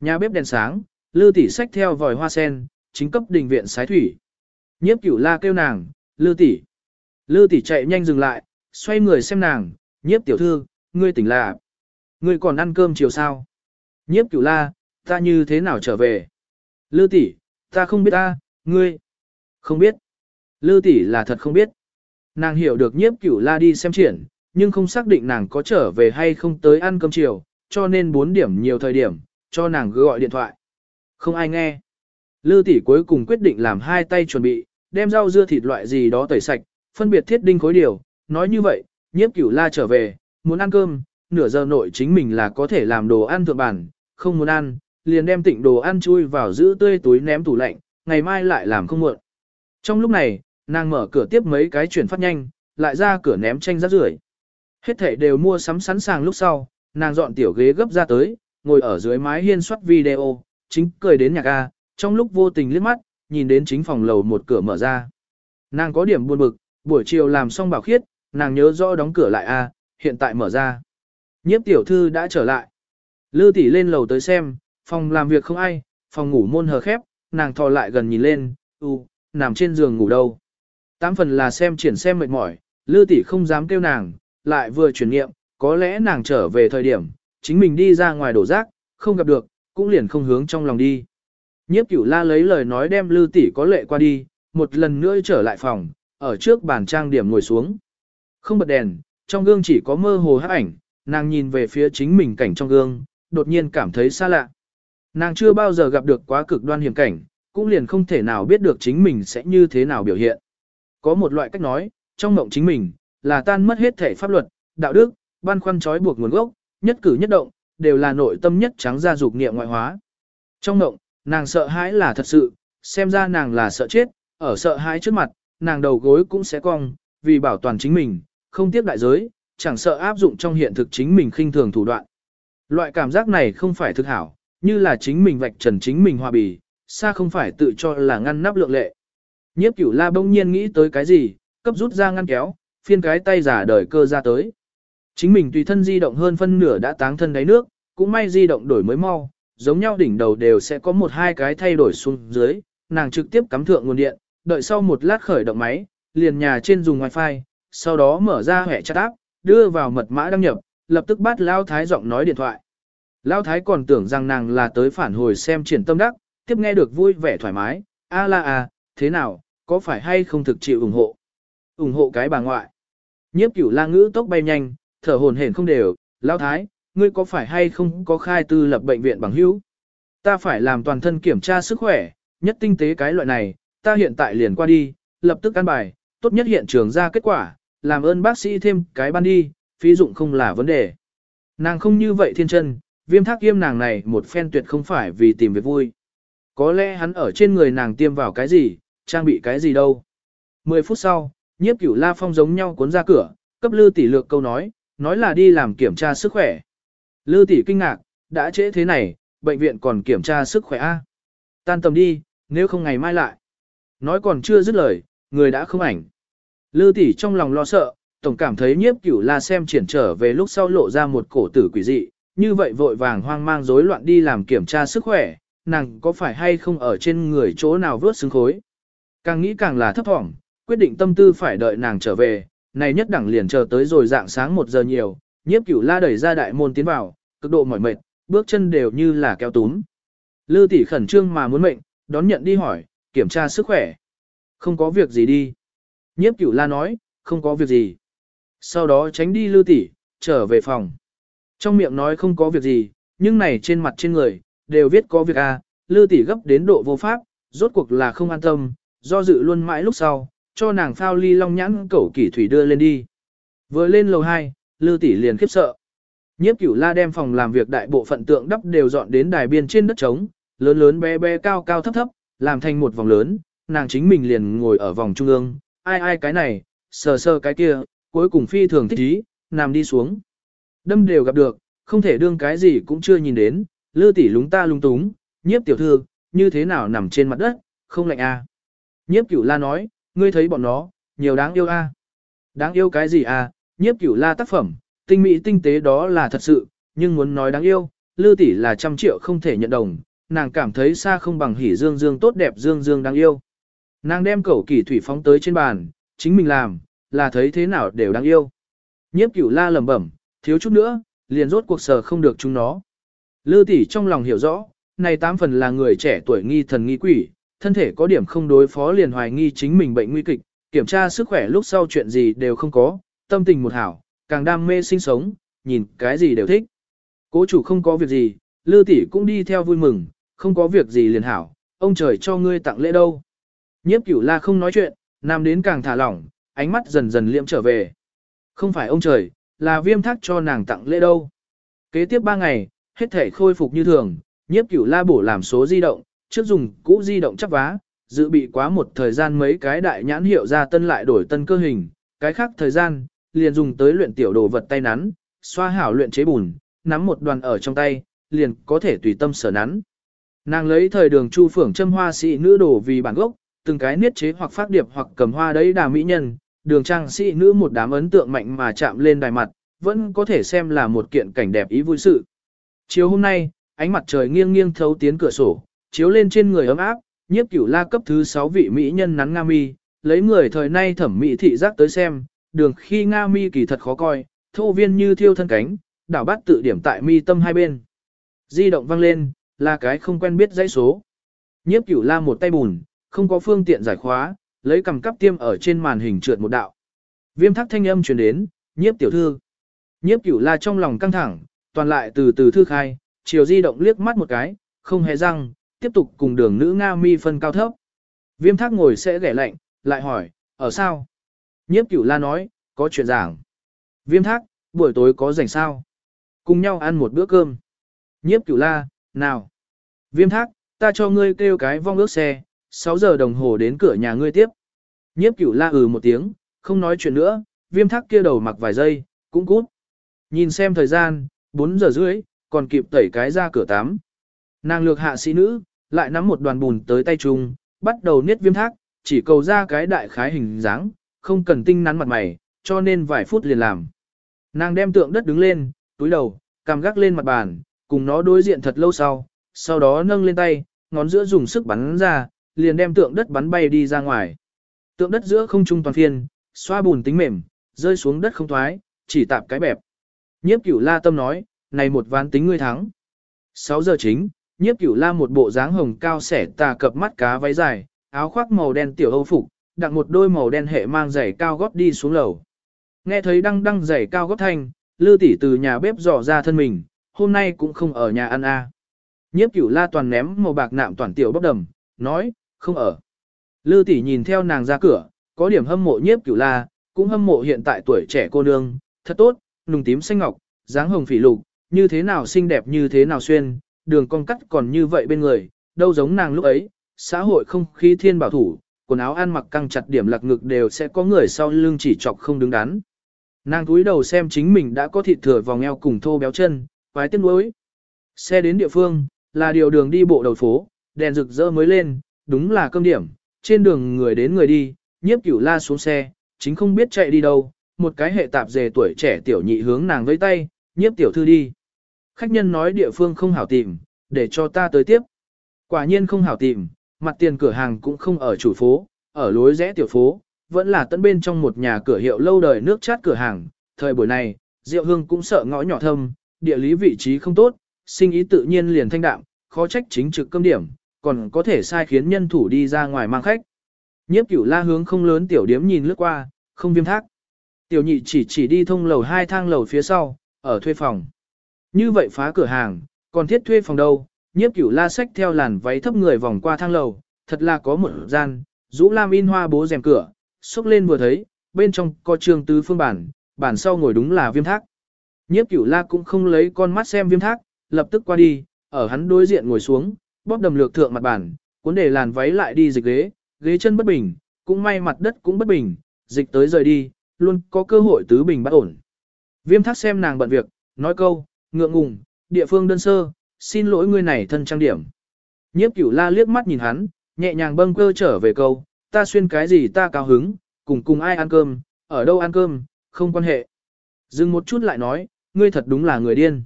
Nhà bếp đèn sáng, lư tỷ xách theo vòi hoa sen, chính cấp đình viện sái thủy. Nhiếp cửu la kêu nàng, lư tỷ. Lư tỷ chạy nhanh dừng lại, xoay người xem nàng, nhiếp tiểu thư, ngươi tỉnh là. Ngươi còn ăn cơm chiều sao? Nhiếp cửu la, ta như thế nào trở về? Lư tỷ, ta không biết ta, ngươi. Không biết. Lư tỷ là thật không biết. Nàng hiểu được nhiếp cửu la đi xem triển, nhưng không xác định nàng có trở về hay không tới ăn cơm chiều, cho nên bốn điểm nhiều thời điểm, cho nàng gọi điện thoại. Không ai nghe. Lư tỷ cuối cùng quyết định làm hai tay chuẩn bị, đem rau dưa thịt loại gì đó tẩy sạch, phân biệt thiết đinh khối điều. Nói như vậy, nhiếp cửu la trở về, muốn ăn cơm, nửa giờ nội chính mình là có thể làm đồ ăn thượng bản, không muốn ăn, liền đem tịnh đồ ăn chui vào giữ tươi túi ném tủ lạnh, ngày mai lại làm không muộn. Trong lúc này, nàng mở cửa tiếp mấy cái chuyển phát nhanh, lại ra cửa ném tranh rác rưởi. Hết thảy đều mua sắm sẵn sàng lúc sau, nàng dọn tiểu ghế gấp ra tới, ngồi ở dưới mái hiên soát video, chính cười đến nhạc A, trong lúc vô tình liếc mắt, nhìn đến chính phòng lầu một cửa mở ra. Nàng có điểm buồn bực, buổi chiều làm xong bảo khiết, nàng nhớ rõ đóng cửa lại A, hiện tại mở ra. Nhiếp tiểu thư đã trở lại. Lư tỷ lên lầu tới xem, phòng làm việc không ai, phòng ngủ môn hờ khép, nàng thò lại gần nhìn lên, u, nằm trên giường ngủ đâu. Tám phần là xem triển xem mệt mỏi, lư tỷ không dám kêu nàng, lại vừa chuyển nghiệm, có lẽ nàng trở về thời điểm, chính mình đi ra ngoài đổ rác, không gặp được, cũng liền không hướng trong lòng đi. Nhiếp cửu la lấy lời nói đem lư tỷ có lệ qua đi, một lần nữa trở lại phòng, ở trước bàn trang điểm ngồi xuống. Không bật đèn, trong gương chỉ có mơ hồ hắc ảnh, nàng nhìn về phía chính mình cảnh trong gương, đột nhiên cảm thấy xa lạ. Nàng chưa bao giờ gặp được quá cực đoan hiểm cảnh, cũng liền không thể nào biết được chính mình sẽ như thế nào biểu hiện. Có một loại cách nói, trong mộng chính mình, là tan mất hết thể pháp luật, đạo đức, ban khoăn trói buộc nguồn gốc, nhất cử nhất động, đều là nội tâm nhất trắng ra dục niệm ngoại hóa. Trong động, nàng sợ hãi là thật sự, xem ra nàng là sợ chết, ở sợ hãi trước mặt, nàng đầu gối cũng sẽ cong, vì bảo toàn chính mình, không tiếp đại giới, chẳng sợ áp dụng trong hiện thực chính mình khinh thường thủ đoạn. Loại cảm giác này không phải thực hảo, như là chính mình vạch trần chính mình hòa bì, xa không phải tự cho là ngăn nắp lượng lệ. Nhiếp cửu la bỗng nhiên nghĩ tới cái gì, cấp rút ra ngăn kéo, phiên cái tay giả đời cơ ra tới. Chính mình tùy thân di động hơn phân nửa đã táng thân đáy nước, cũng may di động đổi mới mau, giống nhau đỉnh đầu đều sẽ có một hai cái thay đổi xuống dưới, nàng trực tiếp cắm thượng nguồn điện, đợi sau một lát khởi động máy, liền nhà trên dùng wifi, sau đó mở ra hệ chat app, đưa vào mật mã đăng nhập, lập tức bắt Lao Thái giọng nói điện thoại. Lao Thái còn tưởng rằng nàng là tới phản hồi xem triển tâm đắc, tiếp nghe được vui vẻ thoải mái, A la à, thế nào, có phải hay không thực chịu ủng hộ? ủng hộ cái bà ngoại. Nhiếp cửu la ngữ tốc bay nhanh, thở hồn hển không đều, lao thái, ngươi có phải hay không có khai tư lập bệnh viện bằng hữu? Ta phải làm toàn thân kiểm tra sức khỏe, nhất tinh tế cái loại này, ta hiện tại liền qua đi, lập tức căn bài, tốt nhất hiện trường ra kết quả, làm ơn bác sĩ thêm cái ban đi, phí dụng không là vấn đề. Nàng không như vậy thiên chân, viêm thác yêm nàng này một phen tuyệt không phải vì tìm việc vui. Có lẽ hắn ở trên người nàng tiêm vào cái gì, trang bị cái gì đâu. Mười phút sau, Nhiếp cửu la phong giống nhau cuốn ra cửa, cấp lư tỷ lược câu nói, nói là đi làm kiểm tra sức khỏe. Lư tỷ kinh ngạc, đã trễ thế này, bệnh viện còn kiểm tra sức khỏe a? Tan tầm đi, nếu không ngày mai lại. Nói còn chưa dứt lời, người đã không ảnh. Lư tỷ trong lòng lo sợ, tổng cảm thấy nhiếp cửu la xem triển trở về lúc sau lộ ra một cổ tử quỷ dị, như vậy vội vàng hoang mang rối loạn đi làm kiểm tra sức khỏe, nàng có phải hay không ở trên người chỗ nào vớt xứng khối. Càng nghĩ càng là thấp thỏm, quyết định tâm tư phải đợi nàng trở về, này nhất đẳng liền chờ tới rồi dạng sáng một giờ nhiều, nhiếp cửu la đẩy ra đại môn tiến vào, cực độ mỏi mệt, bước chân đều như là kéo túm. Lư tỷ khẩn trương mà muốn mệnh, đón nhận đi hỏi, kiểm tra sức khỏe. Không có việc gì đi. Nhiếp cửu la nói, không có việc gì. Sau đó tránh đi lư tỷ, trở về phòng. Trong miệng nói không có việc gì, nhưng này trên mặt trên người, đều viết có việc a. À, lư tỷ gấp đến độ vô pháp, rốt cuộc là không an tâm, do dự luôn mãi lúc sau, cho nàng phao ly long nhãn cẩu kỷ thủy đưa lên đi. Vừa lên lầu 2, Lư tỷ liền khiếp sợ. Nhiếp Cửu La đem phòng làm việc đại bộ phận tượng đắp đều dọn đến đài biên trên đất trống, lớn lớn bé bé cao cao thấp thấp, làm thành một vòng lớn, nàng chính mình liền ngồi ở vòng trung ương, ai ai cái này, sờ sờ cái kia, cuối cùng phi thường thích ý, nằm đi xuống. Đâm đều gặp được, không thể đương cái gì cũng chưa nhìn đến, Lư tỷ lúng ta lung túng, nhiếp tiểu thư, như thế nào nằm trên mặt đất, không lạnh à. Nhiếp Cửu La nói, ngươi thấy bọn nó, nhiều đáng yêu a. Đáng yêu cái gì a? nhiếp cửu la tác phẩm, tinh mỹ tinh tế đó là thật sự, nhưng muốn nói đáng yêu, lư tỷ là trăm triệu không thể nhận đồng, nàng cảm thấy xa không bằng hỉ dương dương tốt đẹp dương dương đáng yêu. Nàng đem cẩu kỳ thủy phóng tới trên bàn, chính mình làm, là thấy thế nào đều đáng yêu. Nhiếp cửu la lẩm bẩm, thiếu chút nữa, liền rốt cuộc sở không được chúng nó. Lư tỷ trong lòng hiểu rõ, này tám phần là người trẻ tuổi nghi thần nghi quỷ, thân thể có điểm không đối phó liền hoài nghi chính mình bệnh nguy kịch, kiểm tra sức khỏe lúc sau chuyện gì đều không có, tâm tình một hảo, càng đam mê sinh sống, nhìn cái gì đều thích. Cố chủ không có việc gì, lư tỷ cũng đi theo vui mừng, không có việc gì liền hảo, ông trời cho ngươi tặng lễ đâu. Nhiếp cửu la không nói chuyện, nam đến càng thả lỏng, ánh mắt dần dần liệm trở về. Không phải ông trời, là viêm thác cho nàng tặng lễ đâu. Kế tiếp ba ngày, hết thể khôi phục như thường, nhiếp cửu la bổ làm số di động, trước dùng cũ di động chắp vá, dự bị quá một thời gian mấy cái đại nhãn hiệu ra tân lại đổi tân cơ hình, cái khác thời gian, liền dùng tới luyện tiểu đồ vật tay nắn, xoa hảo luyện chế bùn, nắm một đoàn ở trong tay, liền có thể tùy tâm sở nắn. Nàng lấy thời đường chu phưởng châm hoa sĩ nữ đồ vì bản gốc, từng cái niết chế hoặc phát điệp hoặc cầm hoa đấy đà mỹ nhân, đường trang sĩ nữ một đám ấn tượng mạnh mà chạm lên đài mặt, vẫn có thể xem là một kiện cảnh đẹp ý vui sự. Chiều hôm nay, ánh mặt trời nghiêng nghiêng thấu tiến cửa sổ, chiếu lên trên người ấm áp, nhiếp cửu la cấp thứ 6 vị mỹ nhân nắn Nga mi, lấy người thời nay thẩm mỹ thị giác tới xem, đường khi Nga mi kỳ thật khó coi, thô viên như thiêu thân cánh, đảo bát tự điểm tại mi tâm hai bên. Di động vang lên, là cái không quen biết dãy số. Nhiếp cửu la một tay bùn, không có phương tiện giải khóa, lấy cầm cắp tiêm ở trên màn hình trượt một đạo. Viêm thắc thanh âm truyền đến, nhiếp tiểu thư. Nhiếp cửu la trong lòng căng thẳng, toàn lại từ từ thư khai, chiều di động liếc mắt một cái, không hề răng, tiếp tục cùng đường nữ Nga mi phân cao thấp. Viêm thác ngồi sẽ ghẻ lạnh, lại hỏi, ở sao? Nhiếp cửu la nói, có chuyện giảng. Viêm thác, buổi tối có rảnh sao? Cùng nhau ăn một bữa cơm. Nhiếp cửu la, nào? Viêm thác, ta cho ngươi kêu cái vong ước xe, 6 giờ đồng hồ đến cửa nhà ngươi tiếp. Nhiếp cửu la ừ một tiếng, không nói chuyện nữa, viêm thác kia đầu mặc vài giây, cũng cút. Nhìn xem thời gian, 4 giờ rưỡi, còn kịp tẩy cái ra cửa tắm. Nàng lược hạ sĩ nữ, lại nắm một đoàn bùn tới tay chung, bắt đầu niết viêm thác, chỉ cầu ra cái đại khái hình dáng, không cần tinh nắn mặt mày, cho nên vài phút liền làm. Nàng đem tượng đất đứng lên, túi đầu, cằm gác lên mặt bàn, cùng nó đối diện thật lâu sau, sau đó nâng lên tay, ngón giữa dùng sức bắn ra, liền đem tượng đất bắn bay đi ra ngoài. Tượng đất giữa không trung toàn phiên, xoa bùn tính mềm, rơi xuống đất không thoái, chỉ tạp cái bẹp. Nhiếp cửu la tâm nói, này một ván tính ngươi thắng. 6 giờ chính, Nhiếp cửu la một bộ dáng hồng cao sẻ tà cập mắt cá váy dài, áo khoác màu đen tiểu âu phục, đặt một đôi màu đen hệ mang giày cao gót đi xuống lầu. Nghe thấy đăng đăng giày cao gót thanh, Lư tỷ từ nhà bếp dò ra thân mình, hôm nay cũng không ở nhà ăn a. À. Nhiếp Cửu La toàn ném màu bạc nạm toàn tiểu bốc đầm, nói, không ở. Lư tỷ nhìn theo nàng ra cửa, có điểm hâm mộ Nhiếp Cửu La, cũng hâm mộ hiện tại tuổi trẻ cô nương, thật tốt, nùng tím xanh ngọc, dáng hồng phỉ lục, như thế nào xinh đẹp như thế nào xuyên, đường con cắt còn như vậy bên người, đâu giống nàng lúc ấy, xã hội không khí thiên bảo thủ, quần áo ăn mặc căng chặt điểm lạc ngực đều sẽ có người sau lưng chỉ chọc không đứng đắn. Nàng túi đầu xem chính mình đã có thịt thừa vòng eo cùng thô béo chân, quái tiếc nuối. Xe đến địa phương, là điều đường đi bộ đầu phố, đèn rực rỡ mới lên, đúng là cơm điểm, trên đường người đến người đi, nhiếp cửu la xuống xe, chính không biết chạy đi đâu, một cái hệ tạp dề tuổi trẻ tiểu nhị hướng nàng vẫy tay, nhiếp tiểu thư đi. Khách nhân nói địa phương không hảo tìm, để cho ta tới tiếp. Quả nhiên không hảo tìm, mặt tiền cửa hàng cũng không ở chủ phố, ở lối rẽ tiểu phố, vẫn là tận bên trong một nhà cửa hiệu lâu đời nước chát cửa hàng. Thời buổi này, Diệu Hương cũng sợ ngõ nhỏ thâm, địa lý vị trí không tốt, sinh ý tự nhiên liền thanh đạm, khó trách chính trực cơm điểm, còn có thể sai khiến nhân thủ đi ra ngoài mang khách. Nhiếp cửu la hướng không lớn tiểu điếm nhìn lướt qua, không viêm thác. Tiểu nhị chỉ chỉ đi thông lầu hai thang lầu phía sau, ở thuê phòng. Như vậy phá cửa hàng, còn thiết thuê phòng đâu, nhiếp cửu la sách theo làn váy thấp người vòng qua thang lầu, thật là có một gian, rũ lam in hoa bố rèm cửa, xúc lên vừa thấy, bên trong có trường tứ phương bản, bản sau ngồi đúng là viêm thác. Nhiếp cửu la cũng không lấy con mắt xem viêm thác, lập tức qua đi, ở hắn đối diện ngồi xuống, bóp đầm lược thượng mặt bản, cuốn để làn váy lại đi dịch ghế, ghế chân bất bình, cũng may mặt đất cũng bất bình, dịch tới rời đi, luôn có cơ hội tứ bình bắt ổn. Viêm thác xem nàng bận việc, nói câu, ngượng ngùng, địa phương đơn sơ, xin lỗi ngươi này thân trang điểm. Nhiếp cửu la liếc mắt nhìn hắn, nhẹ nhàng bâng cơ trở về câu, ta xuyên cái gì ta cao hứng, cùng cùng ai ăn cơm, ở đâu ăn cơm, không quan hệ. Dừng một chút lại nói, ngươi thật đúng là người điên.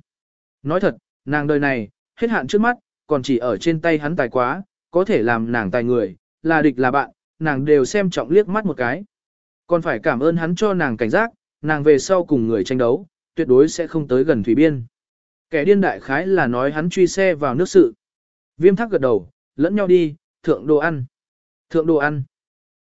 Nói thật, nàng đời này, hết hạn trước mắt, còn chỉ ở trên tay hắn tài quá, có thể làm nàng tài người, là địch là bạn, nàng đều xem trọng liếc mắt một cái. Còn phải cảm ơn hắn cho nàng cảnh giác, nàng về sau cùng người tranh đấu, tuyệt đối sẽ không tới gần thủy biên. Kẻ điên đại khái là nói hắn truy xe vào nước sự. Viêm thác gật đầu, lẫn nhau đi, thượng đồ ăn. Thượng đồ ăn.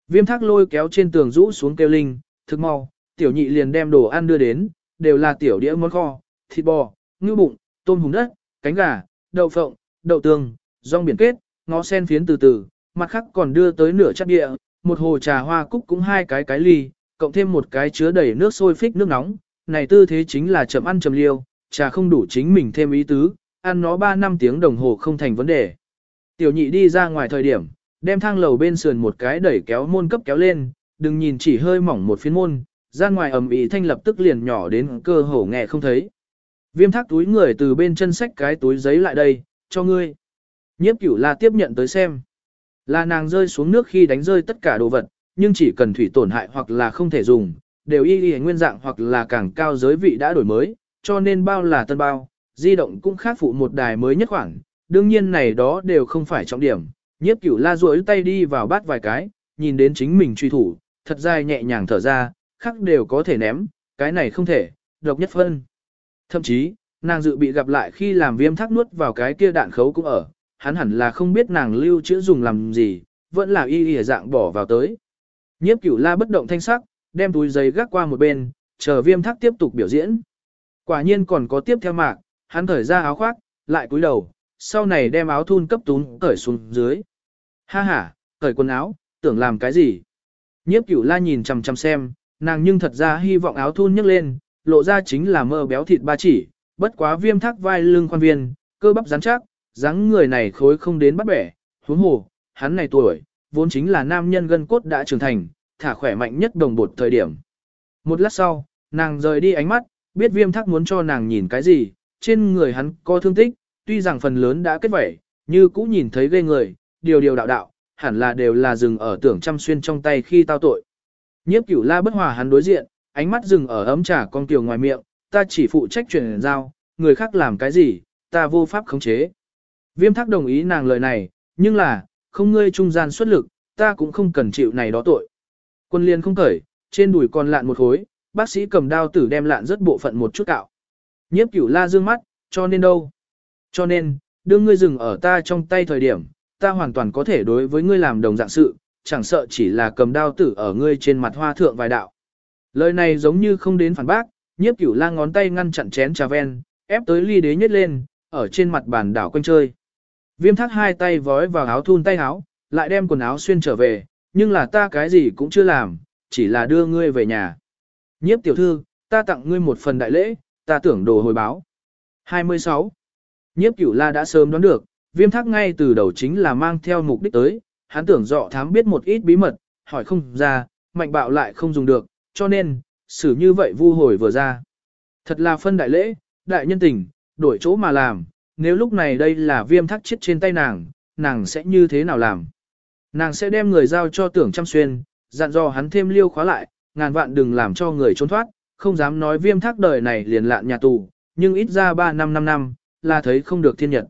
Viêm thác lôi kéo trên tường rũ xuống kêu linh, thức mau, tiểu nhị liền đem đồ ăn đưa đến, đều là tiểu đĩa món kho, thịt bò, ngư bụng, tôm hùm đất, cánh gà, đậu phộng, đậu tương, rong biển kết, ngó sen phiến từ từ, mặt khác còn đưa tới nửa chắp địa, một hồ trà hoa cúc cũng hai cái cái ly, cộng thêm một cái chứa đầy nước sôi phích nước nóng, này tư thế chính là chậm ăn chậm liêu, trà không đủ chính mình thêm ý tứ, ăn nó 3 năm tiếng đồng hồ không thành vấn đề. Tiểu nhị đi ra ngoài thời điểm, đem thang lầu bên sườn một cái đẩy kéo môn cấp kéo lên, đừng nhìn chỉ hơi mỏng một phiến môn, ra ngoài ầm ĩ thanh lập tức liền nhỏ đến cơ hồ nghe không thấy. Viêm thác túi người từ bên chân sách cái túi giấy lại đây, cho ngươi. Nhiếp cửu la tiếp nhận tới xem. Là nàng rơi xuống nước khi đánh rơi tất cả đồ vật, nhưng chỉ cần thủy tổn hại hoặc là không thể dùng, đều y y nguyên dạng hoặc là càng cao giới vị đã đổi mới, cho nên bao là tân bao, di động cũng khác phụ một đài mới nhất khoảng, đương nhiên này đó đều không phải trọng điểm. Nhiếp cửu la duỗi tay đi vào bát vài cái, nhìn đến chính mình truy thủ, thật dài nhẹ nhàng thở ra, khác đều có thể ném, cái này không thể, độc nhất phân. Thậm chí, nàng dự bị gặp lại khi làm viêm thác nuốt vào cái kia đạn khấu cũng ở, hắn hẳn là không biết nàng lưu chữa dùng làm gì, vẫn là y y dạng bỏ vào tới. Nhiếp cửu la bất động thanh sắc, đem túi giấy gác qua một bên, chờ viêm thác tiếp tục biểu diễn. Quả nhiên còn có tiếp theo mạc, hắn thở ra áo khoác, lại cúi đầu, sau này đem áo thun cấp tún cởi xuống dưới. Ha ha, cởi quần áo, tưởng làm cái gì? Nhiếp cửu la nhìn chằm chằm xem, nàng nhưng thật ra hy vọng áo thun nhấc lên, lộ ra chính là mơ béo thịt ba chỉ, bất quá viêm thác vai lưng khoan viên, cơ bắp rắn chắc, dáng người này khối không đến bắt bẻ, huống hồ, hắn này tuổi, vốn chính là nam nhân gân cốt đã trưởng thành, thả khỏe mạnh nhất đồng bột thời điểm. Một lát sau, nàng rời đi ánh mắt, biết viêm thác muốn cho nàng nhìn cái gì, trên người hắn có thương tích, tuy rằng phần lớn đã kết vẩy, như cũ nhìn thấy ghê người, điều điều đạo đạo, hẳn là đều là dừng ở tưởng chăm xuyên trong tay khi tao tội. Nhiếp cửu la bất hòa hắn đối diện, ánh mắt dừng ở ấm trà con tiểu ngoài miệng, ta chỉ phụ trách chuyển giao, người khác làm cái gì, ta vô pháp khống chế. Viêm thác đồng ý nàng lời này, nhưng là, không ngươi trung gian xuất lực, ta cũng không cần chịu này đó tội. Quân liên không cởi, trên đùi còn lạn một khối, bác sĩ cầm đao tử đem lạn rất bộ phận một chút cạo. Nhiếp cửu la dương mắt, cho nên đâu? Cho nên, đưa ngươi dừng ở ta trong tay thời điểm, ta hoàn toàn có thể đối với ngươi làm đồng dạng sự, chẳng sợ chỉ là cầm đao tử ở ngươi trên mặt hoa thượng vài đạo. Lời này giống như không đến phản bác, nhiếp cửu la ngón tay ngăn chặn chén trà ven, ép tới ly đế nhét lên, ở trên mặt bàn đảo quanh chơi. Viêm thác hai tay vói vào áo thun tay áo, lại đem quần áo xuyên trở về, nhưng là ta cái gì cũng chưa làm, chỉ là đưa ngươi về nhà. Nhiếp tiểu thư, ta tặng ngươi một phần đại lễ, ta tưởng đồ hồi báo. 26. Nhiếp cửu la đã sớm đoán được, viêm thác ngay từ đầu chính là mang theo mục đích tới, hắn tưởng dọ thám biết một ít bí mật, hỏi không ra, mạnh bạo lại không dùng được, cho nên, xử như vậy vu hồi vừa ra. Thật là phân đại lễ, đại nhân tình, đổi chỗ mà làm, nếu lúc này đây là viêm thác chết trên tay nàng, nàng sẽ như thế nào làm? Nàng sẽ đem người giao cho tưởng chăm xuyên, dặn dò hắn thêm liêu khóa lại, ngàn vạn đừng làm cho người trốn thoát, không dám nói viêm thác đời này liền lạn nhà tù, nhưng ít ra 3 năm 5 năm, là thấy không được thiên nhật.